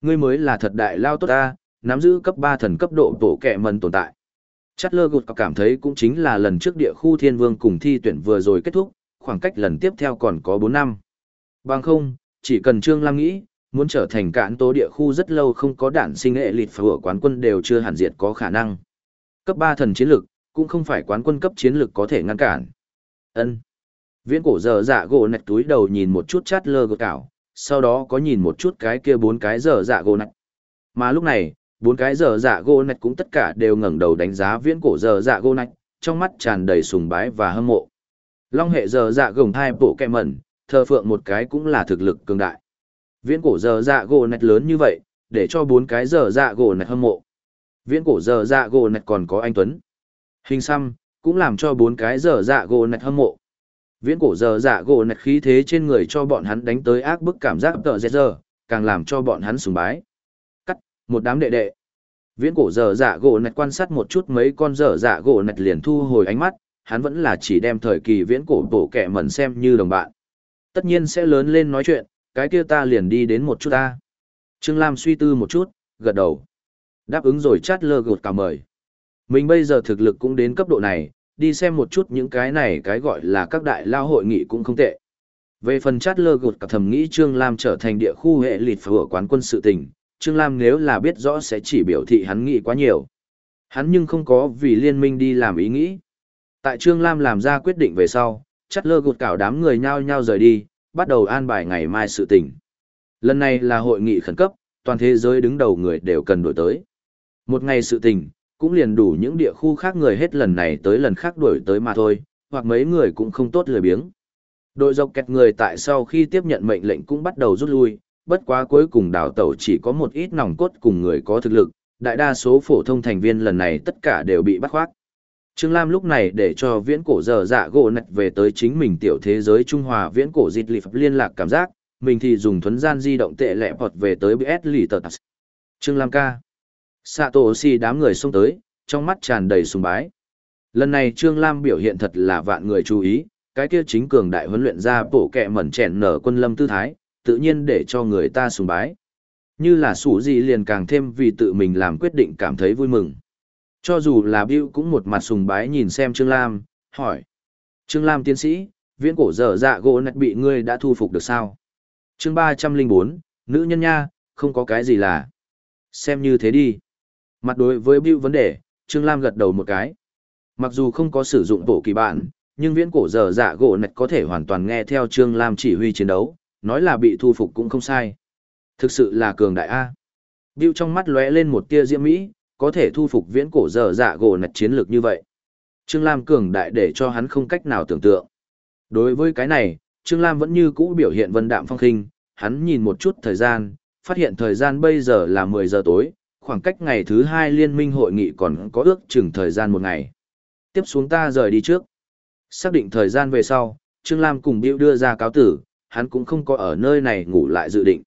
Ngươi mới là thật đại lao tốt ta, nắm giữ cấp 3 thần cấp độ bổ kẹ mần tồn tại. Chất lơ gột cảm thấy cũng chính là lần trước địa khu thiên vương cùng thi tuyển vừa rồi kết thúc, khoảng cách lần tiếp theo còn có 4 năm. Bằng không, chỉ cần Trương Lam nghĩ, muốn trở thành cạn tố địa khu rất lâu không có đản sinh hệ lịt phở quán quân đều chưa hẳn diệt có khả năng. Cấp ba thần chiến lực, cũng không phải quán quân cấp chiến lực có thể ngăn cản. ân Viễn cổ dở dạ gỗ nạch túi đầu nhìn một chút chát lơ gột cảo, sau đó có nhìn một chút cái kia bốn cái dở dạ gỗ nạch. Mà lúc này, bốn cái dở dạ gỗ nạch cũng tất cả đều ngẩng đầu đánh giá viễn cổ dở dạ gỗ nạch, trong mắt tràn đầy sùng bái và hâm mộ. Long hệ dở dạ gồng hai bộ kẹ mẩn, thờ phượng một cái cũng là thực lực cường đại. Viễn cổ dở dạ gỗ nạch lớn như vậy, để cho bốn cái dở dạ gỗ nạch hâm mộ. Viễn cổ dở dạ gỗ nạch còn có anh Tuấn. Hình xăm, cũng làm cho bốn cái dở dạ gỗ nạch hâm mộ. Viễn cổ giờ dạ gỗ nạch khí thế trên người cho bọn hắn đánh tới ác bức cảm giác tợ dẹt giờ, càng làm cho bọn hắn sùng bái. Cắt, một đám đệ đệ. Viễn cổ giờ dạ gỗ nạch quan sát một chút mấy con giờ dạ gỗ nạch liền thu hồi ánh mắt, hắn vẫn là chỉ đem thời kỳ viễn cổ tổ kẻ mẩn xem như đồng bạn. Tất nhiên sẽ lớn lên nói chuyện, cái kia ta liền đi đến một chút ta. Trương Lam suy tư một chút, gật đầu. Đáp ứng rồi chát lơ gột cả mời. Mình bây giờ thực lực cũng đến cấp độ này, đi xem một chút những cái này cái gọi là các đại lao hội nghị cũng không tệ. Về phần chát lơ gột cả thầm nghĩ Trương Lam trở thành địa khu hệ lịt phở quán quân sự tình, Trương Lam nếu là biết rõ sẽ chỉ biểu thị hắn nghĩ quá nhiều. Hắn nhưng không có vì liên minh đi làm ý nghĩ. Tại Trương Lam làm ra quyết định về sau, chát lơ gột cảo đám người nhao nhao rời đi, bắt đầu an bài ngày mai sự tình. Lần này là hội nghị khẩn cấp, toàn thế giới đứng đầu người đều cần đổi tới. Một ngày sự tình, cũng liền đủ những địa khu khác người hết lần này tới lần khác đuổi tới mà thôi, hoặc mấy người cũng không tốt lười biếng. Đội dọc kẹt người tại sau khi tiếp nhận mệnh lệnh cũng bắt đầu rút lui, bất quá cuối cùng đảo tàu chỉ có một ít nòng cốt cùng người có thực lực, đại đa số phổ thông thành viên lần này tất cả đều bị bắt khoác. Trương Lam lúc này để cho viễn cổ giờ dạ gỗ nạch về tới chính mình tiểu thế giới Trung Hòa viễn cổ dịch lịp liên lạc cảm giác, mình thì dùng thuấn gian di động tệ lẹ bọt về tới BS lì tờ tạc. Trương Lam ca. Xạ tổ xì đám người xông tới, trong mắt tràn đầy sùng bái. Lần này Trương Lam biểu hiện thật là vạn người chú ý, cái kia chính cường đại huấn luyện ra bổ kẹ mẩn chèn nở quân lâm tư thái, tự nhiên để cho người ta sùng bái. Như là sủ gì liền càng thêm vì tự mình làm quyết định cảm thấy vui mừng. Cho dù là Bill cũng một mặt sùng bái nhìn xem Trương Lam, hỏi. Trương Lam tiến sĩ, viễn cổ dở dạ gỗ nạch bị ngươi đã thu phục được sao? chương ba trăm linh bốn nữ nhân nha, không có cái gì là. Xem như thế đi. Mặt đối với Bill vấn đề, Trương Lam gật đầu một cái. Mặc dù không có sử dụng bộ kỳ bản, nhưng viễn cổ dở dạ gỗ nạch có thể hoàn toàn nghe theo Trương Lam chỉ huy chiến đấu, nói là bị thu phục cũng không sai. Thực sự là cường đại A. Bill trong mắt lóe lên một tia diễm mỹ, có thể thu phục viễn cổ dở dạ gỗ nạch chiến lược như vậy. Trương Lam cường đại để cho hắn không cách nào tưởng tượng. Đối với cái này, Trương Lam vẫn như cũ biểu hiện vân đạm phong khinh, hắn nhìn một chút thời gian, phát hiện thời gian bây giờ là 10 giờ tối, khoảng cách ngày thứ hai liên minh hội nghị còn có ước chừng thời gian một ngày. Tiếp xuống ta rời đi trước. Xác định thời gian về sau, Trương Lam cùng Biêu đưa ra cáo tử, hắn cũng không có ở nơi này ngủ lại dự định.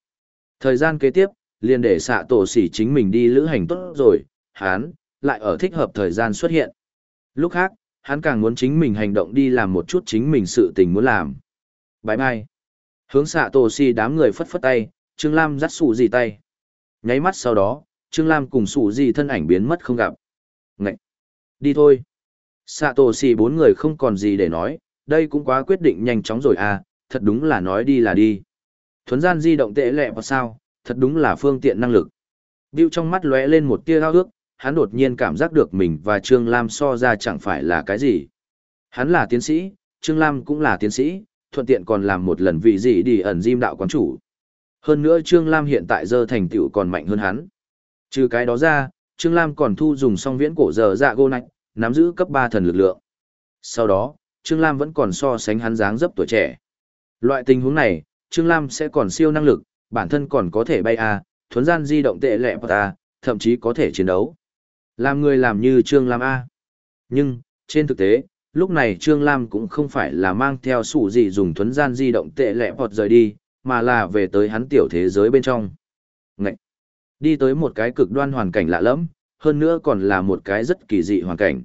Thời gian kế tiếp, liền để xạ tổ sỉ chính mình đi lữ hành tốt rồi, hắn, lại ở thích hợp thời gian xuất hiện. Lúc khác, hắn càng muốn chính mình hành động đi làm một chút chính mình sự tình muốn làm. Bái mai. Hướng xạ tổ si đám người phất phất tay, Trương Lam dắt sụ gì tay. Nháy mắt sau đó, Trương Lam cùng sụ gì thân ảnh biến mất không gặp. Ngậy! Đi thôi. Sạ tổ xì bốn người không còn gì để nói, đây cũng quá quyết định nhanh chóng rồi à, thật đúng là nói đi là đi. Thuấn gian di động tệ lẹ vào sao, thật đúng là phương tiện năng lực. Bill trong mắt lóe lên một tia ao ước, hắn đột nhiên cảm giác được mình và Trương Lam so ra chẳng phải là cái gì. Hắn là tiến sĩ, Trương Lam cũng là tiến sĩ, thuận tiện còn làm một lần vị gì đi ẩn diêm đạo quán chủ. Hơn nữa Trương Lam hiện tại giờ thành tựu còn mạnh hơn hắn. Trừ cái đó ra, Trương Lam còn thu dùng song viễn cổ giờ dạ gô nạch, nắm giữ cấp 3 thần lực lượng. Sau đó, Trương Lam vẫn còn so sánh hắn dáng dấp tuổi trẻ. Loại tình huống này, Trương Lam sẽ còn siêu năng lực, bản thân còn có thể bay A, thuấn gian di động tệ lẹ ta, thậm chí có thể chiến đấu. Làm người làm như Trương Lam A. Nhưng, trên thực tế, lúc này Trương Lam cũng không phải là mang theo sủ gì dùng thuấn gian di động tệ lẹ bọt rời đi, mà là về tới hắn tiểu thế giới bên trong. Ngậy! Đi tới một cái cực đoan hoàn cảnh lạ lẫm, hơn nữa còn là một cái rất kỳ dị hoàn cảnh.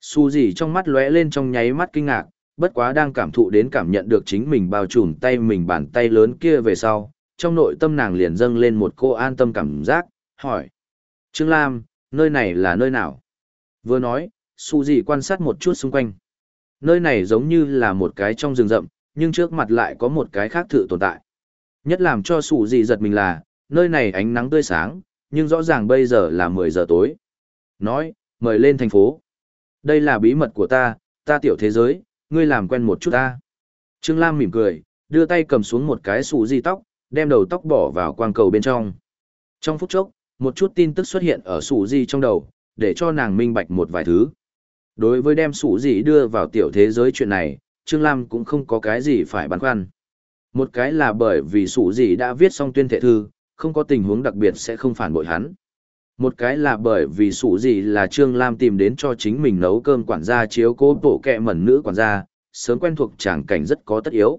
Su gì trong mắt lóe lên trong nháy mắt kinh ngạc, bất quá đang cảm thụ đến cảm nhận được chính mình bao trùm tay mình bàn tay lớn kia về sau, trong nội tâm nàng liền dâng lên một cô an tâm cảm giác, hỏi. Trương Lam, nơi này là nơi nào? Vừa nói, Su gì quan sát một chút xung quanh. Nơi này giống như là một cái trong rừng rậm, nhưng trước mặt lại có một cái khác thự tồn tại. Nhất làm cho Su gì giật mình là, nơi này ánh nắng tươi sáng, nhưng rõ ràng bây giờ là 10 giờ tối. Nói, mời lên thành phố. Đây là bí mật của ta, ta tiểu thế giới, ngươi làm quen một chút ta. Trương Lam mỉm cười, đưa tay cầm xuống một cái sù di tóc, đem đầu tóc bỏ vào quang cầu bên trong. Trong phút chốc, một chút tin tức xuất hiện ở sù di trong đầu, để cho nàng minh bạch một vài thứ. Đối với đem sù di đưa vào tiểu thế giới chuyện này, Trương Lam cũng không có cái gì phải băn khoăn. Một cái là bởi vì sù di đã viết xong tuyên thệ thư, không có tình huống đặc biệt sẽ không phản bội hắn. Một cái là bởi vì sủ gì là Trương Lam tìm đến cho chính mình nấu cơm quản gia chiếu cố bộ kẹ mẩn nữ quản gia, sớm quen thuộc tràng cảnh rất có tất yếu.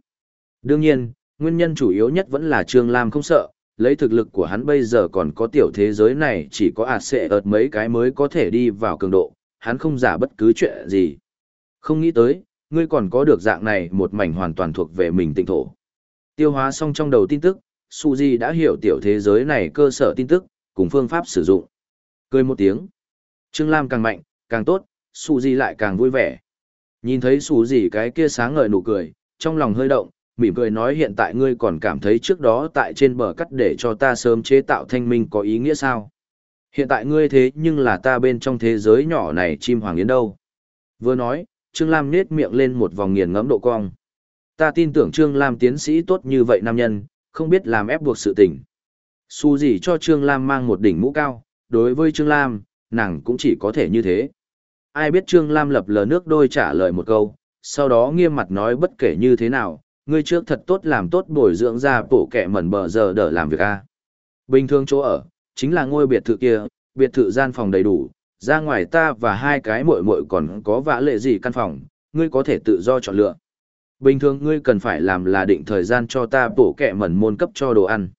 Đương nhiên, nguyên nhân chủ yếu nhất vẫn là Trương Lam không sợ, lấy thực lực của hắn bây giờ còn có tiểu thế giới này chỉ có ạt sẽ ợt mấy cái mới có thể đi vào cường độ, hắn không giả bất cứ chuyện gì. Không nghĩ tới, ngươi còn có được dạng này một mảnh hoàn toàn thuộc về mình tịnh thổ. Tiêu hóa xong trong đầu tin tức, Suzy đã hiểu tiểu thế giới này cơ sở tin tức, cùng phương pháp sử dụng. Cười một tiếng. Trương Lam càng mạnh, càng tốt, Suzy lại càng vui vẻ. Nhìn thấy Suzy cái kia sáng ngời nụ cười, trong lòng hơi động, mỉm cười nói hiện tại ngươi còn cảm thấy trước đó tại trên bờ cắt để cho ta sớm chế tạo thanh minh có ý nghĩa sao? Hiện tại ngươi thế nhưng là ta bên trong thế giới nhỏ này chim hoàng yến đâu? Vừa nói, Trương Lam nết miệng lên một vòng nghiền ngẫm độ cong. Ta tin tưởng Trương Lam tiến sĩ tốt như vậy nam nhân, không biết làm ép buộc sự tình. Su gì cho Trương Lam mang một đỉnh mũ cao, đối với Trương Lam, nàng cũng chỉ có thể như thế. Ai biết Trương Lam lập lờ nước đôi trả lời một câu, sau đó nghiêm mặt nói bất kể như thế nào, ngươi trước thật tốt làm tốt bồi dưỡng ra bổ kẻ mẩn bờ giờ đỡ làm việc a. Bình thường chỗ ở, chính là ngôi biệt thự kia, biệt thự gian phòng đầy đủ, ra ngoài ta và hai cái muội muội còn có vã lệ gì căn phòng, ngươi có thể tự do chọn lựa. Bình thường ngươi cần phải làm là định thời gian cho ta bổ kẹ mẩn môn cấp cho đồ ăn.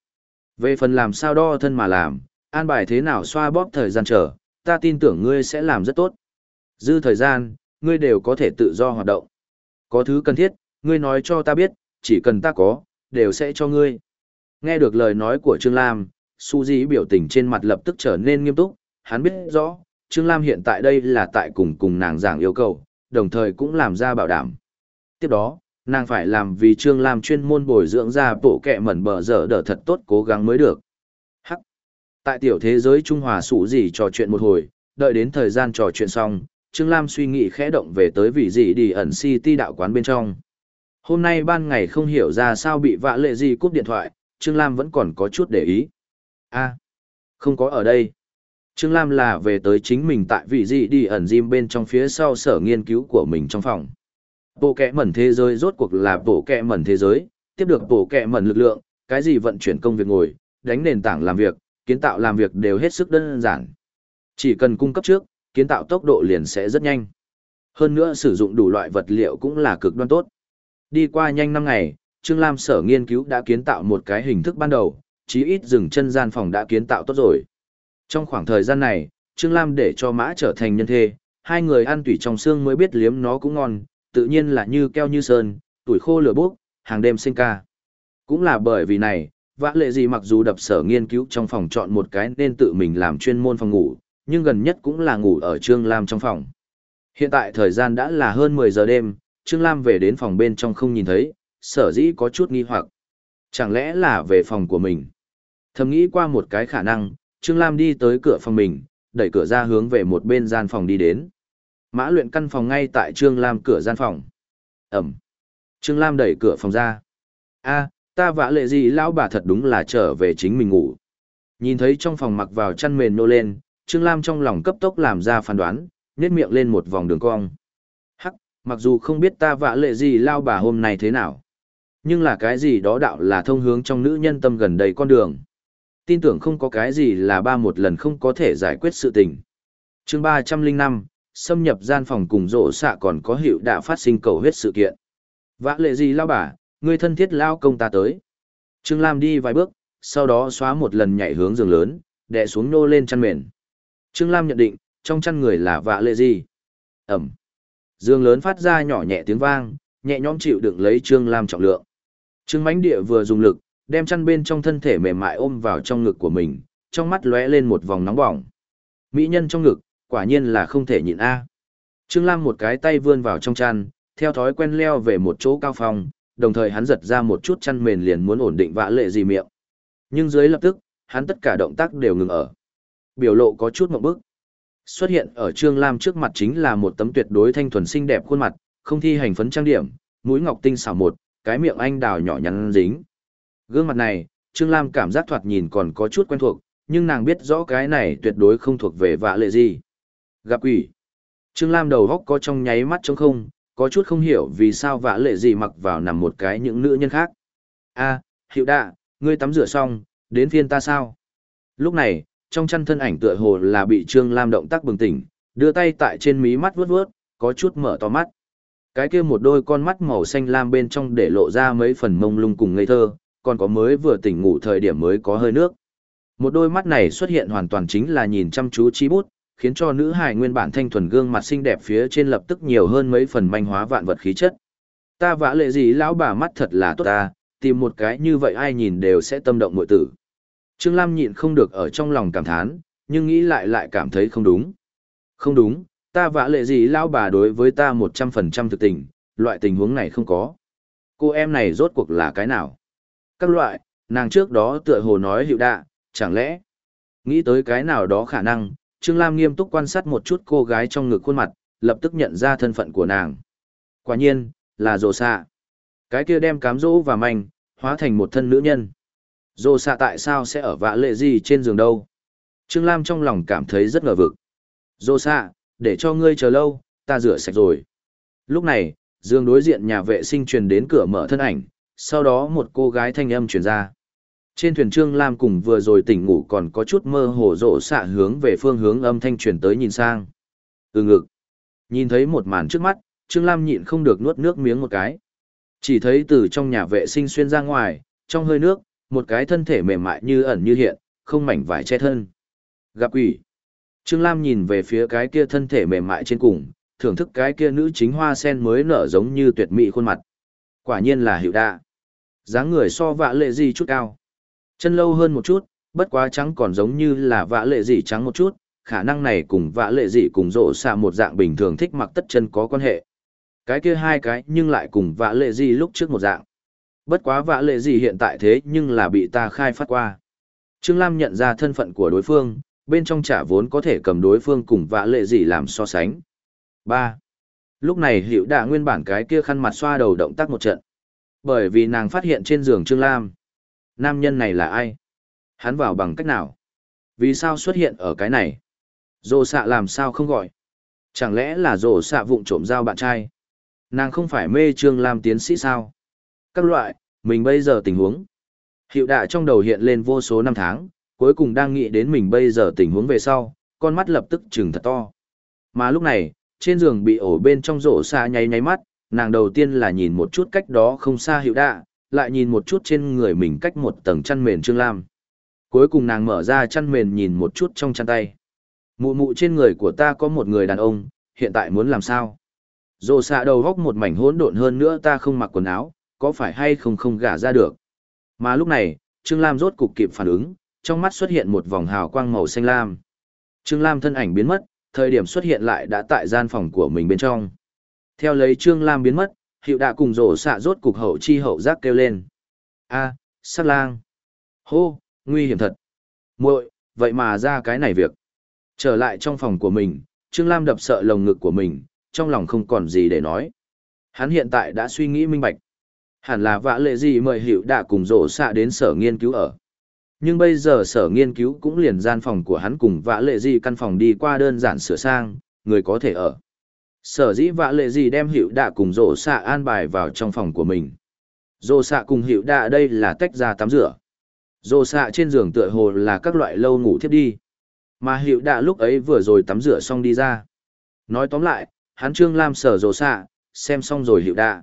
Về phần làm sao đo thân mà làm, an bài thế nào xoa bóp thời gian chờ, ta tin tưởng ngươi sẽ làm rất tốt. Dư thời gian, ngươi đều có thể tự do hoạt động. Có thứ cần thiết, ngươi nói cho ta biết, chỉ cần ta có, đều sẽ cho ngươi. Nghe được lời nói của Trương Lam, Su Di biểu tình trên mặt lập tức trở nên nghiêm túc, hắn biết rõ, Trương Lam hiện tại đây là tại cùng cùng nàng giảng yêu cầu, đồng thời cũng làm ra bảo đảm. Tiếp đó, nàng phải làm vì Trương Lam chuyên môn bồi dưỡng ra bộ kẹ mẩn bờ dở đỡ thật tốt cố gắng mới được. Hắc. Tại tiểu thế giới Trung Hòa sủ gì trò chuyện một hồi, đợi đến thời gian trò chuyện xong, Trương Lam suy nghĩ khẽ động về tới vị gì đi ẩn si ti đạo quán bên trong. Hôm nay ban ngày không hiểu ra sao bị vạ lệ gì cúp điện thoại, Trương Lam vẫn còn có chút để ý. a không có ở đây. Trương Lam là về tới chính mình tại vị gì đi ẩn gym bên trong phía sau sở nghiên cứu của mình trong phòng. Bộ kẹ mẩn thế giới rốt cuộc là bộ kẹ mẩn thế giới, tiếp được bộ kẹ mẩn lực lượng, cái gì vận chuyển công việc ngồi, đánh nền tảng làm việc, kiến tạo làm việc đều hết sức đơn giản. Chỉ cần cung cấp trước, kiến tạo tốc độ liền sẽ rất nhanh. Hơn nữa sử dụng đủ loại vật liệu cũng là cực đoan tốt. Đi qua nhanh năm ngày, Trương Lam sở nghiên cứu đã kiến tạo một cái hình thức ban đầu, chí ít dừng chân gian phòng đã kiến tạo tốt rồi. Trong khoảng thời gian này, Trương Lam để cho mã trở thành nhân thê, hai người ăn tủy trong xương mới biết liếm nó cũng ngon, tự nhiên là như keo như sơn, tuổi khô lửa bốc, hàng đêm sinh ca. Cũng là bởi vì này, vã lệ gì mặc dù đập sở nghiên cứu trong phòng chọn một cái nên tự mình làm chuyên môn phòng ngủ, nhưng gần nhất cũng là ngủ ở Trương Lam trong phòng. Hiện tại thời gian đã là hơn 10 giờ đêm, Trương Lam về đến phòng bên trong không nhìn thấy, sở dĩ có chút nghi hoặc. Chẳng lẽ là về phòng của mình? Thầm nghĩ qua một cái khả năng, Trương Lam đi tới cửa phòng mình, đẩy cửa ra hướng về một bên gian phòng đi đến. Mã luyện căn phòng ngay tại Trương Lam cửa gian phòng. Ẩm. Trương Lam đẩy cửa phòng ra. a ta vã lệ gì lão bà thật đúng là trở về chính mình ngủ. Nhìn thấy trong phòng mặc vào chăn mền nô lên, Trương Lam trong lòng cấp tốc làm ra phán đoán, nhét miệng lên một vòng đường cong. Hắc, mặc dù không biết ta vã lệ gì lao bà hôm nay thế nào. Nhưng là cái gì đó đạo là thông hướng trong nữ nhân tâm gần đầy con đường. Tin tưởng không có cái gì là ba một lần không có thể giải quyết sự tình. chương ba trăm linh năm xâm nhập gian phòng cùng rộ xạ còn có hiệu đã phát sinh cầu huyết sự kiện. Vã lệ gì lao bà, người thân thiết lao công ta tới. Trương Lam đi vài bước, sau đó xóa một lần nhảy hướng giường lớn, đè xuống nô lên chăn mền. Trương Lam nhận định, trong chăn người là vạ lệ gì. Ẩm. Dương lớn phát ra nhỏ nhẹ tiếng vang, nhẹ nhõm chịu đựng lấy Trương Lam trọng lượng. Trương mãnh địa vừa dùng lực, đem chăn bên trong thân thể mềm mại ôm vào trong ngực của mình, trong mắt lóe lên một vòng nóng bỏng. Mỹ nhân trong ngực, quả nhiên là không thể nhịn a. Trương Lam một cái tay vươn vào trong chăn, theo thói quen leo về một chỗ cao phòng, đồng thời hắn giật ra một chút chăn mền liền muốn ổn định vạ lệ gì miệng. Nhưng dưới lập tức, hắn tất cả động tác đều ngừng ở. Biểu lộ có chút mộng bức. Xuất hiện ở Trương Lam trước mặt chính là một tấm tuyệt đối thanh thuần xinh đẹp khuôn mặt, không thi hành phấn trang điểm, mũi ngọc tinh xảo một, cái miệng anh đào nhỏ nhắn dính. Gương mặt này, Trương Lam cảm giác thoạt nhìn còn có chút quen thuộc, nhưng nàng biết rõ cái này tuyệt đối không thuộc về vạ lệ gì. Gặp quỷ. Trương Lam đầu góc có trong nháy mắt trống không, có chút không hiểu vì sao vã lệ gì mặc vào nằm một cái những nữ nhân khác. a hiệu đạ, ngươi tắm rửa xong, đến phiên ta sao? Lúc này, trong chăn thân ảnh tựa hồ là bị Trương Lam động tác bừng tỉnh, đưa tay tại trên mí mắt vuốt vuốt, có chút mở to mắt. Cái kia một đôi con mắt màu xanh lam bên trong để lộ ra mấy phần mông lung cùng ngây thơ, còn có mới vừa tỉnh ngủ thời điểm mới có hơi nước. Một đôi mắt này xuất hiện hoàn toàn chính là nhìn chăm chú chi bút, khiến cho nữ hài nguyên bản thanh thuần gương mặt xinh đẹp phía trên lập tức nhiều hơn mấy phần manh hóa vạn vật khí chất. Ta vã lệ gì lão bà mắt thật là tốt ta, tìm một cái như vậy ai nhìn đều sẽ tâm động muội tử. Trương Lam nhịn không được ở trong lòng cảm thán, nhưng nghĩ lại lại cảm thấy không đúng. Không đúng, ta vã lệ gì lão bà đối với ta 100% thực tình, loại tình huống này không có. Cô em này rốt cuộc là cái nào? Các loại, nàng trước đó tựa hồ nói hiệu đạ, chẳng lẽ? Nghĩ tới cái nào đó khả năng, Trương Lam nghiêm túc quan sát một chút cô gái trong ngực khuôn mặt, lập tức nhận ra thân phận của nàng. Quả nhiên, là rồ xạ. Cái kia đem cám dỗ và manh, hóa thành một thân nữ nhân. Rồ xạ tại sao sẽ ở vạ lệ gì trên giường đâu? Trương Lam trong lòng cảm thấy rất ngờ vực. Rồ xạ, để cho ngươi chờ lâu, ta rửa sạch rồi. Lúc này, giường đối diện nhà vệ sinh truyền đến cửa mở thân ảnh, sau đó một cô gái thanh âm truyền ra. Trên thuyền Trương Lam cùng vừa rồi tỉnh ngủ còn có chút mơ hồ rộ xạ hướng về phương hướng âm thanh truyền tới nhìn sang. Ừ ngực. Nhìn thấy một màn trước mắt, Trương Lam nhịn không được nuốt nước miếng một cái. Chỉ thấy từ trong nhà vệ sinh xuyên ra ngoài, trong hơi nước, một cái thân thể mềm mại như ẩn như hiện, không mảnh vải che thân. Gặp quỷ. Trương Lam nhìn về phía cái kia thân thể mềm mại trên cùng, thưởng thức cái kia nữ chính hoa sen mới nở giống như tuyệt mỹ khuôn mặt. Quả nhiên là hiệu đa. dáng người so vạ lệ gì chút cao. Chân lâu hơn một chút, bất quá trắng còn giống như là vạ lệ dị trắng một chút, khả năng này cùng vạ lệ dị cùng rộ xạ một dạng bình thường thích mặc tất chân có quan hệ. Cái kia hai cái nhưng lại cùng vạ lệ dị lúc trước một dạng. Bất quá vạ lệ dị hiện tại thế nhưng là bị ta khai phát qua. Trương Lam nhận ra thân phận của đối phương, bên trong trả vốn có thể cầm đối phương cùng vạ lệ dị làm so sánh. 3. Lúc này hiệu đã nguyên bản cái kia khăn mặt xoa đầu động tác một trận. Bởi vì nàng phát hiện trên giường Trương Lam Nam nhân này là ai? Hắn vào bằng cách nào? Vì sao xuất hiện ở cái này? Dồ xạ làm sao không gọi? Chẳng lẽ là dồ xạ vụng trộm giao bạn trai? Nàng không phải mê trương làm tiến sĩ sao? Các loại, mình bây giờ tình huống. Hiệu đạ trong đầu hiện lên vô số năm tháng, cuối cùng đang nghĩ đến mình bây giờ tình huống về sau, con mắt lập tức trừng thật to. Mà lúc này, trên giường bị ổ bên trong rổ xa nháy nháy mắt, nàng đầu tiên là nhìn một chút cách đó không xa hiệu đạ, lại nhìn một chút trên người mình cách một tầng chăn mền trương lam. Cuối cùng nàng mở ra chăn mền nhìn một chút trong chăn tay. Mụ mụ trên người của ta có một người đàn ông, hiện tại muốn làm sao? Rổ xạ đầu góc một mảnh hỗn độn hơn nữa ta không mặc quần áo, có phải hay không không gả ra được? Mà lúc này, Trương Lam rốt cục kịp phản ứng, trong mắt xuất hiện một vòng hào quang màu xanh lam. Trương Lam thân ảnh biến mất, thời điểm xuất hiện lại đã tại gian phòng của mình bên trong. Theo lấy Trương Lam biến mất, hiệu đã cùng rổ xạ rốt cục hậu chi hậu giác kêu lên. a sát lang. Hô, nguy hiểm thật. muội vậy mà ra cái này việc. Trở lại trong phòng của mình, Trương Lam đập sợ lồng ngực của mình, trong lòng không còn gì để nói. Hắn hiện tại đã suy nghĩ minh bạch. Hẳn là vã lệ gì mời hiệu đã cùng rổ xạ đến sở nghiên cứu ở. Nhưng bây giờ sở nghiên cứu cũng liền gian phòng của hắn cùng vã lệ gì căn phòng đi qua đơn giản sửa sang, người có thể ở. Sở dĩ vã lệ gì đem hiệu đạ cùng rổ xạ an bài vào trong phòng của mình. Rổ xạ cùng hiệu đạ đây là tách ra tắm rửa. Rổ xạ trên giường tựa hồ là các loại lâu ngủ thiếp đi. Mà hiệu đạ lúc ấy vừa rồi tắm rửa xong đi ra. Nói tóm lại, hắn Trương Lam sở rổ xạ, xem xong rồi hiệu đạ.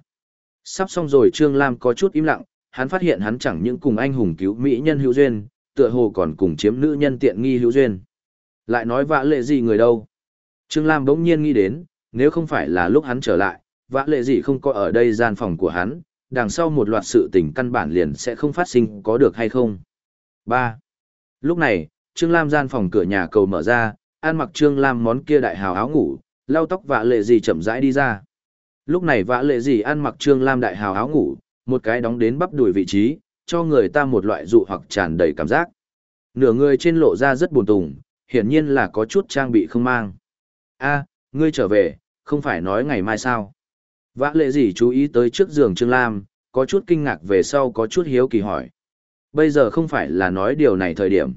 Sắp xong rồi Trương Lam có chút im lặng, hắn phát hiện hắn chẳng những cùng anh hùng cứu mỹ nhân hữu duyên, tựa hồ còn cùng chiếm nữ nhân tiện nghi hữu duyên. Lại nói vã lệ gì người đâu? Trương Lam bỗng nhiên nghĩ đến, nếu không phải là lúc hắn trở lại, vã lệ gì không có ở đây gian phòng của hắn, đằng sau một loạt sự tình căn bản liền sẽ không phát sinh có được hay không. 3. Lúc này, Trương Lam gian phòng cửa nhà cầu mở ra, an mặc Trương Lam món kia đại hào áo ngủ, lau tóc vã lệ gì chậm rãi đi ra. Lúc này vã lệ gì ăn mặc Trương Lam đại hào áo ngủ, một cái đóng đến bắp đùi vị trí, cho người ta một loại dụ hoặc tràn đầy cảm giác. Nửa người trên lộ ra rất buồn tùng, hiển nhiên là có chút trang bị không mang. a ngươi trở về, không phải nói ngày mai sao? Vã lệ gì chú ý tới trước giường Trương Lam, có chút kinh ngạc về sau có chút hiếu kỳ hỏi. Bây giờ không phải là nói điều này thời điểm.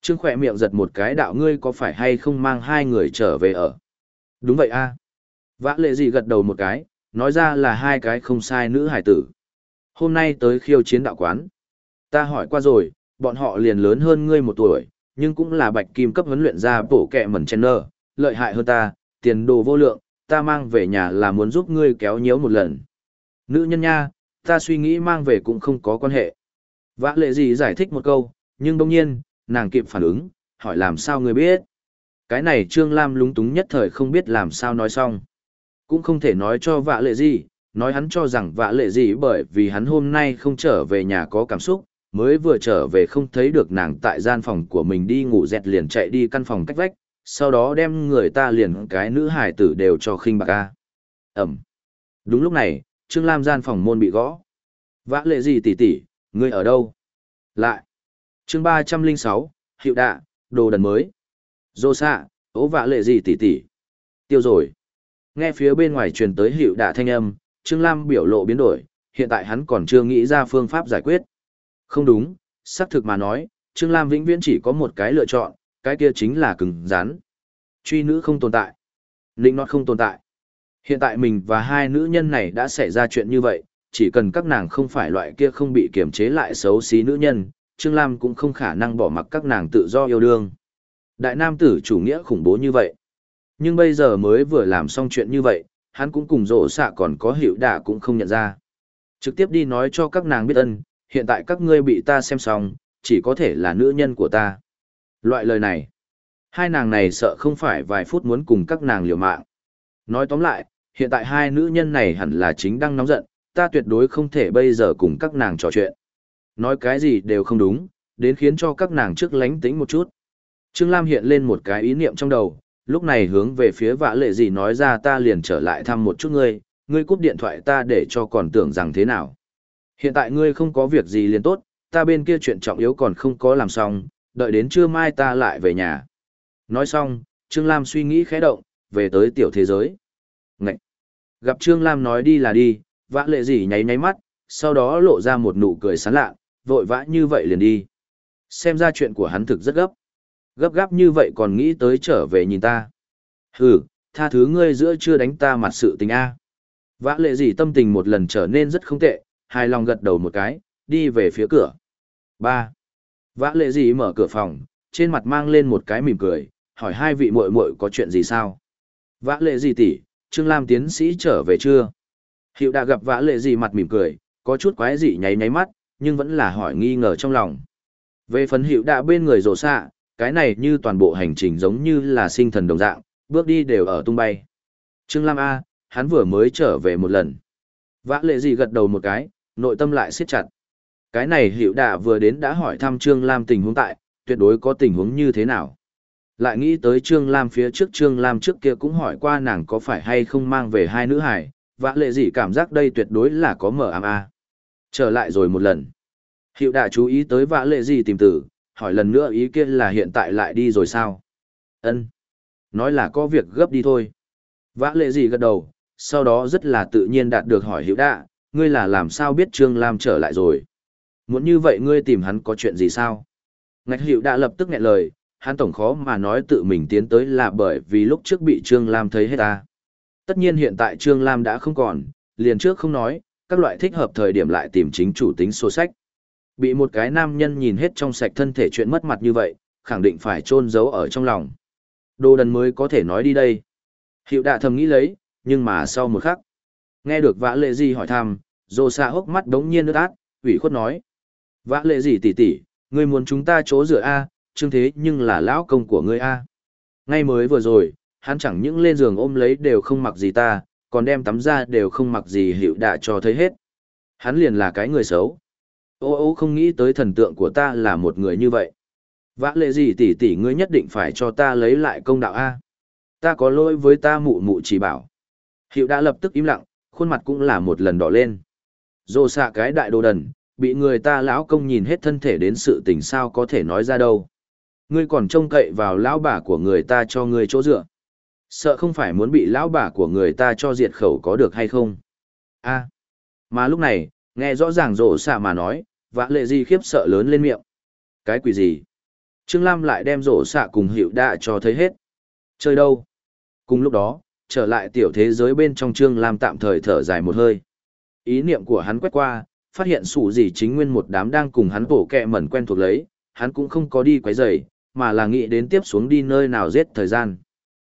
Trương khỏe miệng giật một cái đạo ngươi có phải hay không mang hai người trở về ở. Đúng vậy a Vã lệ gì gật đầu một cái, nói ra là hai cái không sai nữ hải tử. Hôm nay tới khiêu chiến đạo quán. Ta hỏi qua rồi, bọn họ liền lớn hơn ngươi một tuổi, nhưng cũng là bạch kim cấp huấn luyện ra bổ kẹ mẩn chen nơ, lợi hại hơn ta, tiền đồ vô lượng, ta mang về nhà là muốn giúp ngươi kéo nhiễu một lần. Nữ nhân nha, ta suy nghĩ mang về cũng không có quan hệ. Vã lệ gì giải thích một câu, nhưng đông nhiên, nàng kịp phản ứng, hỏi làm sao ngươi biết. Cái này Trương Lam lúng túng nhất thời không biết làm sao nói xong. Cũng không thể nói cho vạ lệ gì, nói hắn cho rằng vạ lệ gì bởi vì hắn hôm nay không trở về nhà có cảm xúc, mới vừa trở về không thấy được nàng tại gian phòng của mình đi ngủ dẹt liền chạy đi căn phòng cách vách, sau đó đem người ta liền cái nữ hải tử đều cho khinh bạc ca. Ẩm. Đúng lúc này, Trương Lam gian phòng môn bị gõ. Vã lệ gì tỷ tỷ, ngươi ở đâu? Lại. chương ba trăm linh sáu hiệu đạ, đồ đần mới. Dô xạ, ố vã lệ gì tỷ tỷ. Tiêu rồi. Nghe phía bên ngoài truyền tới hiệu đạ thanh âm, Trương Lam biểu lộ biến đổi, hiện tại hắn còn chưa nghĩ ra phương pháp giải quyết. Không đúng, xác thực mà nói, Trương Lam vĩnh viễn chỉ có một cái lựa chọn, cái kia chính là cứng rắn. Truy nữ không tồn tại. nịnh nọt không tồn tại. Hiện tại mình và hai nữ nhân này đã xảy ra chuyện như vậy, chỉ cần các nàng không phải loại kia không bị kiềm chế lại xấu xí nữ nhân, Trương Lam cũng không khả năng bỏ mặc các nàng tự do yêu đương. Đại nam tử chủ nghĩa khủng bố như vậy. Nhưng bây giờ mới vừa làm xong chuyện như vậy, hắn cũng cùng rộ xạ còn có hiệu đà cũng không nhận ra. Trực tiếp đi nói cho các nàng biết ân, hiện tại các ngươi bị ta xem xong, chỉ có thể là nữ nhân của ta. Loại lời này, hai nàng này sợ không phải vài phút muốn cùng các nàng liều mạng. Nói tóm lại, hiện tại hai nữ nhân này hẳn là chính đang nóng giận, ta tuyệt đối không thể bây giờ cùng các nàng trò chuyện. Nói cái gì đều không đúng, đến khiến cho các nàng trước lánh tính một chút. Trương Lam hiện lên một cái ý niệm trong đầu, lúc này hướng về phía vã lệ gì nói ra ta liền trở lại thăm một chút ngươi, ngươi cúp điện thoại ta để cho còn tưởng rằng thế nào. Hiện tại ngươi không có việc gì liền tốt, ta bên kia chuyện trọng yếu còn không có làm xong, đợi đến trưa mai ta lại về nhà. Nói xong, Trương Lam suy nghĩ khẽ động, về tới tiểu thế giới. Ngậy! Gặp Trương Lam nói đi là đi, vã lệ gì nháy nháy mắt, sau đó lộ ra một nụ cười sán lạ, vội vã như vậy liền đi. Xem ra chuyện của hắn thực rất gấp. Gấp gáp như vậy còn nghĩ tới trở về nhìn ta. Hừ, tha thứ ngươi giữa chưa đánh ta mặt sự tình A. Vã lệ gì tâm tình một lần trở nên rất không tệ, hài lòng gật đầu một cái, đi về phía cửa. ba Vã lệ gì mở cửa phòng, trên mặt mang lên một cái mỉm cười, hỏi hai vị muội muội có chuyện gì sao? Vã lệ gì tỷ, Trương Lam tiến sĩ trở về chưa? Hiệu đã gặp vã lệ gì mặt mỉm cười, có chút quái dị nháy nháy mắt, nhưng vẫn là hỏi nghi ngờ trong lòng. Về phần hiệu đã bên người rổ xạ, cái này như toàn bộ hành trình giống như là sinh thần đồng dạng, bước đi đều ở tung bay. Trương Lam A, hắn vừa mới trở về một lần. Vã lệ gì gật đầu một cái, nội tâm lại siết chặt. Cái này hiệu đạ vừa đến đã hỏi thăm Trương Lam tình huống tại, tuyệt đối có tình huống như thế nào. Lại nghĩ tới Trương Lam phía trước Trương Lam trước kia cũng hỏi qua nàng có phải hay không mang về hai nữ hải, vã lệ gì cảm giác đây tuyệt đối là có mở ám a. Trở lại rồi một lần. Hiệu đạ chú ý tới vã lệ gì tìm tử, hỏi lần nữa ý kiến là hiện tại lại đi rồi sao? ân Nói là có việc gấp đi thôi. Vã lệ gì gật đầu, sau đó rất là tự nhiên đạt được hỏi hiệu đạ, ngươi là làm sao biết Trương Lam trở lại rồi? Muốn như vậy ngươi tìm hắn có chuyện gì sao? Ngạch hiệu đã lập tức nghẹn lời, hắn tổng khó mà nói tự mình tiến tới là bởi vì lúc trước bị Trương Lam thấy hết ta. Tất nhiên hiện tại Trương Lam đã không còn, liền trước không nói, các loại thích hợp thời điểm lại tìm chính chủ tính sổ sách. Bị một cái nam nhân nhìn hết trong sạch thân thể chuyện mất mặt như vậy, khẳng định phải chôn giấu ở trong lòng. Đồ đần mới có thể nói đi đây. Hiệu đã thầm nghĩ lấy, nhưng mà sau một khắc. Nghe được vã lệ gì hỏi thăm, dô xa hốc mắt đống nhiên nước át, ủy khuất nói. Vã lệ gì tỉ tỉ, ngươi muốn chúng ta chỗ rửa A, chương thế nhưng là lão công của ngươi A. Ngay mới vừa rồi, hắn chẳng những lên giường ôm lấy đều không mặc gì ta, còn đem tắm ra đều không mặc gì hiệu đạ cho thấy hết. Hắn liền là cái người xấu. Ô ô không nghĩ tới thần tượng của ta là một người như vậy. Vã lệ gì tỷ tỷ ngươi nhất định phải cho ta lấy lại công đạo A. Ta có lỗi với ta mụ mụ chỉ bảo. Hiệu đã lập tức im lặng, khuôn mặt cũng là một lần đỏ lên. dồ xạ cái đại đồ đần, bị người ta lão công nhìn hết thân thể đến sự tình sao có thể nói ra đâu. Ngươi còn trông cậy vào lão bà của người ta cho ngươi chỗ dựa. Sợ không phải muốn bị lão bà của người ta cho diệt khẩu có được hay không? a mà lúc này, nghe rõ ràng rổ xạ mà nói, vã lệ gì khiếp sợ lớn lên miệng. Cái quỷ gì? Trương Lam lại đem rổ xạ cùng hiệu đạ cho thấy hết. Chơi đâu? Cùng lúc đó, trở lại tiểu thế giới bên trong Trương Lam tạm thời thở dài một hơi. Ý niệm của hắn quét qua, phát hiện sủ gì chính nguyên một đám đang cùng hắn bổ kẹ mẩn quen thuộc lấy, hắn cũng không có đi quấy rầy, mà là nghĩ đến tiếp xuống đi nơi nào giết thời gian.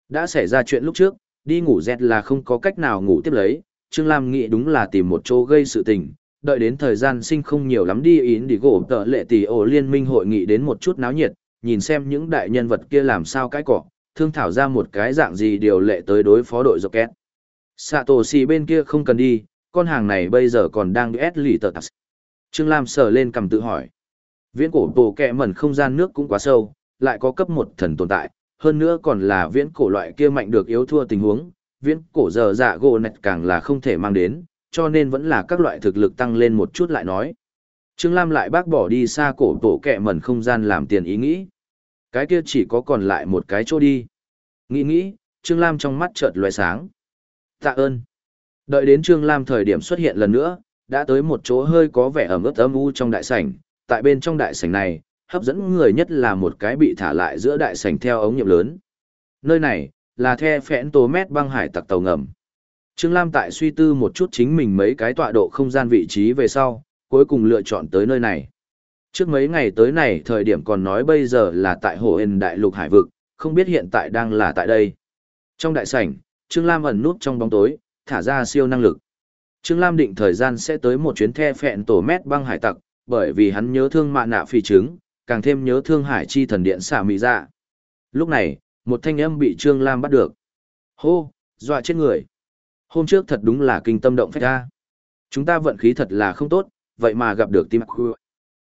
Đã xảy ra chuyện lúc trước, đi ngủ dẹt là không có cách nào ngủ tiếp lấy, Trương Lam nghĩ đúng là tìm một chỗ gây sự tình, đợi đến thời gian sinh không nhiều lắm đi yến đi gỗ tợ lệ tỷ ổ liên minh hội nghị đến một chút náo nhiệt, nhìn xem những đại nhân vật kia làm sao cái cỏ, thương thảo ra một cái dạng gì điều lệ tới đối phó đội dọc két. Satoshi bên kia không cần đi, con hàng này bây giờ còn đang ép lì tờ tạc. Trương Lam sờ lên cầm tự hỏi. Viễn cổ tổ kẹ mẩn không gian nước cũng quá sâu, lại có cấp một thần tồn tại, hơn nữa còn là viễn cổ loại kia mạnh được yếu thua tình huống, viễn cổ giờ dạ gỗ nạch càng là không thể mang đến, cho nên vẫn là các loại thực lực tăng lên một chút lại nói. Trương Lam lại bác bỏ đi xa cổ tổ kẹ mẩn không gian làm tiền ý nghĩ. Cái kia chỉ có còn lại một cái chỗ đi. Nghĩ nghĩ, Trương Lam trong mắt chợt loài sáng. Tạ ơn. Đợi đến Trương Lam thời điểm xuất hiện lần nữa, đã tới một chỗ hơi có vẻ ẩm ướt âm u trong đại sảnh. Tại bên trong đại sảnh này, hấp dẫn người nhất là một cái bị thả lại giữa đại sảnh theo ống nhiệm lớn. Nơi này, là the phẽn tố mét băng hải tặc tàu ngầm. Trương Lam tại suy tư một chút chính mình mấy cái tọa độ không gian vị trí về sau, cuối cùng lựa chọn tới nơi này. Trước mấy ngày tới này thời điểm còn nói bây giờ là tại hồ hền đại lục hải vực, không biết hiện tại đang là tại đây. Trong đại sảnh, Trương Lam ẩn nút trong bóng tối, thả ra siêu năng lực. Trương Lam định thời gian sẽ tới một chuyến the phẹn tổ mét băng hải tặc, bởi vì hắn nhớ thương mạ nạ phi trứng, càng thêm nhớ thương hải chi thần điện xả mỹ dạ. Lúc này, một thanh âm bị Trương Lam bắt được. Hô, dọa chết người. Hôm trước thật đúng là kinh tâm động phách ra. Chúng ta vận khí thật là không tốt, vậy mà gặp được tim khu.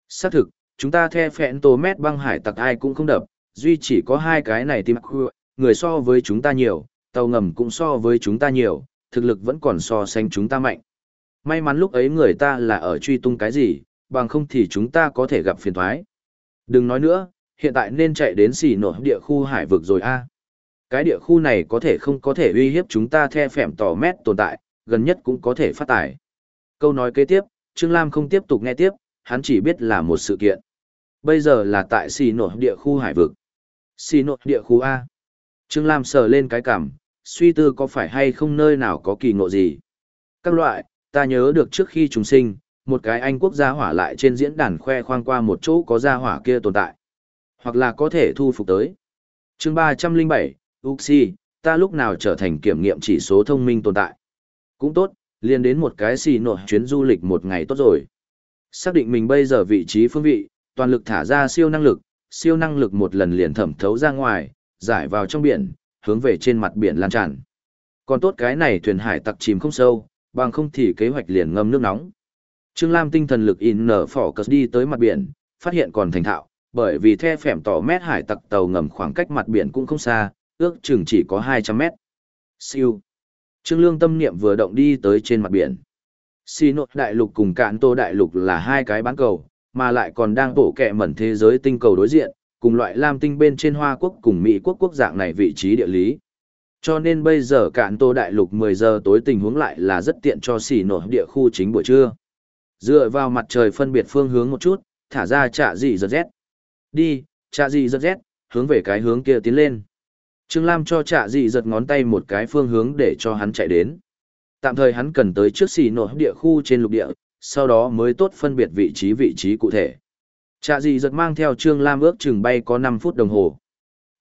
Xác thực, chúng ta the phẹn tổ mét băng hải tặc ai cũng không đập, duy chỉ có hai cái này tim khu, người so với chúng ta nhiều, tàu ngầm cũng so với chúng ta nhiều, thực lực vẫn còn so sánh chúng ta mạnh. May mắn lúc ấy người ta là ở truy tung cái gì, bằng không thì chúng ta có thể gặp phiền thoái. Đừng nói nữa, hiện tại nên chạy đến xỉ nổ địa khu hải vực rồi a. Cái địa khu này có thể không có thể uy hiếp chúng ta the phèm tỏ mét tồn tại, gần nhất cũng có thể phát tải. Câu nói kế tiếp, Trương Lam không tiếp tục nghe tiếp, hắn chỉ biết là một sự kiện. Bây giờ là tại xỉ nổ địa khu hải vực. Xì nội địa khu A. Trương Lam sờ lên cái cảm, suy tư có phải hay không nơi nào có kỳ ngộ gì. Các loại, ta nhớ được trước khi chúng sinh, một cái Anh quốc gia hỏa lại trên diễn đàn khoe khoang qua một chỗ có gia hỏa kia tồn tại. Hoặc là có thể thu phục tới. chương 307, Uxi, ta lúc nào trở thành kiểm nghiệm chỉ số thông minh tồn tại. Cũng tốt, liền đến một cái xì nội chuyến du lịch một ngày tốt rồi. Xác định mình bây giờ vị trí phương vị, toàn lực thả ra siêu năng lực, siêu năng lực một lần liền thẩm thấu ra ngoài, giải vào trong biển, hướng về trên mặt biển lan tràn. Còn tốt cái này thuyền hải tặc chìm không sâu, bằng không thì kế hoạch liền ngâm nước nóng. Trương Lam tinh thần lực in nở phỏ cất đi tới mặt biển, phát hiện còn thành thạo, bởi vì the phèm tỏ mét hải tặc tàu ngầm khoảng cách mặt biển cũng không xa, ước chừng chỉ có 200 mét. Siêu. Trương Lương tâm niệm vừa động đi tới trên mặt biển. Xì nội đại lục cùng cạn tô đại lục là hai cái bán cầu, mà lại còn đang bổ kẹ mẩn thế giới tinh cầu đối diện, cùng loại lam tinh bên trên Hoa Quốc cùng Mỹ quốc quốc dạng này vị trí địa lý. Cho nên bây giờ cạn tô đại lục 10 giờ tối tình huống lại là rất tiện cho xỉ nội địa khu chính buổi trưa. Dựa vào mặt trời phân biệt phương hướng một chút, thả ra trạ dị giật rét. Đi, trạ dị giật rét, hướng về cái hướng kia tiến lên. Trương Lam cho trạ dị giật ngón tay một cái phương hướng để cho hắn chạy đến. Tạm thời hắn cần tới trước xỉ nội địa khu trên lục địa, sau đó mới tốt phân biệt vị trí vị trí cụ thể. Trạ dị giật mang theo Trương Lam ước chừng bay có 5 phút đồng hồ.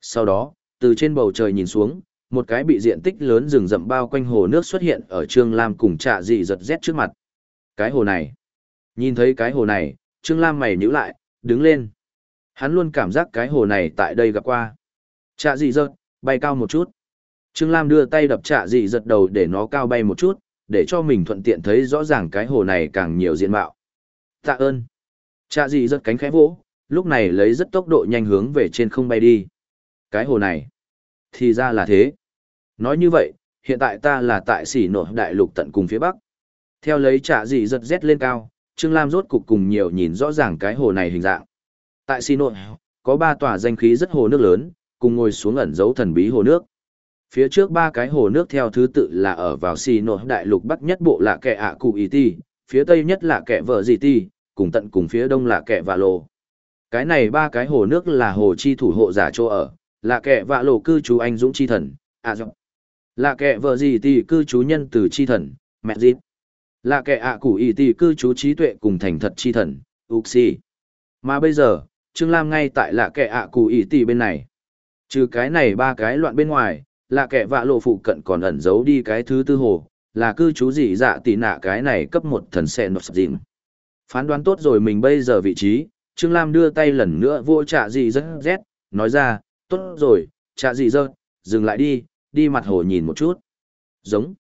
Sau đó, từ trên bầu trời nhìn xuống, một cái bị diện tích lớn rừng rậm bao quanh hồ nước xuất hiện ở Trương Lam cùng trạ dị giật rét trước mặt. Cái hồ này. Nhìn thấy cái hồ này, Trương Lam mày nhíu lại, đứng lên. Hắn luôn cảm giác cái hồ này tại đây gặp qua. Trạ dị giật, bay cao một chút. Trương Lam đưa tay đập trạ dị giật đầu để nó cao bay một chút, để cho mình thuận tiện thấy rõ ràng cái hồ này càng nhiều diện mạo. Tạ ơn. Chạ dị giật cánh khẽ vỗ, lúc này lấy rất tốc độ nhanh hướng về trên không bay đi. Cái hồ này. Thì ra là thế. Nói như vậy, hiện tại ta là tại sỉ nội đại lục tận cùng phía bắc. Theo lấy chạ dị giật rét lên cao, Trương Lam rốt cục cùng nhiều nhìn rõ ràng cái hồ này hình dạng. Tại sỉ nội, có ba tòa danh khí rất hồ nước lớn, cùng ngồi xuống ẩn dấu thần bí hồ nước. Phía trước ba cái hồ nước theo thứ tự là ở vào xì nội đại lục bắc nhất bộ là kẻ ạ cụ ý ti, phía tây nhất là kẻ vợ gì ti, cùng tận cùng phía đông là kẻ vạ lộ. Cái này ba cái hồ nước là hồ chi thủ hộ giả chỗ ở, là kẻ vạ lộ cư trú anh dũng chi thần, à dọc. Là kẻ vợ gì thì cư trú nhân từ chi thần, mẹ dịp. Là kẻ ạ củ ý thì cư trú trí tuệ cùng thành thật chi thần, uxi. Mà bây giờ, Trương Lam ngay tại là kẻ ạ củ ý ti bên này. Trừ cái này ba cái loạn bên ngoài, là kẻ vạ lộ phụ cận còn ẩn giấu đi cái thứ tư hồ, là cư trú gì dạ tỷ nạ cái này cấp một thần xe nộp dịnh. Phán đoán tốt rồi mình bây giờ vị trí, Trương Lam đưa tay lần nữa vô trạ gì rất rét, nói ra, tốt rồi, trạ gì rớt, dừng lại đi, đi mặt hồ nhìn một chút. Giống.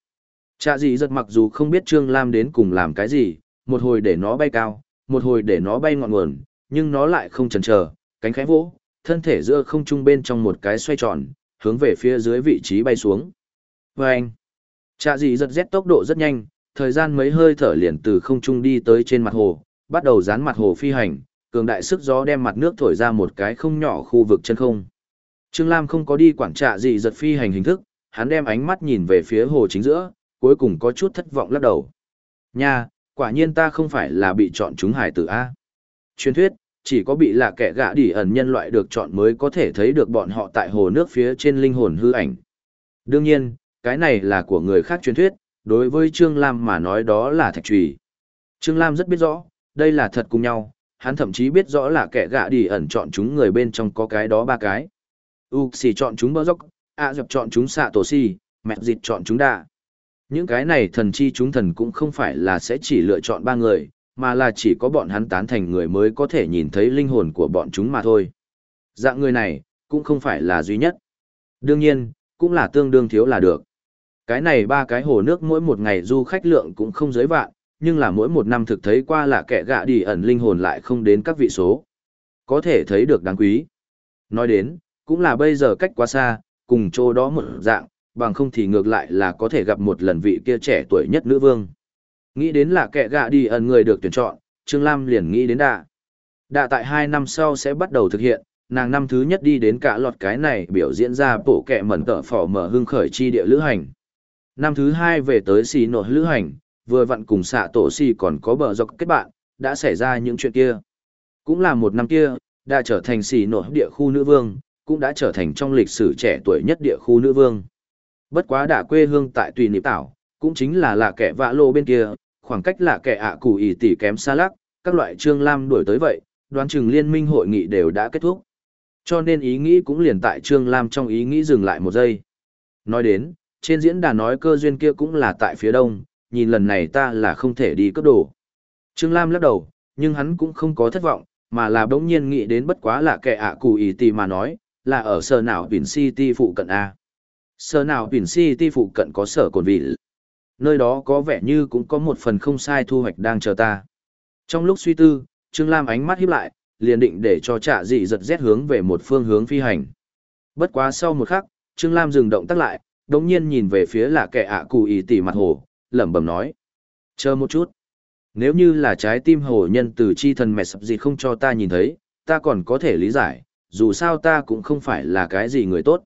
Trạ gì rất mặc dù không biết Trương Lam đến cùng làm cái gì, một hồi để nó bay cao, một hồi để nó bay ngọn nguồn, nhưng nó lại không chần chờ, cánh khẽ vỗ, thân thể giữa không trung bên trong một cái xoay tròn, hướng về phía dưới vị trí bay xuống. Và anh, trạ dị giật rét tốc độ rất nhanh, thời gian mấy hơi thở liền từ không trung đi tới trên mặt hồ, bắt đầu dán mặt hồ phi hành, cường đại sức gió đem mặt nước thổi ra một cái không nhỏ khu vực chân không. Trương Lam không có đi quản trạ gì giật phi hành hình thức, hắn đem ánh mắt nhìn về phía hồ chính giữa, cuối cùng có chút thất vọng lắc đầu. Nha, quả nhiên ta không phải là bị chọn chúng hải tử A. Truyền thuyết, chỉ có bị là kẻ gã đỉ ẩn nhân loại được chọn mới có thể thấy được bọn họ tại hồ nước phía trên linh hồn hư ảnh. Đương nhiên, cái này là của người khác truyền thuyết, đối với Trương Lam mà nói đó là thạch trùy. Trương Lam rất biết rõ, đây là thật cùng nhau, hắn thậm chí biết rõ là kẻ gạ đi ẩn chọn chúng người bên trong có cái đó ba cái. U xì chọn chúng bơ dốc, ạ dập chọn chúng xạ tổ si, mẹ dịch chọn chúng đa. Những cái này thần chi chúng thần cũng không phải là sẽ chỉ lựa chọn ba người, mà là chỉ có bọn hắn tán thành người mới có thể nhìn thấy linh hồn của bọn chúng mà thôi. Dạng người này, cũng không phải là duy nhất. Đương nhiên, cũng là tương đương thiếu là được. Cái này ba cái hồ nước mỗi một ngày du khách lượng cũng không dưới vạn, nhưng là mỗi một năm thực thấy qua là kẻ gạ đi ẩn linh hồn lại không đến các vị số. Có thể thấy được đáng quý. Nói đến, cũng là bây giờ cách quá xa, cùng chỗ đó một dạng, bằng không thì ngược lại là có thể gặp một lần vị kia trẻ tuổi nhất nữ vương. Nghĩ đến là kẻ gạ đi ẩn người được tuyển chọn, Trương Lam liền nghĩ đến đạ. Đạ tại hai năm sau sẽ bắt đầu thực hiện, nàng năm thứ nhất đi đến cả loạt cái này biểu diễn ra bộ kẹ mẩn tở phỏ mở hưng khởi chi địa lữ hành. Năm thứ hai về tới xì nội lữ hành, vừa vặn cùng xạ tổ xì còn có bờ dọc kết bạn, đã xảy ra những chuyện kia. Cũng là một năm kia, đã trở thành xì nội địa khu nữ vương, cũng đã trở thành trong lịch sử trẻ tuổi nhất địa khu nữ vương. Bất quá đã quê hương tại Tùy nịp Tảo, cũng chính là là kẻ vạ lô bên kia, khoảng cách là kẻ ạ à cụ ỉ tỉ kém xa lắc, các loại trương lam đuổi tới vậy, đoán chừng liên minh hội nghị đều đã kết thúc. Cho nên ý nghĩ cũng liền tại trương lam trong ý nghĩ dừng lại một giây. Nói đến, trên diễn đàn nói cơ duyên kia cũng là tại phía đông, nhìn lần này ta là không thể đi cấp đồ. Trương Lam lắc đầu, nhưng hắn cũng không có thất vọng, mà là bỗng nhiên nghĩ đến bất quá là kẻ ạ à cụ ý tì mà nói, là ở sở nào Vin City phụ cận A. Sở nào Vin City phụ cận có sở cồn vị. Nơi đó có vẻ như cũng có một phần không sai thu hoạch đang chờ ta. Trong lúc suy tư, Trương Lam ánh mắt híp lại, liền định để cho trả dị giật rét hướng về một phương hướng phi hành. Bất quá sau một khắc, Trương Lam dừng động tác lại, đống nhiên nhìn về phía là kẻ ạ à cụ ý tỉ mặt hồ, lẩm bẩm nói. Chờ một chút. Nếu như là trái tim hồ nhân từ chi thần mẹ sập gì không cho ta nhìn thấy, ta còn có thể lý giải, dù sao ta cũng không phải là cái gì người tốt.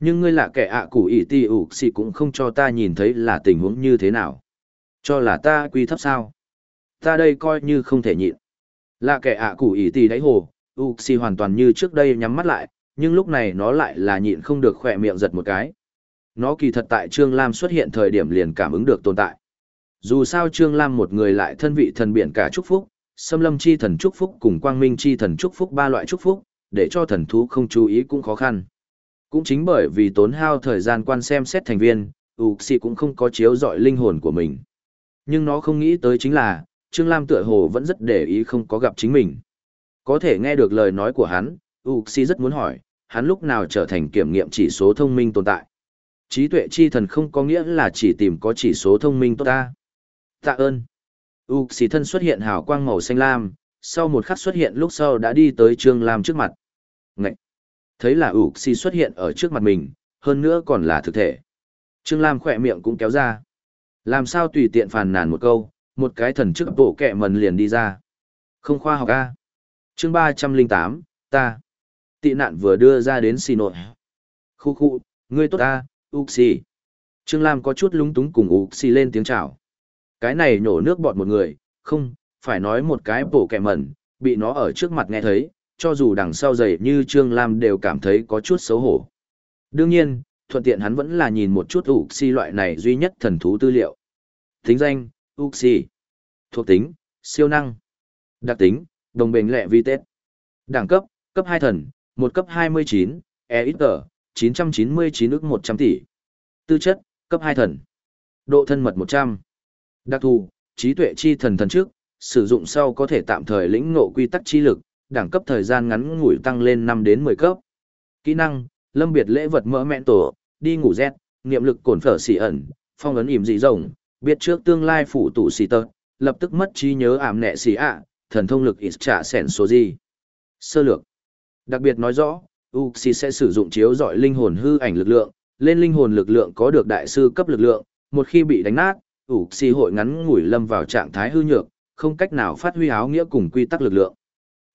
Nhưng ngươi là kẻ ạ à cụ ý tỉ ủ xì cũng không cho ta nhìn thấy là tình huống như thế nào. Cho là ta quy thấp sao. Ta đây coi như không thể nhịn. Là kẻ ạ à cụ ý tỉ đáy hồ, ủ xì hoàn toàn như trước đây nhắm mắt lại, nhưng lúc này nó lại là nhịn không được khỏe miệng giật một cái. Nó kỳ thật tại Trương Lam xuất hiện thời điểm liền cảm ứng được tồn tại. Dù sao Trương Lam một người lại thân vị thần biển cả chúc phúc, xâm lâm chi thần chúc phúc cùng quang minh chi thần chúc phúc ba loại chúc phúc, để cho thần thú không chú ý cũng khó khăn. Cũng chính bởi vì tốn hao thời gian quan xem xét thành viên, Uxi cũng không có chiếu dọi linh hồn của mình. Nhưng nó không nghĩ tới chính là, Trương Lam tựa hồ vẫn rất để ý không có gặp chính mình. Có thể nghe được lời nói của hắn, Uxi rất muốn hỏi, hắn lúc nào trở thành kiểm nghiệm chỉ số thông minh tồn tại. Trí tuệ chi thần không có nghĩa là chỉ tìm có chỉ số thông minh tốt ta. Tạ ơn. U xì thân xuất hiện hào quang màu xanh lam, sau một khắc xuất hiện lúc sau đã đi tới Trương Lam trước mặt. Ngậy! Thấy là U xì xuất hiện ở trước mặt mình, hơn nữa còn là thực thể. Trương Lam khỏe miệng cũng kéo ra. Làm sao tùy tiện phàn nàn một câu, một cái thần chức bộ kẹ mần liền đi ra. Không khoa học A. chương ba trăm linh tám ta. Tị nạn vừa đưa ra đến xì nội. Khu khu, ngươi tốt a. Uxi. Trương Lam có chút lúng túng cùng Uxi lên tiếng chào. Cái này nhổ nước bọt một người, không, phải nói một cái bổ kẻ mẩn, bị nó ở trước mặt nghe thấy, cho dù đằng sau dày như Trương Lam đều cảm thấy có chút xấu hổ. Đương nhiên, thuận tiện hắn vẫn là nhìn một chút Uxi loại này duy nhất thần thú tư liệu. Tính danh, Uxi. Thuộc tính, siêu năng. Đặc tính, đồng bền lẹ vi tết. Đẳng cấp, cấp 2 thần, một cấp 29, e ít tờ, 999 ức 100 tỷ. Tư chất, cấp 2 thần. Độ thân mật 100. Đặc thù, trí tuệ chi thần thần trước, sử dụng sau có thể tạm thời lĩnh ngộ quy tắc chi lực, đẳng cấp thời gian ngắn ngủi tăng lên 5 đến 10 cấp. Kỹ năng, lâm biệt lễ vật mỡ mẹn tổ, đi ngủ rét, niệm lực cổn phở xỉ ẩn, phong ấn ỉm dị rồng, biết trước tương lai phủ tụ xỉ tơ, lập tức mất trí nhớ ảm nẹ xỉ ạ, thần thông lực ít trả sẻn số gì. Sơ lược. Đặc biệt nói rõ, Uxi sẽ sử dụng chiếu dọi linh hồn hư ảnh lực lượng, lên linh hồn lực lượng có được đại sư cấp lực lượng, một khi bị đánh nát, Uxi hội ngắn ngủi lâm vào trạng thái hư nhược, không cách nào phát huy áo nghĩa cùng quy tắc lực lượng.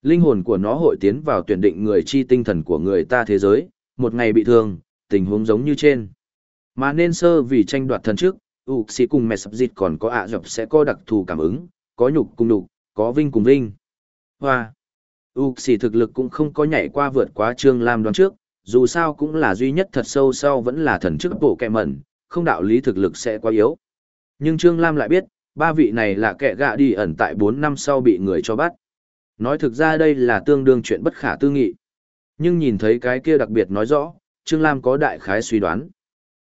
Linh hồn của nó hội tiến vào tuyển định người chi tinh thần của người ta thế giới, một ngày bị thương, tình huống giống như trên. Mà nên sơ vì tranh đoạt thần trước, Uxi cùng mẹ sập dịch còn có ạ dọc sẽ có đặc thù cảm ứng, có nhục cùng nhục, có vinh cùng vinh. Hoa! U xì thực lực cũng không có nhảy qua vượt quá Trương Lam đoán trước, dù sao cũng là duy nhất thật sâu sau vẫn là thần chức bộ kẹ mẩn, không đạo lý thực lực sẽ quá yếu. Nhưng Trương Lam lại biết, ba vị này là kẻ gạ đi ẩn tại 4 năm sau bị người cho bắt. Nói thực ra đây là tương đương chuyện bất khả tư nghị. Nhưng nhìn thấy cái kia đặc biệt nói rõ, Trương Lam có đại khái suy đoán.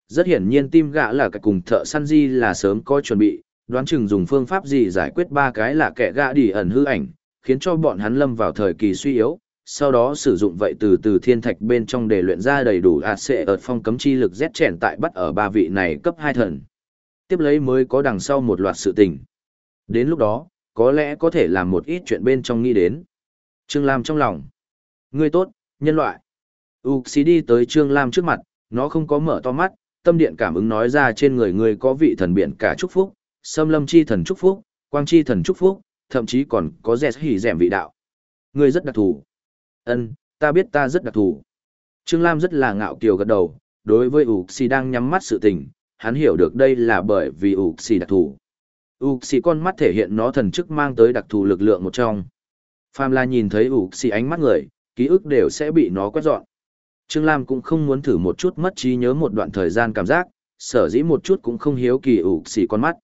Rất hiển nhiên tim gạ là cái cùng thợ săn di là sớm có chuẩn bị, đoán chừng dùng phương pháp gì giải quyết ba cái là kẻ gạ đi ẩn hư ảnh, khiến cho bọn hắn lâm vào thời kỳ suy yếu, sau đó sử dụng vậy từ từ thiên thạch bên trong để luyện ra đầy đủ ạt sẽ ợt phong cấm chi lực rét chèn tại bắt ở ba vị này cấp hai thần. Tiếp lấy mới có đằng sau một loạt sự tình. Đến lúc đó, có lẽ có thể làm một ít chuyện bên trong nghĩ đến. Trương Lam trong lòng. Ngươi tốt, nhân loại. Uxi đi tới Trương Lam trước mặt, nó không có mở to mắt, tâm điện cảm ứng nói ra trên người ngươi có vị thần biển cả chúc phúc, xâm lâm chi thần chúc phúc, quang chi thần chúc phúc, thậm chí còn có dẹt hỉ dẻm vị đạo. Ngươi rất đặc thù. Ân, ta biết ta rất đặc thù. Trương Lam rất là ngạo kiều gật đầu, đối với Uxi đang nhắm mắt sự tình, hắn hiểu được đây là bởi vì Uxi đặc thù. Uxi con mắt thể hiện nó thần chức mang tới đặc thù lực lượng một trong. Phàm là nhìn thấy Uxi ánh mắt người, ký ức đều sẽ bị nó quét dọn. Trương Lam cũng không muốn thử một chút mất trí nhớ một đoạn thời gian cảm giác, sở dĩ một chút cũng không hiếu kỳ ủ xỉ con mắt.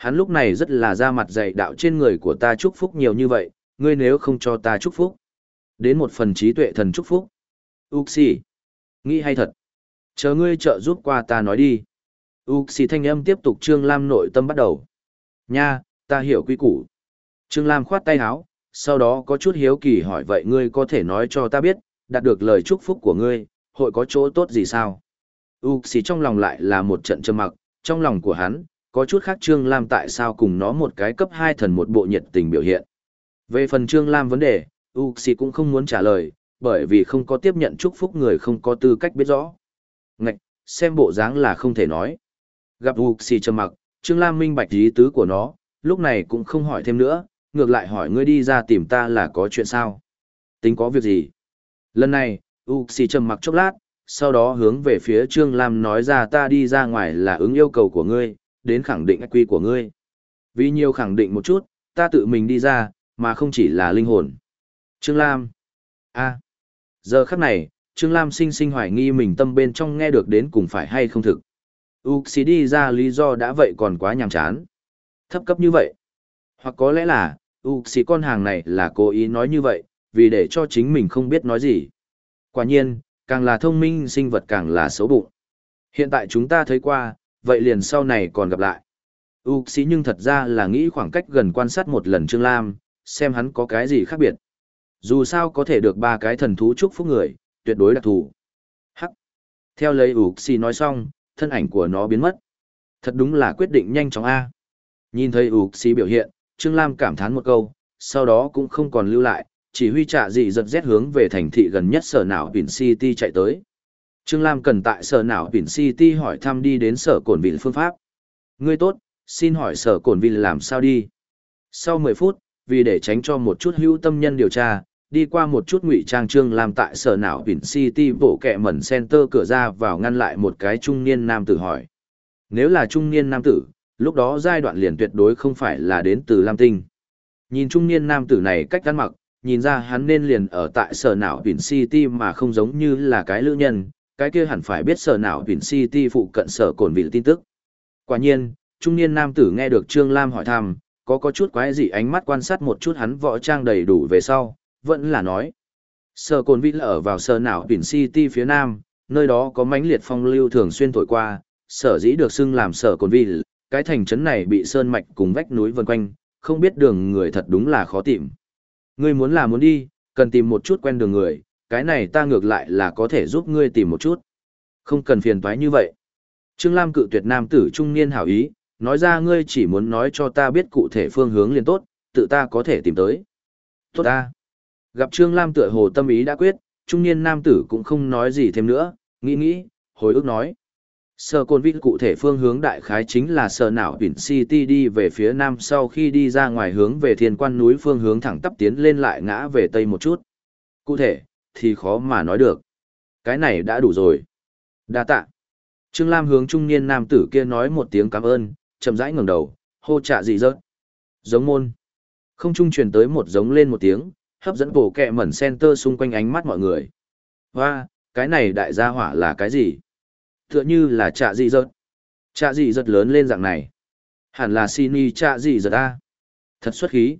Hắn lúc này rất là ra mặt dạy đạo trên người của ta chúc phúc nhiều như vậy, ngươi nếu không cho ta chúc phúc. Đến một phần trí tuệ thần chúc phúc. Uxi. Nghĩ hay thật. Chờ ngươi trợ giúp qua ta nói đi. Uxi thanh âm tiếp tục Trương Lam nội tâm bắt đầu. Nha, ta hiểu quy củ. Trương Lam khoát tay áo, sau đó có chút hiếu kỳ hỏi vậy ngươi có thể nói cho ta biết, đạt được lời chúc phúc của ngươi, hội có chỗ tốt gì sao? Uxi trong lòng lại là một trận trầm mặc, trong lòng của hắn, có chút khác Trương Lam tại sao cùng nó một cái cấp 2 thần một bộ nhiệt tình biểu hiện. Về phần Trương Lam vấn đề, Uxi cũng không muốn trả lời, bởi vì không có tiếp nhận chúc phúc người không có tư cách biết rõ. Ngạch, xem bộ dáng là không thể nói. Gặp Uxi trầm mặc, Trương Lam minh bạch ý tứ của nó, lúc này cũng không hỏi thêm nữa, ngược lại hỏi ngươi đi ra tìm ta là có chuyện sao? Tính có việc gì? Lần này, Uxi trầm mặc chốc lát, sau đó hướng về phía Trương Lam nói ra ta đi ra ngoài là ứng yêu cầu của ngươi, đến khẳng định quy của ngươi. Vì nhiều khẳng định một chút, ta tự mình đi ra, mà không chỉ là linh hồn. Trương Lam. a Giờ khắc này, Trương Lam sinh sinh hoài nghi mình tâm bên trong nghe được đến cùng phải hay không thực. Uxi đi ra lý do đã vậy còn quá nhàm chán. Thấp cấp như vậy. Hoặc có lẽ là, Uxi con hàng này là cố ý nói như vậy, vì để cho chính mình không biết nói gì. Quả nhiên, càng là thông minh sinh vật càng là xấu bụng. Hiện tại chúng ta thấy qua, vậy liền sau này còn gặp lại. Uxi nhưng thật ra là nghĩ khoảng cách gần quan sát một lần Trương Lam, xem hắn có cái gì khác biệt. Dù sao có thể được ba cái thần thú chúc phúc người, tuyệt đối đặc thù. Hắc. Theo lời Uxi nói xong, thân ảnh của nó biến mất. Thật đúng là quyết định nhanh chóng A. Nhìn thấy Uxi biểu hiện, Trương Lam cảm thán một câu, sau đó cũng không còn lưu lại, chỉ huy trả dị giật rét hướng về thành thị gần nhất sở nào Vịnh City chạy tới. Trương Lam cần tại sở nào Vịnh City hỏi thăm đi đến sở cổn vịnh phương pháp. Ngươi tốt, xin hỏi sở cổn vịnh làm sao đi? Sau 10 phút, vì để tránh cho một chút hữu tâm nhân điều tra, đi qua một chút ngụy trang trương Lam tại sở nào Vịnh City bộ kẹ mẩn center cửa ra vào ngăn lại một cái trung niên nam tử hỏi. Nếu là trung niên nam tử, lúc đó giai đoạn liền tuyệt đối không phải là đến từ Lam Tinh. Nhìn trung niên nam tử này cách ăn mặc, nhìn ra hắn nên liền ở tại sở não Vịnh City mà không giống như là cái lữ nhân, cái kia hẳn phải biết sở nào Vin City phụ cận sở cồn vị tin tức. Quả nhiên, trung niên nam tử nghe được Trương Lam hỏi thăm, có có chút quái dị ánh mắt quan sát một chút hắn võ trang đầy đủ về sau, vẫn là nói. Sở cồn vị ở vào sở nào Vin City phía nam, nơi đó có mãnh liệt phong lưu thường xuyên thổi qua, sở dĩ được xưng làm sở cồn vị, cái thành trấn này bị sơn mạch cùng vách núi vần quanh, không biết đường người thật đúng là khó tìm. Ngươi muốn là muốn đi, cần tìm một chút quen đường người, cái này ta ngược lại là có thể giúp ngươi tìm một chút. Không cần phiền toái như vậy. Trương Lam cự tuyệt nam tử trung niên hảo ý, nói ra ngươi chỉ muốn nói cho ta biết cụ thể phương hướng liền tốt, tự ta có thể tìm tới. Tốt ta. Gặp Trương Lam tựa hồ tâm ý đã quyết, trung niên nam tử cũng không nói gì thêm nữa, nghĩ nghĩ, hồi ức nói. Sở côn vít cụ thể phương hướng đại khái chính là sở não biển City đi về phía nam sau khi đi ra ngoài hướng về thiên quan núi phương hướng thẳng tắp tiến lên lại ngã về tây một chút. Cụ thể, thì khó mà nói được. Cái này đã đủ rồi. Đa tạ. Trương Lam hướng trung niên nam tử kia nói một tiếng cảm ơn, chậm rãi ngẩng đầu, hô trạ gì rớt. Giống môn. Không trung truyền tới một giống lên một tiếng, hấp dẫn bổ kẹ mẩn center xung quanh ánh mắt mọi người. Hoa, cái này đại gia hỏa là cái gì? tựa như là trạ dị giật. Trạ dị giật lớn lên dạng này. Hẳn là Sini y trạ dị giật A. Thật xuất khí.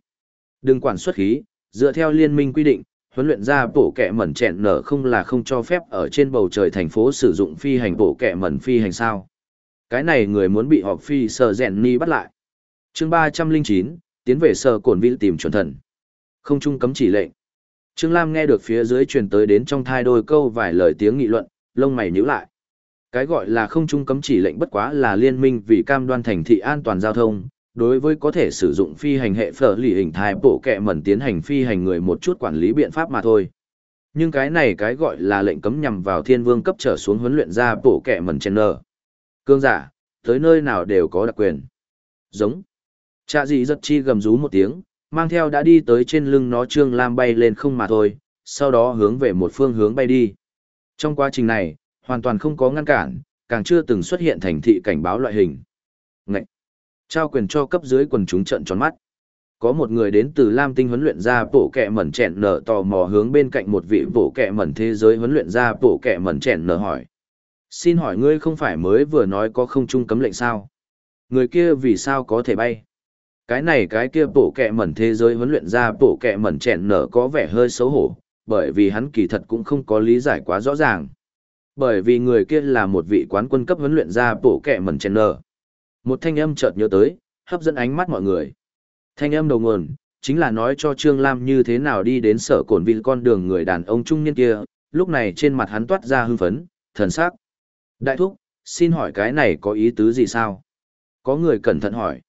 Đừng quản xuất khí, dựa theo liên minh quy định, huấn luyện ra bộ kẹ mẩn chẹn nở không là không cho phép ở trên bầu trời thành phố sử dụng phi hành bộ kẹ mẩn phi hành sao. Cái này người muốn bị họp phi sờ rèn ni bắt lại. chương ba trăm linh chín tiến về sờ cổn vĩ tìm chuẩn thần. Không trung cấm chỉ lệnh. Trương Lam nghe được phía dưới truyền tới đến trong thai đôi câu vài lời tiếng nghị luận, lông mày nhíu lại. Cái gọi là không trung cấm chỉ lệnh bất quá là liên minh vì cam đoan thành thị an toàn giao thông, đối với có thể sử dụng phi hành hệ phở lì hình thái bộ kẹ mẩn tiến hành phi hành người một chút quản lý biện pháp mà thôi. Nhưng cái này cái gọi là lệnh cấm nhằm vào thiên vương cấp trở xuống huấn luyện ra bộ kẹ mẩn chen nơ Cương giả, tới nơi nào đều có đặc quyền. Giống. Chạ gì giật chi gầm rú một tiếng, mang theo đã đi tới trên lưng nó trương lam bay lên không mà thôi, sau đó hướng về một phương hướng bay đi. Trong quá trình này, hoàn toàn không có ngăn cản, càng chưa từng xuất hiện thành thị cảnh báo loại hình. Ngậy! Trao quyền cho cấp dưới quần chúng trận tròn mắt. Có một người đến từ Lam Tinh huấn luyện ra bộ kẹ mẩn chèn nở tò mò hướng bên cạnh một vị bộ kẹ mẩn thế giới huấn luyện ra bộ kẹ mẩn chèn nở hỏi. Xin hỏi ngươi không phải mới vừa nói có không trung cấm lệnh sao? Người kia vì sao có thể bay? Cái này cái kia bộ kẹ mẩn thế giới huấn luyện ra bộ kẹ mẩn chèn nở có vẻ hơi xấu hổ, bởi vì hắn kỳ thật cũng không có lý giải quá rõ ràng. Bởi vì người kia là một vị quán quân cấp huấn luyện ra bộ kẹ mẩn chèn nở. Một thanh âm chợt nhớ tới, hấp dẫn ánh mắt mọi người. Thanh âm đầu nguồn, chính là nói cho Trương Lam như thế nào đi đến sở cổn vị con đường người đàn ông trung niên kia, lúc này trên mặt hắn toát ra hưng phấn, thần sắc. Đại thúc, xin hỏi cái này có ý tứ gì sao? Có người cẩn thận hỏi.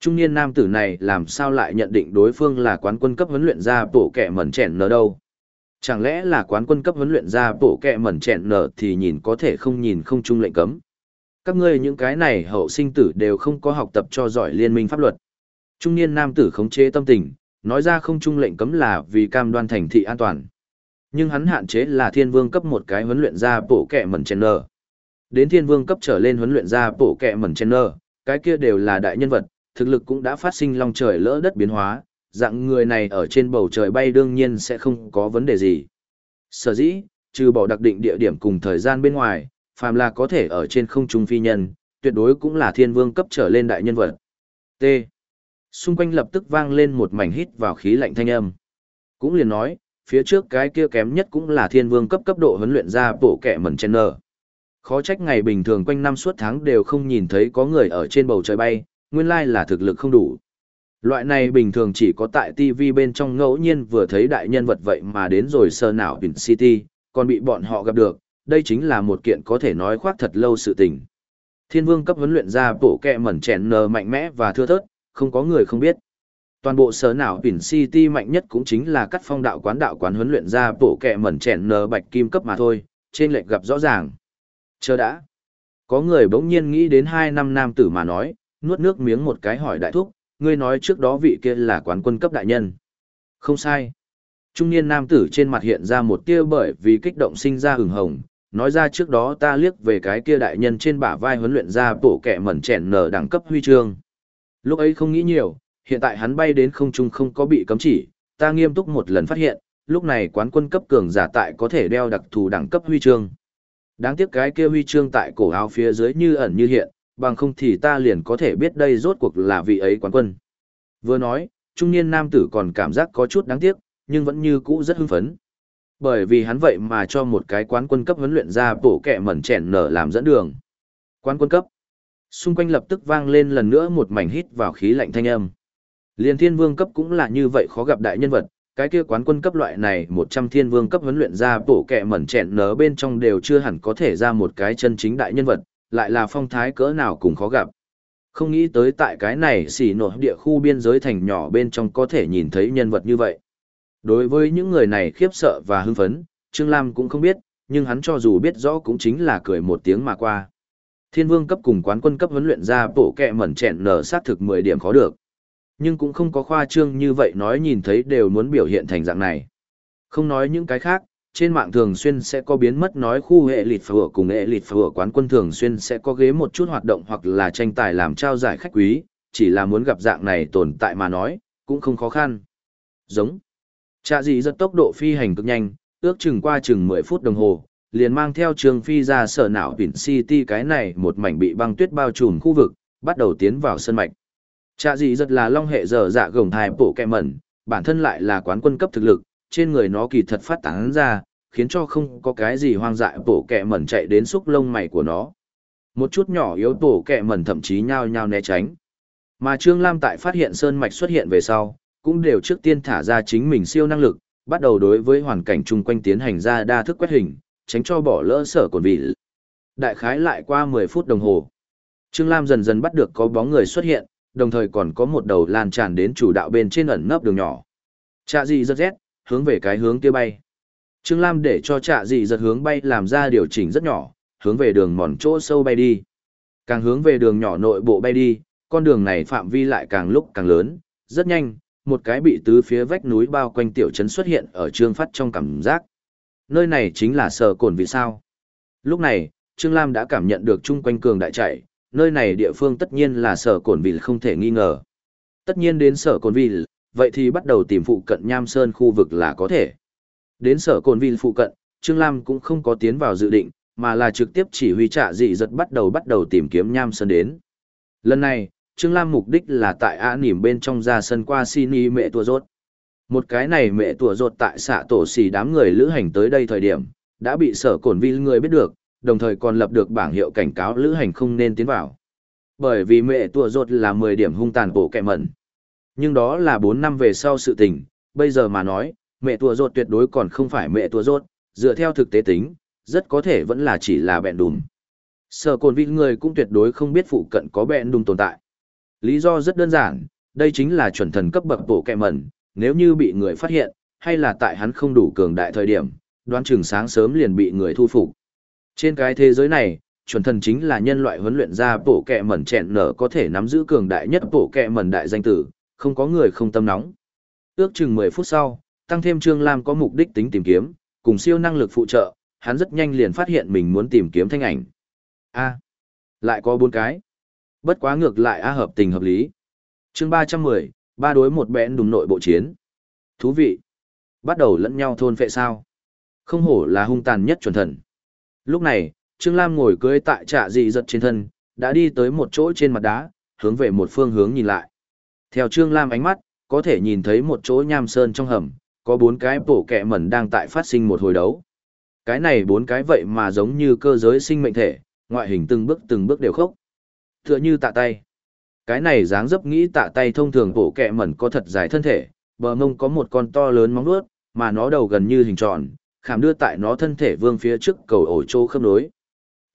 Trung niên nam tử này làm sao lại nhận định đối phương là quán quân cấp huấn luyện ra bổ kẹ mẩn chèn nở đâu? Chẳng lẽ là quán quân cấp huấn luyện ra bổ kẹ mẩn chèn nở thì nhìn có thể không nhìn không trung lệnh cấm. Các ngươi những cái này hậu sinh tử đều không có học tập cho giỏi liên minh pháp luật. Trung niên nam tử khống chế tâm tình, nói ra không trung lệnh cấm là vì cam đoan thành thị an toàn. Nhưng hắn hạn chế là thiên vương cấp một cái huấn luyện ra bộ kẹ mẩn chèn nở. Đến thiên vương cấp trở lên huấn luyện ra bộ kẹ mẩn chèn nở, cái kia đều là đại nhân vật, thực lực cũng đã phát sinh long trời lỡ đất biến hóa, dạng người này ở trên bầu trời bay đương nhiên sẽ không có vấn đề gì. Sở dĩ, trừ bỏ đặc định địa điểm cùng thời gian bên ngoài, phàm là có thể ở trên không trung phi nhân, tuyệt đối cũng là thiên vương cấp trở lên đại nhân vật. T. Xung quanh lập tức vang lên một mảnh hít vào khí lạnh thanh âm. Cũng liền nói, phía trước cái kia kém nhất cũng là thiên vương cấp cấp độ huấn luyện ra bộ kẻ mẩn chen nở. Khó trách ngày bình thường quanh năm suốt tháng đều không nhìn thấy có người ở trên bầu trời bay, nguyên lai là thực lực không đủ. Loại này bình thường chỉ có tại TV bên trong ngẫu nhiên vừa thấy đại nhân vật vậy mà đến rồi sơ nào Vin City, còn bị bọn họ gặp được, đây chính là một kiện có thể nói khoác thật lâu sự tình. Thiên vương cấp huấn luyện ra bộ kẹ mẩn chèn nờ mạnh mẽ và thưa thớt, không có người không biết. Toàn bộ sở nào Pin City mạnh nhất cũng chính là cắt phong đạo quán đạo quán huấn luyện ra bộ kẹ mẩn chèn nờ bạch kim cấp mà thôi, trên lệch gặp rõ ràng. Chờ đã. Có người bỗng nhiên nghĩ đến hai năm nam tử mà nói, nuốt nước miếng một cái hỏi đại thúc, ngươi nói trước đó vị kia là quán quân cấp đại nhân. Không sai. Trung niên nam tử trên mặt hiện ra một tia bởi vì kích động sinh ra hừng hồng, nói ra trước đó ta liếc về cái kia đại nhân trên bả vai huấn luyện ra bổ kẻ mẩn chèn nở đẳng cấp huy chương. Lúc ấy không nghĩ nhiều, hiện tại hắn bay đến không trung không có bị cấm chỉ, ta nghiêm túc một lần phát hiện, lúc này quán quân cấp cường giả tại có thể đeo đặc thù đẳng cấp huy chương. Đáng tiếc cái kia huy chương tại cổ áo phía dưới như ẩn như hiện, bằng không thì ta liền có thể biết đây rốt cuộc là vị ấy quán quân. Vừa nói, trung niên nam tử còn cảm giác có chút đáng tiếc, nhưng vẫn như cũ rất hưng phấn. Bởi vì hắn vậy mà cho một cái quán quân cấp huấn luyện ra bổ kẹ mẩn chèn nở làm dẫn đường. Quán quân cấp. Xung quanh lập tức vang lên lần nữa một mảnh hít vào khí lạnh thanh âm. Liên thiên vương cấp cũng là như vậy khó gặp đại nhân vật, cái kia quán quân cấp loại này 100 thiên vương cấp huấn luyện ra bổ kẹ mẩn chèn nở bên trong đều chưa hẳn có thể ra một cái chân chính đại nhân vật, lại là phong thái cỡ nào cũng khó gặp. Không nghĩ tới tại cái này xỉ nổi địa khu biên giới thành nhỏ bên trong có thể nhìn thấy nhân vật như vậy. Đối với những người này khiếp sợ và hưng phấn, Trương Lam cũng không biết, nhưng hắn cho dù biết rõ cũng chính là cười một tiếng mà qua. Thiên vương cấp cùng quán quân cấp huấn luyện ra bộ kẹ mẩn chẹn nở sát thực 10 điểm khó được. Nhưng cũng không có khoa trương như vậy nói nhìn thấy đều muốn biểu hiện thành dạng này. Không nói những cái khác, trên mạng thường xuyên sẽ có biến mất nói khu hệ lịt phở cùng hệ lịt phở quán quân thường xuyên sẽ có ghế một chút hoạt động hoặc là tranh tài làm trao giải khách quý, chỉ là muốn gặp dạng này tồn tại mà nói, cũng không khó khăn. Giống. Trạ dị rất tốc độ phi hành cực nhanh, ước chừng qua chừng 10 phút đồng hồ, liền mang theo trường phi ra sở não biển City cái này một mảnh bị băng tuyết bao trùm khu vực, bắt đầu tiến vào sân mạch. Trạ dị rất là long hệ dở dạ gồng hai bộ kẹ mẩn, bản thân lại là quán quân cấp thực lực, trên người nó kỳ thật phát tán ra, khiến cho không có cái gì hoang dại bổ kẹ mẩn chạy đến xúc lông mày của nó. Một chút nhỏ yếu bổ kẹ mẩn thậm chí nhao nhao né tránh. Mà Trương Lam tại phát hiện sơn mạch xuất hiện về sau, cũng đều trước tiên thả ra chính mình siêu năng lực, bắt đầu đối với hoàn cảnh chung quanh tiến hành ra đa thức quét hình, tránh cho bỏ lỡ sở cồn vị. Đại khái lại qua 10 phút đồng hồ. Trương Lam dần dần bắt được có bóng người xuất hiện, đồng thời còn có một đầu lan tràn đến chủ đạo bên trên ẩn nấp đường nhỏ. Chạ gì giật rét, hướng về cái hướng kia bay. Trương Lam để cho trạ dị giật hướng bay làm ra điều chỉnh rất nhỏ, hướng về đường mòn chỗ sâu bay đi. Càng hướng về đường nhỏ nội bộ bay đi, con đường này phạm vi lại càng lúc càng lớn, rất nhanh, một cái bị tứ phía vách núi bao quanh tiểu trấn xuất hiện ở Trương Phát trong cảm giác. Nơi này chính là sở cồn vì sao. Lúc này, Trương Lam đã cảm nhận được chung quanh cường đại chạy, nơi này địa phương tất nhiên là sở cồn vì không thể nghi ngờ. Tất nhiên đến sở Cồn vì vậy thì bắt đầu tìm phụ cận Nham Sơn khu vực là có thể. Đến sở Cồn vì phụ cận, Trương Lam cũng không có tiến vào dự định, mà là trực tiếp chỉ huy trạ dị giật bắt đầu bắt đầu tìm kiếm Nham Sơn đến. Lần này, Trương Lam mục đích là tại A Nìm bên trong ra sân qua Sini mẹ tua rốt. Một cái này mẹ tua rốt tại xạ tổ xì đám người lữ hành tới đây thời điểm, đã bị sở cổn vi người biết được, đồng thời còn lập được bảng hiệu cảnh cáo lữ hành không nên tiến vào. Bởi vì mẹ tua rốt là 10 điểm hung tàn bổ kẹ mẩn. Nhưng đó là 4 năm về sau sự tình, bây giờ mà nói, mẹ tua rốt tuyệt đối còn không phải mẹ tua rốt, dựa theo thực tế tính, rất có thể vẫn là chỉ là bẹn đùm. Sở cồn vi người cũng tuyệt đối không biết phụ cận có bẹn đùm tồn tại. Lý do rất đơn giản, đây chính là chuẩn thần cấp bậc bộ kẹ mẩn, nếu như bị người phát hiện, hay là tại hắn không đủ cường đại thời điểm, đoán chừng sáng sớm liền bị người thu phục. Trên cái thế giới này, chuẩn thần chính là nhân loại huấn luyện ra bộ kẹ mẩn chẹn nở có thể nắm giữ cường đại nhất bộ kẹ mẩn đại danh tử, không có người không tâm nóng. Ước chừng 10 phút sau, tăng thêm Trương Lam có mục đích tính tìm kiếm, cùng siêu năng lực phụ trợ, hắn rất nhanh liền phát hiện mình muốn tìm kiếm thanh ảnh. A, lại có bốn cái. Bất quá ngược lại A hợp tình hợp lý. chương ba trăm mười ba đối một bẽn đùm nội bộ chiến. Thú vị. Bắt đầu lẫn nhau thôn phệ sao. Không hổ là hung tàn nhất chuẩn thần. Lúc này, Trương Lam ngồi cưới tại trạ dị giật trên thân, đã đi tới một chỗ trên mặt đá, hướng về một phương hướng nhìn lại. Theo Trương Lam ánh mắt, có thể nhìn thấy một chỗ nham sơn trong hầm, có bốn cái bổ kẹ mẩn đang tại phát sinh một hồi đấu. Cái này bốn cái vậy mà giống như cơ giới sinh mệnh thể, ngoại hình từng bước từng bước đều khốc tựa như tạ tay. Cái này dáng dấp nghĩ tạ tay thông thường bộ kẹ mẩn có thật dài thân thể, bờ mông có một con to lớn móng vuốt, mà nó đầu gần như hình tròn, khảm đưa tại nó thân thể vương phía trước cầu ổ chỗ khớp nối.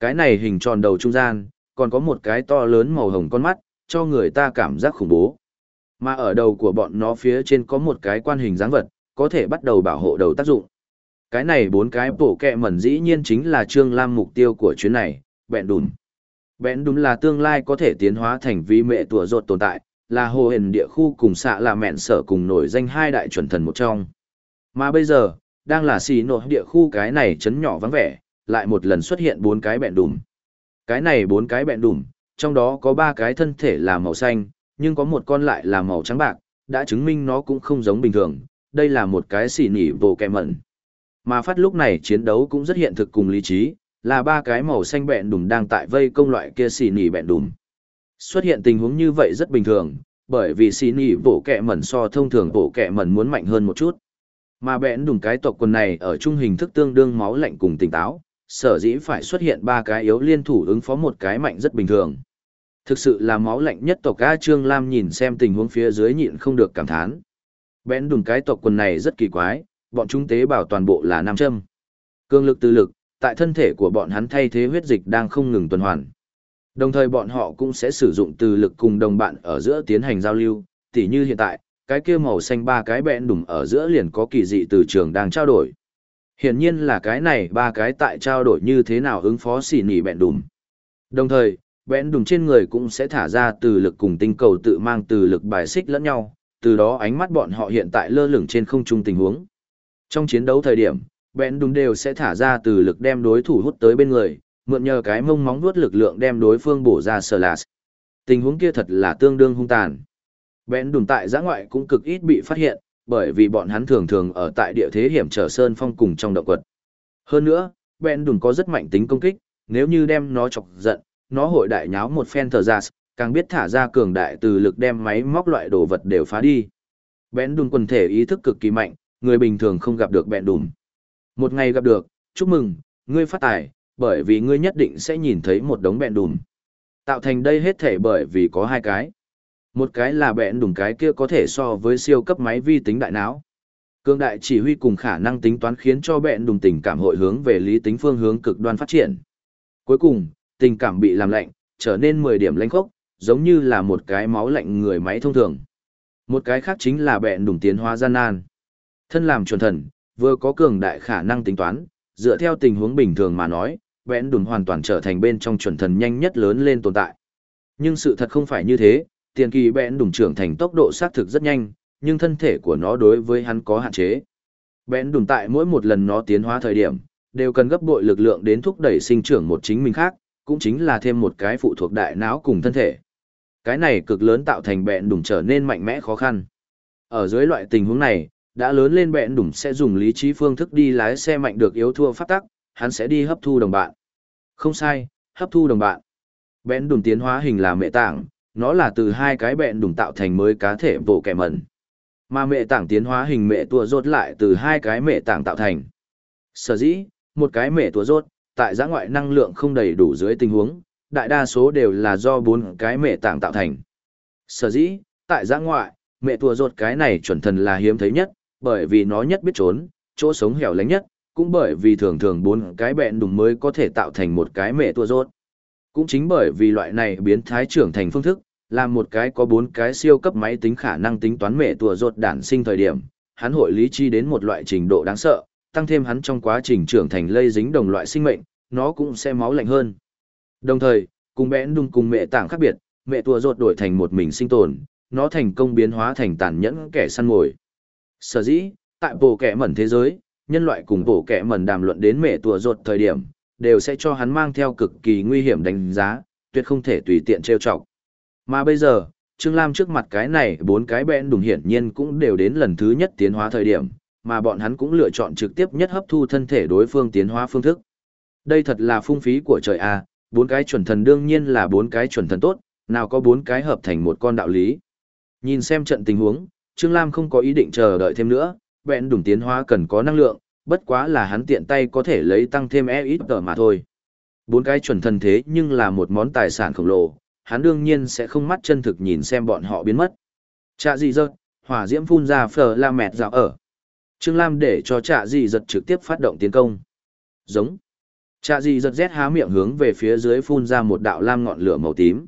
Cái này hình tròn đầu trung gian, còn có một cái to lớn màu hồng con mắt, cho người ta cảm giác khủng bố. Mà ở đầu của bọn nó phía trên có một cái quan hình dáng vật, có thể bắt đầu bảo hộ đầu tác dụng. Cái này bốn cái bổ kẹ mẩn dĩ nhiên chính là Trương Lam mục tiêu của chuyến này, bẹn đùn. Bẽn đúng là tương lai có thể tiến hóa thành vi mẹ tùa rột tồn tại, là hồ hền địa khu cùng xạ là mẹn sở cùng nổi danh hai đại chuẩn thần một trong. Mà bây giờ, đang là xì nội địa khu cái này chấn nhỏ vắng vẻ, lại một lần xuất hiện bốn cái bẹn đùm. Cái này bốn cái bẹn đùm, trong đó có ba cái thân thể là màu xanh, nhưng có một con lại là màu trắng bạc, đã chứng minh nó cũng không giống bình thường, đây là một cái xì nỉ vô kẹ mẩn. Mà phát lúc này chiến đấu cũng rất hiện thực cùng lý trí, là ba cái màu xanh bẹn đùm đang tại vây công loại kia xì nỉ bẹn đùm. Xuất hiện tình huống như vậy rất bình thường, bởi vì xì nỉ bổ kẹ mẩn so thông thường bổ kẹ mẩn muốn mạnh hơn một chút. Mà bẹn đùm cái tộc quần này ở trung hình thức tương đương máu lạnh cùng tỉnh táo, sở dĩ phải xuất hiện ba cái yếu liên thủ ứng phó một cái mạnh rất bình thường. Thực sự là máu lạnh nhất tộc A Trương Lam nhìn xem tình huống phía dưới nhịn không được cảm thán. Bẽn đùng cái tộc quần này rất kỳ quái, bọn chúng tế bào toàn bộ là nam châm. Cương lực từ lực, tại thân thể của bọn hắn thay thế huyết dịch đang không ngừng tuần hoàn. Đồng thời bọn họ cũng sẽ sử dụng từ lực cùng đồng bạn ở giữa tiến hành giao lưu, tỉ như hiện tại, cái kia màu xanh ba cái bẹn đùm ở giữa liền có kỳ dị từ trường đang trao đổi. Hiển nhiên là cái này ba cái tại trao đổi như thế nào ứng phó xỉ nỉ bẹn đùm. Đồng thời, bẹn đùm trên người cũng sẽ thả ra từ lực cùng tinh cầu tự mang từ lực bài xích lẫn nhau, từ đó ánh mắt bọn họ hiện tại lơ lửng trên không trung tình huống. Trong chiến đấu thời điểm, bẽn đúng đều sẽ thả ra từ lực đem đối thủ hút tới bên người, mượn nhờ cái mông móng vuốt lực lượng đem đối phương bổ ra sờ lạt. Tình huống kia thật là tương đương hung tàn. Bẽn đùn tại giã ngoại cũng cực ít bị phát hiện, bởi vì bọn hắn thường thường ở tại địa thế hiểm trở sơn phong cùng trong động quật. Hơn nữa, bẽn đùn có rất mạnh tính công kích, nếu như đem nó chọc giận, nó hội đại nháo một phen thờ ra, càng biết thả ra cường đại từ lực đem máy móc loại đồ vật đều phá đi. Bẽn đùn quần thể ý thức cực kỳ mạnh, người bình thường không gặp được bèn đùn. Một ngày gặp được, chúc mừng, ngươi phát tài, bởi vì ngươi nhất định sẽ nhìn thấy một đống bẹn đùm. Tạo thành đây hết thể bởi vì có hai cái. Một cái là bẹn đùm cái kia có thể so với siêu cấp máy vi tính đại não. Cương đại chỉ huy cùng khả năng tính toán khiến cho bẹn đùm tình cảm hội hướng về lý tính phương hướng cực đoan phát triển. Cuối cùng, tình cảm bị làm lạnh, trở nên 10 điểm lãnh khốc, giống như là một cái máu lạnh người máy thông thường. Một cái khác chính là bẹn đùm tiến hóa gian nan. Thân làm chuẩn thần, vừa có cường đại khả năng tính toán, dựa theo tình huống bình thường mà nói, vẽn đùn hoàn toàn trở thành bên trong chuẩn thần nhanh nhất lớn lên tồn tại. Nhưng sự thật không phải như thế, tiền kỳ vẽn đùn trưởng thành tốc độ xác thực rất nhanh, nhưng thân thể của nó đối với hắn có hạn chế. Vẽn đùn tại mỗi một lần nó tiến hóa thời điểm, đều cần gấp bội lực lượng đến thúc đẩy sinh trưởng một chính mình khác, cũng chính là thêm một cái phụ thuộc đại não cùng thân thể. Cái này cực lớn tạo thành bẹn đủng trở nên mạnh mẽ khó khăn. Ở dưới loại tình huống này, đã lớn lên bẹn đủng sẽ dùng lý trí phương thức đi lái xe mạnh được yếu thua phát tắc, hắn sẽ đi hấp thu đồng bạn. Không sai, hấp thu đồng bạn. Bẹn đủng tiến hóa hình là mẹ tảng, nó là từ hai cái bẹn đủng tạo thành mới cá thể bộ kẻ mẩn. Mà mẹ tảng tiến hóa hình mẹ tua rốt lại từ hai cái mẹ tảng tạo thành. Sở dĩ, một cái mẹ tua rốt, tại giã ngoại năng lượng không đầy đủ dưới tình huống, đại đa số đều là do bốn cái mẹ tảng tạo thành. Sở dĩ, tại giã ngoại, mẹ tua rốt cái này chuẩn thần là hiếm thấy nhất, bởi vì nó nhất biết trốn, chỗ sống hẻo lánh nhất, cũng bởi vì thường thường bốn cái bẹn đùng mới có thể tạo thành một cái mẹ tua rốt. Cũng chính bởi vì loại này biến thái trưởng thành phương thức, làm một cái có bốn cái siêu cấp máy tính khả năng tính toán mẹ tua rốt đản sinh thời điểm, hắn hội lý chi đến một loại trình độ đáng sợ, tăng thêm hắn trong quá trình trưởng thành lây dính đồng loại sinh mệnh, nó cũng sẽ máu lạnh hơn. Đồng thời, cùng bẽn đùng cùng mẹ tảng khác biệt, mẹ tua rốt đổi thành một mình sinh tồn, nó thành công biến hóa thành tàn nhẫn kẻ săn mồi. Sở dĩ, tại bộ kẻ mẩn thế giới, nhân loại cùng bộ kẻ mẩn đàm luận đến mẹ tùa ruột thời điểm, đều sẽ cho hắn mang theo cực kỳ nguy hiểm đánh giá, tuyệt không thể tùy tiện trêu chọc. Mà bây giờ, Trương Lam trước mặt cái này bốn cái bẽn đùng hiển nhiên cũng đều đến lần thứ nhất tiến hóa thời điểm, mà bọn hắn cũng lựa chọn trực tiếp nhất hấp thu thân thể đối phương tiến hóa phương thức. Đây thật là phung phí của trời a, bốn cái chuẩn thần đương nhiên là bốn cái chuẩn thần tốt, nào có bốn cái hợp thành một con đạo lý. Nhìn xem trận tình huống, Trương Lam không có ý định chờ đợi thêm nữa, vẹn đùng tiến hóa cần có năng lượng, bất quá là hắn tiện tay có thể lấy tăng thêm e ít tờ mà thôi. Bốn cái chuẩn thần thế nhưng là một món tài sản khổng lồ, hắn đương nhiên sẽ không mắt chân thực nhìn xem bọn họ biến mất. Chạ gì giật, hỏa diễm phun ra phở la mẹt dạo ở. Trương Lam để cho trạ gì giật trực tiếp phát động tiến công. Giống. Trạ gì giật rét há miệng hướng về phía dưới phun ra một đạo lam ngọn lửa màu tím.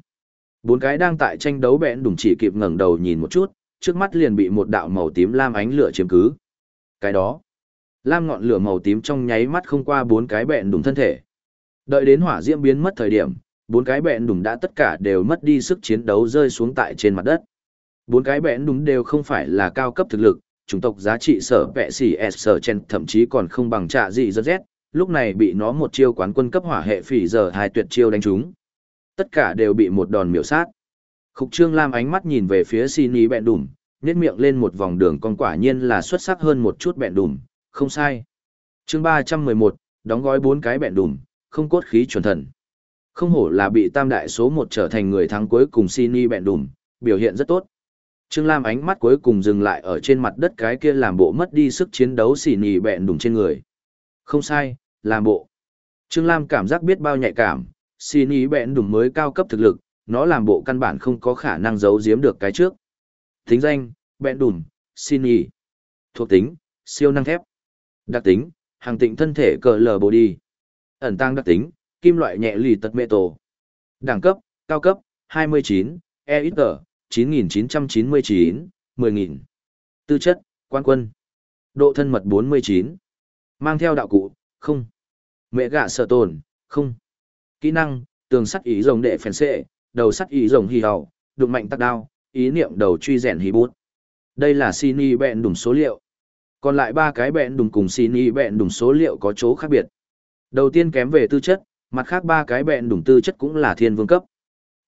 Bốn cái đang tại tranh đấu bẽn đùng chỉ kịp ngẩng đầu nhìn một chút, trước mắt liền bị một đạo màu tím lam ánh lửa chiếm cứ. Cái đó. Lam ngọn lửa màu tím trong nháy mắt không qua bốn cái bẹn đùng thân thể. Đợi đến hỏa diễm biến mất thời điểm, bốn cái bẹn đùng đã tất cả đều mất đi sức chiến đấu rơi xuống tại trên mặt đất. Bốn cái bẹn đùng đều không phải là cao cấp thực lực, chủng tộc giá trị sở vẹ xỉ S sở chen thậm chí còn không bằng trạ gì rất rét, lúc này bị nó một chiêu quán quân cấp hỏa hệ phỉ giờ hai tuyệt chiêu đánh trúng. Tất cả đều bị một đòn miểu sát. Khúc Trương Lam ánh mắt nhìn về phía Sini bẹn đùm, nhét miệng lên một vòng đường con quả nhiên là xuất sắc hơn một chút bẹn đùm, không sai. Chương ba trăm mười một đóng gói bốn cái bẹn đùm, không cốt khí chuẩn thần. Không hổ là bị tam đại số một trở thành người thắng cuối cùng Sini bẹn đùm, biểu hiện rất tốt. Trương Lam ánh mắt cuối cùng dừng lại ở trên mặt đất cái kia làm bộ mất đi sức chiến đấu xỉ nì bẹn đùng trên người. Không sai, làm bộ. Trương Lam cảm giác biết bao nhạy cảm, xỉ nì bẹn đùng mới cao cấp thực lực, nó làm bộ căn bản không có khả năng giấu giếm được cái trước. Tính danh, bẹn đùn, xin nì. Thuộc tính, siêu năng thép. Đặc tính, hàng tịnh thân thể cờ lờ bồ đi. Ẩn tăng đặc tính, kim loại nhẹ lì tật mê tổ. Đẳng cấp, cao cấp, 29, e ít tờ, 9999, 10.000. Tư chất, quan quân. Độ thân mật 49. Mang theo đạo cụ, không. Mẹ gạ sở tồn, không. Kỹ năng, tường sắt ý rồng đệ phèn xệ, đầu sắt ý rồng hì hầu, đụng mạnh tắc đao, ý niệm đầu truy rèn hì bút. Đây là Sini bẹn đùng số liệu. Còn lại ba cái bẹn đùng cùng Sini bẹn đùng số liệu có chỗ khác biệt. Đầu tiên kém về tư chất, mặt khác ba cái bẹn đùng tư chất cũng là thiên vương cấp.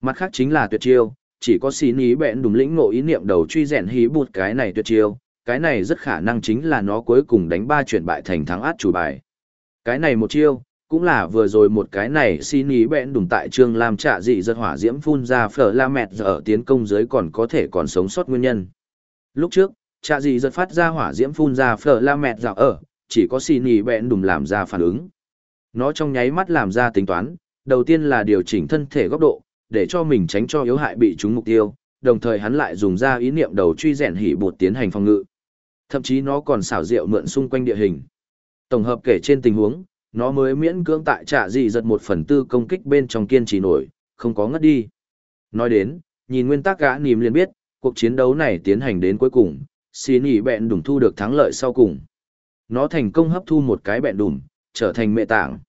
Mặt khác chính là tuyệt chiêu, chỉ có xin ní bẹn đùng lĩnh ngộ ý niệm đầu truy rèn hí bút cái này tuyệt chiêu, cái này rất khả năng chính là nó cuối cùng đánh ba chuyển bại thành thắng át chủ bài. Cái này một chiêu, cũng là vừa rồi một cái này xin ý bẹn đùng tại trương làm trạ dị giật hỏa diễm phun ra phở la mẹt giờ tiến công dưới còn có thể còn sống sót nguyên nhân. Lúc trước, trạ dị giật phát ra hỏa diễm phun ra phở la mẹt dạo ở, chỉ có xin ý bẹn đùng làm ra phản ứng. Nó trong nháy mắt làm ra tính toán, đầu tiên là điều chỉnh thân thể góc độ, để cho mình tránh cho yếu hại bị trúng mục tiêu, đồng thời hắn lại dùng ra ý niệm đầu truy rèn hỉ bột tiến hành phòng ngự. Thậm chí nó còn xảo diệu mượn xung quanh địa hình. Tổng hợp kể trên tình huống, nó mới miễn cưỡng tại trả gì giật một phần tư công kích bên trong kiên trì nổi, không có ngất đi. Nói đến, nhìn nguyên tắc gã nìm liền biết, cuộc chiến đấu này tiến hành đến cuối cùng, xin ỉ bẹn đủng thu được thắng lợi sau cùng. Nó thành công hấp thu một cái bẹn đủng, trở thành mẹ tảng.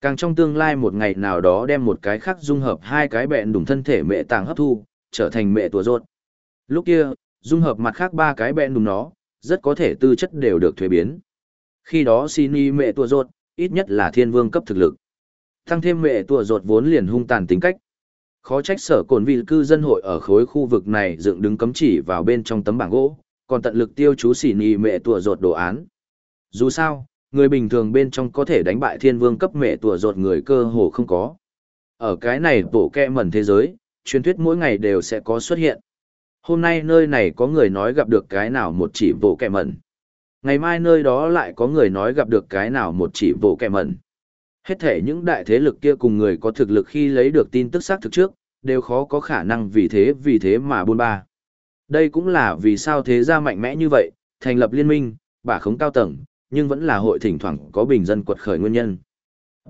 Càng trong tương lai một ngày nào đó đem một cái khác dung hợp hai cái bẹn đủng thân thể mẹ tạng hấp thu, trở thành mẹ tùa ruột. Lúc kia, dung hợp mặt khác ba cái bẹn đủng nó, rất có thể tư chất đều được thuế biến. Khi đó Sini mẹ tùa ruột ít nhất là thiên vương cấp thực lực. Thăng thêm mẹ tùa ruột vốn liền hung tàn tính cách. Khó trách sở cồn vị cư dân hội ở khối khu vực này dựng đứng cấm chỉ vào bên trong tấm bảng gỗ, còn tận lực tiêu chú xỉ nì mẹ tùa rột đồ án. Dù sao, người bình thường bên trong có thể đánh bại thiên vương cấp mẹ tùa rột người cơ hồ không có. Ở cái này tổ kẹ mẩn thế giới, truyền thuyết mỗi ngày đều sẽ có xuất hiện. Hôm nay nơi này có người nói gặp được cái nào một chỉ bộ kẹ mẩn. Ngày mai nơi đó lại có người nói gặp được cái nào một chỉ bộ kẹ mẩn. Hết thể những đại thế lực kia cùng người có thực lực khi lấy được tin tức xác thực trước, đều khó có khả năng vì thế vì thế mà buôn ba. Đây cũng là vì sao thế gia mạnh mẽ như vậy, thành lập liên minh, bả khống cao tầng, nhưng vẫn là hội thỉnh thoảng có bình dân quật khởi nguyên nhân.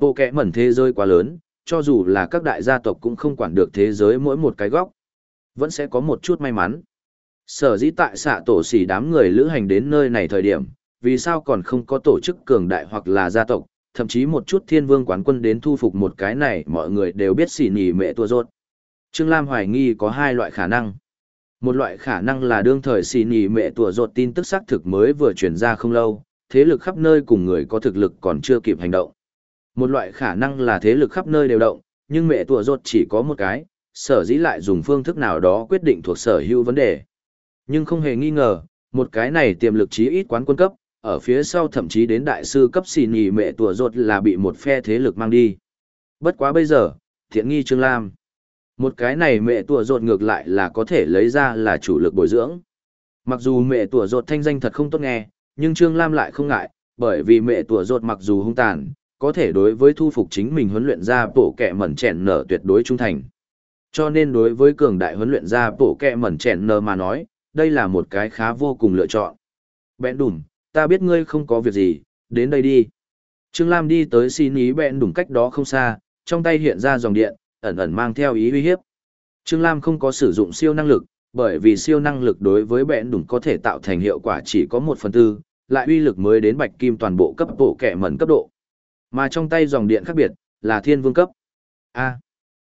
Bộ kẻ mẩn thế giới quá lớn, cho dù là các đại gia tộc cũng không quản được thế giới mỗi một cái góc. Vẫn sẽ có một chút may mắn. Sở dĩ tại xạ tổ xỉ đám người lữ hành đến nơi này thời điểm, vì sao còn không có tổ chức cường đại hoặc là gia tộc, thậm chí một chút thiên vương quán quân đến thu phục một cái này mọi người đều biết xỉ nhỉ mẹ tua rốt. Trương Lam hoài nghi có hai loại khả năng. Một loại khả năng là đương thời xỉ nhỉ mẹ tua rốt tin tức xác thực mới vừa chuyển ra không lâu, thế lực khắp nơi cùng người có thực lực còn chưa kịp hành động. Một loại khả năng là thế lực khắp nơi đều động, nhưng mẹ tua rốt chỉ có một cái, sở dĩ lại dùng phương thức nào đó quyết định thuộc sở hữu vấn đề. Nhưng không hề nghi ngờ, một cái này tiềm lực chí ít quán quân cấp, ở phía sau thậm chí đến đại sư cấp xì nhì mẹ tùa rột là bị một phe thế lực mang đi. Bất quá bây giờ, thiện nghi Trương Lam. Một cái này mẹ tùa rột ngược lại là có thể lấy ra là chủ lực bồi dưỡng. Mặc dù mẹ tùa rột thanh danh thật không tốt nghe, nhưng Trương Lam lại không ngại, bởi vì mẹ tùa rột mặc dù hung tàn, có thể đối với thu phục chính mình huấn luyện ra bổ kẻ mẩn chèn nở tuyệt đối trung thành. Cho nên đối với cường đại huấn luyện ra bổ kẻ mẩn chèn nở mà nói, đây là một cái khá vô cùng lựa chọn. Bẹn đùm, ta biết ngươi không có việc gì, đến đây đi. Trương Lam đi tới xin ý bẹn đùm cách đó không xa, trong tay hiện ra dòng điện, ẩn ẩn mang theo ý uy hiếp. Trương Lam không có sử dụng siêu năng lực, bởi vì siêu năng lực đối với bẹn đùm có thể tạo thành hiệu quả chỉ có một phần tư, lại uy lực mới đến bạch kim toàn bộ cấp bộ kẻ mẩn cấp độ. Mà trong tay dòng điện khác biệt, là thiên vương cấp. A.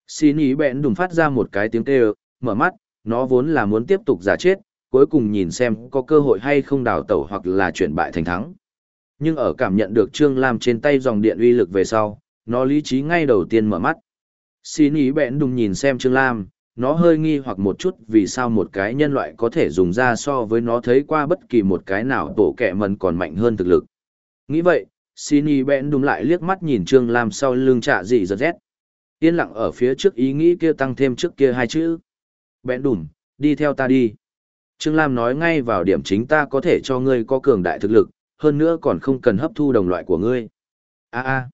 Xin ý bẹn đùm phát ra một cái tiếng kêu, mở mắt, nó vốn là muốn tiếp tục giả chết, cuối cùng nhìn xem có cơ hội hay không đào tẩu hoặc là chuyển bại thành thắng. Nhưng ở cảm nhận được Trương Lam trên tay dòng điện uy lực về sau, nó lý trí ngay đầu tiên mở mắt. Xin ý bẹn đùng nhìn xem Trương Lam, nó hơi nghi hoặc một chút vì sao một cái nhân loại có thể dùng ra so với nó thấy qua bất kỳ một cái nào tổ kẻ mần còn mạnh hơn thực lực. Nghĩ vậy, xin ý bẹn đùng lại liếc mắt nhìn Trương Lam sau lưng trạ dị giật rét. Yên lặng ở phía trước ý nghĩ kia tăng thêm trước kia hai chữ bẽn đùng, đi theo ta đi. Trương Lam nói ngay vào điểm chính ta có thể cho ngươi có cường đại thực lực, hơn nữa còn không cần hấp thu đồng loại của ngươi. A a.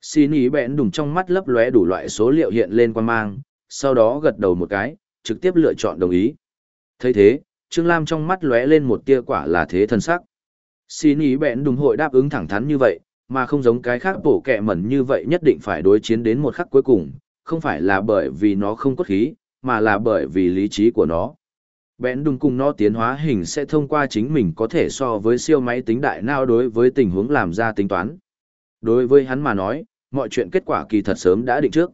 Xin ý bẽn đùng trong mắt lấp lóe đủ loại số liệu hiện lên quan mang, sau đó gật đầu một cái, trực tiếp lựa chọn đồng ý. thấy thế, Trương Lam trong mắt lóe lên một tia quả là thế thân sắc. Xin ý bẽn đùng hội đáp ứng thẳng thắn như vậy, mà không giống cái khác bổ kẹ mẩn như vậy nhất định phải đối chiến đến một khắc cuối cùng, không phải là bởi vì nó không cốt khí, mà là bởi vì lý trí của nó. Bẽn đùng cùng nó tiến hóa hình sẽ thông qua chính mình có thể so với siêu máy tính đại nào đối với tình huống làm ra tính toán. Đối với hắn mà nói, mọi chuyện kết quả kỳ thật sớm đã định trước.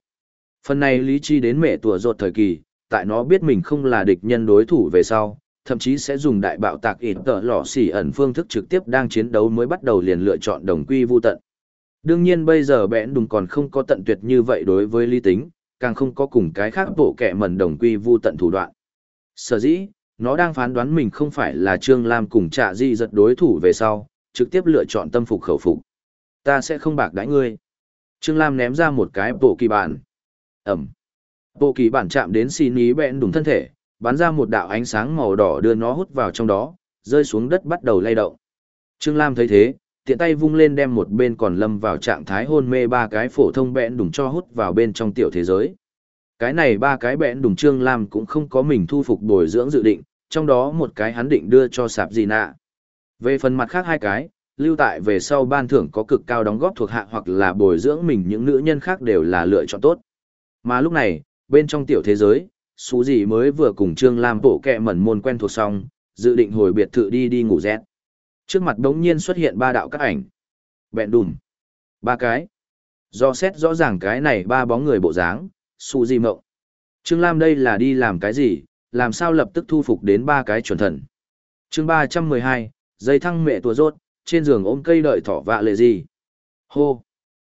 Phần này lý chi đến mẹ tùa rột thời kỳ, tại nó biết mình không là địch nhân đối thủ về sau, thậm chí sẽ dùng đại bạo tạc ịt tờ lỏ xỉ ẩn phương thức trực tiếp đang chiến đấu mới bắt đầu liền lựa chọn đồng quy vô tận. Đương nhiên bây giờ bẽn đùng còn không có tận tuyệt như vậy đối với lý tính, càng không có cùng cái khác bộ kẻ mẩn đồng quy vu tận thủ đoạn. Sở dĩ, nó đang phán đoán mình không phải là Trương Lam cùng trạ di giật đối thủ về sau, trực tiếp lựa chọn tâm phục khẩu phục. Ta sẽ không bạc đãi ngươi. Trương Lam ném ra một cái bộ kỳ bản. Ẩm. Bộ kỳ bản chạm đến xin ý bẹn đùng thân thể, bắn ra một đạo ánh sáng màu đỏ đưa nó hút vào trong đó, rơi xuống đất bắt đầu lay động. Trương Lam thấy thế, tiện tay vung lên đem một bên còn lâm vào trạng thái hôn mê ba cái phổ thông bẹn đùng cho hút vào bên trong tiểu thế giới. Cái này ba cái bẹn đùng Trương Lam cũng không có mình thu phục bồi dưỡng dự định, trong đó một cái hắn định đưa cho sạp gì nạ. Về phần mặt khác hai cái, lưu tại về sau ban thưởng có cực cao đóng góp thuộc hạ hoặc là bồi dưỡng mình những nữ nhân khác đều là lựa chọn tốt. Mà lúc này, bên trong tiểu thế giới, Sú gì mới vừa cùng Trương Lam bổ kẹ mẩn môn quen thuộc xong, dự định hồi biệt thự đi đi ngủ rét. Trước mặt đống nhiên xuất hiện ba đạo các ảnh. Bẹn đùm. Ba cái. Do xét rõ ràng cái này ba bóng người bộ dáng, su di mộng. Trương Lam đây là đi làm cái gì, làm sao lập tức thu phục đến ba cái chuẩn thần. chương ba trăm mười hai dây thăng mẹ tua rốt, trên giường ôm cây đợi thỏ vạ lệ gì. Hô!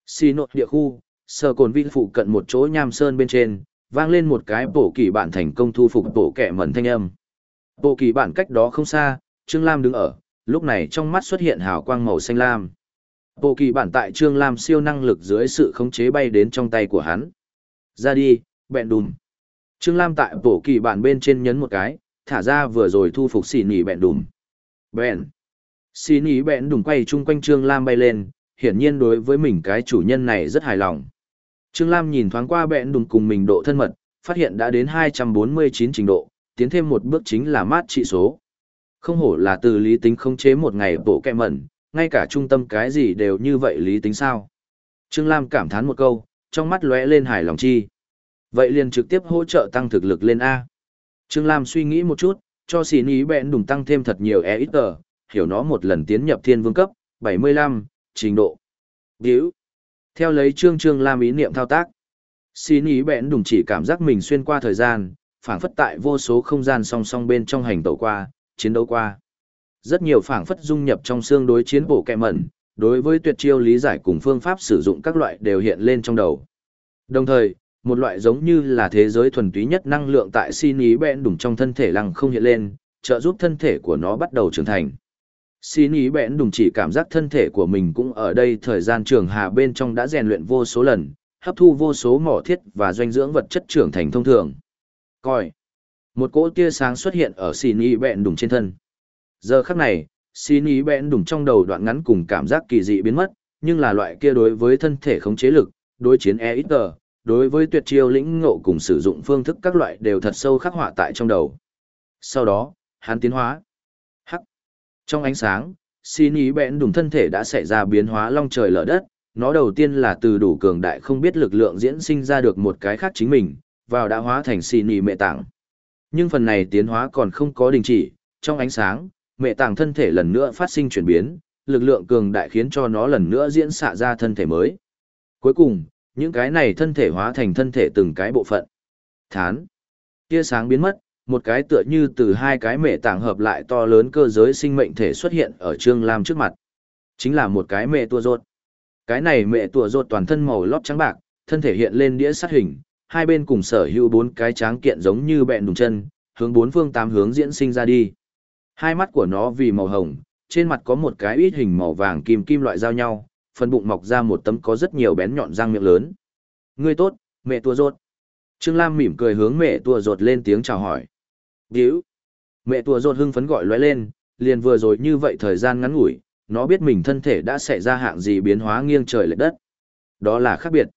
Xì nội địa khu, sờ cồn vi phụ cận một chỗ nham sơn bên trên, vang lên một cái bộ kỳ bản thành công thu phục bổ kẻ mẩn thanh âm. Bộ kỳ bản cách đó không xa, Trương Lam đứng ở, lúc này trong mắt xuất hiện hào quang màu xanh lam. Bộ kỳ bản tại Trương Lam siêu năng lực dưới sự khống chế bay đến trong tay của hắn. Ra đi, bẹn đùm. Trương Lam tại bộ kỳ bản bên trên nhấn một cái, thả ra vừa rồi thu phục xì nỉ bẹn đùm. Bẹn. Xì nỉ bẹn đùm quay chung quanh Trương Lam bay lên, hiển nhiên đối với mình cái chủ nhân này rất hài lòng. Trương Lam nhìn thoáng qua bẹn đùm cùng mình độ thân mật, phát hiện đã đến 249 trình độ, tiến thêm một bước chính là mát trị số. Không hổ là từ lý tính không chế một ngày bộ kẹ mẩn, ngay cả trung tâm cái gì đều như vậy lý tính sao. Trương Lam cảm thán một câu, trong mắt lóe lên hài lòng chi. Vậy liền trực tiếp hỗ trợ tăng thực lực lên A. Trương Lam suy nghĩ một chút, cho xin ý bẹn đùng tăng thêm thật nhiều e ít tờ, hiểu nó một lần tiến nhập thiên vương cấp, 75, trình độ. Điếu. Theo lấy Trương Trương Lam ý niệm thao tác. Xin ý bẹn đùng chỉ cảm giác mình xuyên qua thời gian, phảng phất tại vô số không gian song song bên trong hành tẩu qua, chiến đấu qua. Rất nhiều phảng phất dung nhập trong xương đối chiến bộ kẹ mẩn, đối với tuyệt chiêu lý giải cùng phương pháp sử dụng các loại đều hiện lên trong đầu. Đồng thời, một loại giống như là thế giới thuần túy nhất năng lượng tại xin ý bẹn đủng trong thân thể lăng không hiện lên, trợ giúp thân thể của nó bắt đầu trưởng thành. Xin ý bẹn đủng chỉ cảm giác thân thể của mình cũng ở đây thời gian trường hà bên trong đã rèn luyện vô số lần, hấp thu vô số mỏ thiết và doanh dưỡng vật chất trưởng thành thông thường. Coi. Một cỗ tia sáng xuất hiện ở xì ni bẹn đùng trên thân. Giờ khắc này, xì ni bẹn đùng trong đầu đoạn ngắn cùng cảm giác kỳ dị biến mất, nhưng là loại kia đối với thân thể khống chế lực, đối chiến e ít tờ, đối với tuyệt chiêu lĩnh ngộ cùng sử dụng phương thức các loại đều thật sâu khắc họa tại trong đầu. Sau đó, hắn tiến hóa. Hắc. Trong ánh sáng, xin ý bẹn đùng thân thể đã xảy ra biến hóa long trời lở đất, nó đầu tiên là từ đủ cường đại không biết lực lượng diễn sinh ra được một cái khác chính mình, vào đã hóa thành xin ý mẹ tảng. Nhưng phần này tiến hóa còn không có đình chỉ, trong ánh sáng, mẹ tàng thân thể lần nữa phát sinh chuyển biến, lực lượng cường đại khiến cho nó lần nữa diễn xạ ra thân thể mới. Cuối cùng, những cái này thân thể hóa thành thân thể từng cái bộ phận. Thán. Tia sáng biến mất, một cái tựa như từ hai cái mẹ tàng hợp lại to lớn cơ giới sinh mệnh thể xuất hiện ở Trương Lam trước mặt. Chính là một cái mẹ tua rột. Cái này mẹ tua rột toàn thân màu lót trắng bạc, thân thể hiện lên đĩa sát hình, hai bên cùng sở hữu bốn cái tráng kiện giống như bẹn đùng chân, hướng bốn phương tám hướng diễn sinh ra đi. Hai mắt của nó vì màu hồng, trên mặt có một cái ít hình màu vàng kim kim loại giao nhau, phần bụng mọc ra một tấm có rất nhiều bén nhọn răng miệng lớn. Ngươi tốt, mẹ tua rột. Trương Lam mỉm cười hướng mẹ tua rột lên tiếng chào hỏi. Điếu. Mẹ tua rột hưng phấn gọi lóe lên, liền vừa rồi như vậy thời gian ngắn ngủi, nó biết mình thân thể đã xảy ra hạng gì biến hóa nghiêng trời lệch đất. Đó là khác biệt.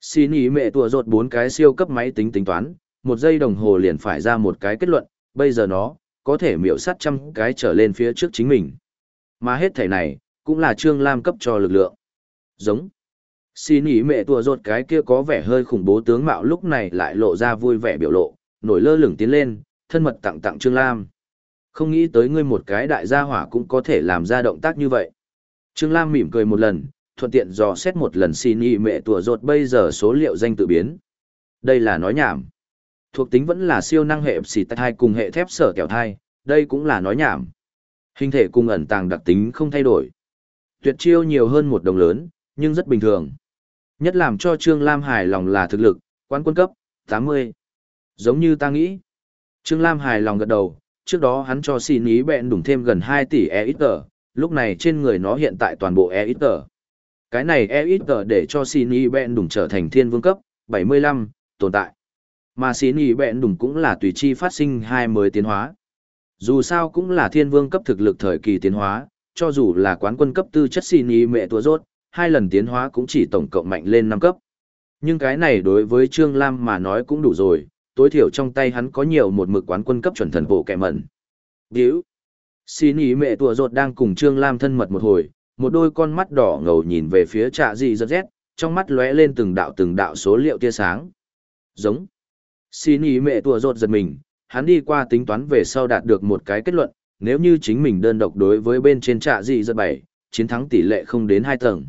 Xin ý mẹ tua rột bốn cái siêu cấp máy tính tính toán, một giây đồng hồ liền phải ra một cái kết luận, bây giờ nó, có thể miểu sát trăm cái trở lên phía trước chính mình. Mà hết thể này, cũng là Trương Lam cấp cho lực lượng. Giống. Xin ý mẹ tùa rột cái kia có vẻ hơi khủng bố tướng mạo lúc này lại lộ ra vui vẻ biểu lộ, nổi lơ lửng tiến lên, thân mật tặng tặng Trương Lam. Không nghĩ tới ngươi một cái đại gia hỏa cũng có thể làm ra động tác như vậy. Trương Lam mỉm cười một lần, thuận tiện dò xét một lần xin ý mẹ tùa rột bây giờ số liệu danh tự biến. Đây là nói nhảm. Thuộc tính vẫn là siêu năng hệ xì thai cùng hệ thép sở kẹo thai, đây cũng là nói nhảm. Hình thể cùng ẩn tàng đặc tính không thay đổi tuyệt chiêu nhiều hơn một đồng lớn, nhưng rất bình thường. Nhất làm cho Trương Lam hài lòng là thực lực, quán quân cấp, 80. Giống như ta nghĩ. Trương Lam hài lòng gật đầu, trước đó hắn cho xin ý bẹn đủng thêm gần 2 tỷ EXP, lúc này trên người nó hiện tại toàn bộ EXP. Cái này EXP để cho xin ý bẹn đủng trở thành thiên vương cấp, 75, tồn tại. Mà xin ý bẹn đủng cũng là tùy chi phát sinh hai mới tiến hóa. Dù sao cũng là thiên vương cấp thực lực thời kỳ tiến hóa, cho dù là quán quân cấp tư chất xin y mẹ tua rốt, hai lần tiến hóa cũng chỉ tổng cộng mạnh lên năm cấp. Nhưng cái này đối với Trương Lam mà nói cũng đủ rồi, tối thiểu trong tay hắn có nhiều một mực quán quân cấp chuẩn thần bộ kẻ mẩn. Điếu! Xin ý mẹ tùa rột đang cùng Trương Lam thân mật một hồi, một đôi con mắt đỏ ngầu nhìn về phía trạ dị giật rét, trong mắt lóe lên từng đạo từng đạo số liệu tia sáng. Giống! Xin ý mẹ tua rột giật mình, hắn đi qua tính toán về sau đạt được một cái kết luận, nếu như chính mình đơn độc đối với bên trên trạ dị giật bảy, chiến thắng tỷ lệ không đến hai tầng.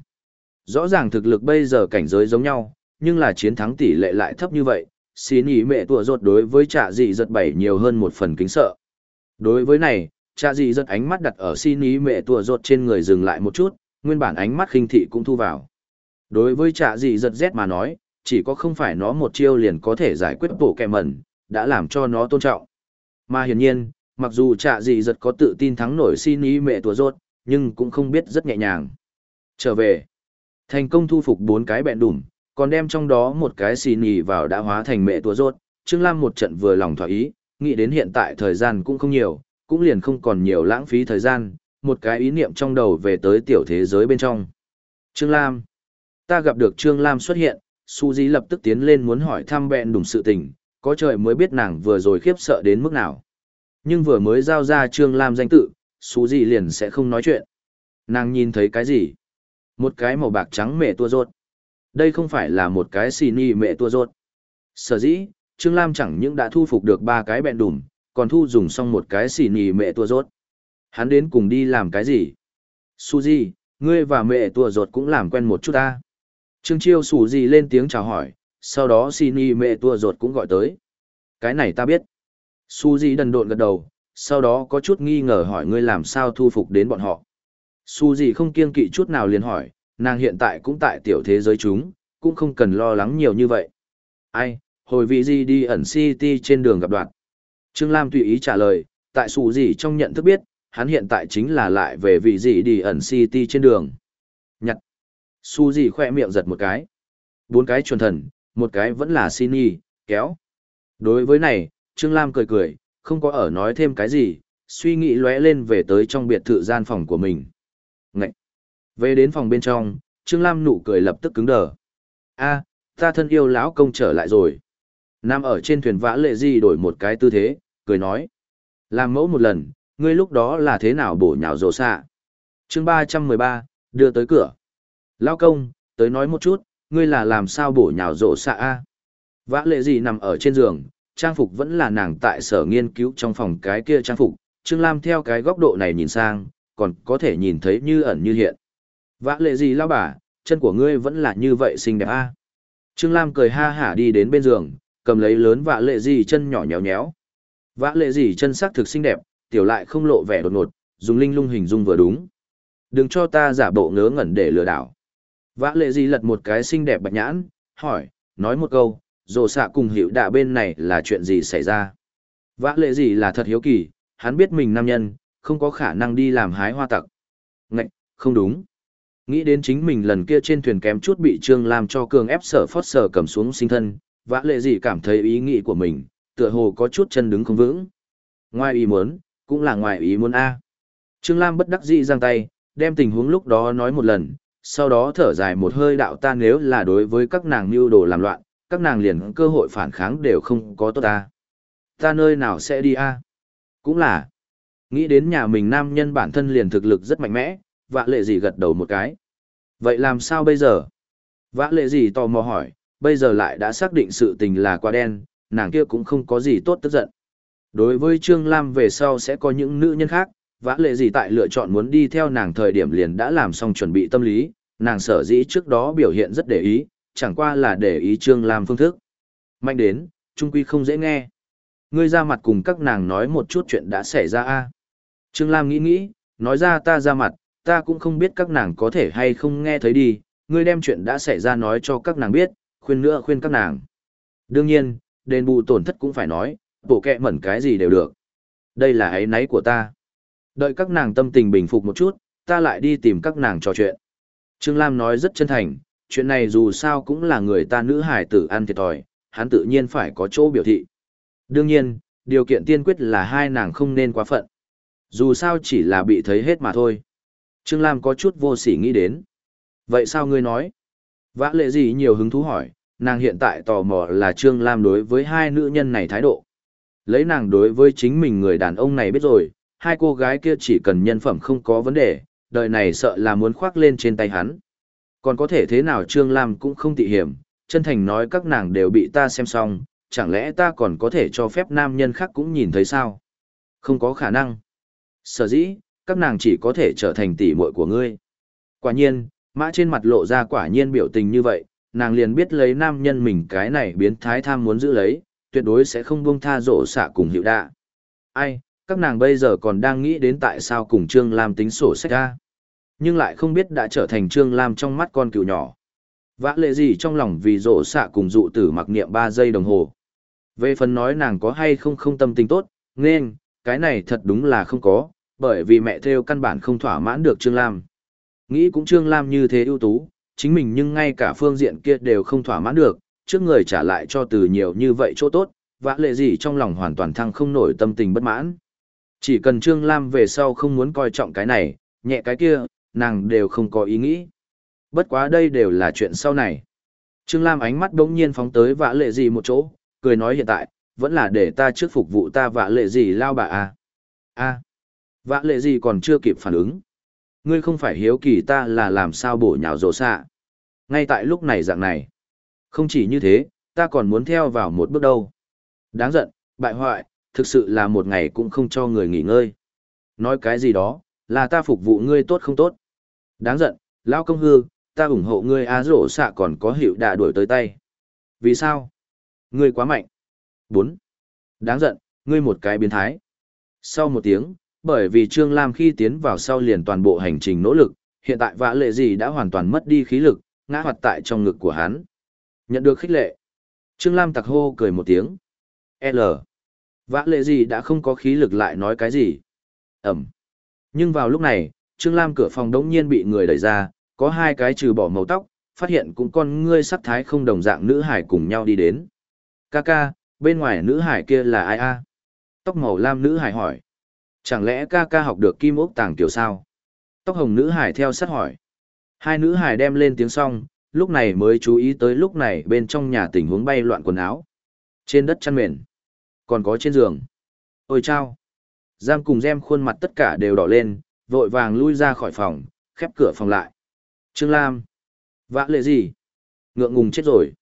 Rõ ràng thực lực bây giờ cảnh giới giống nhau, nhưng là chiến thắng tỷ lệ lại thấp như vậy, xin ý mẹ tùa rột đối với trạ dị giật bảy nhiều hơn một phần kính sợ. Đối với này, cha dị giật ánh mắt đặt ở xin ý mẹ tùa rột trên người dừng lại một chút, nguyên bản ánh mắt khinh thị cũng thu vào. Đối với cha dị giật Z mà nói, Chỉ có không phải nó một chiêu liền có thể giải quyết bộ kẹ mẩn, đã làm cho nó tôn trọng. Mà hiển nhiên, mặc dù cha dị giật có tự tin thắng nổi xin ý mẹ tùa rột nhưng cũng không biết rất nhẹ nhàng. Trở về, thành công thu phục bốn cái bẹn đủm, còn đem trong đó một cái xì nhì vào đã hóa thành mẹ tùa rốt. Trương Lam một trận vừa lòng thỏa ý, nghĩ đến hiện tại thời gian cũng không nhiều, cũng liền không còn nhiều lãng phí thời gian, một cái ý niệm trong đầu về tới tiểu thế giới bên trong. Trương Lam. Ta gặp được Trương Lam xuất hiện, Su Di lập tức tiến lên muốn hỏi thăm bẹn đùm sự tình, có trời mới biết nàng vừa rồi khiếp sợ đến mức nào. Nhưng vừa mới giao ra Trương Lam danh tự, Su Di liền sẽ không nói chuyện. Nàng nhìn thấy cái gì? Một cái màu bạc trắng mẹ tua rốt. Đây không phải là một cái xì ni mẹ tua rốt. Sở dĩ, Trương Lam chẳng những đã thu phục được ba cái bẹn đùm, còn thu dùng xong một cái xì nhì mẹ tua rốt. Hắn đến cùng đi làm cái gì? Suzy, ngươi và mẹ tua rốt cũng làm quen một chút ta. Trương Chiêu sủ gì lên tiếng chào hỏi, sau đó xì nhì mẹ tua rốt cũng gọi tới. Cái này ta biết. Suzy đần độn gật đầu, sau đó có chút nghi ngờ hỏi ngươi làm sao thu phục đến bọn họ. Suzy không kiêng kỵ chút nào liền hỏi, nàng hiện tại cũng tại tiểu thế giới chúng, cũng không cần lo lắng nhiều như vậy. Ai, hồi vị gì đi ẩn city trên đường gặp đoạn. Trương Lam tùy ý trả lời, tại sủ gì trong nhận thức biết, hắn hiện tại chính là lại về vị gì đi ẩn city trên đường. Nhặt. Su gì khoe miệng giật một cái. Bốn cái chuẩn thần, một cái vẫn là xin y, kéo. Đối với này, Trương Lam cười cười, không có ở nói thêm cái gì, suy nghĩ lóe lên về tới trong biệt thự gian phòng của mình. Ngậy! Về đến phòng bên trong, Trương Lam nụ cười lập tức cứng đờ. a ta thân yêu lão công trở lại rồi. Nam ở trên thuyền vã lệ di đổi một cái tư thế, cười nói. Làm mẫu một lần, ngươi lúc đó là thế nào bổ nhào rổ xạ. chương ba trăm mười ba đưa tới cửa. Lão công, tới nói một chút, ngươi là làm sao bổ nhào rộ xạ a Vã lệ gì nằm ở trên giường, trang phục vẫn là nàng tại sở nghiên cứu trong phòng cái kia trang phục, Trương Lam theo cái góc độ này nhìn sang, còn có thể nhìn thấy như ẩn như hiện. Vã lệ gì lao bà, chân của ngươi vẫn là như vậy xinh đẹp a Trương Lam cười ha hả đi đến bên giường, cầm lấy lớn vạ lệ gì chân nhỏ nhéo nhéo. Vạ lệ gì chân sắc thực xinh đẹp, tiểu lại không lộ vẻ đột ngột, dùng linh lung hình dung vừa đúng. Đừng cho ta giả bộ ngớ ngẩn để lừa đảo. Vạ lệ gì lật một cái xinh đẹp bạch nhãn, hỏi, nói một câu, rồ xạ cùng hiệu đạ bên này là chuyện gì xảy ra. Vạ lệ gì là thật hiếu kỳ, hắn biết mình nam nhân, không có khả năng đi làm hái hoa tặc. Ngạch, không đúng. Nghĩ đến chính mình lần kia trên thuyền kém chút bị Trương làm cho cường ép sở phót sở cầm xuống sinh thân, vã lệ gì cảm thấy ý nghĩ của mình, tựa hồ có chút chân đứng không vững. Ngoài ý muốn, cũng là ngoài ý muốn A. Trương Lam bất đắc dĩ giang tay, đem tình huống lúc đó nói một lần, sau đó thở dài một hơi đạo ta nếu là đối với các nàng mưu đồ làm loạn, các nàng liền cơ hội phản kháng đều không có tốt ta. Ta nơi nào sẽ đi A? Cũng là, nghĩ đến nhà mình nam nhân bản thân liền thực lực rất mạnh mẽ, vã lệ gì gật đầu một cái. Vậy làm sao bây giờ? Vã lệ gì tò mò hỏi, bây giờ lại đã xác định sự tình là quá đen, nàng kia cũng không có gì tốt tức giận. Đối với Trương Lam về sau sẽ có những nữ nhân khác, vã lệ gì tại lựa chọn muốn đi theo nàng thời điểm liền đã làm xong chuẩn bị tâm lý, nàng sở dĩ trước đó biểu hiện rất để ý, chẳng qua là để ý Trương Lam phương thức. Mạnh đến, trung quy không dễ nghe. Ngươi ra mặt cùng các nàng nói một chút chuyện đã xảy ra a Trương Lam nghĩ nghĩ, nói ra ta ra mặt, ta cũng không biết các nàng có thể hay không nghe thấy đi, ngươi đem chuyện đã xảy ra nói cho các nàng biết, khuyên nữa khuyên các nàng. Đương nhiên, đền bù tổn thất cũng phải nói, bộ kẹ mẩn cái gì đều được. Đây là ấy náy của ta. Đợi các nàng tâm tình bình phục một chút, ta lại đi tìm các nàng trò chuyện. Trương Lam nói rất chân thành, chuyện này dù sao cũng là người ta nữ hải tử ăn thiệt thòi, hắn tự nhiên phải có chỗ biểu thị. Đương nhiên, điều kiện tiên quyết là hai nàng không nên quá phận. Dù sao chỉ là bị thấy hết mà thôi. Trương Lam có chút vô sỉ nghĩ đến. Vậy sao ngươi nói? Vã lệ gì nhiều hứng thú hỏi, nàng hiện tại tò mò là Trương Lam đối với hai nữ nhân này thái độ. Lấy nàng đối với chính mình người đàn ông này biết rồi, hai cô gái kia chỉ cần nhân phẩm không có vấn đề, đời này sợ là muốn khoác lên trên tay hắn. Còn có thể thế nào Trương Lam cũng không tị hiểm, chân thành nói các nàng đều bị ta xem xong, chẳng lẽ ta còn có thể cho phép nam nhân khác cũng nhìn thấy sao? Không có khả năng. Sở dĩ, các nàng chỉ có thể trở thành tỷ muội của ngươi. Quả nhiên, mã trên mặt lộ ra quả nhiên biểu tình như vậy, nàng liền biết lấy nam nhân mình cái này biến thái tham muốn giữ lấy, tuyệt đối sẽ không buông tha rổ xạ cùng hiệu đạ. Ai, các nàng bây giờ còn đang nghĩ đến tại sao cùng Trương Lam tính sổ sách ra. Nhưng lại không biết đã trở thành Trương Lam trong mắt con cựu nhỏ. Vã lệ gì trong lòng vì rổ xạ cùng dụ tử mặc niệm 3 giây đồng hồ. Về phần nói nàng có hay không không tâm tình tốt, nên, cái này thật đúng là không có, bởi vì mẹ theo căn bản không thỏa mãn được Trương Lam. Nghĩ cũng Trương Lam như thế ưu tú, chính mình nhưng ngay cả phương diện kia đều không thỏa mãn được, trước người trả lại cho từ nhiều như vậy chỗ tốt, vã lệ gì trong lòng hoàn toàn thăng không nổi tâm tình bất mãn. Chỉ cần Trương Lam về sau không muốn coi trọng cái này, nhẹ cái kia, nàng đều không có ý nghĩ. Bất quá đây đều là chuyện sau này. Trương Lam ánh mắt đống nhiên phóng tới vã lệ gì một chỗ, cười nói hiện tại, vẫn là để ta trước phục vụ ta vã lệ gì lao bà à. a vã lệ gì còn chưa kịp phản ứng. Ngươi không phải hiếu kỳ ta là làm sao bổ nhào rộ xạ. Ngay tại lúc này dạng này. Không chỉ như thế, ta còn muốn theo vào một bước đâu. Đáng giận, bại hoại, thực sự là một ngày cũng không cho người nghỉ ngơi. Nói cái gì đó, là ta phục vụ ngươi tốt không tốt. Đáng giận, lao công hư, ta ủng hộ ngươi á rổ xạ còn có hiệu đà đuổi tới tay. Vì sao? Ngươi quá mạnh. 4. Đáng giận, ngươi một cái biến thái. Sau một tiếng, bởi vì Trương Lam khi tiến vào sau liền toàn bộ hành trình nỗ lực, hiện tại vã lệ gì đã hoàn toàn mất đi khí lực, ngã hoạt tại trong ngực của hắn. Nhận được khích lệ. Trương Lam tặc hô cười một tiếng. L. Vã lệ gì đã không có khí lực lại nói cái gì. Ẩm. Nhưng vào lúc này, Trương Lam cửa phòng đống nhiên bị người đẩy ra, có hai cái trừ bỏ màu tóc, phát hiện cũng con ngươi sắc thái không đồng dạng nữ hải cùng nhau đi đến. Kaka, bên ngoài nữ hải kia là ai a? Tóc màu lam nữ hải hỏi. Chẳng lẽ Kaka học được kim ốc tàng tiểu sao? Tóc hồng nữ hải theo sát hỏi. Hai nữ hải đem lên tiếng xong, lúc này mới chú ý tới lúc này bên trong nhà tình huống bay loạn quần áo. Trên đất chăn mền. Còn có trên giường. Ôi chao. Giam cùng Gem khuôn mặt tất cả đều đỏ lên, vội vàng lui ra khỏi phòng, khép cửa phòng lại. Trương Lam. Vã lệ gì? Ngượng ngùng chết rồi.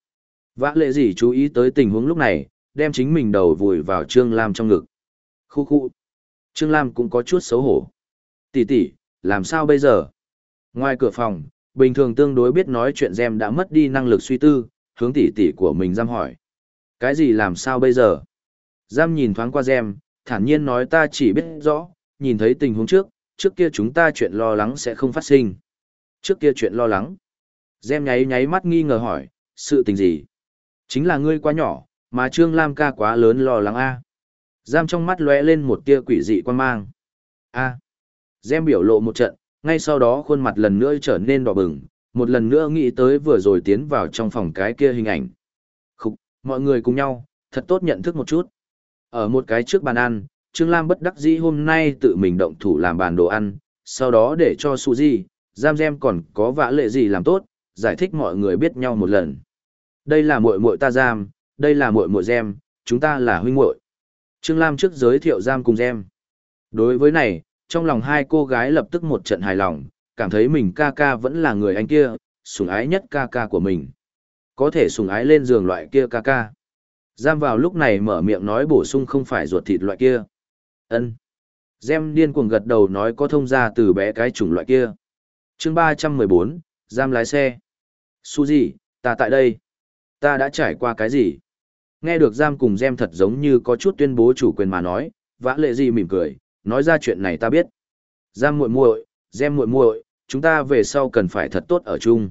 Vã lệ gì chú ý tới tình huống lúc này, đem chính mình đầu vùi vào Trương Lam trong ngực. Khu khu. Trương Lam cũng có chút xấu hổ. Tỷ tỷ, làm sao bây giờ? Ngoài cửa phòng, bình thường tương đối biết nói chuyện Gem đã mất đi năng lực suy tư, hướng tỷ tỷ của mình giam hỏi. Cái gì làm sao bây giờ? Giam nhìn thoáng qua Gem, thản nhiên nói ta chỉ biết rõ, nhìn thấy tình huống trước, trước kia chúng ta chuyện lo lắng sẽ không phát sinh. Trước kia chuyện lo lắng. Gem nháy nháy mắt nghi ngờ hỏi, sự tình gì? Chính là ngươi quá nhỏ, mà Trương Lam ca quá lớn lo lắng a. Giam trong mắt lóe lên một tia quỷ dị quan mang. A. Gem biểu lộ một trận, ngay sau đó khuôn mặt lần nữa trở nên đỏ bừng, một lần nữa nghĩ tới vừa rồi tiến vào trong phòng cái kia hình ảnh. Khục, mọi người cùng nhau, thật tốt nhận thức một chút. Ở một cái trước bàn ăn, Trương Lam bất đắc dĩ hôm nay tự mình động thủ làm bàn đồ ăn, sau đó để cho Suzy, giam gem còn có vã lệ gì làm tốt, giải thích mọi người biết nhau một lần. Đây là muội muội ta giam, đây là muội muội gem, chúng ta là huynh muội. Trương Lam trước giới thiệu giam cùng gem. Đối với này, trong lòng hai cô gái lập tức một trận hài lòng, cảm thấy mình ca ca vẫn là người anh kia, sủng ái nhất ca ca của mình. Có thể sủng ái lên giường loại kia ca ca. Giam vào lúc này mở miệng nói bổ sung không phải ruột thịt loại kia. ân Gem điên cuồng gật đầu nói có thông ra từ bé cái chủng loại kia. chương ba trăm mười bốn giam lái xe. Su gì, ta tại đây. Ta đã trải qua cái gì? Nghe được giam cùng gem thật giống như có chút tuyên bố chủ quyền mà nói, vã lệ gì mỉm cười, nói ra chuyện này ta biết. Giam muội muội, gem muội muội, chúng ta về sau cần phải thật tốt ở chung.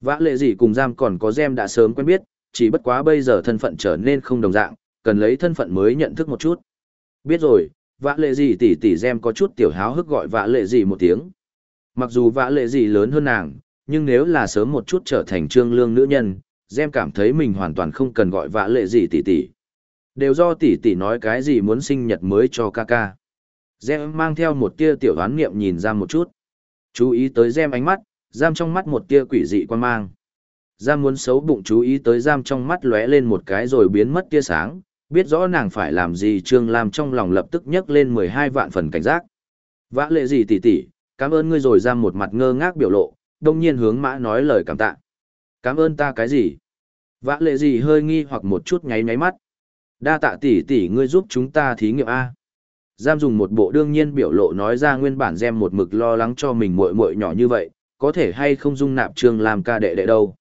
Vã lệ gì cùng giam còn có gem đã sớm quen biết, chỉ bất quá bây giờ thân phận trở nên không đồng dạng, cần lấy thân phận mới nhận thức một chút. Biết rồi, vã lệ gì tỷ tỷ gem có chút tiểu háo hức gọi vã lệ gì một tiếng. Mặc dù vã lệ gì lớn hơn nàng, nhưng nếu là sớm một chút trở thành trương lương nữ nhân, gem cảm thấy mình hoàn toàn không cần gọi vã lệ gì tỷ tỷ. Đều do tỷ tỷ nói cái gì muốn sinh nhật mới cho ca ca. Gem mang theo một tia tiểu đoán nghiệm nhìn ra một chút. Chú ý tới gem ánh mắt, giam trong mắt một tia quỷ dị quan mang. Giam muốn xấu bụng chú ý tới giam trong mắt lóe lên một cái rồi biến mất tia sáng, biết rõ nàng phải làm gì Trương Lam trong lòng lập tức nhấc lên mười hai vạn phần cảnh giác. Vã lệ gì tỷ tỷ, cảm ơn ngươi rồi giam một mặt ngơ ngác biểu lộ, đông nhiên hướng mã nói lời cảm tạ. Cảm ơn ta cái gì? Vã lệ gì hơi nghi hoặc một chút nháy nháy mắt. Đa tạ tỷ tỷ ngươi giúp chúng ta thí nghiệm A. Giam dùng một bộ đương nhiên biểu lộ nói ra nguyên bản gem một mực lo lắng cho mình muội muội nhỏ như vậy, có thể hay không dung nạp trường làm ca đệ đệ đâu.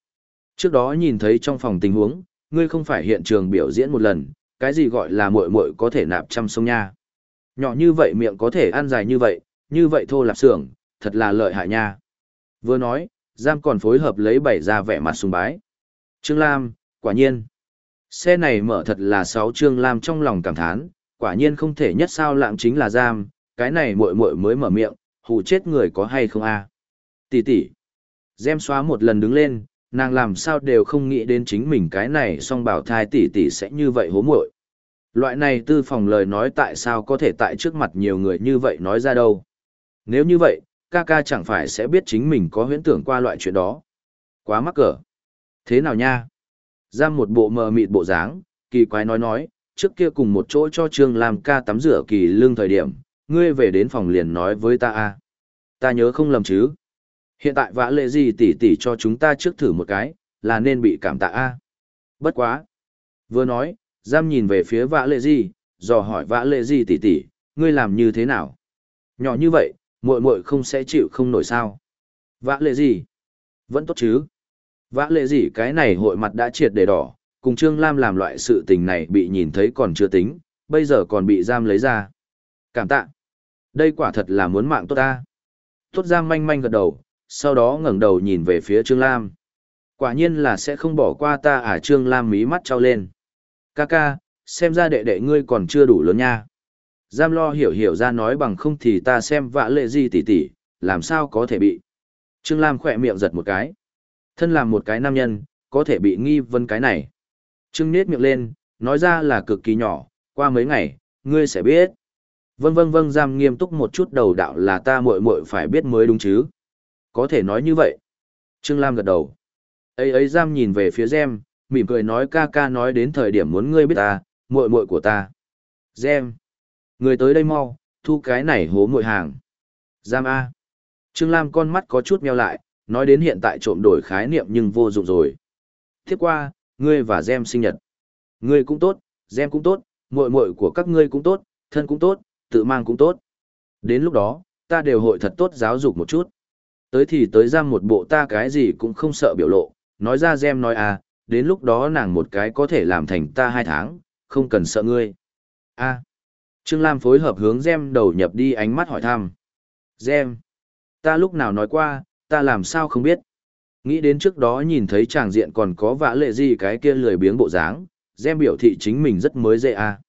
Trước đó nhìn thấy trong phòng tình huống, ngươi không phải hiện trường biểu diễn một lần, cái gì gọi là muội muội có thể nạp trăm sông nha. Nhỏ như vậy miệng có thể ăn dài như vậy, như vậy thô lạp xưởng, thật là lợi hại nha. Vừa nói, Giam còn phối hợp lấy bảy ra vẻ mặt sùng bái. Trương Lam, quả nhiên. Xe này mở thật là sáu Trương Lam trong lòng cảm thán, quả nhiên không thể nhất sao lạng chính là giam, cái này muội muội mới mở miệng, hù chết người có hay không a? Tỷ tỷ. Gem xóa một lần đứng lên, nàng làm sao đều không nghĩ đến chính mình cái này song bảo thai tỷ tỷ sẽ như vậy hố muội. Loại này tư phòng lời nói tại sao có thể tại trước mặt nhiều người như vậy nói ra đâu. Nếu như vậy, ca ca chẳng phải sẽ biết chính mình có huyễn tưởng qua loại chuyện đó. Quá mắc cỡ. Thế nào nha? Giam một bộ mờ mịt bộ dáng, kỳ quái nói nói, trước kia cùng một chỗ cho Trương làm ca tắm rửa kỳ lương thời điểm, ngươi về đến phòng liền nói với ta a Ta nhớ không lầm chứ. Hiện tại vã lệ gì tỷ tỷ cho chúng ta trước thử một cái, là nên bị cảm tạ a Bất quá. Vừa nói, giam nhìn về phía vã lệ gì, dò hỏi vã lệ gì tỷ tỷ, ngươi làm như thế nào? Nhỏ như vậy, muội muội không sẽ chịu không nổi sao? Vã lệ gì? Vẫn tốt chứ? Vã lệ gì cái này hội mặt đã triệt để đỏ, cùng Trương Lam làm loại sự tình này bị nhìn thấy còn chưa tính, bây giờ còn bị giam lấy ra. Cảm tạ. Đây quả thật là muốn mạng tốt ta. Tốt giam manh manh gật đầu, sau đó ngẩng đầu nhìn về phía Trương Lam. Quả nhiên là sẽ không bỏ qua ta à Trương Lam mí mắt trao lên. Ca ca, xem ra đệ đệ ngươi còn chưa đủ lớn nha. Giam lo hiểu hiểu ra nói bằng không thì ta xem vạ lệ gì tỉ tỉ, làm sao có thể bị. Trương Lam khỏe miệng giật một cái. Thân làm một cái nam nhân, có thể bị nghi vấn cái này. Trương nết miệng lên, nói ra là cực kỳ nhỏ, qua mấy ngày, ngươi sẽ biết. Vâng vâng vâng giam nghiêm túc một chút đầu đạo là ta muội muội phải biết mới đúng chứ. Có thể nói như vậy. Trương Lam gật đầu. ấy ấy giam nhìn về phía Gem, mỉm cười nói ca ca nói đến thời điểm muốn ngươi biết ta, muội muội của ta. Gem. Người tới đây mau, thu cái này hố mội hàng. Giam A. Trương Lam con mắt có chút meo lại, nói đến hiện tại trộm đổi khái niệm nhưng vô dụng rồi. Tiếp qua, ngươi và Gem sinh nhật. Ngươi cũng tốt, Gem cũng tốt, muội muội của các ngươi cũng tốt, thân cũng tốt, tự mang cũng tốt. Đến lúc đó, ta đều hội thật tốt giáo dục một chút. Tới thì tới ra một bộ ta cái gì cũng không sợ biểu lộ, nói ra Gem nói à, đến lúc đó nàng một cái có thể làm thành ta hai tháng, không cần sợ ngươi. a Trương Lam phối hợp hướng Gem đầu nhập đi ánh mắt hỏi thăm. Gem, ta lúc nào nói qua, ta làm sao không biết. Nghĩ đến trước đó nhìn thấy chàng diện còn có vã lệ gì cái kia lười biếng bộ dáng, Gem biểu thị chính mình rất mới dễ à.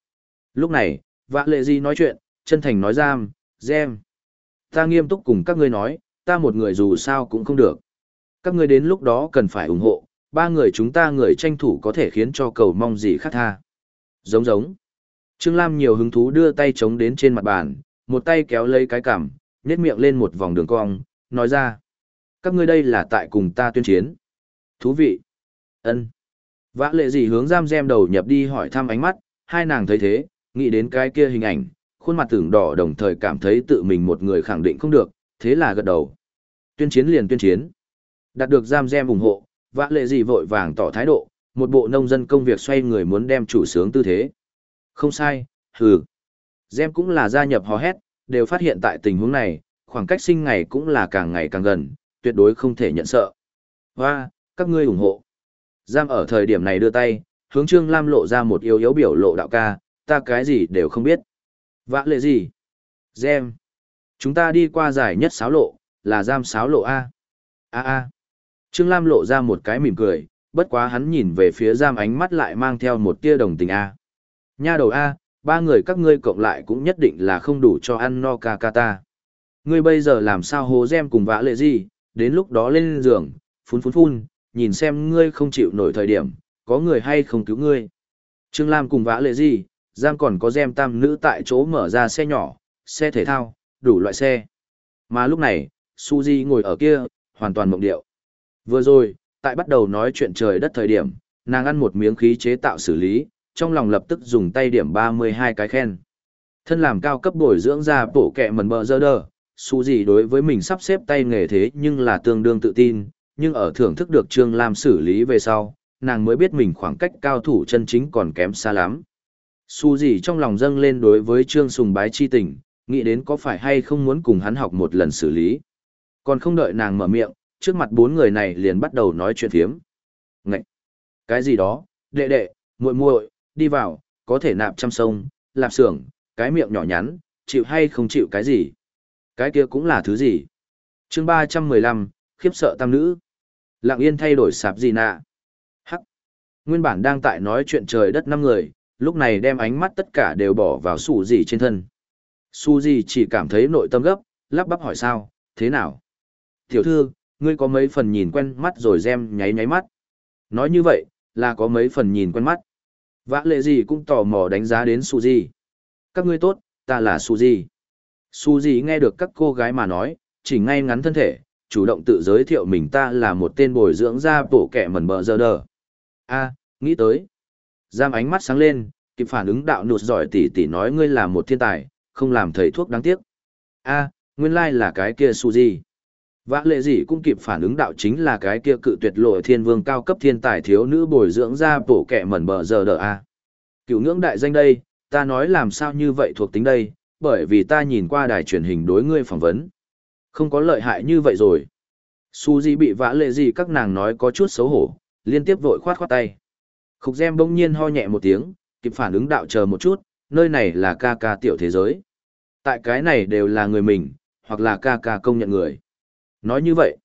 Lúc này, vã lệ gì nói chuyện, chân thành nói giam, Gem. Ta nghiêm túc cùng các ngươi nói, ta một người dù sao cũng không được. Các ngươi đến lúc đó cần phải ủng hộ, ba người chúng ta người tranh thủ có thể khiến cho cầu mong gì khác tha. Giống giống. Trương Lam nhiều hứng thú đưa tay chống đến trên mặt bàn, một tay kéo lấy cái cằm, nhét miệng lên một vòng đường cong, nói ra. Các ngươi đây là tại cùng ta tuyên chiến. Thú vị. ân Vã lệ gì hướng giam gem đầu nhập đi hỏi thăm ánh mắt, hai nàng thấy thế, nghĩ đến cái kia hình ảnh, khuôn mặt tưởng đỏ đồng thời cảm thấy tự mình một người khẳng định không được, thế là gật đầu. Tuyên chiến liền tuyên chiến. Đạt được giam gem ủng hộ, vã lệ gì vội vàng tỏ thái độ, một bộ nông dân công việc xoay người muốn đem chủ sướng tư thế. Không sai, hừ. Gem cũng là gia nhập hò hét, đều phát hiện tại tình huống này, khoảng cách sinh ngày cũng là càng ngày càng gần, tuyệt đối không thể nhận sợ. Hoa, các ngươi ủng hộ. Giam ở thời điểm này đưa tay, hướng Trương Lam lộ ra một yếu yếu biểu lộ đạo ca, ta cái gì đều không biết. Vã lệ gì? Gem. Chúng ta đi qua giải nhất sáo lộ, là giam sáo lộ A. A A. Trương Lam lộ ra một cái mỉm cười, bất quá hắn nhìn về phía giam ánh mắt lại mang theo một tia đồng tình A. Nha đầu A, ba người các ngươi cộng lại cũng nhất định là không đủ cho ăn no ca ca ta. Ngươi bây giờ làm sao hố gem cùng vã lệ gì, đến lúc đó lên giường, phun phun phun, nhìn xem ngươi không chịu nổi thời điểm, có người hay không cứu ngươi. Trương Lam cùng vã lệ gì, giam còn có gem tam nữ tại chỗ mở ra xe nhỏ, xe thể thao, đủ loại xe. Mà lúc này, Suzy ngồi ở kia, hoàn toàn mộng điệu. Vừa rồi, tại bắt đầu nói chuyện trời đất thời điểm, nàng ăn một miếng khí chế tạo xử lý, trong lòng lập tức dùng tay điểm 32 cái khen. Thân làm cao cấp bồi dưỡng ra bổ kẹ mần bờ dơ đờ, gì đối với mình sắp xếp tay nghề thế nhưng là tương đương tự tin, nhưng ở thưởng thức được Trương Lam xử lý về sau, nàng mới biết mình khoảng cách cao thủ chân chính còn kém xa lắm. Suzy trong lòng dâng lên đối với Trương Sùng bái chi tình, nghĩ đến có phải hay không muốn cùng hắn học một lần xử lý. Còn không đợi nàng mở miệng, trước mặt bốn người này liền bắt đầu nói chuyện phiếm. Ngậy! Cái gì đó, đệ đệ, muội muội, đi vào, có thể nạp trăm sông, lạp xưởng, cái miệng nhỏ nhắn, chịu hay không chịu cái gì? Cái kia cũng là thứ gì? chương ba trăm mười lăm khiếp sợ tam nữ. Lặng yên thay đổi sạp gì nạ. Hắc. Nguyên bản đang tại nói chuyện trời đất năm người, lúc này đem ánh mắt tất cả đều bỏ vào sủ gì trên thân. Su gì chỉ cảm thấy nội tâm gấp, lắp bắp hỏi sao, thế nào? Tiểu thư, ngươi có mấy phần nhìn quen mắt rồi gem nháy nháy mắt. Nói như vậy, là có mấy phần nhìn quen mắt. Vã lệ gì cũng tò mò đánh giá đến Su. Các ngươi tốt, ta là Su gì. Su nghe được các cô gái mà nói, chỉ ngay ngắn thân thể, chủ động tự giới thiệu mình ta là một tên bồi dưỡng ra bộ kẻ mẩn bờ giờ đờ. a nghĩ tới. Giam ánh mắt sáng lên, kịp phản ứng đạo nụt giỏi tỉ tỉ nói ngươi là một thiên tài, không làm thầy thuốc đáng tiếc. a nguyên lai là cái kia su. Vã lệ gì cũng kịp phản ứng đạo chính là cái kia cự tuyệt lộ thiên vương cao cấp thiên tài thiếu nữ bồi dưỡng ra bổ kẻ mẩn bờ giờ đờ a. Cựu ngưỡng đại danh đây, ta nói làm sao như vậy thuộc tính đây, bởi vì ta nhìn qua đài truyền hình đối ngươi phỏng vấn. Không có lợi hại như vậy rồi. Su Di bị vã lệ gì các nàng nói có chút xấu hổ, liên tiếp vội khoát khoát tay. Khúc Gem bỗng nhiên ho nhẹ một tiếng, kịp phản ứng đạo chờ một chút, nơi này là ca ca tiểu thế giới. Tại cái này đều là người mình, hoặc là ca ca công nhận người. Nói như vậy,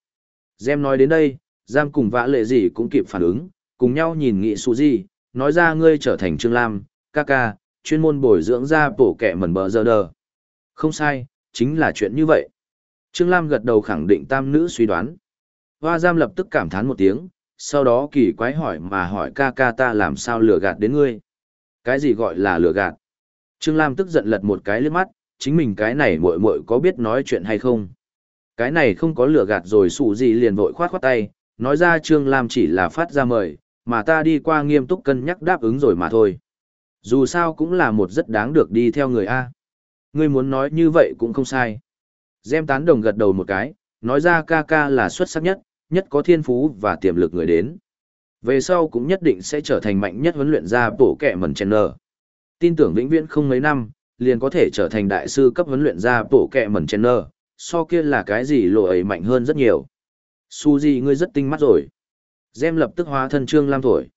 Gem nói đến đây, Giam cùng vã lệ gì cũng kịp phản ứng, cùng nhau nhìn nghị Su gì, nói ra ngươi trở thành Trương Lam, ca ca, chuyên môn bồi dưỡng ra bổ kẻ mẩn bờ giờ đờ. Không sai, chính là chuyện như vậy. Trương Lam gật đầu khẳng định tam nữ suy đoán. Hoa Giam lập tức cảm thán một tiếng, sau đó kỳ quái hỏi mà hỏi ca ca ta làm sao lừa gạt đến ngươi. Cái gì gọi là lừa gạt? Trương Lam tức giận lật một cái lướt mắt, chính mình cái này muội muội có biết nói chuyện hay không? Cái này không có lửa gạt rồi sụ gì liền vội khoát khoát tay, nói ra Trương Lam chỉ là phát ra mời, mà ta đi qua nghiêm túc cân nhắc đáp ứng rồi mà thôi. Dù sao cũng là một rất đáng được đi theo người A. Ngươi muốn nói như vậy cũng không sai. Gem tán đồng gật đầu một cái, nói ra ca ca là xuất sắc nhất, nhất có thiên phú và tiềm lực người đến. Về sau cũng nhất định sẽ trở thành mạnh nhất huấn luyện gia bổ kẻ mẩn chèn nở. Tin tưởng vĩnh viễn không mấy năm, liền có thể trở thành đại sư cấp huấn luyện gia bổ kẻ mẩn chèn nở, so kia là cái gì lộ ấy mạnh hơn rất nhiều. Su gì ngươi rất tinh mắt rồi. Gem lập tức hóa thân Trương Lam thổi.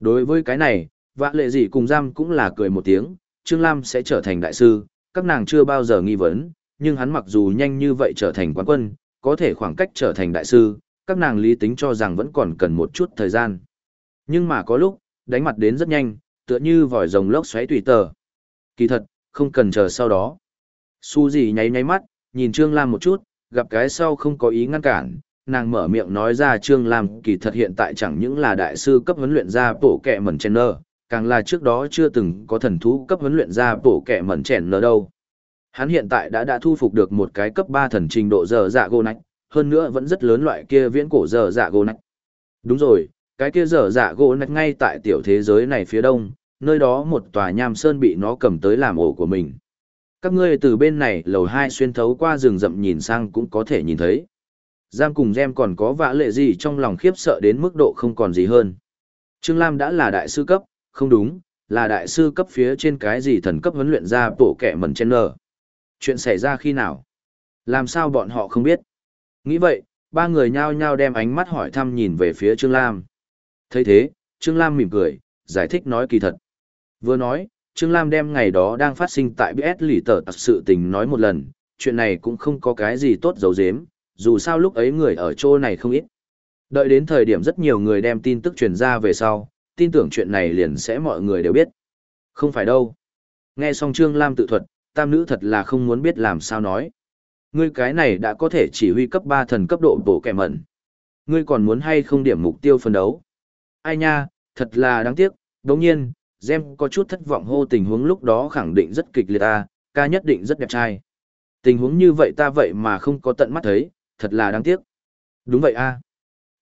Đối với cái này, vạ lệ gì cùng giam cũng là cười một tiếng, Trương Lam sẽ trở thành đại sư, các nàng chưa bao giờ nghi vấn, nhưng hắn mặc dù nhanh như vậy trở thành quán quân, có thể khoảng cách trở thành đại sư, các nàng lý tính cho rằng vẫn còn cần một chút thời gian. Nhưng mà có lúc, đánh mặt đến rất nhanh, tựa như vòi rồng lốc xoáy tùy tờ. Kỳ thật, không cần chờ sau đó. Su gì nháy nháy mắt, nhìn Trương Lam một chút, gặp cái sau không có ý ngăn cản, nàng mở miệng nói ra Trương Lam kỳ thật hiện tại chẳng những là đại sư cấp huấn luyện ra bổ kẹ mẩn chèn nơ, càng là trước đó chưa từng có thần thú cấp huấn luyện ra bổ kẹ mẩn chèn nơ đâu. Hắn hiện tại đã đã thu phục được một cái cấp 3 thần trình độ giờ dạ gô nách, hơn nữa vẫn rất lớn loại kia viễn cổ giờ dạ gỗ nạch. Đúng rồi, cái kia giờ dạ gỗ nạch ngay tại tiểu thế giới này phía đông, nơi đó một tòa nham sơn bị nó cầm tới làm ổ của mình. Các ngươi từ bên này lầu hai xuyên thấu qua rừng rậm nhìn sang cũng có thể nhìn thấy. Giang cùng Gem còn có vã lệ gì trong lòng khiếp sợ đến mức độ không còn gì hơn. Trương Lam đã là đại sư cấp, không đúng, là đại sư cấp phía trên cái gì thần cấp huấn luyện ra bổ kẻ mẩn trên nở. Chuyện xảy ra khi nào? Làm sao bọn họ không biết? Nghĩ vậy, ba người nhao nhao đem ánh mắt hỏi thăm nhìn về phía Trương Lam. thấy thế, Trương Lam mỉm cười, giải thích nói kỳ thật. Vừa nói, Trương Lam đem ngày đó đang phát sinh tại BS lì tờ tập sự tình nói một lần, chuyện này cũng không có cái gì tốt giấu giếm, dù sao lúc ấy người ở chỗ này không ít. Đợi đến thời điểm rất nhiều người đem tin tức truyền ra về sau, tin tưởng chuyện này liền sẽ mọi người đều biết. Không phải đâu. Nghe xong Trương Lam tự thuật, tam nữ thật là không muốn biết làm sao nói. Ngươi cái này đã có thể chỉ huy cấp 3 thần cấp độ bổ kẻ mẩn. Ngươi còn muốn hay không điểm mục tiêu phân đấu? Ai nha, thật là đáng tiếc, đồng nhiên, Gem có chút thất vọng hô tình huống lúc đó khẳng định rất kịch liệt ta, ca nhất định rất đẹp trai. Tình huống như vậy ta vậy mà không có tận mắt thấy, thật là đáng tiếc. Đúng vậy a.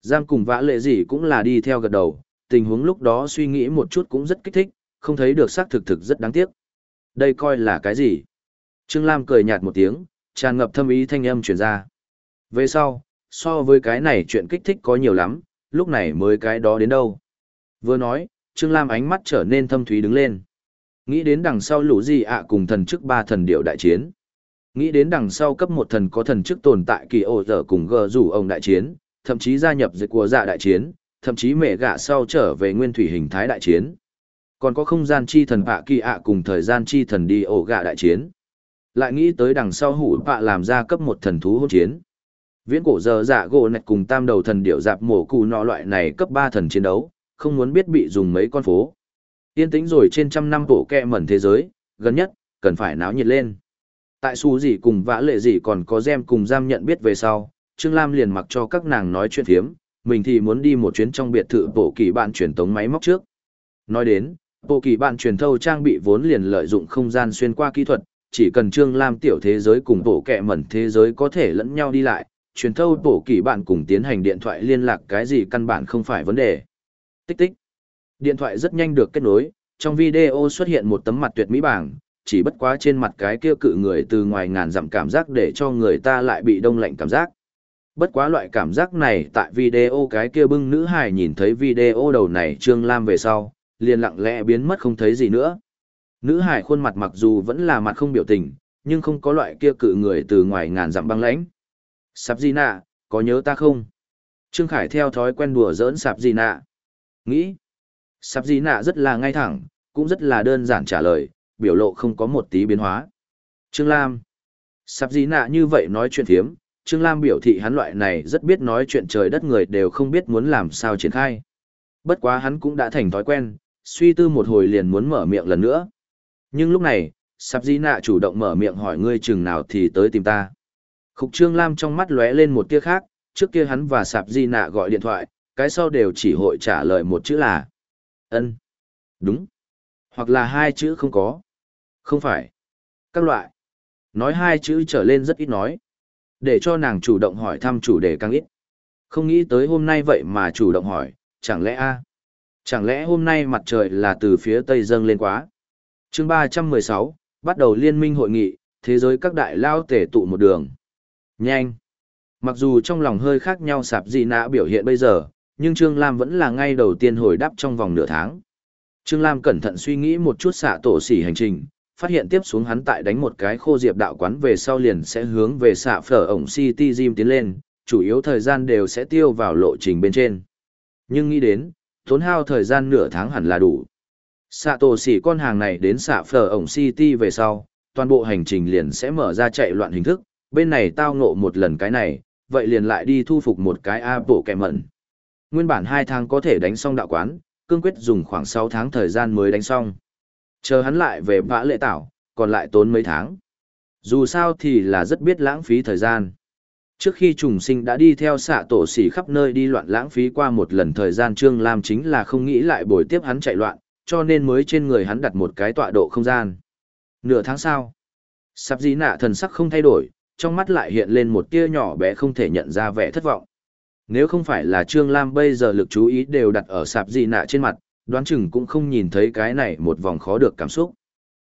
Giang cùng vã lệ gì cũng là đi theo gật đầu, tình huống lúc đó suy nghĩ một chút cũng rất kích thích, không thấy được xác thực thực rất đáng tiếc. Đây coi là cái gì? Trương Lam cười nhạt một tiếng, tràn ngập thâm ý thanh âm truyền ra. Về sau, so với cái này chuyện kích thích có nhiều lắm, lúc này mới cái đó đến đâu. Vừa nói, Trương Lam ánh mắt trở nên thâm thúy đứng lên. Nghĩ đến đằng sau lũ gì ạ cùng thần chức ba thần điệu đại chiến. Nghĩ đến đằng sau cấp một thần có thần chức tồn tại kỳ ổ dở cùng gờ rủ ông đại chiến, thậm chí gia nhập dịch của dạ đại chiến, thậm chí mẹ gạ sau trở về nguyên thủy hình thái đại chiến. Còn có không gian chi thần bạ kỳ ạ cùng thời gian chi thần đi ổ gạ đại chiến lại nghĩ tới đằng sau hủ bạ làm ra cấp một thần thú hỗn chiến. Viễn cổ giờ dạ gỗ nạch cùng tam đầu thần điệu dạp mổ cụ nọ loại này cấp ba thần chiến đấu, không muốn biết bị dùng mấy con phố. Yên tĩnh rồi trên trăm năm bộ kẹ mẩn thế giới, gần nhất, cần phải náo nhiệt lên. Tại su gì cùng vã lệ gì còn có gem cùng giam nhận biết về sau, Trương Lam liền mặc cho các nàng nói chuyện thiếm, mình thì muốn đi một chuyến trong biệt thự bộ kỳ bạn truyền tống máy móc trước. Nói đến, bộ kỳ bạn truyền thâu trang bị vốn liền lợi dụng không gian xuyên qua kỹ thuật, chỉ cần Trương Lam tiểu thế giới cùng bộ kẹ mẩn thế giới có thể lẫn nhau đi lại, truyền thâu bộ kỳ bạn cùng tiến hành điện thoại liên lạc cái gì căn bản không phải vấn đề. Tích tích. Điện thoại rất nhanh được kết nối, trong video xuất hiện một tấm mặt tuyệt mỹ bảng, chỉ bất quá trên mặt cái kia cự người từ ngoài ngàn dặm cảm giác để cho người ta lại bị đông lạnh cảm giác. Bất quá loại cảm giác này tại video cái kia bưng nữ hài nhìn thấy video đầu này Trương Lam về sau, liền lặng lẽ biến mất không thấy gì nữa. Nữ hài khuôn mặt mặc dù vẫn là mặt không biểu tình, nhưng không có loại kia cự người từ ngoài ngàn dặm băng lãnh. Sạp gì nạ, có nhớ ta không? Trương Khải theo thói quen đùa giỡn sạp gì nạ. Nghĩ. Sạp gì nạ rất là ngay thẳng, cũng rất là đơn giản trả lời, biểu lộ không có một tí biến hóa. Trương Lam. Sạp gì nạ như vậy nói chuyện thiếm, Trương Lam biểu thị hắn loại này rất biết nói chuyện trời đất người đều không biết muốn làm sao triển khai. Bất quá hắn cũng đã thành thói quen, suy tư một hồi liền muốn mở miệng lần nữa. Nhưng lúc này, Sạp Di Nạ chủ động mở miệng hỏi ngươi chừng nào thì tới tìm ta. Khúc Trương Lam trong mắt lóe lên một tia khác, trước kia hắn và Sạp Di Nạ gọi điện thoại, cái sau đều chỉ hội trả lời một chữ là ân Đúng. Hoặc là hai chữ không có. Không phải. Các loại. Nói hai chữ trở lên rất ít nói. Để cho nàng chủ động hỏi thăm chủ đề càng ít. Không nghĩ tới hôm nay vậy mà chủ động hỏi, chẳng lẽ a Chẳng lẽ hôm nay mặt trời là từ phía tây dâng lên quá? chương ba trăm mười sáu bắt đầu liên minh hội nghị, thế giới các đại lao tể tụ một đường. Nhanh! Mặc dù trong lòng hơi khác nhau sạp gì nã biểu hiện bây giờ, nhưng Trương Lam vẫn là ngay đầu tiên hồi đáp trong vòng nửa tháng. Trương Lam cẩn thận suy nghĩ một chút xạ tổ xỉ hành trình, phát hiện tiếp xuống hắn tại đánh một cái khô diệp đạo quán về sau liền sẽ hướng về xạ phở ổng City Gym tiến lên, chủ yếu thời gian đều sẽ tiêu vào lộ trình bên trên. Nhưng nghĩ đến, tốn hao thời gian nửa tháng hẳn là đủ. Xạ tổ xỉ con hàng này đến xạ phở ổng City về sau, toàn bộ hành trình liền sẽ mở ra chạy loạn hình thức, bên này tao ngộ một lần cái này, vậy liền lại đi thu phục một cái A bộ kẻ mẩn. Nguyên bản 2 tháng có thể đánh xong đạo quán, cương quyết dùng khoảng 6 tháng thời gian mới đánh xong. Chờ hắn lại về vã lệ tảo, còn lại tốn mấy tháng. Dù sao thì là rất biết lãng phí thời gian. Trước khi trùng sinh đã đi theo xạ tổ xỉ khắp nơi đi loạn lãng phí qua một lần thời gian Trương Lam chính là không nghĩ lại bồi tiếp hắn chạy loạn, cho nên mới trên người hắn đặt một cái tọa độ không gian. Nửa tháng sau, sắp dí nạ thần sắc không thay đổi, trong mắt lại hiện lên một tia nhỏ bé không thể nhận ra vẻ thất vọng. Nếu không phải là Trương Lam bây giờ lực chú ý đều đặt ở sạp dị nạ trên mặt, đoán chừng cũng không nhìn thấy cái này một vòng khó được cảm xúc.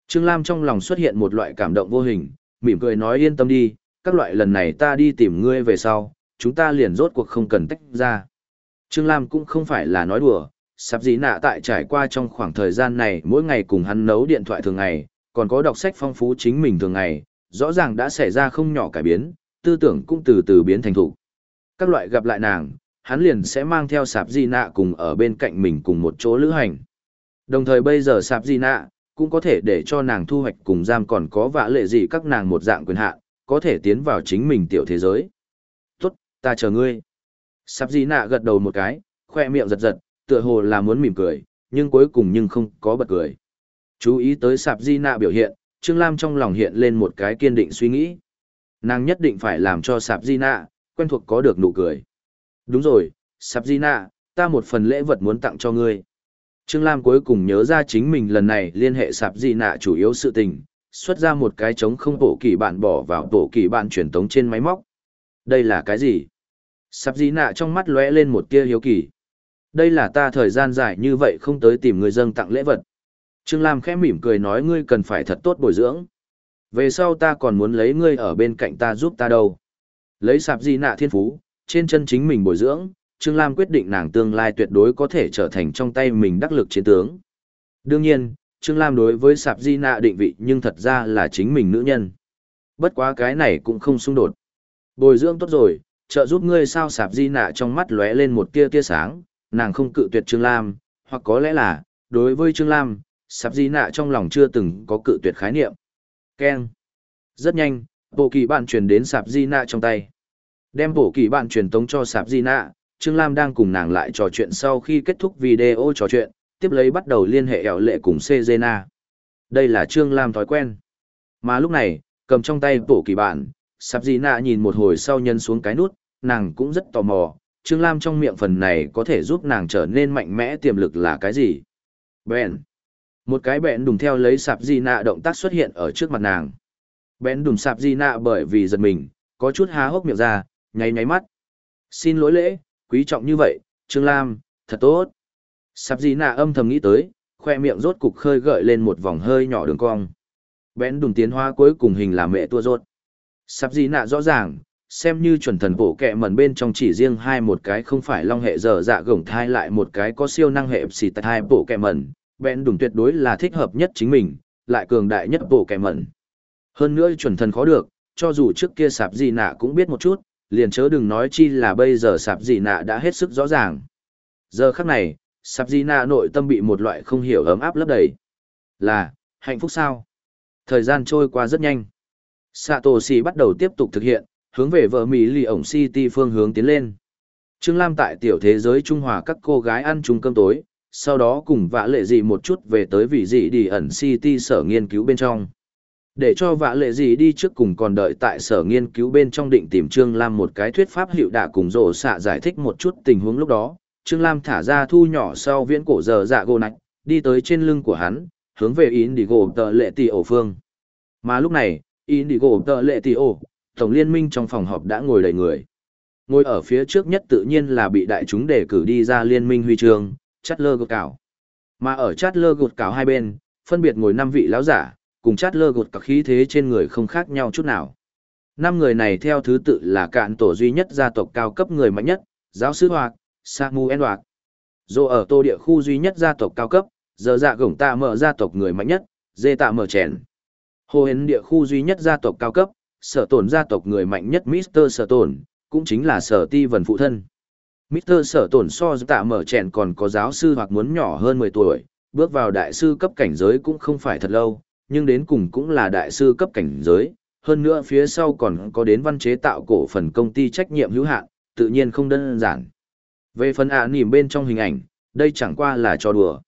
Trương Lam trong lòng xuất hiện một loại cảm động vô hình, mỉm cười nói yên tâm đi, các loại lần này ta đi tìm ngươi về sau, chúng ta liền rốt cuộc không cần tách ra. Trương Lam cũng không phải là nói đùa, sạp dĩ nạ tại trải qua trong khoảng thời gian này mỗi ngày cùng hắn nấu điện thoại thường ngày, còn có đọc sách phong phú chính mình thường ngày, rõ ràng đã xảy ra không nhỏ cải biến, tư tưởng cũng từ từ biến thành thủ. Các loại gặp lại nàng, hắn liền sẽ mang theo sạp di nạ cùng ở bên cạnh mình cùng một chỗ lữ hành. Đồng thời bây giờ sạp di nạ, cũng có thể để cho nàng thu hoạch cùng giam còn có vã lệ gì các nàng một dạng quyền hạn có thể tiến vào chính mình tiểu thế giới. Tốt, ta chờ ngươi. Sạp di nạ gật đầu một cái, khoe miệng giật giật, tựa hồ là muốn mỉm cười, nhưng cuối cùng nhưng không có bật cười. Chú ý tới sạp di nạ biểu hiện, Trương Lam trong lòng hiện lên một cái kiên định suy nghĩ. Nàng nhất định phải làm cho sạp di nạ, quen thuộc có được nụ cười. Đúng rồi, sạp di nạ, ta một phần lễ vật muốn tặng cho ngươi. Trương Lam cuối cùng nhớ ra chính mình lần này liên hệ sạp di nạ chủ yếu sự tình, xuất ra một cái trống không bộ kỳ bạn bỏ vào bộ kỳ bạn truyền tống trên máy móc. Đây là cái gì? Sạp di nạ trong mắt lóe lên một tia hiếu kỳ. Đây là ta thời gian dài như vậy không tới tìm người dâng tặng lễ vật. Trương Lam khẽ mỉm cười nói ngươi cần phải thật tốt bồi dưỡng. Về sau ta còn muốn lấy ngươi ở bên cạnh ta giúp ta đâu. Lấy sạp di nạ thiên phú, trên chân chính mình bồi dưỡng, Trương Lam quyết định nàng tương lai tuyệt đối có thể trở thành trong tay mình đắc lực chiến tướng. Đương nhiên, Trương Lam đối với sạp di nạ định vị nhưng thật ra là chính mình nữ nhân. Bất quá cái này cũng không xung đột. Bồi dưỡng tốt rồi, trợ giúp ngươi sao sạp di nạ trong mắt lóe lên một tia tia sáng, nàng không cự tuyệt Trương Lam, hoặc có lẽ là, đối với Trương Lam, sạp di nạ trong lòng chưa từng có cự tuyệt khái niệm. Ken. Rất nhanh, bộ kỳ bạn truyền đến sạp di nạ trong tay. Đem bổ kỳ bạn truyền tống cho Sạp Di Nạ, Trương Lam đang cùng nàng lại trò chuyện sau khi kết thúc video trò chuyện, tiếp lấy bắt đầu liên hệ ẻo lệ cùng Sejena. Đây là Trương Lam thói quen. Mà lúc này, cầm trong tay bổ kỳ bạn, Sạp Di Nạ nhìn một hồi sau nhân xuống cái nút, nàng cũng rất tò mò, Trương Lam trong miệng phần này có thể giúp nàng trở nên mạnh mẽ tiềm lực là cái gì? Bèn. Một cái bèn đùng theo lấy Sạp Di Nạ động tác xuất hiện ở trước mặt nàng. bèn đùng Sạp Di Nạ bởi vì giật mình, có chút há hốc miệng ra, nháy nháy mắt. Xin lỗi lễ, quý trọng như vậy, Trương Lam, thật tốt. Sạp gì Nạ âm thầm nghĩ tới, khoe miệng rốt cục khơi gợi lên một vòng hơi nhỏ đường cong. Bén đùng tiến hóa cuối cùng hình là mẹ tua rốt. Sạp gì Nạ rõ ràng, xem như chuẩn thần bổ kẹ mẩn bên trong chỉ riêng hai một cái không phải long hệ dở dạ gổng thai lại một cái có siêu năng hệ xì tại hai bổ kẹ mẩn, Bén đùng tuyệt đối là thích hợp nhất chính mình, lại cường đại nhất bổ kẹ mẩn. Hơn nữa chuẩn thần khó được, cho dù trước kia sạp gì nạ cũng biết một chút, liền chớ đừng nói chi là bây giờ sạp dị nạ đã hết sức rõ ràng. Giờ khắc này, sạp dị nạ nội tâm bị một loại không hiểu ấm áp lấp đầy. Là, hạnh phúc sao? Thời gian trôi qua rất nhanh. Satoshi bắt đầu tiếp tục thực hiện, hướng về vợ Mỹ lì ổng City phương hướng tiến lên. Trương Lam tại tiểu thế giới Trung Hòa các cô gái ăn chung cơm tối, sau đó cùng vạ lệ dị một chút về tới vị dị đi ẩn City sở nghiên cứu bên trong. Để cho vã lệ gì đi trước cùng còn đợi tại sở nghiên cứu bên trong định tìm Trương Lam một cái thuyết pháp hiệu đạ cùng rổ xạ giải thích một chút tình huống lúc đó. Trương Lam thả ra thu nhỏ sau viễn cổ giờ dạ gô nạch, đi tới trên lưng của hắn, hướng về Indigo tờ lệ tỷ ổ phương. Mà lúc này, Indigo tờ lệ tỷ ổ, Tổng liên minh trong phòng họp đã ngồi đầy người. Ngồi ở phía trước nhất tự nhiên là bị đại chúng đề cử đi ra liên minh huy chương, chát lơ gột cào. Mà ở chát lơ gột cào hai bên, phân biệt ngồi năm vị lão giả, cùng chát lơ gột các khí thế trên người không khác nhau chút nào. Năm người này theo thứ tự là cạn tổ duy nhất gia tộc cao cấp người mạnh nhất, giáo sư Hoạt, Samuel Hoạt. Dù ở tô địa khu duy nhất gia tộc cao cấp, giờ dạ gổng tạ mở gia tộc người mạnh nhất, dê tạ mở chèn. Hồ hến địa khu duy nhất gia tộc cao cấp, sở tổn gia tộc người mạnh nhất Mr. Sở tổn, cũng chính là sở ti vần phụ thân. Mr. Sở tổn so tạ mở chèn còn có giáo sư hoặc muốn nhỏ hơn 10 tuổi, bước vào đại sư cấp cảnh giới cũng không phải thật lâu, nhưng đến cùng cũng là đại sư cấp cảnh giới, hơn nữa phía sau còn có đến văn chế tạo cổ phần công ty trách nhiệm hữu hạn, tự nhiên không đơn giản. Về phần ạ à nỉm bên trong hình ảnh, đây chẳng qua là trò đùa.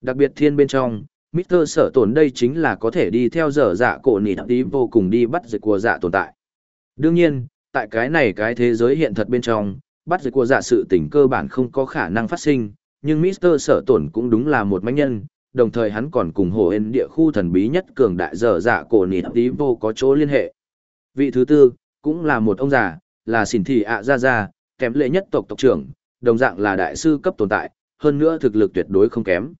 Đặc biệt thiên bên trong, Mr. Sở tổn đây chính là có thể đi theo dở dạ cổ nỉ đi vô cùng đi bắt dịch của dạ tồn tại. Đương nhiên, tại cái này cái thế giới hiện thật bên trong, bắt dịch của dạ sự tình cơ bản không có khả năng phát sinh, nhưng Mr. Sở tổn cũng đúng là một mánh nhân, đồng thời hắn còn cùng hồ ên địa khu thần bí nhất cường đại dở dạ cổ nịt tí vô có chỗ liên hệ. Vị thứ tư, cũng là một ông già, là xỉn thị ạ ra ra, kém lệ nhất tộc tộc trưởng, đồng dạng là đại sư cấp tồn tại, hơn nữa thực lực tuyệt đối không kém.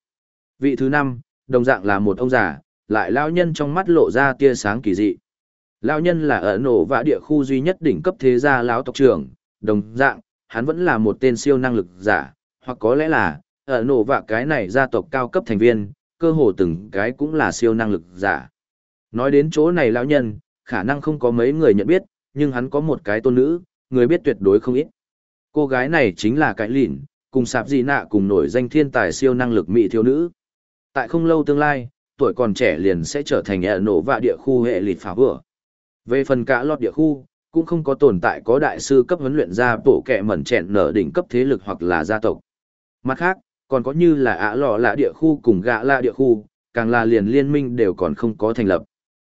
Vị thứ năm, đồng dạng là một ông già, lại lao nhân trong mắt lộ ra tia sáng kỳ dị. Lao nhân là ở nổ và địa khu duy nhất đỉnh cấp thế gia lão tộc trưởng, đồng dạng, hắn vẫn là một tên siêu năng lực giả, hoặc có lẽ là, ở nổ vạ cái này gia tộc cao cấp thành viên, cơ hồ từng cái cũng là siêu năng lực giả. Nói đến chỗ này lão nhân, khả năng không có mấy người nhận biết, nhưng hắn có một cái tôn nữ, người biết tuyệt đối không ít. Cô gái này chính là cái lìn, cùng sạp gì nạ cùng nổi danh thiên tài siêu năng lực mỹ thiếu nữ. Tại không lâu tương lai, tuổi còn trẻ liền sẽ trở thành ẹ nổ vạ địa khu hệ lịt phá vừa. Về phần cả lọt địa khu, cũng không có tồn tại có đại sư cấp huấn luyện ra tổ kẹ mẩn chẹn nở đỉnh cấp thế lực hoặc là gia tộc. Mặt khác, còn có như là ả lọ lạ địa khu cùng gạ lạ địa khu, càng là liền liên minh đều còn không có thành lập.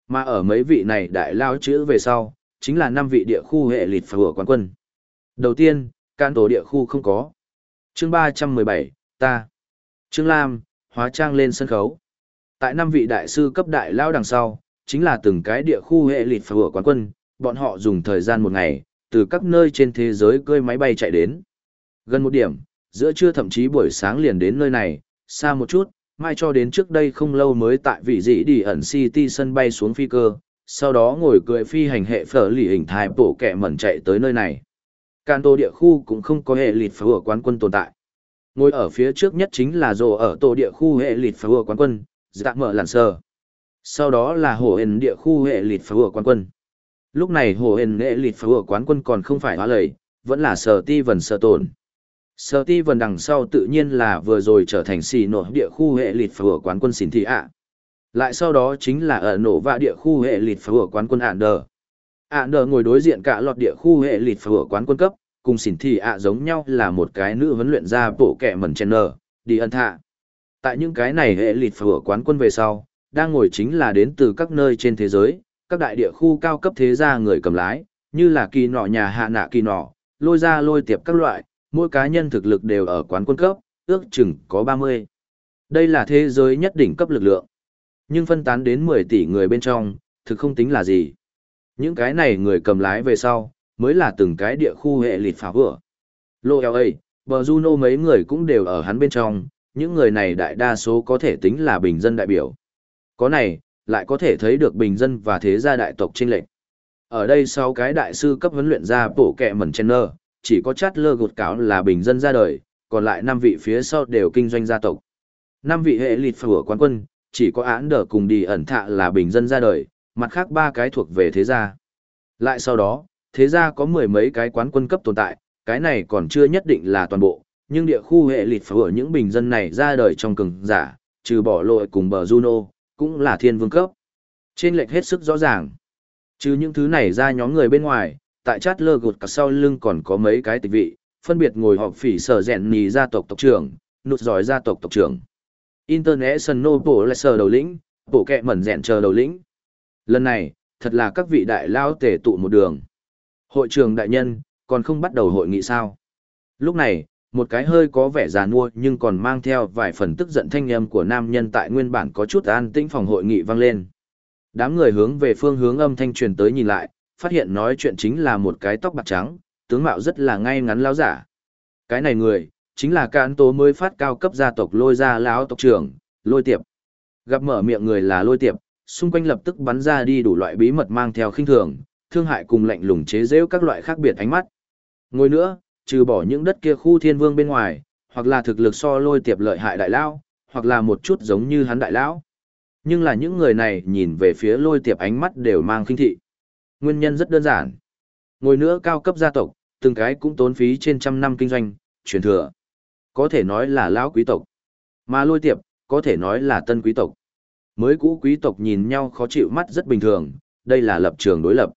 Mà ở mấy vị này đại lao chữ về sau, chính là năm vị địa khu hệ lịt phá quán quân. Đầu tiên, can tổ địa khu không có. Chương ba trăm mười bảy ta. Trương Lam, hóa trang lên sân khấu. Tại năm vị đại sư cấp đại lao đằng sau, chính là từng cái địa khu hệ lịt phở quán quân, bọn họ dùng thời gian một ngày, từ các nơi trên thế giới cơi máy bay chạy đến. Gần một điểm, giữa trưa thậm chí buổi sáng liền đến nơi này, xa một chút, mai cho đến trước đây không lâu mới tại vị dĩ đi ẩn city sân bay xuống phi cơ, sau đó ngồi cười phi hành hệ phở lì hình thái bổ kẹ mẩn chạy tới nơi này. Canto địa khu cũng không có hệ lịt phở quán quân tồn tại. Ngồi ở phía trước nhất chính là rồ ở tổ địa khu hệ lịt phở quán quân, dạ mở làn sờ. Sau đó là hồ hền địa khu hệ lịt phở quán quân. Lúc này hồ hền hệ lịt phở quán quân còn không phải hóa lời, vẫn là sở ti vần sở tồn. Sở ti vần đằng sau tự nhiên là vừa rồi trở thành xì nổ địa khu hệ lịt phở quán quân xỉn thị ạ. Lại sau đó chính là ở nổ vạ địa khu hệ lịt phở quán quân ạn đờ. ạ đờ ngồi đối diện cả lọt địa khu hệ lịt phở quán quân cấp, cùng xỉn thị ạ giống nhau là một cái nữ huấn luyện ra bộ kẻ mẩn chen nở, đi ân thạ. Tại những cái này hệ lịt phở quán quân về sau, đang ngồi chính là đến từ các nơi trên thế giới, các đại địa khu cao cấp thế gia người cầm lái, như là kỳ nọ nhà hạ nạ kỳ nọ, lôi ra lôi tiệp các loại, mỗi cá nhân thực lực đều ở quán quân cấp, ước chừng có 30. Đây là thế giới nhất đỉnh cấp lực lượng. Nhưng phân tán đến 10 tỷ người bên trong, thực không tính là gì. Những cái này người cầm lái về sau, mới là từng cái địa khu hệ lịt phá vừa. Lô LA, bờ Juno mấy người cũng đều ở hắn bên trong, những người này đại đa số có thể tính là bình dân đại biểu. Có này, lại có thể thấy được bình dân và thế gia đại tộc chênh lệch. Ở đây sau cái đại sư cấp huấn luyện ra bổ kẹ mẩn chen nơ, chỉ có chát lơ gột cáo là bình dân ra đời, còn lại năm vị phía sau đều kinh doanh gia tộc. Năm vị hệ lịt phở quán quân, chỉ có án đờ cùng đi ẩn thạ là bình dân ra đời, mặt khác ba cái thuộc về thế gia. Lại sau đó, thế gia có mười mấy cái quán quân cấp tồn tại, cái này còn chưa nhất định là toàn bộ, nhưng địa khu hệ lịt phở những bình dân này ra đời trong cường giả, trừ bỏ lội cùng bờ Juno, cũng là thiên vương cấp. Trên lệch hết sức rõ ràng. Trừ những thứ này ra nhóm người bên ngoài, tại chát lơ gột cả sau lưng còn có mấy cái tịch vị, phân biệt ngồi họp phỉ sở rèn nì gia tộc tộc trưởng, nụt giỏi gia tộc tộc trưởng. International Bộ lại sở đầu lĩnh, bộ kẹ mẩn rèn chờ đầu lĩnh. Lần này, thật là các vị đại lao tề tụ một đường. Hội trường đại nhân, còn không bắt đầu hội nghị sao. Lúc này, một cái hơi có vẻ già nua nhưng còn mang theo vài phần tức giận thanh âm của nam nhân tại nguyên bản có chút an tĩnh phòng hội nghị vang lên. Đám người hướng về phương hướng âm thanh truyền tới nhìn lại, phát hiện nói chuyện chính là một cái tóc bạc trắng, tướng mạo rất là ngay ngắn lão giả. Cái này người, chính là cán tố mới phát cao cấp gia tộc lôi ra lão tộc trưởng, lôi tiệp. Gặp mở miệng người là lôi tiệp, xung quanh lập tức bắn ra đi đủ loại bí mật mang theo khinh thường, thương hại cùng lạnh lùng chế giễu các loại khác biệt ánh mắt. Ngồi nữa, trừ bỏ những đất kia khu thiên vương bên ngoài, hoặc là thực lực so lôi tiệp lợi hại đại lão, hoặc là một chút giống như hắn đại lão. Nhưng là những người này nhìn về phía lôi tiệp ánh mắt đều mang khinh thị. Nguyên nhân rất đơn giản. Ngồi nữa cao cấp gia tộc, từng cái cũng tốn phí trên trăm năm kinh doanh, truyền thừa. Có thể nói là lão quý tộc. Mà lôi tiệp, có thể nói là tân quý tộc. Mới cũ quý tộc nhìn nhau khó chịu mắt rất bình thường, đây là lập trường đối lập.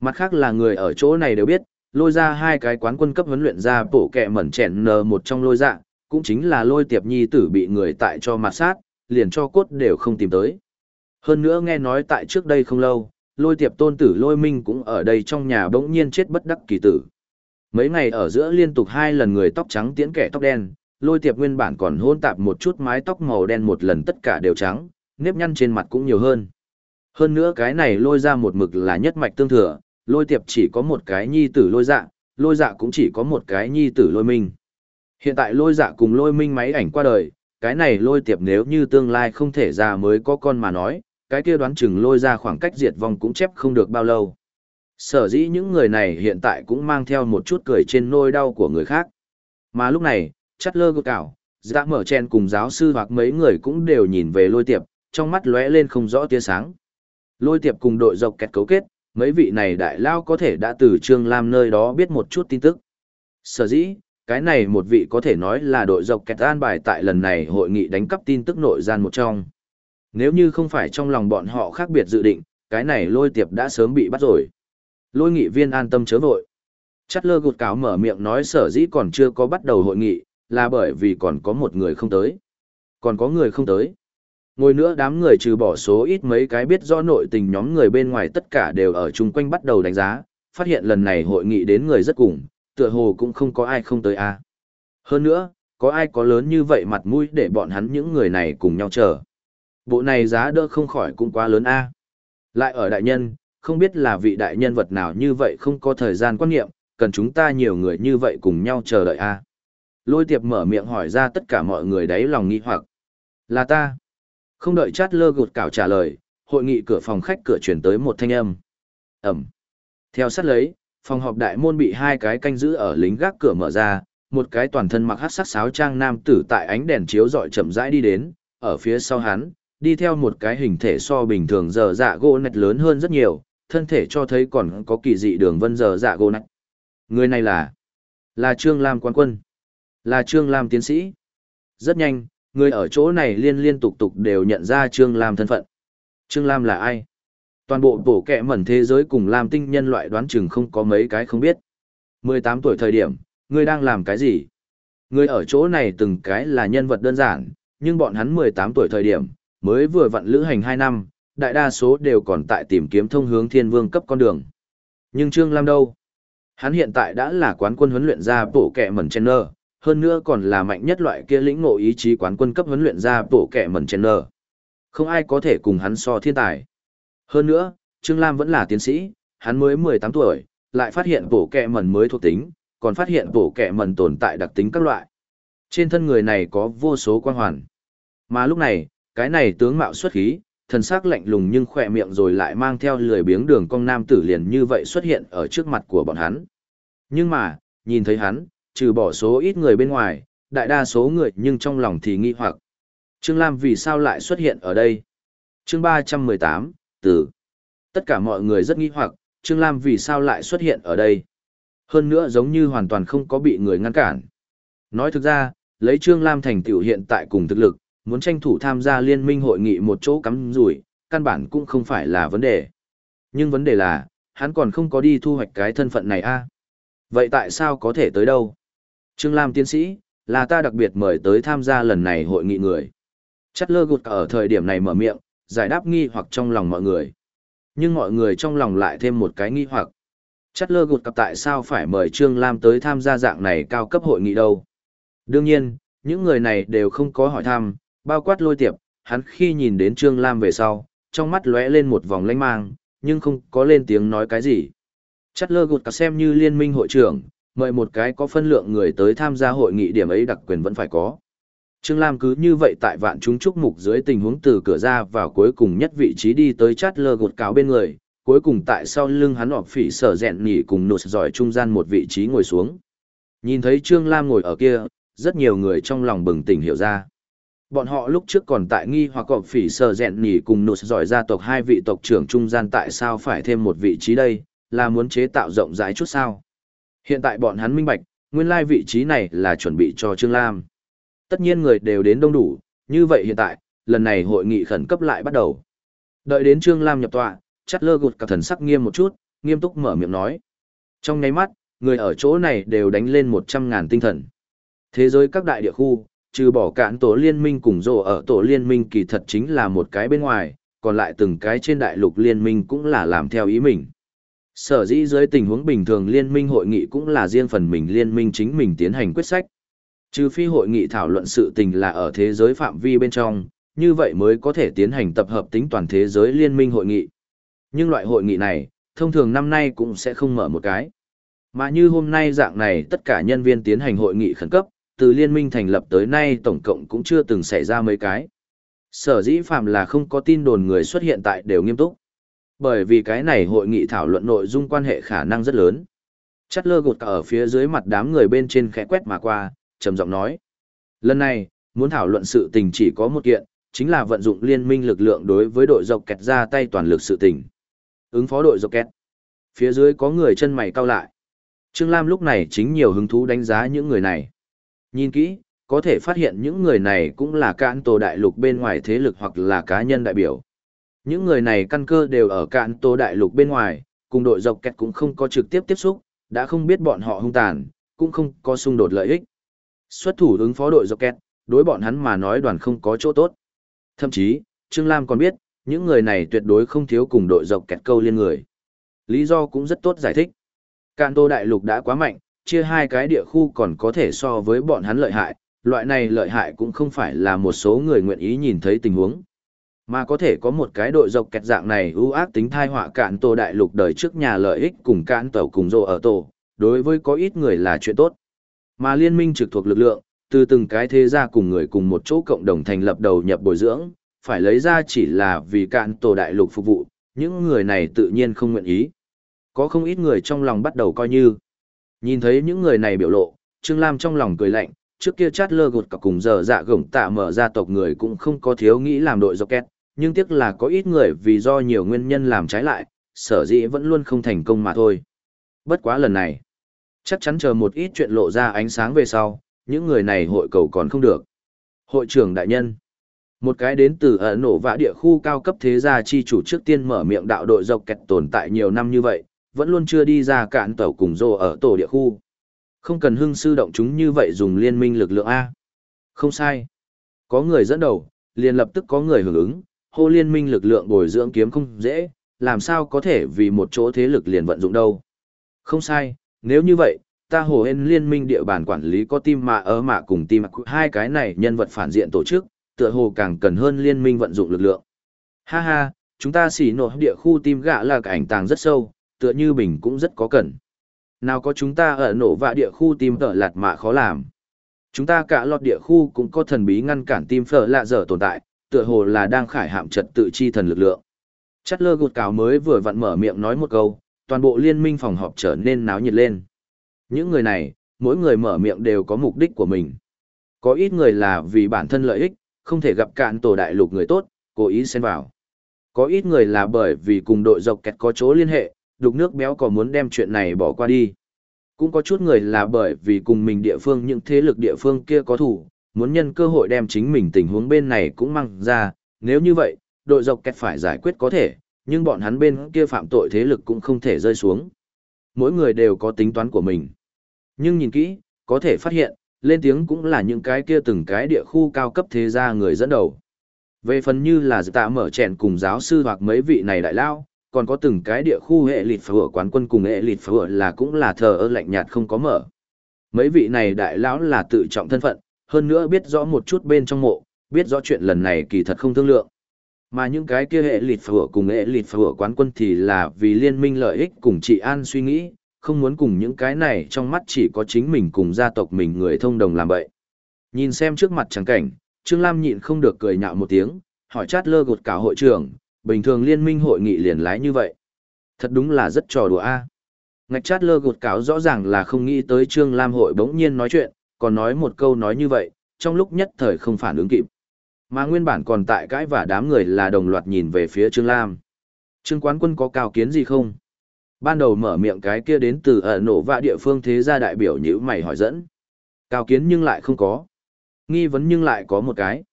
Mặt khác là người ở chỗ này đều biết, lôi ra hai cái quán quân cấp huấn luyện ra bổ kẹ mẩn chèn nờ một trong lôi dạ, cũng chính là lôi tiệp nhi tử bị người tại cho mặt sát, liền cho cốt đều không tìm tới. Hơn nữa nghe nói tại trước đây không lâu, lôi tiệp tôn tử lôi minh cũng ở đây trong nhà bỗng nhiên chết bất đắc kỳ tử. Mấy ngày ở giữa liên tục hai lần người tóc trắng tiễn kẻ tóc đen, lôi tiệp nguyên bản còn hôn tạp một chút mái tóc màu đen một lần tất cả đều trắng, nếp nhăn trên mặt cũng nhiều hơn. Hơn nữa cái này lôi ra một mực là nhất mạch tương thừa, lôi tiệp chỉ có một cái nhi tử lôi dạ, lôi dạ cũng chỉ có một cái nhi tử lôi minh. Hiện tại lôi dạ cùng lôi minh máy ảnh qua đời, cái này lôi tiệp nếu như tương lai không thể ra mới có con mà nói, cái kia đoán chừng lôi ra khoảng cách diệt vong cũng chép không được bao lâu. Sở dĩ những người này hiện tại cũng mang theo một chút cười trên nôi đau của người khác. Mà lúc này, chắt lơ gột cảo, dạ mở chen cùng giáo sư hoặc mấy người cũng đều nhìn về lôi tiệp, trong mắt lóe lên không rõ tia sáng. Lôi tiệp cùng đội dọc kẹt cấu kết, mấy vị này đại lao có thể đã từ Trương Lam nơi đó biết một chút tin tức. Sở dĩ, cái này một vị có thể nói là đội dọc kẹt an bài tại lần này hội nghị đánh cắp tin tức nội gian một trong. Nếu như không phải trong lòng bọn họ khác biệt dự định, cái này lôi tiệp đã sớm bị bắt rồi. Lôi nghị viên an tâm chớ vội. Chắt lơ gột cáo mở miệng nói sở dĩ còn chưa có bắt đầu hội nghị, là bởi vì còn có một người không tới. Còn có người không tới. Ngồi nữa đám người trừ bỏ số ít mấy cái biết rõ nội tình nhóm người bên ngoài tất cả đều ở chung quanh bắt đầu đánh giá, phát hiện lần này hội nghị đến người rất cùng, tựa hồ cũng không có ai không tới a. À. Hơn nữa, có ai có lớn như vậy mặt mũi để bọn hắn những người này cùng nhau chờ. Bộ này giá đỡ không khỏi cũng quá lớn a. Lại ở đại nhân, không biết là vị đại nhân vật nào như vậy không có thời gian quan niệm, cần chúng ta nhiều người như vậy cùng nhau chờ đợi a. Lôi tiệp mở miệng hỏi ra tất cả mọi người đấy lòng nghi hoặc. Là ta. Không đợi chát lơ gột cảo trả lời, hội nghị cửa phòng khách cửa chuyển tới một thanh âm. Ẩm. Theo sát lấy, phòng họp đại môn bị hai cái canh giữ ở lính gác cửa mở ra, một cái toàn thân mặc hát sắc sáo trang nam tử tại ánh đèn chiếu dọi chậm rãi đi đến, ở phía sau hắn, đi theo một cái hình thể so bình thường giờ dạ gỗ nạch lớn hơn rất nhiều, thân thể cho thấy còn có kỳ dị đường vân giờ dạ gỗ nạch. Người này là, là Trương Lam quan quân, là Trương Lam tiến sĩ. Rất nhanh, người ở chỗ này liên liên tục tục đều nhận ra Trương Lam thân phận. Trương Lam là ai? Toàn bộ bổ kẹ mẩn thế giới cùng lam tinh nhân loại đoán chừng không có mấy cái không biết. 18 tuổi thời điểm, ngươi đang làm cái gì? Ngươi ở chỗ này từng cái là nhân vật đơn giản, nhưng bọn hắn 18 tuổi thời điểm, mới vừa vặn lữ hành 2 năm, đại đa số đều còn tại tìm kiếm thông hướng thiên vương cấp con đường. Nhưng Trương Lam đâu? Hắn hiện tại đã là quán quân huấn luyện ra bổ kẹ mẩn Chenner, hơn nữa còn là mạnh nhất loại kia lĩnh ngộ ý chí quán quân cấp huấn luyện ra bổ kẹ mẩn Chenner. Không ai có thể cùng hắn so thiên tài. Hơn nữa, Trương Lam vẫn là tiến sĩ, hắn mới 18 tuổi, lại phát hiện bổ kẹ mẩn mới thuộc tính, còn phát hiện bổ kẹ mẩn tồn tại đặc tính các loại. Trên thân người này có vô số quan hoàn. Mà lúc này, cái này tướng mạo xuất khí, thần sắc lạnh lùng nhưng khỏe miệng rồi lại mang theo lười biếng đường cong nam tử liền như vậy xuất hiện ở trước mặt của bọn hắn. Nhưng mà, nhìn thấy hắn, trừ bỏ số ít người bên ngoài, đại đa số người nhưng trong lòng thì nghi hoặc. Trương Lam vì sao lại xuất hiện ở đây? chương 318, Tử. Tất cả mọi người rất nghi hoặc, Trương Lam vì sao lại xuất hiện ở đây? Hơn nữa giống như hoàn toàn không có bị người ngăn cản. Nói thực ra, lấy Trương Lam thành tựu hiện tại cùng thực lực, muốn tranh thủ tham gia liên minh hội nghị một chỗ cắm rủi, căn bản cũng không phải là vấn đề. Nhưng vấn đề là, hắn còn không có đi thu hoạch cái thân phận này a Vậy tại sao có thể tới đâu? Trương Lam tiến sĩ, là ta đặc biệt mời tới tham gia lần này hội nghị người. Chắt lơ gụt ở thời điểm này mở miệng, giải đáp nghi hoặc trong lòng mọi người. Nhưng mọi người trong lòng lại thêm một cái nghi hoặc. Chắt lơ gụt cặp tại sao phải mời Trương Lam tới tham gia dạng này cao cấp hội nghị đâu? Đương nhiên, những người này đều không có hỏi thăm, bao quát lôi tiệp, hắn khi nhìn đến Trương Lam về sau, trong mắt lóe lên một vòng lanh mang, nhưng không có lên tiếng nói cái gì. Chắc lơ gột cả xem như liên minh hội trưởng, mời một cái có phân lượng người tới tham gia hội nghị điểm ấy đặc quyền vẫn phải có. Trương Lam cứ như vậy tại vạn chúng trúc mục dưới tình huống từ cửa ra vào cuối cùng nhất vị trí đi tới chát lơ gột cáo bên người, cuối cùng tại sau lưng hắn họp phỉ sở rẹn nhỉ cùng nụt giỏi trung gian một vị trí ngồi xuống. Nhìn thấy Trương Lam ngồi ở kia, rất nhiều người trong lòng bừng tỉnh hiểu ra. Bọn họ lúc trước còn tại nghi hoặc cọp phỉ sờ rẹn nỉ cùng nụt giỏi gia tộc hai vị tộc trưởng trung gian tại sao phải thêm một vị trí đây, là muốn chế tạo rộng rãi chút sao. Hiện tại bọn hắn minh bạch, nguyên lai vị trí này là chuẩn bị cho Trương Lam. Tất nhiên người đều đến đông đủ, như vậy hiện tại, lần này hội nghị khẩn cấp lại bắt đầu. Đợi đến Trương Lam nhập tọa, chắt lơ gột cả thần sắc nghiêm một chút, nghiêm túc mở miệng nói. Trong nháy mắt, người ở chỗ này đều đánh lên một trăm ngàn tinh thần. Thế giới các đại địa khu, trừ bỏ cạn tổ liên minh cùng rộ ở tổ liên minh kỳ thật chính là một cái bên ngoài, còn lại từng cái trên đại lục liên minh cũng là làm theo ý mình. Sở dĩ dưới tình huống bình thường liên minh hội nghị cũng là riêng phần mình liên minh chính mình tiến hành quyết sách. Trừ phi hội nghị thảo luận sự tình là ở thế giới phạm vi bên trong, như vậy mới có thể tiến hành tập hợp tính toàn thế giới liên minh hội nghị. Nhưng loại hội nghị này, thông thường năm nay cũng sẽ không mở một cái. Mà như hôm nay dạng này tất cả nhân viên tiến hành hội nghị khẩn cấp, từ liên minh thành lập tới nay tổng cộng cũng chưa từng xảy ra mấy cái. Sở dĩ phạm là không có tin đồn người xuất hiện tại đều nghiêm túc. Bởi vì cái này hội nghị thảo luận nội dung quan hệ khả năng rất lớn. Chắt lơ gột cả ở phía dưới mặt đám người bên trên khẽ quét mà qua, trầm giọng nói. Lần này, muốn thảo luận sự tình chỉ có một kiện, chính là vận dụng liên minh lực lượng đối với đội dọc kẹt ra tay toàn lực sự tình. Ứng phó đội dọc kẹt. Phía dưới có người chân mày cau lại. Trương Lam lúc này chính nhiều hứng thú đánh giá những người này. Nhìn kỹ, có thể phát hiện những người này cũng là cạn tổ đại lục bên ngoài thế lực hoặc là cá nhân đại biểu. Những người này căn cơ đều ở cạn tổ đại lục bên ngoài, cùng đội dọc kẹt cũng không có trực tiếp tiếp xúc, đã không biết bọn họ hung tàn, cũng không có xung đột lợi ích. Xuất thủ ứng phó đội dọc kẹt, đối bọn hắn mà nói đoàn không có chỗ tốt. Thậm chí, Trương Lam còn biết, những người này tuyệt đối không thiếu cùng đội dọc kẹt câu liên người. Lý do cũng rất tốt giải thích. Cạn tô đại lục đã quá mạnh, chia hai cái địa khu còn có thể so với bọn hắn lợi hại, loại này lợi hại cũng không phải là một số người nguyện ý nhìn thấy tình huống. Mà có thể có một cái đội dọc kẹt dạng này ưu ác tính thai họa cạn tô đại lục đời trước nhà lợi ích cùng cạn tàu cùng rộ ở tổ, đối với có ít người là chuyện tốt. Mà liên minh trực thuộc lực lượng, từ từng cái thế gia cùng người cùng một chỗ cộng đồng thành lập đầu nhập bồi dưỡng, phải lấy ra chỉ là vì cạn tổ đại lục phục vụ, những người này tự nhiên không nguyện ý. Có không ít người trong lòng bắt đầu coi như. Nhìn thấy những người này biểu lộ, Trương Lam trong lòng cười lạnh, trước kia chát lơ gột cả cùng giờ dạ gổng tạ mở ra tộc người cũng không có thiếu nghĩ làm đội dọc két, nhưng tiếc là có ít người vì do nhiều nguyên nhân làm trái lại, sở dĩ vẫn luôn không thành công mà thôi. Bất quá lần này, Chắc chắn chờ một ít chuyện lộ ra ánh sáng về sau, những người này hội cầu còn không được. Hội trưởng đại nhân. Một cái đến từ ở nổ vã địa khu cao cấp thế gia chi chủ trước tiên mở miệng đạo đội dọc kẹt tồn tại nhiều năm như vậy, vẫn luôn chưa đi ra cạn tàu cùng rô ở tổ địa khu. Không cần hưng sư động chúng như vậy dùng liên minh lực lượng A. Không sai. Có người dẫn đầu, liền lập tức có người hưởng ứng, hô liên minh lực lượng bồi dưỡng kiếm không dễ, làm sao có thể vì một chỗ thế lực liền vận dụng đâu. Không sai, nếu như vậy, ta hồ hên liên minh địa bàn quản lý có tim mạ ở mạ cùng tim hai cái này nhân vật phản diện tổ chức, tựa hồ càng cần hơn liên minh vận dụng lực lượng. Ha ha, chúng ta xỉ nổ địa khu tim gạ là cảnh tàng rất sâu, tựa như bình cũng rất có cần. Nào có chúng ta ở nổ vạ địa khu tim tở lạt mạ khó làm. Chúng ta cả lọt địa khu cũng có thần bí ngăn cản tim phở lạ dở tồn tại, tựa hồ là đang khải hạm trật tự chi thần lực lượng. Chất lơ gột cáo mới vừa vặn mở miệng nói một câu, toàn bộ liên minh phòng họp trở nên náo nhiệt lên. Những người này, mỗi người mở miệng đều có mục đích của mình. Có ít người là vì bản thân lợi ích, không thể gặp cạn tổ đại lục người tốt, cố ý xen vào. Có ít người là bởi vì cùng đội dọc kẹt có chỗ liên hệ, đục nước béo có muốn đem chuyện này bỏ qua đi. Cũng có chút người là bởi vì cùng mình địa phương những thế lực địa phương kia có thủ, muốn nhân cơ hội đem chính mình tình huống bên này cũng mang ra, nếu như vậy, đội dọc kẹt phải giải quyết có thể, nhưng bọn hắn bên kia phạm tội thế lực cũng không thể rơi xuống. Mỗi người đều có tính toán của mình. Nhưng nhìn kỹ, có thể phát hiện, lên tiếng cũng là những cái kia từng cái địa khu cao cấp thế gia người dẫn đầu. Về phần như là tạ mở chèn cùng giáo sư hoặc mấy vị này đại lao, còn có từng cái địa khu hệ lịt phở quán quân cùng hệ lịt phở là cũng là thờ ơ lạnh nhạt không có mở. Mấy vị này đại lão là tự trọng thân phận, hơn nữa biết rõ một chút bên trong mộ, biết rõ chuyện lần này kỳ thật không thương lượng. Mà những cái kia hệ lịt phở cùng hệ lịt phở quán quân thì là vì liên minh lợi ích cùng trị an suy nghĩ, không muốn cùng những cái này trong mắt chỉ có chính mình cùng gia tộc mình người thông đồng làm vậy. Nhìn xem trước mặt trắng cảnh, Trương Lam nhịn không được cười nhạo một tiếng, hỏi chát lơ gột cả hội trưởng, bình thường liên minh hội nghị liền lái như vậy. Thật đúng là rất trò đùa a. Ngạch chát lơ gột cáo rõ ràng là không nghĩ tới Trương Lam hội bỗng nhiên nói chuyện, còn nói một câu nói như vậy, trong lúc nhất thời không phản ứng kịp. Mà nguyên bản còn tại cãi và đám người là đồng loạt nhìn về phía Trương Lam. Trương quán quân có cao kiến gì không? Ban đầu mở miệng cái kia đến từ ở nổ vạ địa phương thế gia đại biểu như mày hỏi dẫn. Cao kiến nhưng lại không có. Nghi vấn nhưng lại có một cái.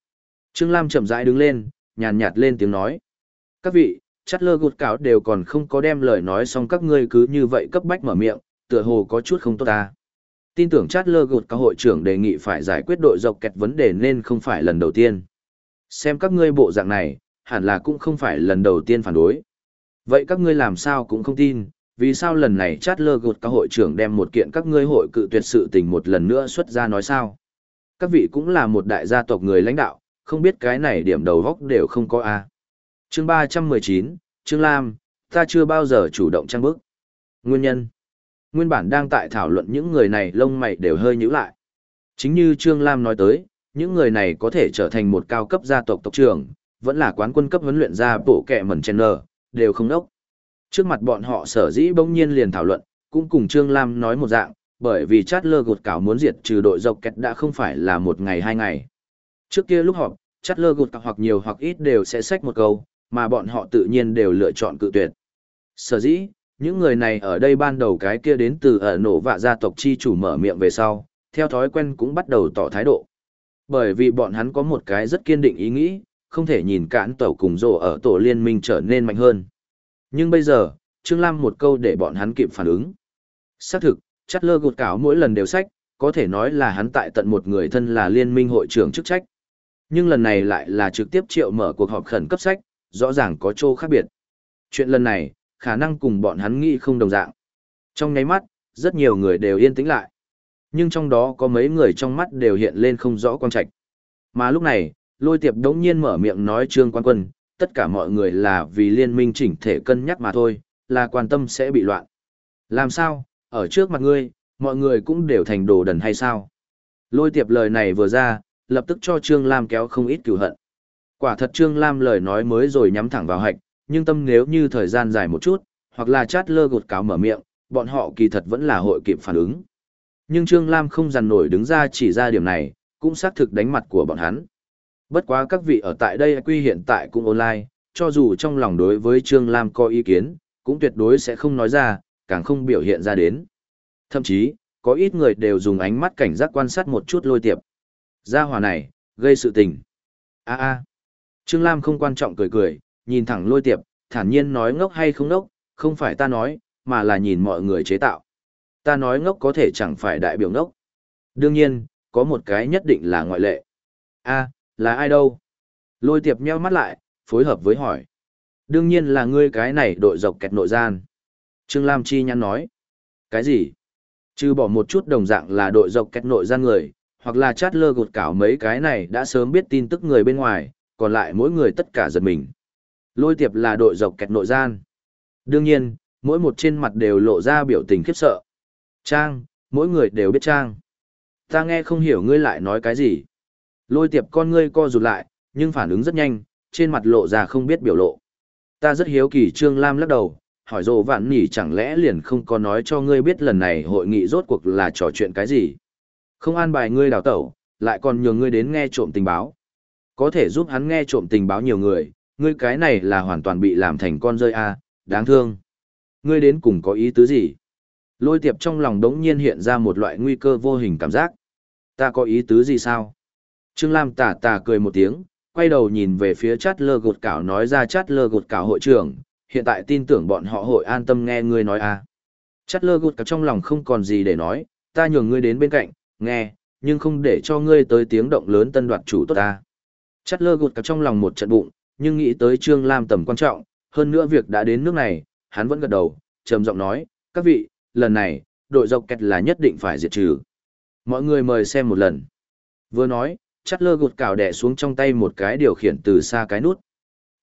Trương Lam chậm rãi đứng lên, nhàn nhạt lên tiếng nói. Các vị, chắt lơ gột cáo đều còn không có đem lời nói xong các ngươi cứ như vậy cấp bách mở miệng, tựa hồ có chút không tốt ta. Tin tưởng chát lơ gột các hội trưởng đề nghị phải giải quyết đội dọc kẹt vấn đề nên không phải lần đầu tiên. Xem các ngươi bộ dạng này, hẳn là cũng không phải lần đầu tiên phản đối. Vậy các ngươi làm sao cũng không tin, vì sao lần này chát lơ gột các hội trưởng đem một kiện các ngươi hội cự tuyệt sự tình một lần nữa xuất ra nói sao? Các vị cũng là một đại gia tộc người lãnh đạo, không biết cái này điểm đầu góc đều không có a. À. Chương ba trăm mười chín, Trương Lam, ta chưa bao giờ chủ động trang bức. Nguyên nhân. Nguyên bản đang tại thảo luận những người này lông mày đều hơi nhíu lại. Chính như Trương Lam nói tới, những người này có thể trở thành một cao cấp gia tộc tộc trưởng, vẫn là quán quân cấp huấn luyện gia bộ kẹ mẩn chen nở, đều không đốc. Trước mặt bọn họ sở dĩ bỗng nhiên liền thảo luận, cũng cùng Trương Lam nói một dạng, bởi vì chát lơ gột cảo muốn diệt trừ đội dọc kẹt đã không phải là một ngày hai ngày. Trước kia lúc họp, chát lơ gột cảo hoặc nhiều hoặc ít đều sẽ xách một câu, mà bọn họ tự nhiên đều lựa chọn cự tuyệt. Sở dĩ, những người này ở đây ban đầu cái kia đến từ ở nổ vạ gia tộc chi chủ mở miệng về sau, theo thói quen cũng bắt đầu tỏ thái độ. Bởi vì bọn hắn có một cái rất kiên định ý nghĩ, không thể nhìn cản tẩu cùng rồ ở tổ liên minh trở nên mạnh hơn. Nhưng bây giờ, Trương Lam một câu để bọn hắn kịp phản ứng. Xác thực, chắt lơ gột cáo mỗi lần đều sách, có thể nói là hắn tại tận một người thân là liên minh hội trưởng chức trách. Nhưng lần này lại là trực tiếp triệu mở cuộc họp khẩn cấp sách, rõ ràng có chỗ khác biệt. Chuyện lần này, khả năng cùng bọn hắn nghĩ không đồng dạng. Trong nháy mắt, rất nhiều người đều yên tĩnh lại. Nhưng trong đó có mấy người trong mắt đều hiện lên không rõ quan trạch. Mà lúc này, lôi tiệp đống nhiên mở miệng nói trương quan quân, tất cả mọi người là vì liên minh chỉnh thể cân nhắc mà thôi, là quan tâm sẽ bị loạn. Làm sao, ở trước mặt ngươi, mọi người cũng đều thành đồ đần hay sao? Lôi tiệp lời này vừa ra, lập tức cho Trương Lam kéo không ít cửu hận. Quả thật Trương Lam lời nói mới rồi nhắm thẳng vào hạch, nhưng tâm nếu như thời gian dài một chút, hoặc là chát lơ gột cáo mở miệng, bọn họ kỳ thật vẫn là hội kịp phản ứng. Nhưng Trương Lam không dằn nổi đứng ra chỉ ra điểm này, cũng xác thực đánh mặt của bọn hắn. Bất quá các vị ở tại đây quy hiện tại cũng online, cho dù trong lòng đối với Trương Lam có ý kiến, cũng tuyệt đối sẽ không nói ra, càng không biểu hiện ra đến. Thậm chí, có ít người đều dùng ánh mắt cảnh giác quan sát một chút lôi tiệp. Gia hòa này, gây sự tình. a a Trương Lam không quan trọng cười cười, nhìn thẳng lôi tiệp, thản nhiên nói ngốc hay không ngốc, không phải ta nói, mà là nhìn mọi người chế tạo. Ta nói ngốc có thể chẳng phải đại biểu ngốc. Đương nhiên, có một cái nhất định là ngoại lệ. a là ai đâu? Lôi tiệp nheo mắt lại, phối hợp với hỏi. Đương nhiên là ngươi cái này đội dọc kẹt nội gian. Trương Lam Chi nhắn nói. Cái gì? Chứ bỏ một chút đồng dạng là đội dọc kẹt nội gian người, hoặc là chát lơ gột cảo mấy cái này đã sớm biết tin tức người bên ngoài, còn lại mỗi người tất cả giật mình. Lôi tiệp là đội dọc kẹt nội gian. Đương nhiên, mỗi một trên mặt đều lộ ra biểu tình khiếp sợ. Trang, mỗi người đều biết Trang. Ta nghe không hiểu ngươi lại nói cái gì. Lôi tiệp con ngươi co rụt lại, nhưng phản ứng rất nhanh, trên mặt lộ ra không biết biểu lộ. Ta rất hiếu kỳ Trương Lam lắc đầu, hỏi dồ vạn nỉ chẳng lẽ liền không có nói cho ngươi biết lần này hội nghị rốt cuộc là trò chuyện cái gì. Không an bài ngươi đào tẩu, lại còn nhường ngươi đến nghe trộm tình báo. Có thể giúp hắn nghe trộm tình báo nhiều người, ngươi cái này là hoàn toàn bị làm thành con rơi a, đáng thương. Ngươi đến cùng có ý tứ gì? Lôi tiệp trong lòng đống nhiên hiện ra một loại nguy cơ vô hình cảm giác. Ta có ý tứ gì sao? Trương Lam tà tà cười một tiếng, quay đầu nhìn về phía chát lơ gột cảo nói ra chát lơ gột cảo hội trưởng, hiện tại tin tưởng bọn họ hội an tâm nghe ngươi nói à. Chát lơ gột cảo trong lòng không còn gì để nói, ta nhường ngươi đến bên cạnh, nghe, nhưng không để cho ngươi tới tiếng động lớn tân đoạt chủ tốt ta. Chát lơ gột cảo trong lòng một trận bụng, nhưng nghĩ tới Trương Lam tầm quan trọng, hơn nữa việc đã đến nước này, hắn vẫn gật đầu, trầm giọng nói, các vị, lần này, đội dọc kẹt là nhất định phải diệt trừ. Mọi người mời xem một lần. Vừa nói, chắt lơ gột cào đẻ xuống trong tay một cái điều khiển từ xa cái nút.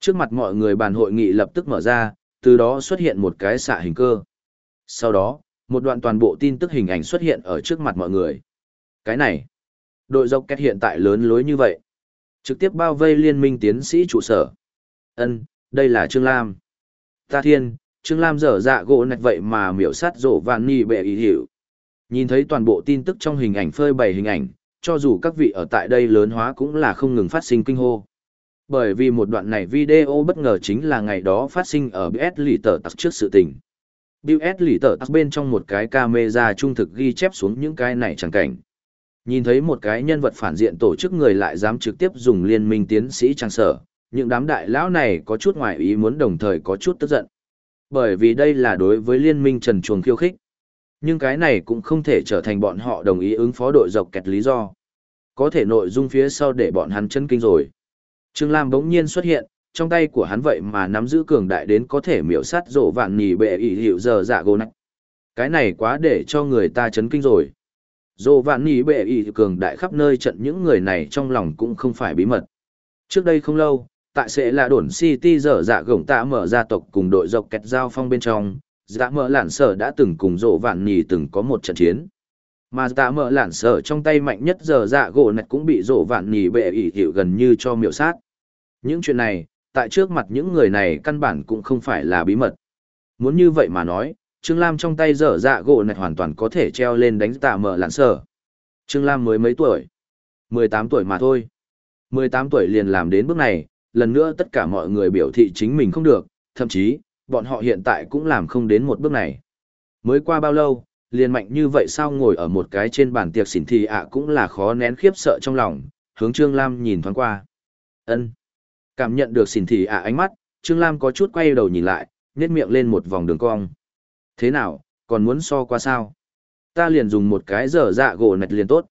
Trước mặt mọi người bàn hội nghị lập tức mở ra, từ đó xuất hiện một cái xạ hình cơ. Sau đó, một đoạn toàn bộ tin tức hình ảnh xuất hiện ở trước mặt mọi người. Cái này, đội dọc kẹt hiện tại lớn lối như vậy. Trực tiếp bao vây liên minh tiến sĩ trụ sở. ân đây là Trương Lam. Ta thiên, Trương Lam dở dạ gỗ nạch vậy mà miểu sát rổ vạn ni bệ ý hiểu. Nhìn thấy toàn bộ tin tức trong hình ảnh phơi bày hình ảnh, cho dù các vị ở tại đây lớn hóa cũng là không ngừng phát sinh kinh hô. Bởi vì một đoạn này video bất ngờ chính là ngày đó phát sinh ở BS lì tờ tặc trước sự tình. BS lì tờ tặc bên trong một cái camera trung thực ghi chép xuống những cái này chẳng cảnh. Nhìn thấy một cái nhân vật phản diện tổ chức người lại dám trực tiếp dùng liên minh tiến sĩ trang sở, những đám đại lão này có chút ngoài ý muốn đồng thời có chút tức giận. Bởi vì đây là đối với liên minh trần chuồng khiêu khích. Nhưng cái này cũng không thể trở thành bọn họ đồng ý ứng phó đội dọc kẹt lý do. Có thể nội dung phía sau để bọn hắn chân kinh rồi. Trương Lam bỗng nhiên xuất hiện, trong tay của hắn vậy mà nắm giữ cường đại đến có thể miểu sát rổ vạn nhì bệ ỉ hiệu giờ dạ gô nạch. Cái này quá để cho người ta chấn kinh rồi. Dồ vạn nỉ bệ ý cường đại khắp nơi trận những người này trong lòng cũng không phải bí mật. Trước đây không lâu, tại sẽ là đồn City dở dạ gổng tạ mở gia tộc cùng đội dọc kẹt giao phong bên trong, dạ mở lản sở đã từng cùng dồ vạn nỉ từng có một trận chiến. Mà dạ mở lản sở trong tay mạnh nhất giờ dạ gỗ nạch cũng bị dồ vạn nỉ bệ ý hiệu gần như cho miệu sát. Những chuyện này, tại trước mặt những người này căn bản cũng không phải là bí mật. Muốn như vậy mà nói, Trương Lam trong tay dở dạ gỗ nạch hoàn toàn có thể treo lên đánh tạ mở lạn sở. Trương Lam mới mấy tuổi? 18 tuổi mà thôi. 18 tuổi liền làm đến bước này, lần nữa tất cả mọi người biểu thị chính mình không được, thậm chí, bọn họ hiện tại cũng làm không đến một bước này. Mới qua bao lâu, liền mạnh như vậy sao ngồi ở một cái trên bàn tiệc xỉn thì ạ à cũng là khó nén khiếp sợ trong lòng, hướng Trương Lam nhìn thoáng qua. ân Cảm nhận được xỉn thì ạ à ánh mắt, Trương Lam có chút quay đầu nhìn lại, nhét miệng lên một vòng đường cong. Thế nào, còn muốn so qua sao? Ta liền dùng một cái dở dạ gỗ nạch liền tốt.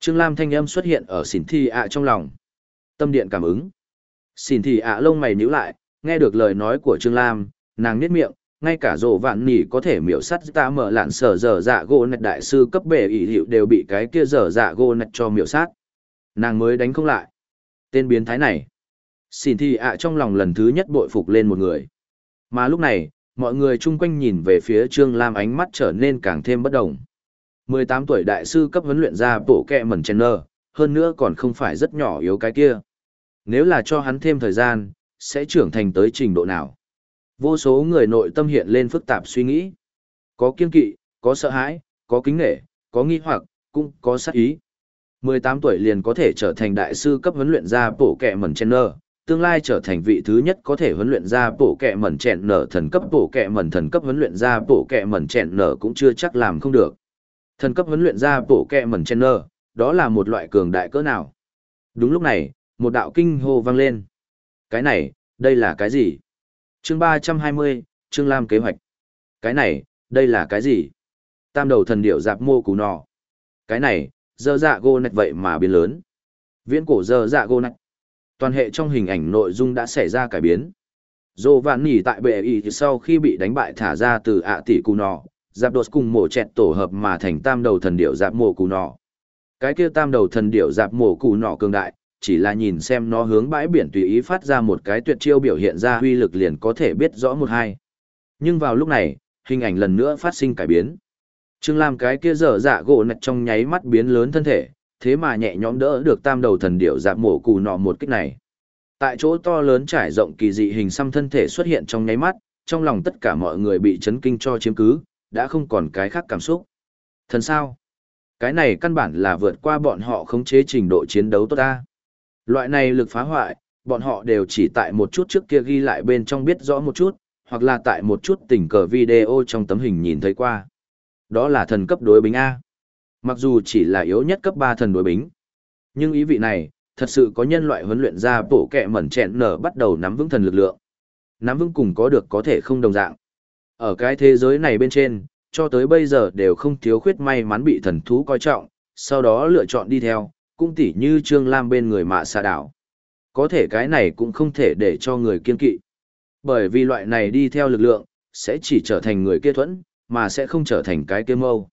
Trương Lam thanh âm xuất hiện ở xỉn thi ạ trong lòng. Tâm điện cảm ứng. Xỉn thi ạ lông mày nhíu lại, nghe được lời nói của Trương Lam, nàng niết miệng, ngay cả rổ vạn nỉ có thể miểu sắt ta mở lạn sở dở dạ gỗ nạch đại sư cấp bể ỷ hiệu đều bị cái kia dở dạ gỗ nạch cho miểu sát. Nàng mới đánh không lại. Tên biến thái này. Xỉn thi ạ trong lòng lần thứ nhất bội phục lên một người. Mà lúc này, mọi người chung quanh nhìn về phía Trương Lam ánh mắt trở nên càng thêm bất đồng. 18 tuổi đại sư cấp huấn luyện ra bộ kẹ mẩn chèn nơ, hơn nữa còn không phải rất nhỏ yếu cái kia. Nếu là cho hắn thêm thời gian, sẽ trưởng thành tới trình độ nào? Vô số người nội tâm hiện lên phức tạp suy nghĩ. Có kiên kỵ, có sợ hãi, có kính nghệ, có nghi hoặc, cũng có sát ý. 18 tuổi liền có thể trở thành đại sư cấp huấn luyện ra bộ kẹ mẩn chèn nơ, tương lai trở thành vị thứ nhất có thể huấn luyện ra bộ kẹ mẩn chẹn nở thần cấp bộ kẹ mẩn thần cấp huấn luyện ra bộ kẹ mẩn chẹn nở cũng chưa chắc làm không được. Thần cấp huấn luyện ra bộ kẹ mẩn chẹn nở, đó là một loại cường đại cỡ nào. Đúng lúc này, một đạo kinh hô vang lên. Cái này, đây là cái gì? Chương 320, Trương Lam kế hoạch. Cái này, đây là cái gì? Tam đầu thần điểu giáp mô cú nọ. Cái này, dơ dạ gô nạch vậy mà biến lớn. Viễn cổ dơ dạ gô nạch. Toàn hệ trong hình ảnh nội dung đã xảy ra cải biến. Dô vạn nỉ tại bệ y sau khi bị đánh bại thả ra từ ạ tỷ cù nọ, giáp đột cùng mổ chẹt tổ hợp mà thành tam đầu thần điệu giáp mổ cù nọ. Cái kia tam đầu thần điệu giáp mổ cù nọ cường đại, chỉ là nhìn xem nó hướng bãi biển tùy ý phát ra một cái tuyệt chiêu biểu hiện ra huy lực liền có thể biết rõ một hai. Nhưng vào lúc này, hình ảnh lần nữa phát sinh cải biến. Trương Lam cái kia dở dạ gỗ nạch trong nháy mắt biến lớn thân thể, thế mà nhẹ nhõm đỡ được tam đầu thần điểu dạng mổ cù nọ một kích này. Tại chỗ to lớn trải rộng kỳ dị hình xăm thân thể xuất hiện trong nháy mắt, trong lòng tất cả mọi người bị chấn kinh cho chiếm cứ, đã không còn cái khác cảm xúc. Thần sao? Cái này căn bản là vượt qua bọn họ khống chế trình độ chiến đấu tốt ta. Loại này lực phá hoại, bọn họ đều chỉ tại một chút trước kia ghi lại bên trong biết rõ một chút, hoặc là tại một chút tình cờ video trong tấm hình nhìn thấy qua. Đó là thần cấp đối bính A. Mặc dù chỉ là yếu nhất cấp 3 thần đối bính, nhưng ý vị này, thật sự có nhân loại huấn luyện ra bộ kẹ mẩn chẹn nở bắt đầu nắm vững thần lực lượng. Nắm vững cùng có được có thể không đồng dạng. Ở cái thế giới này bên trên, cho tới bây giờ đều không thiếu khuyết may mắn bị thần thú coi trọng, sau đó lựa chọn đi theo, cũng tỉ như Trương Lam bên người mạ xà đảo. Có thể cái này cũng không thể để cho người kiên kỵ. Bởi vì loại này đi theo lực lượng, sẽ chỉ trở thành người kia thuẫn, mà sẽ không trở thành cái kia mâu.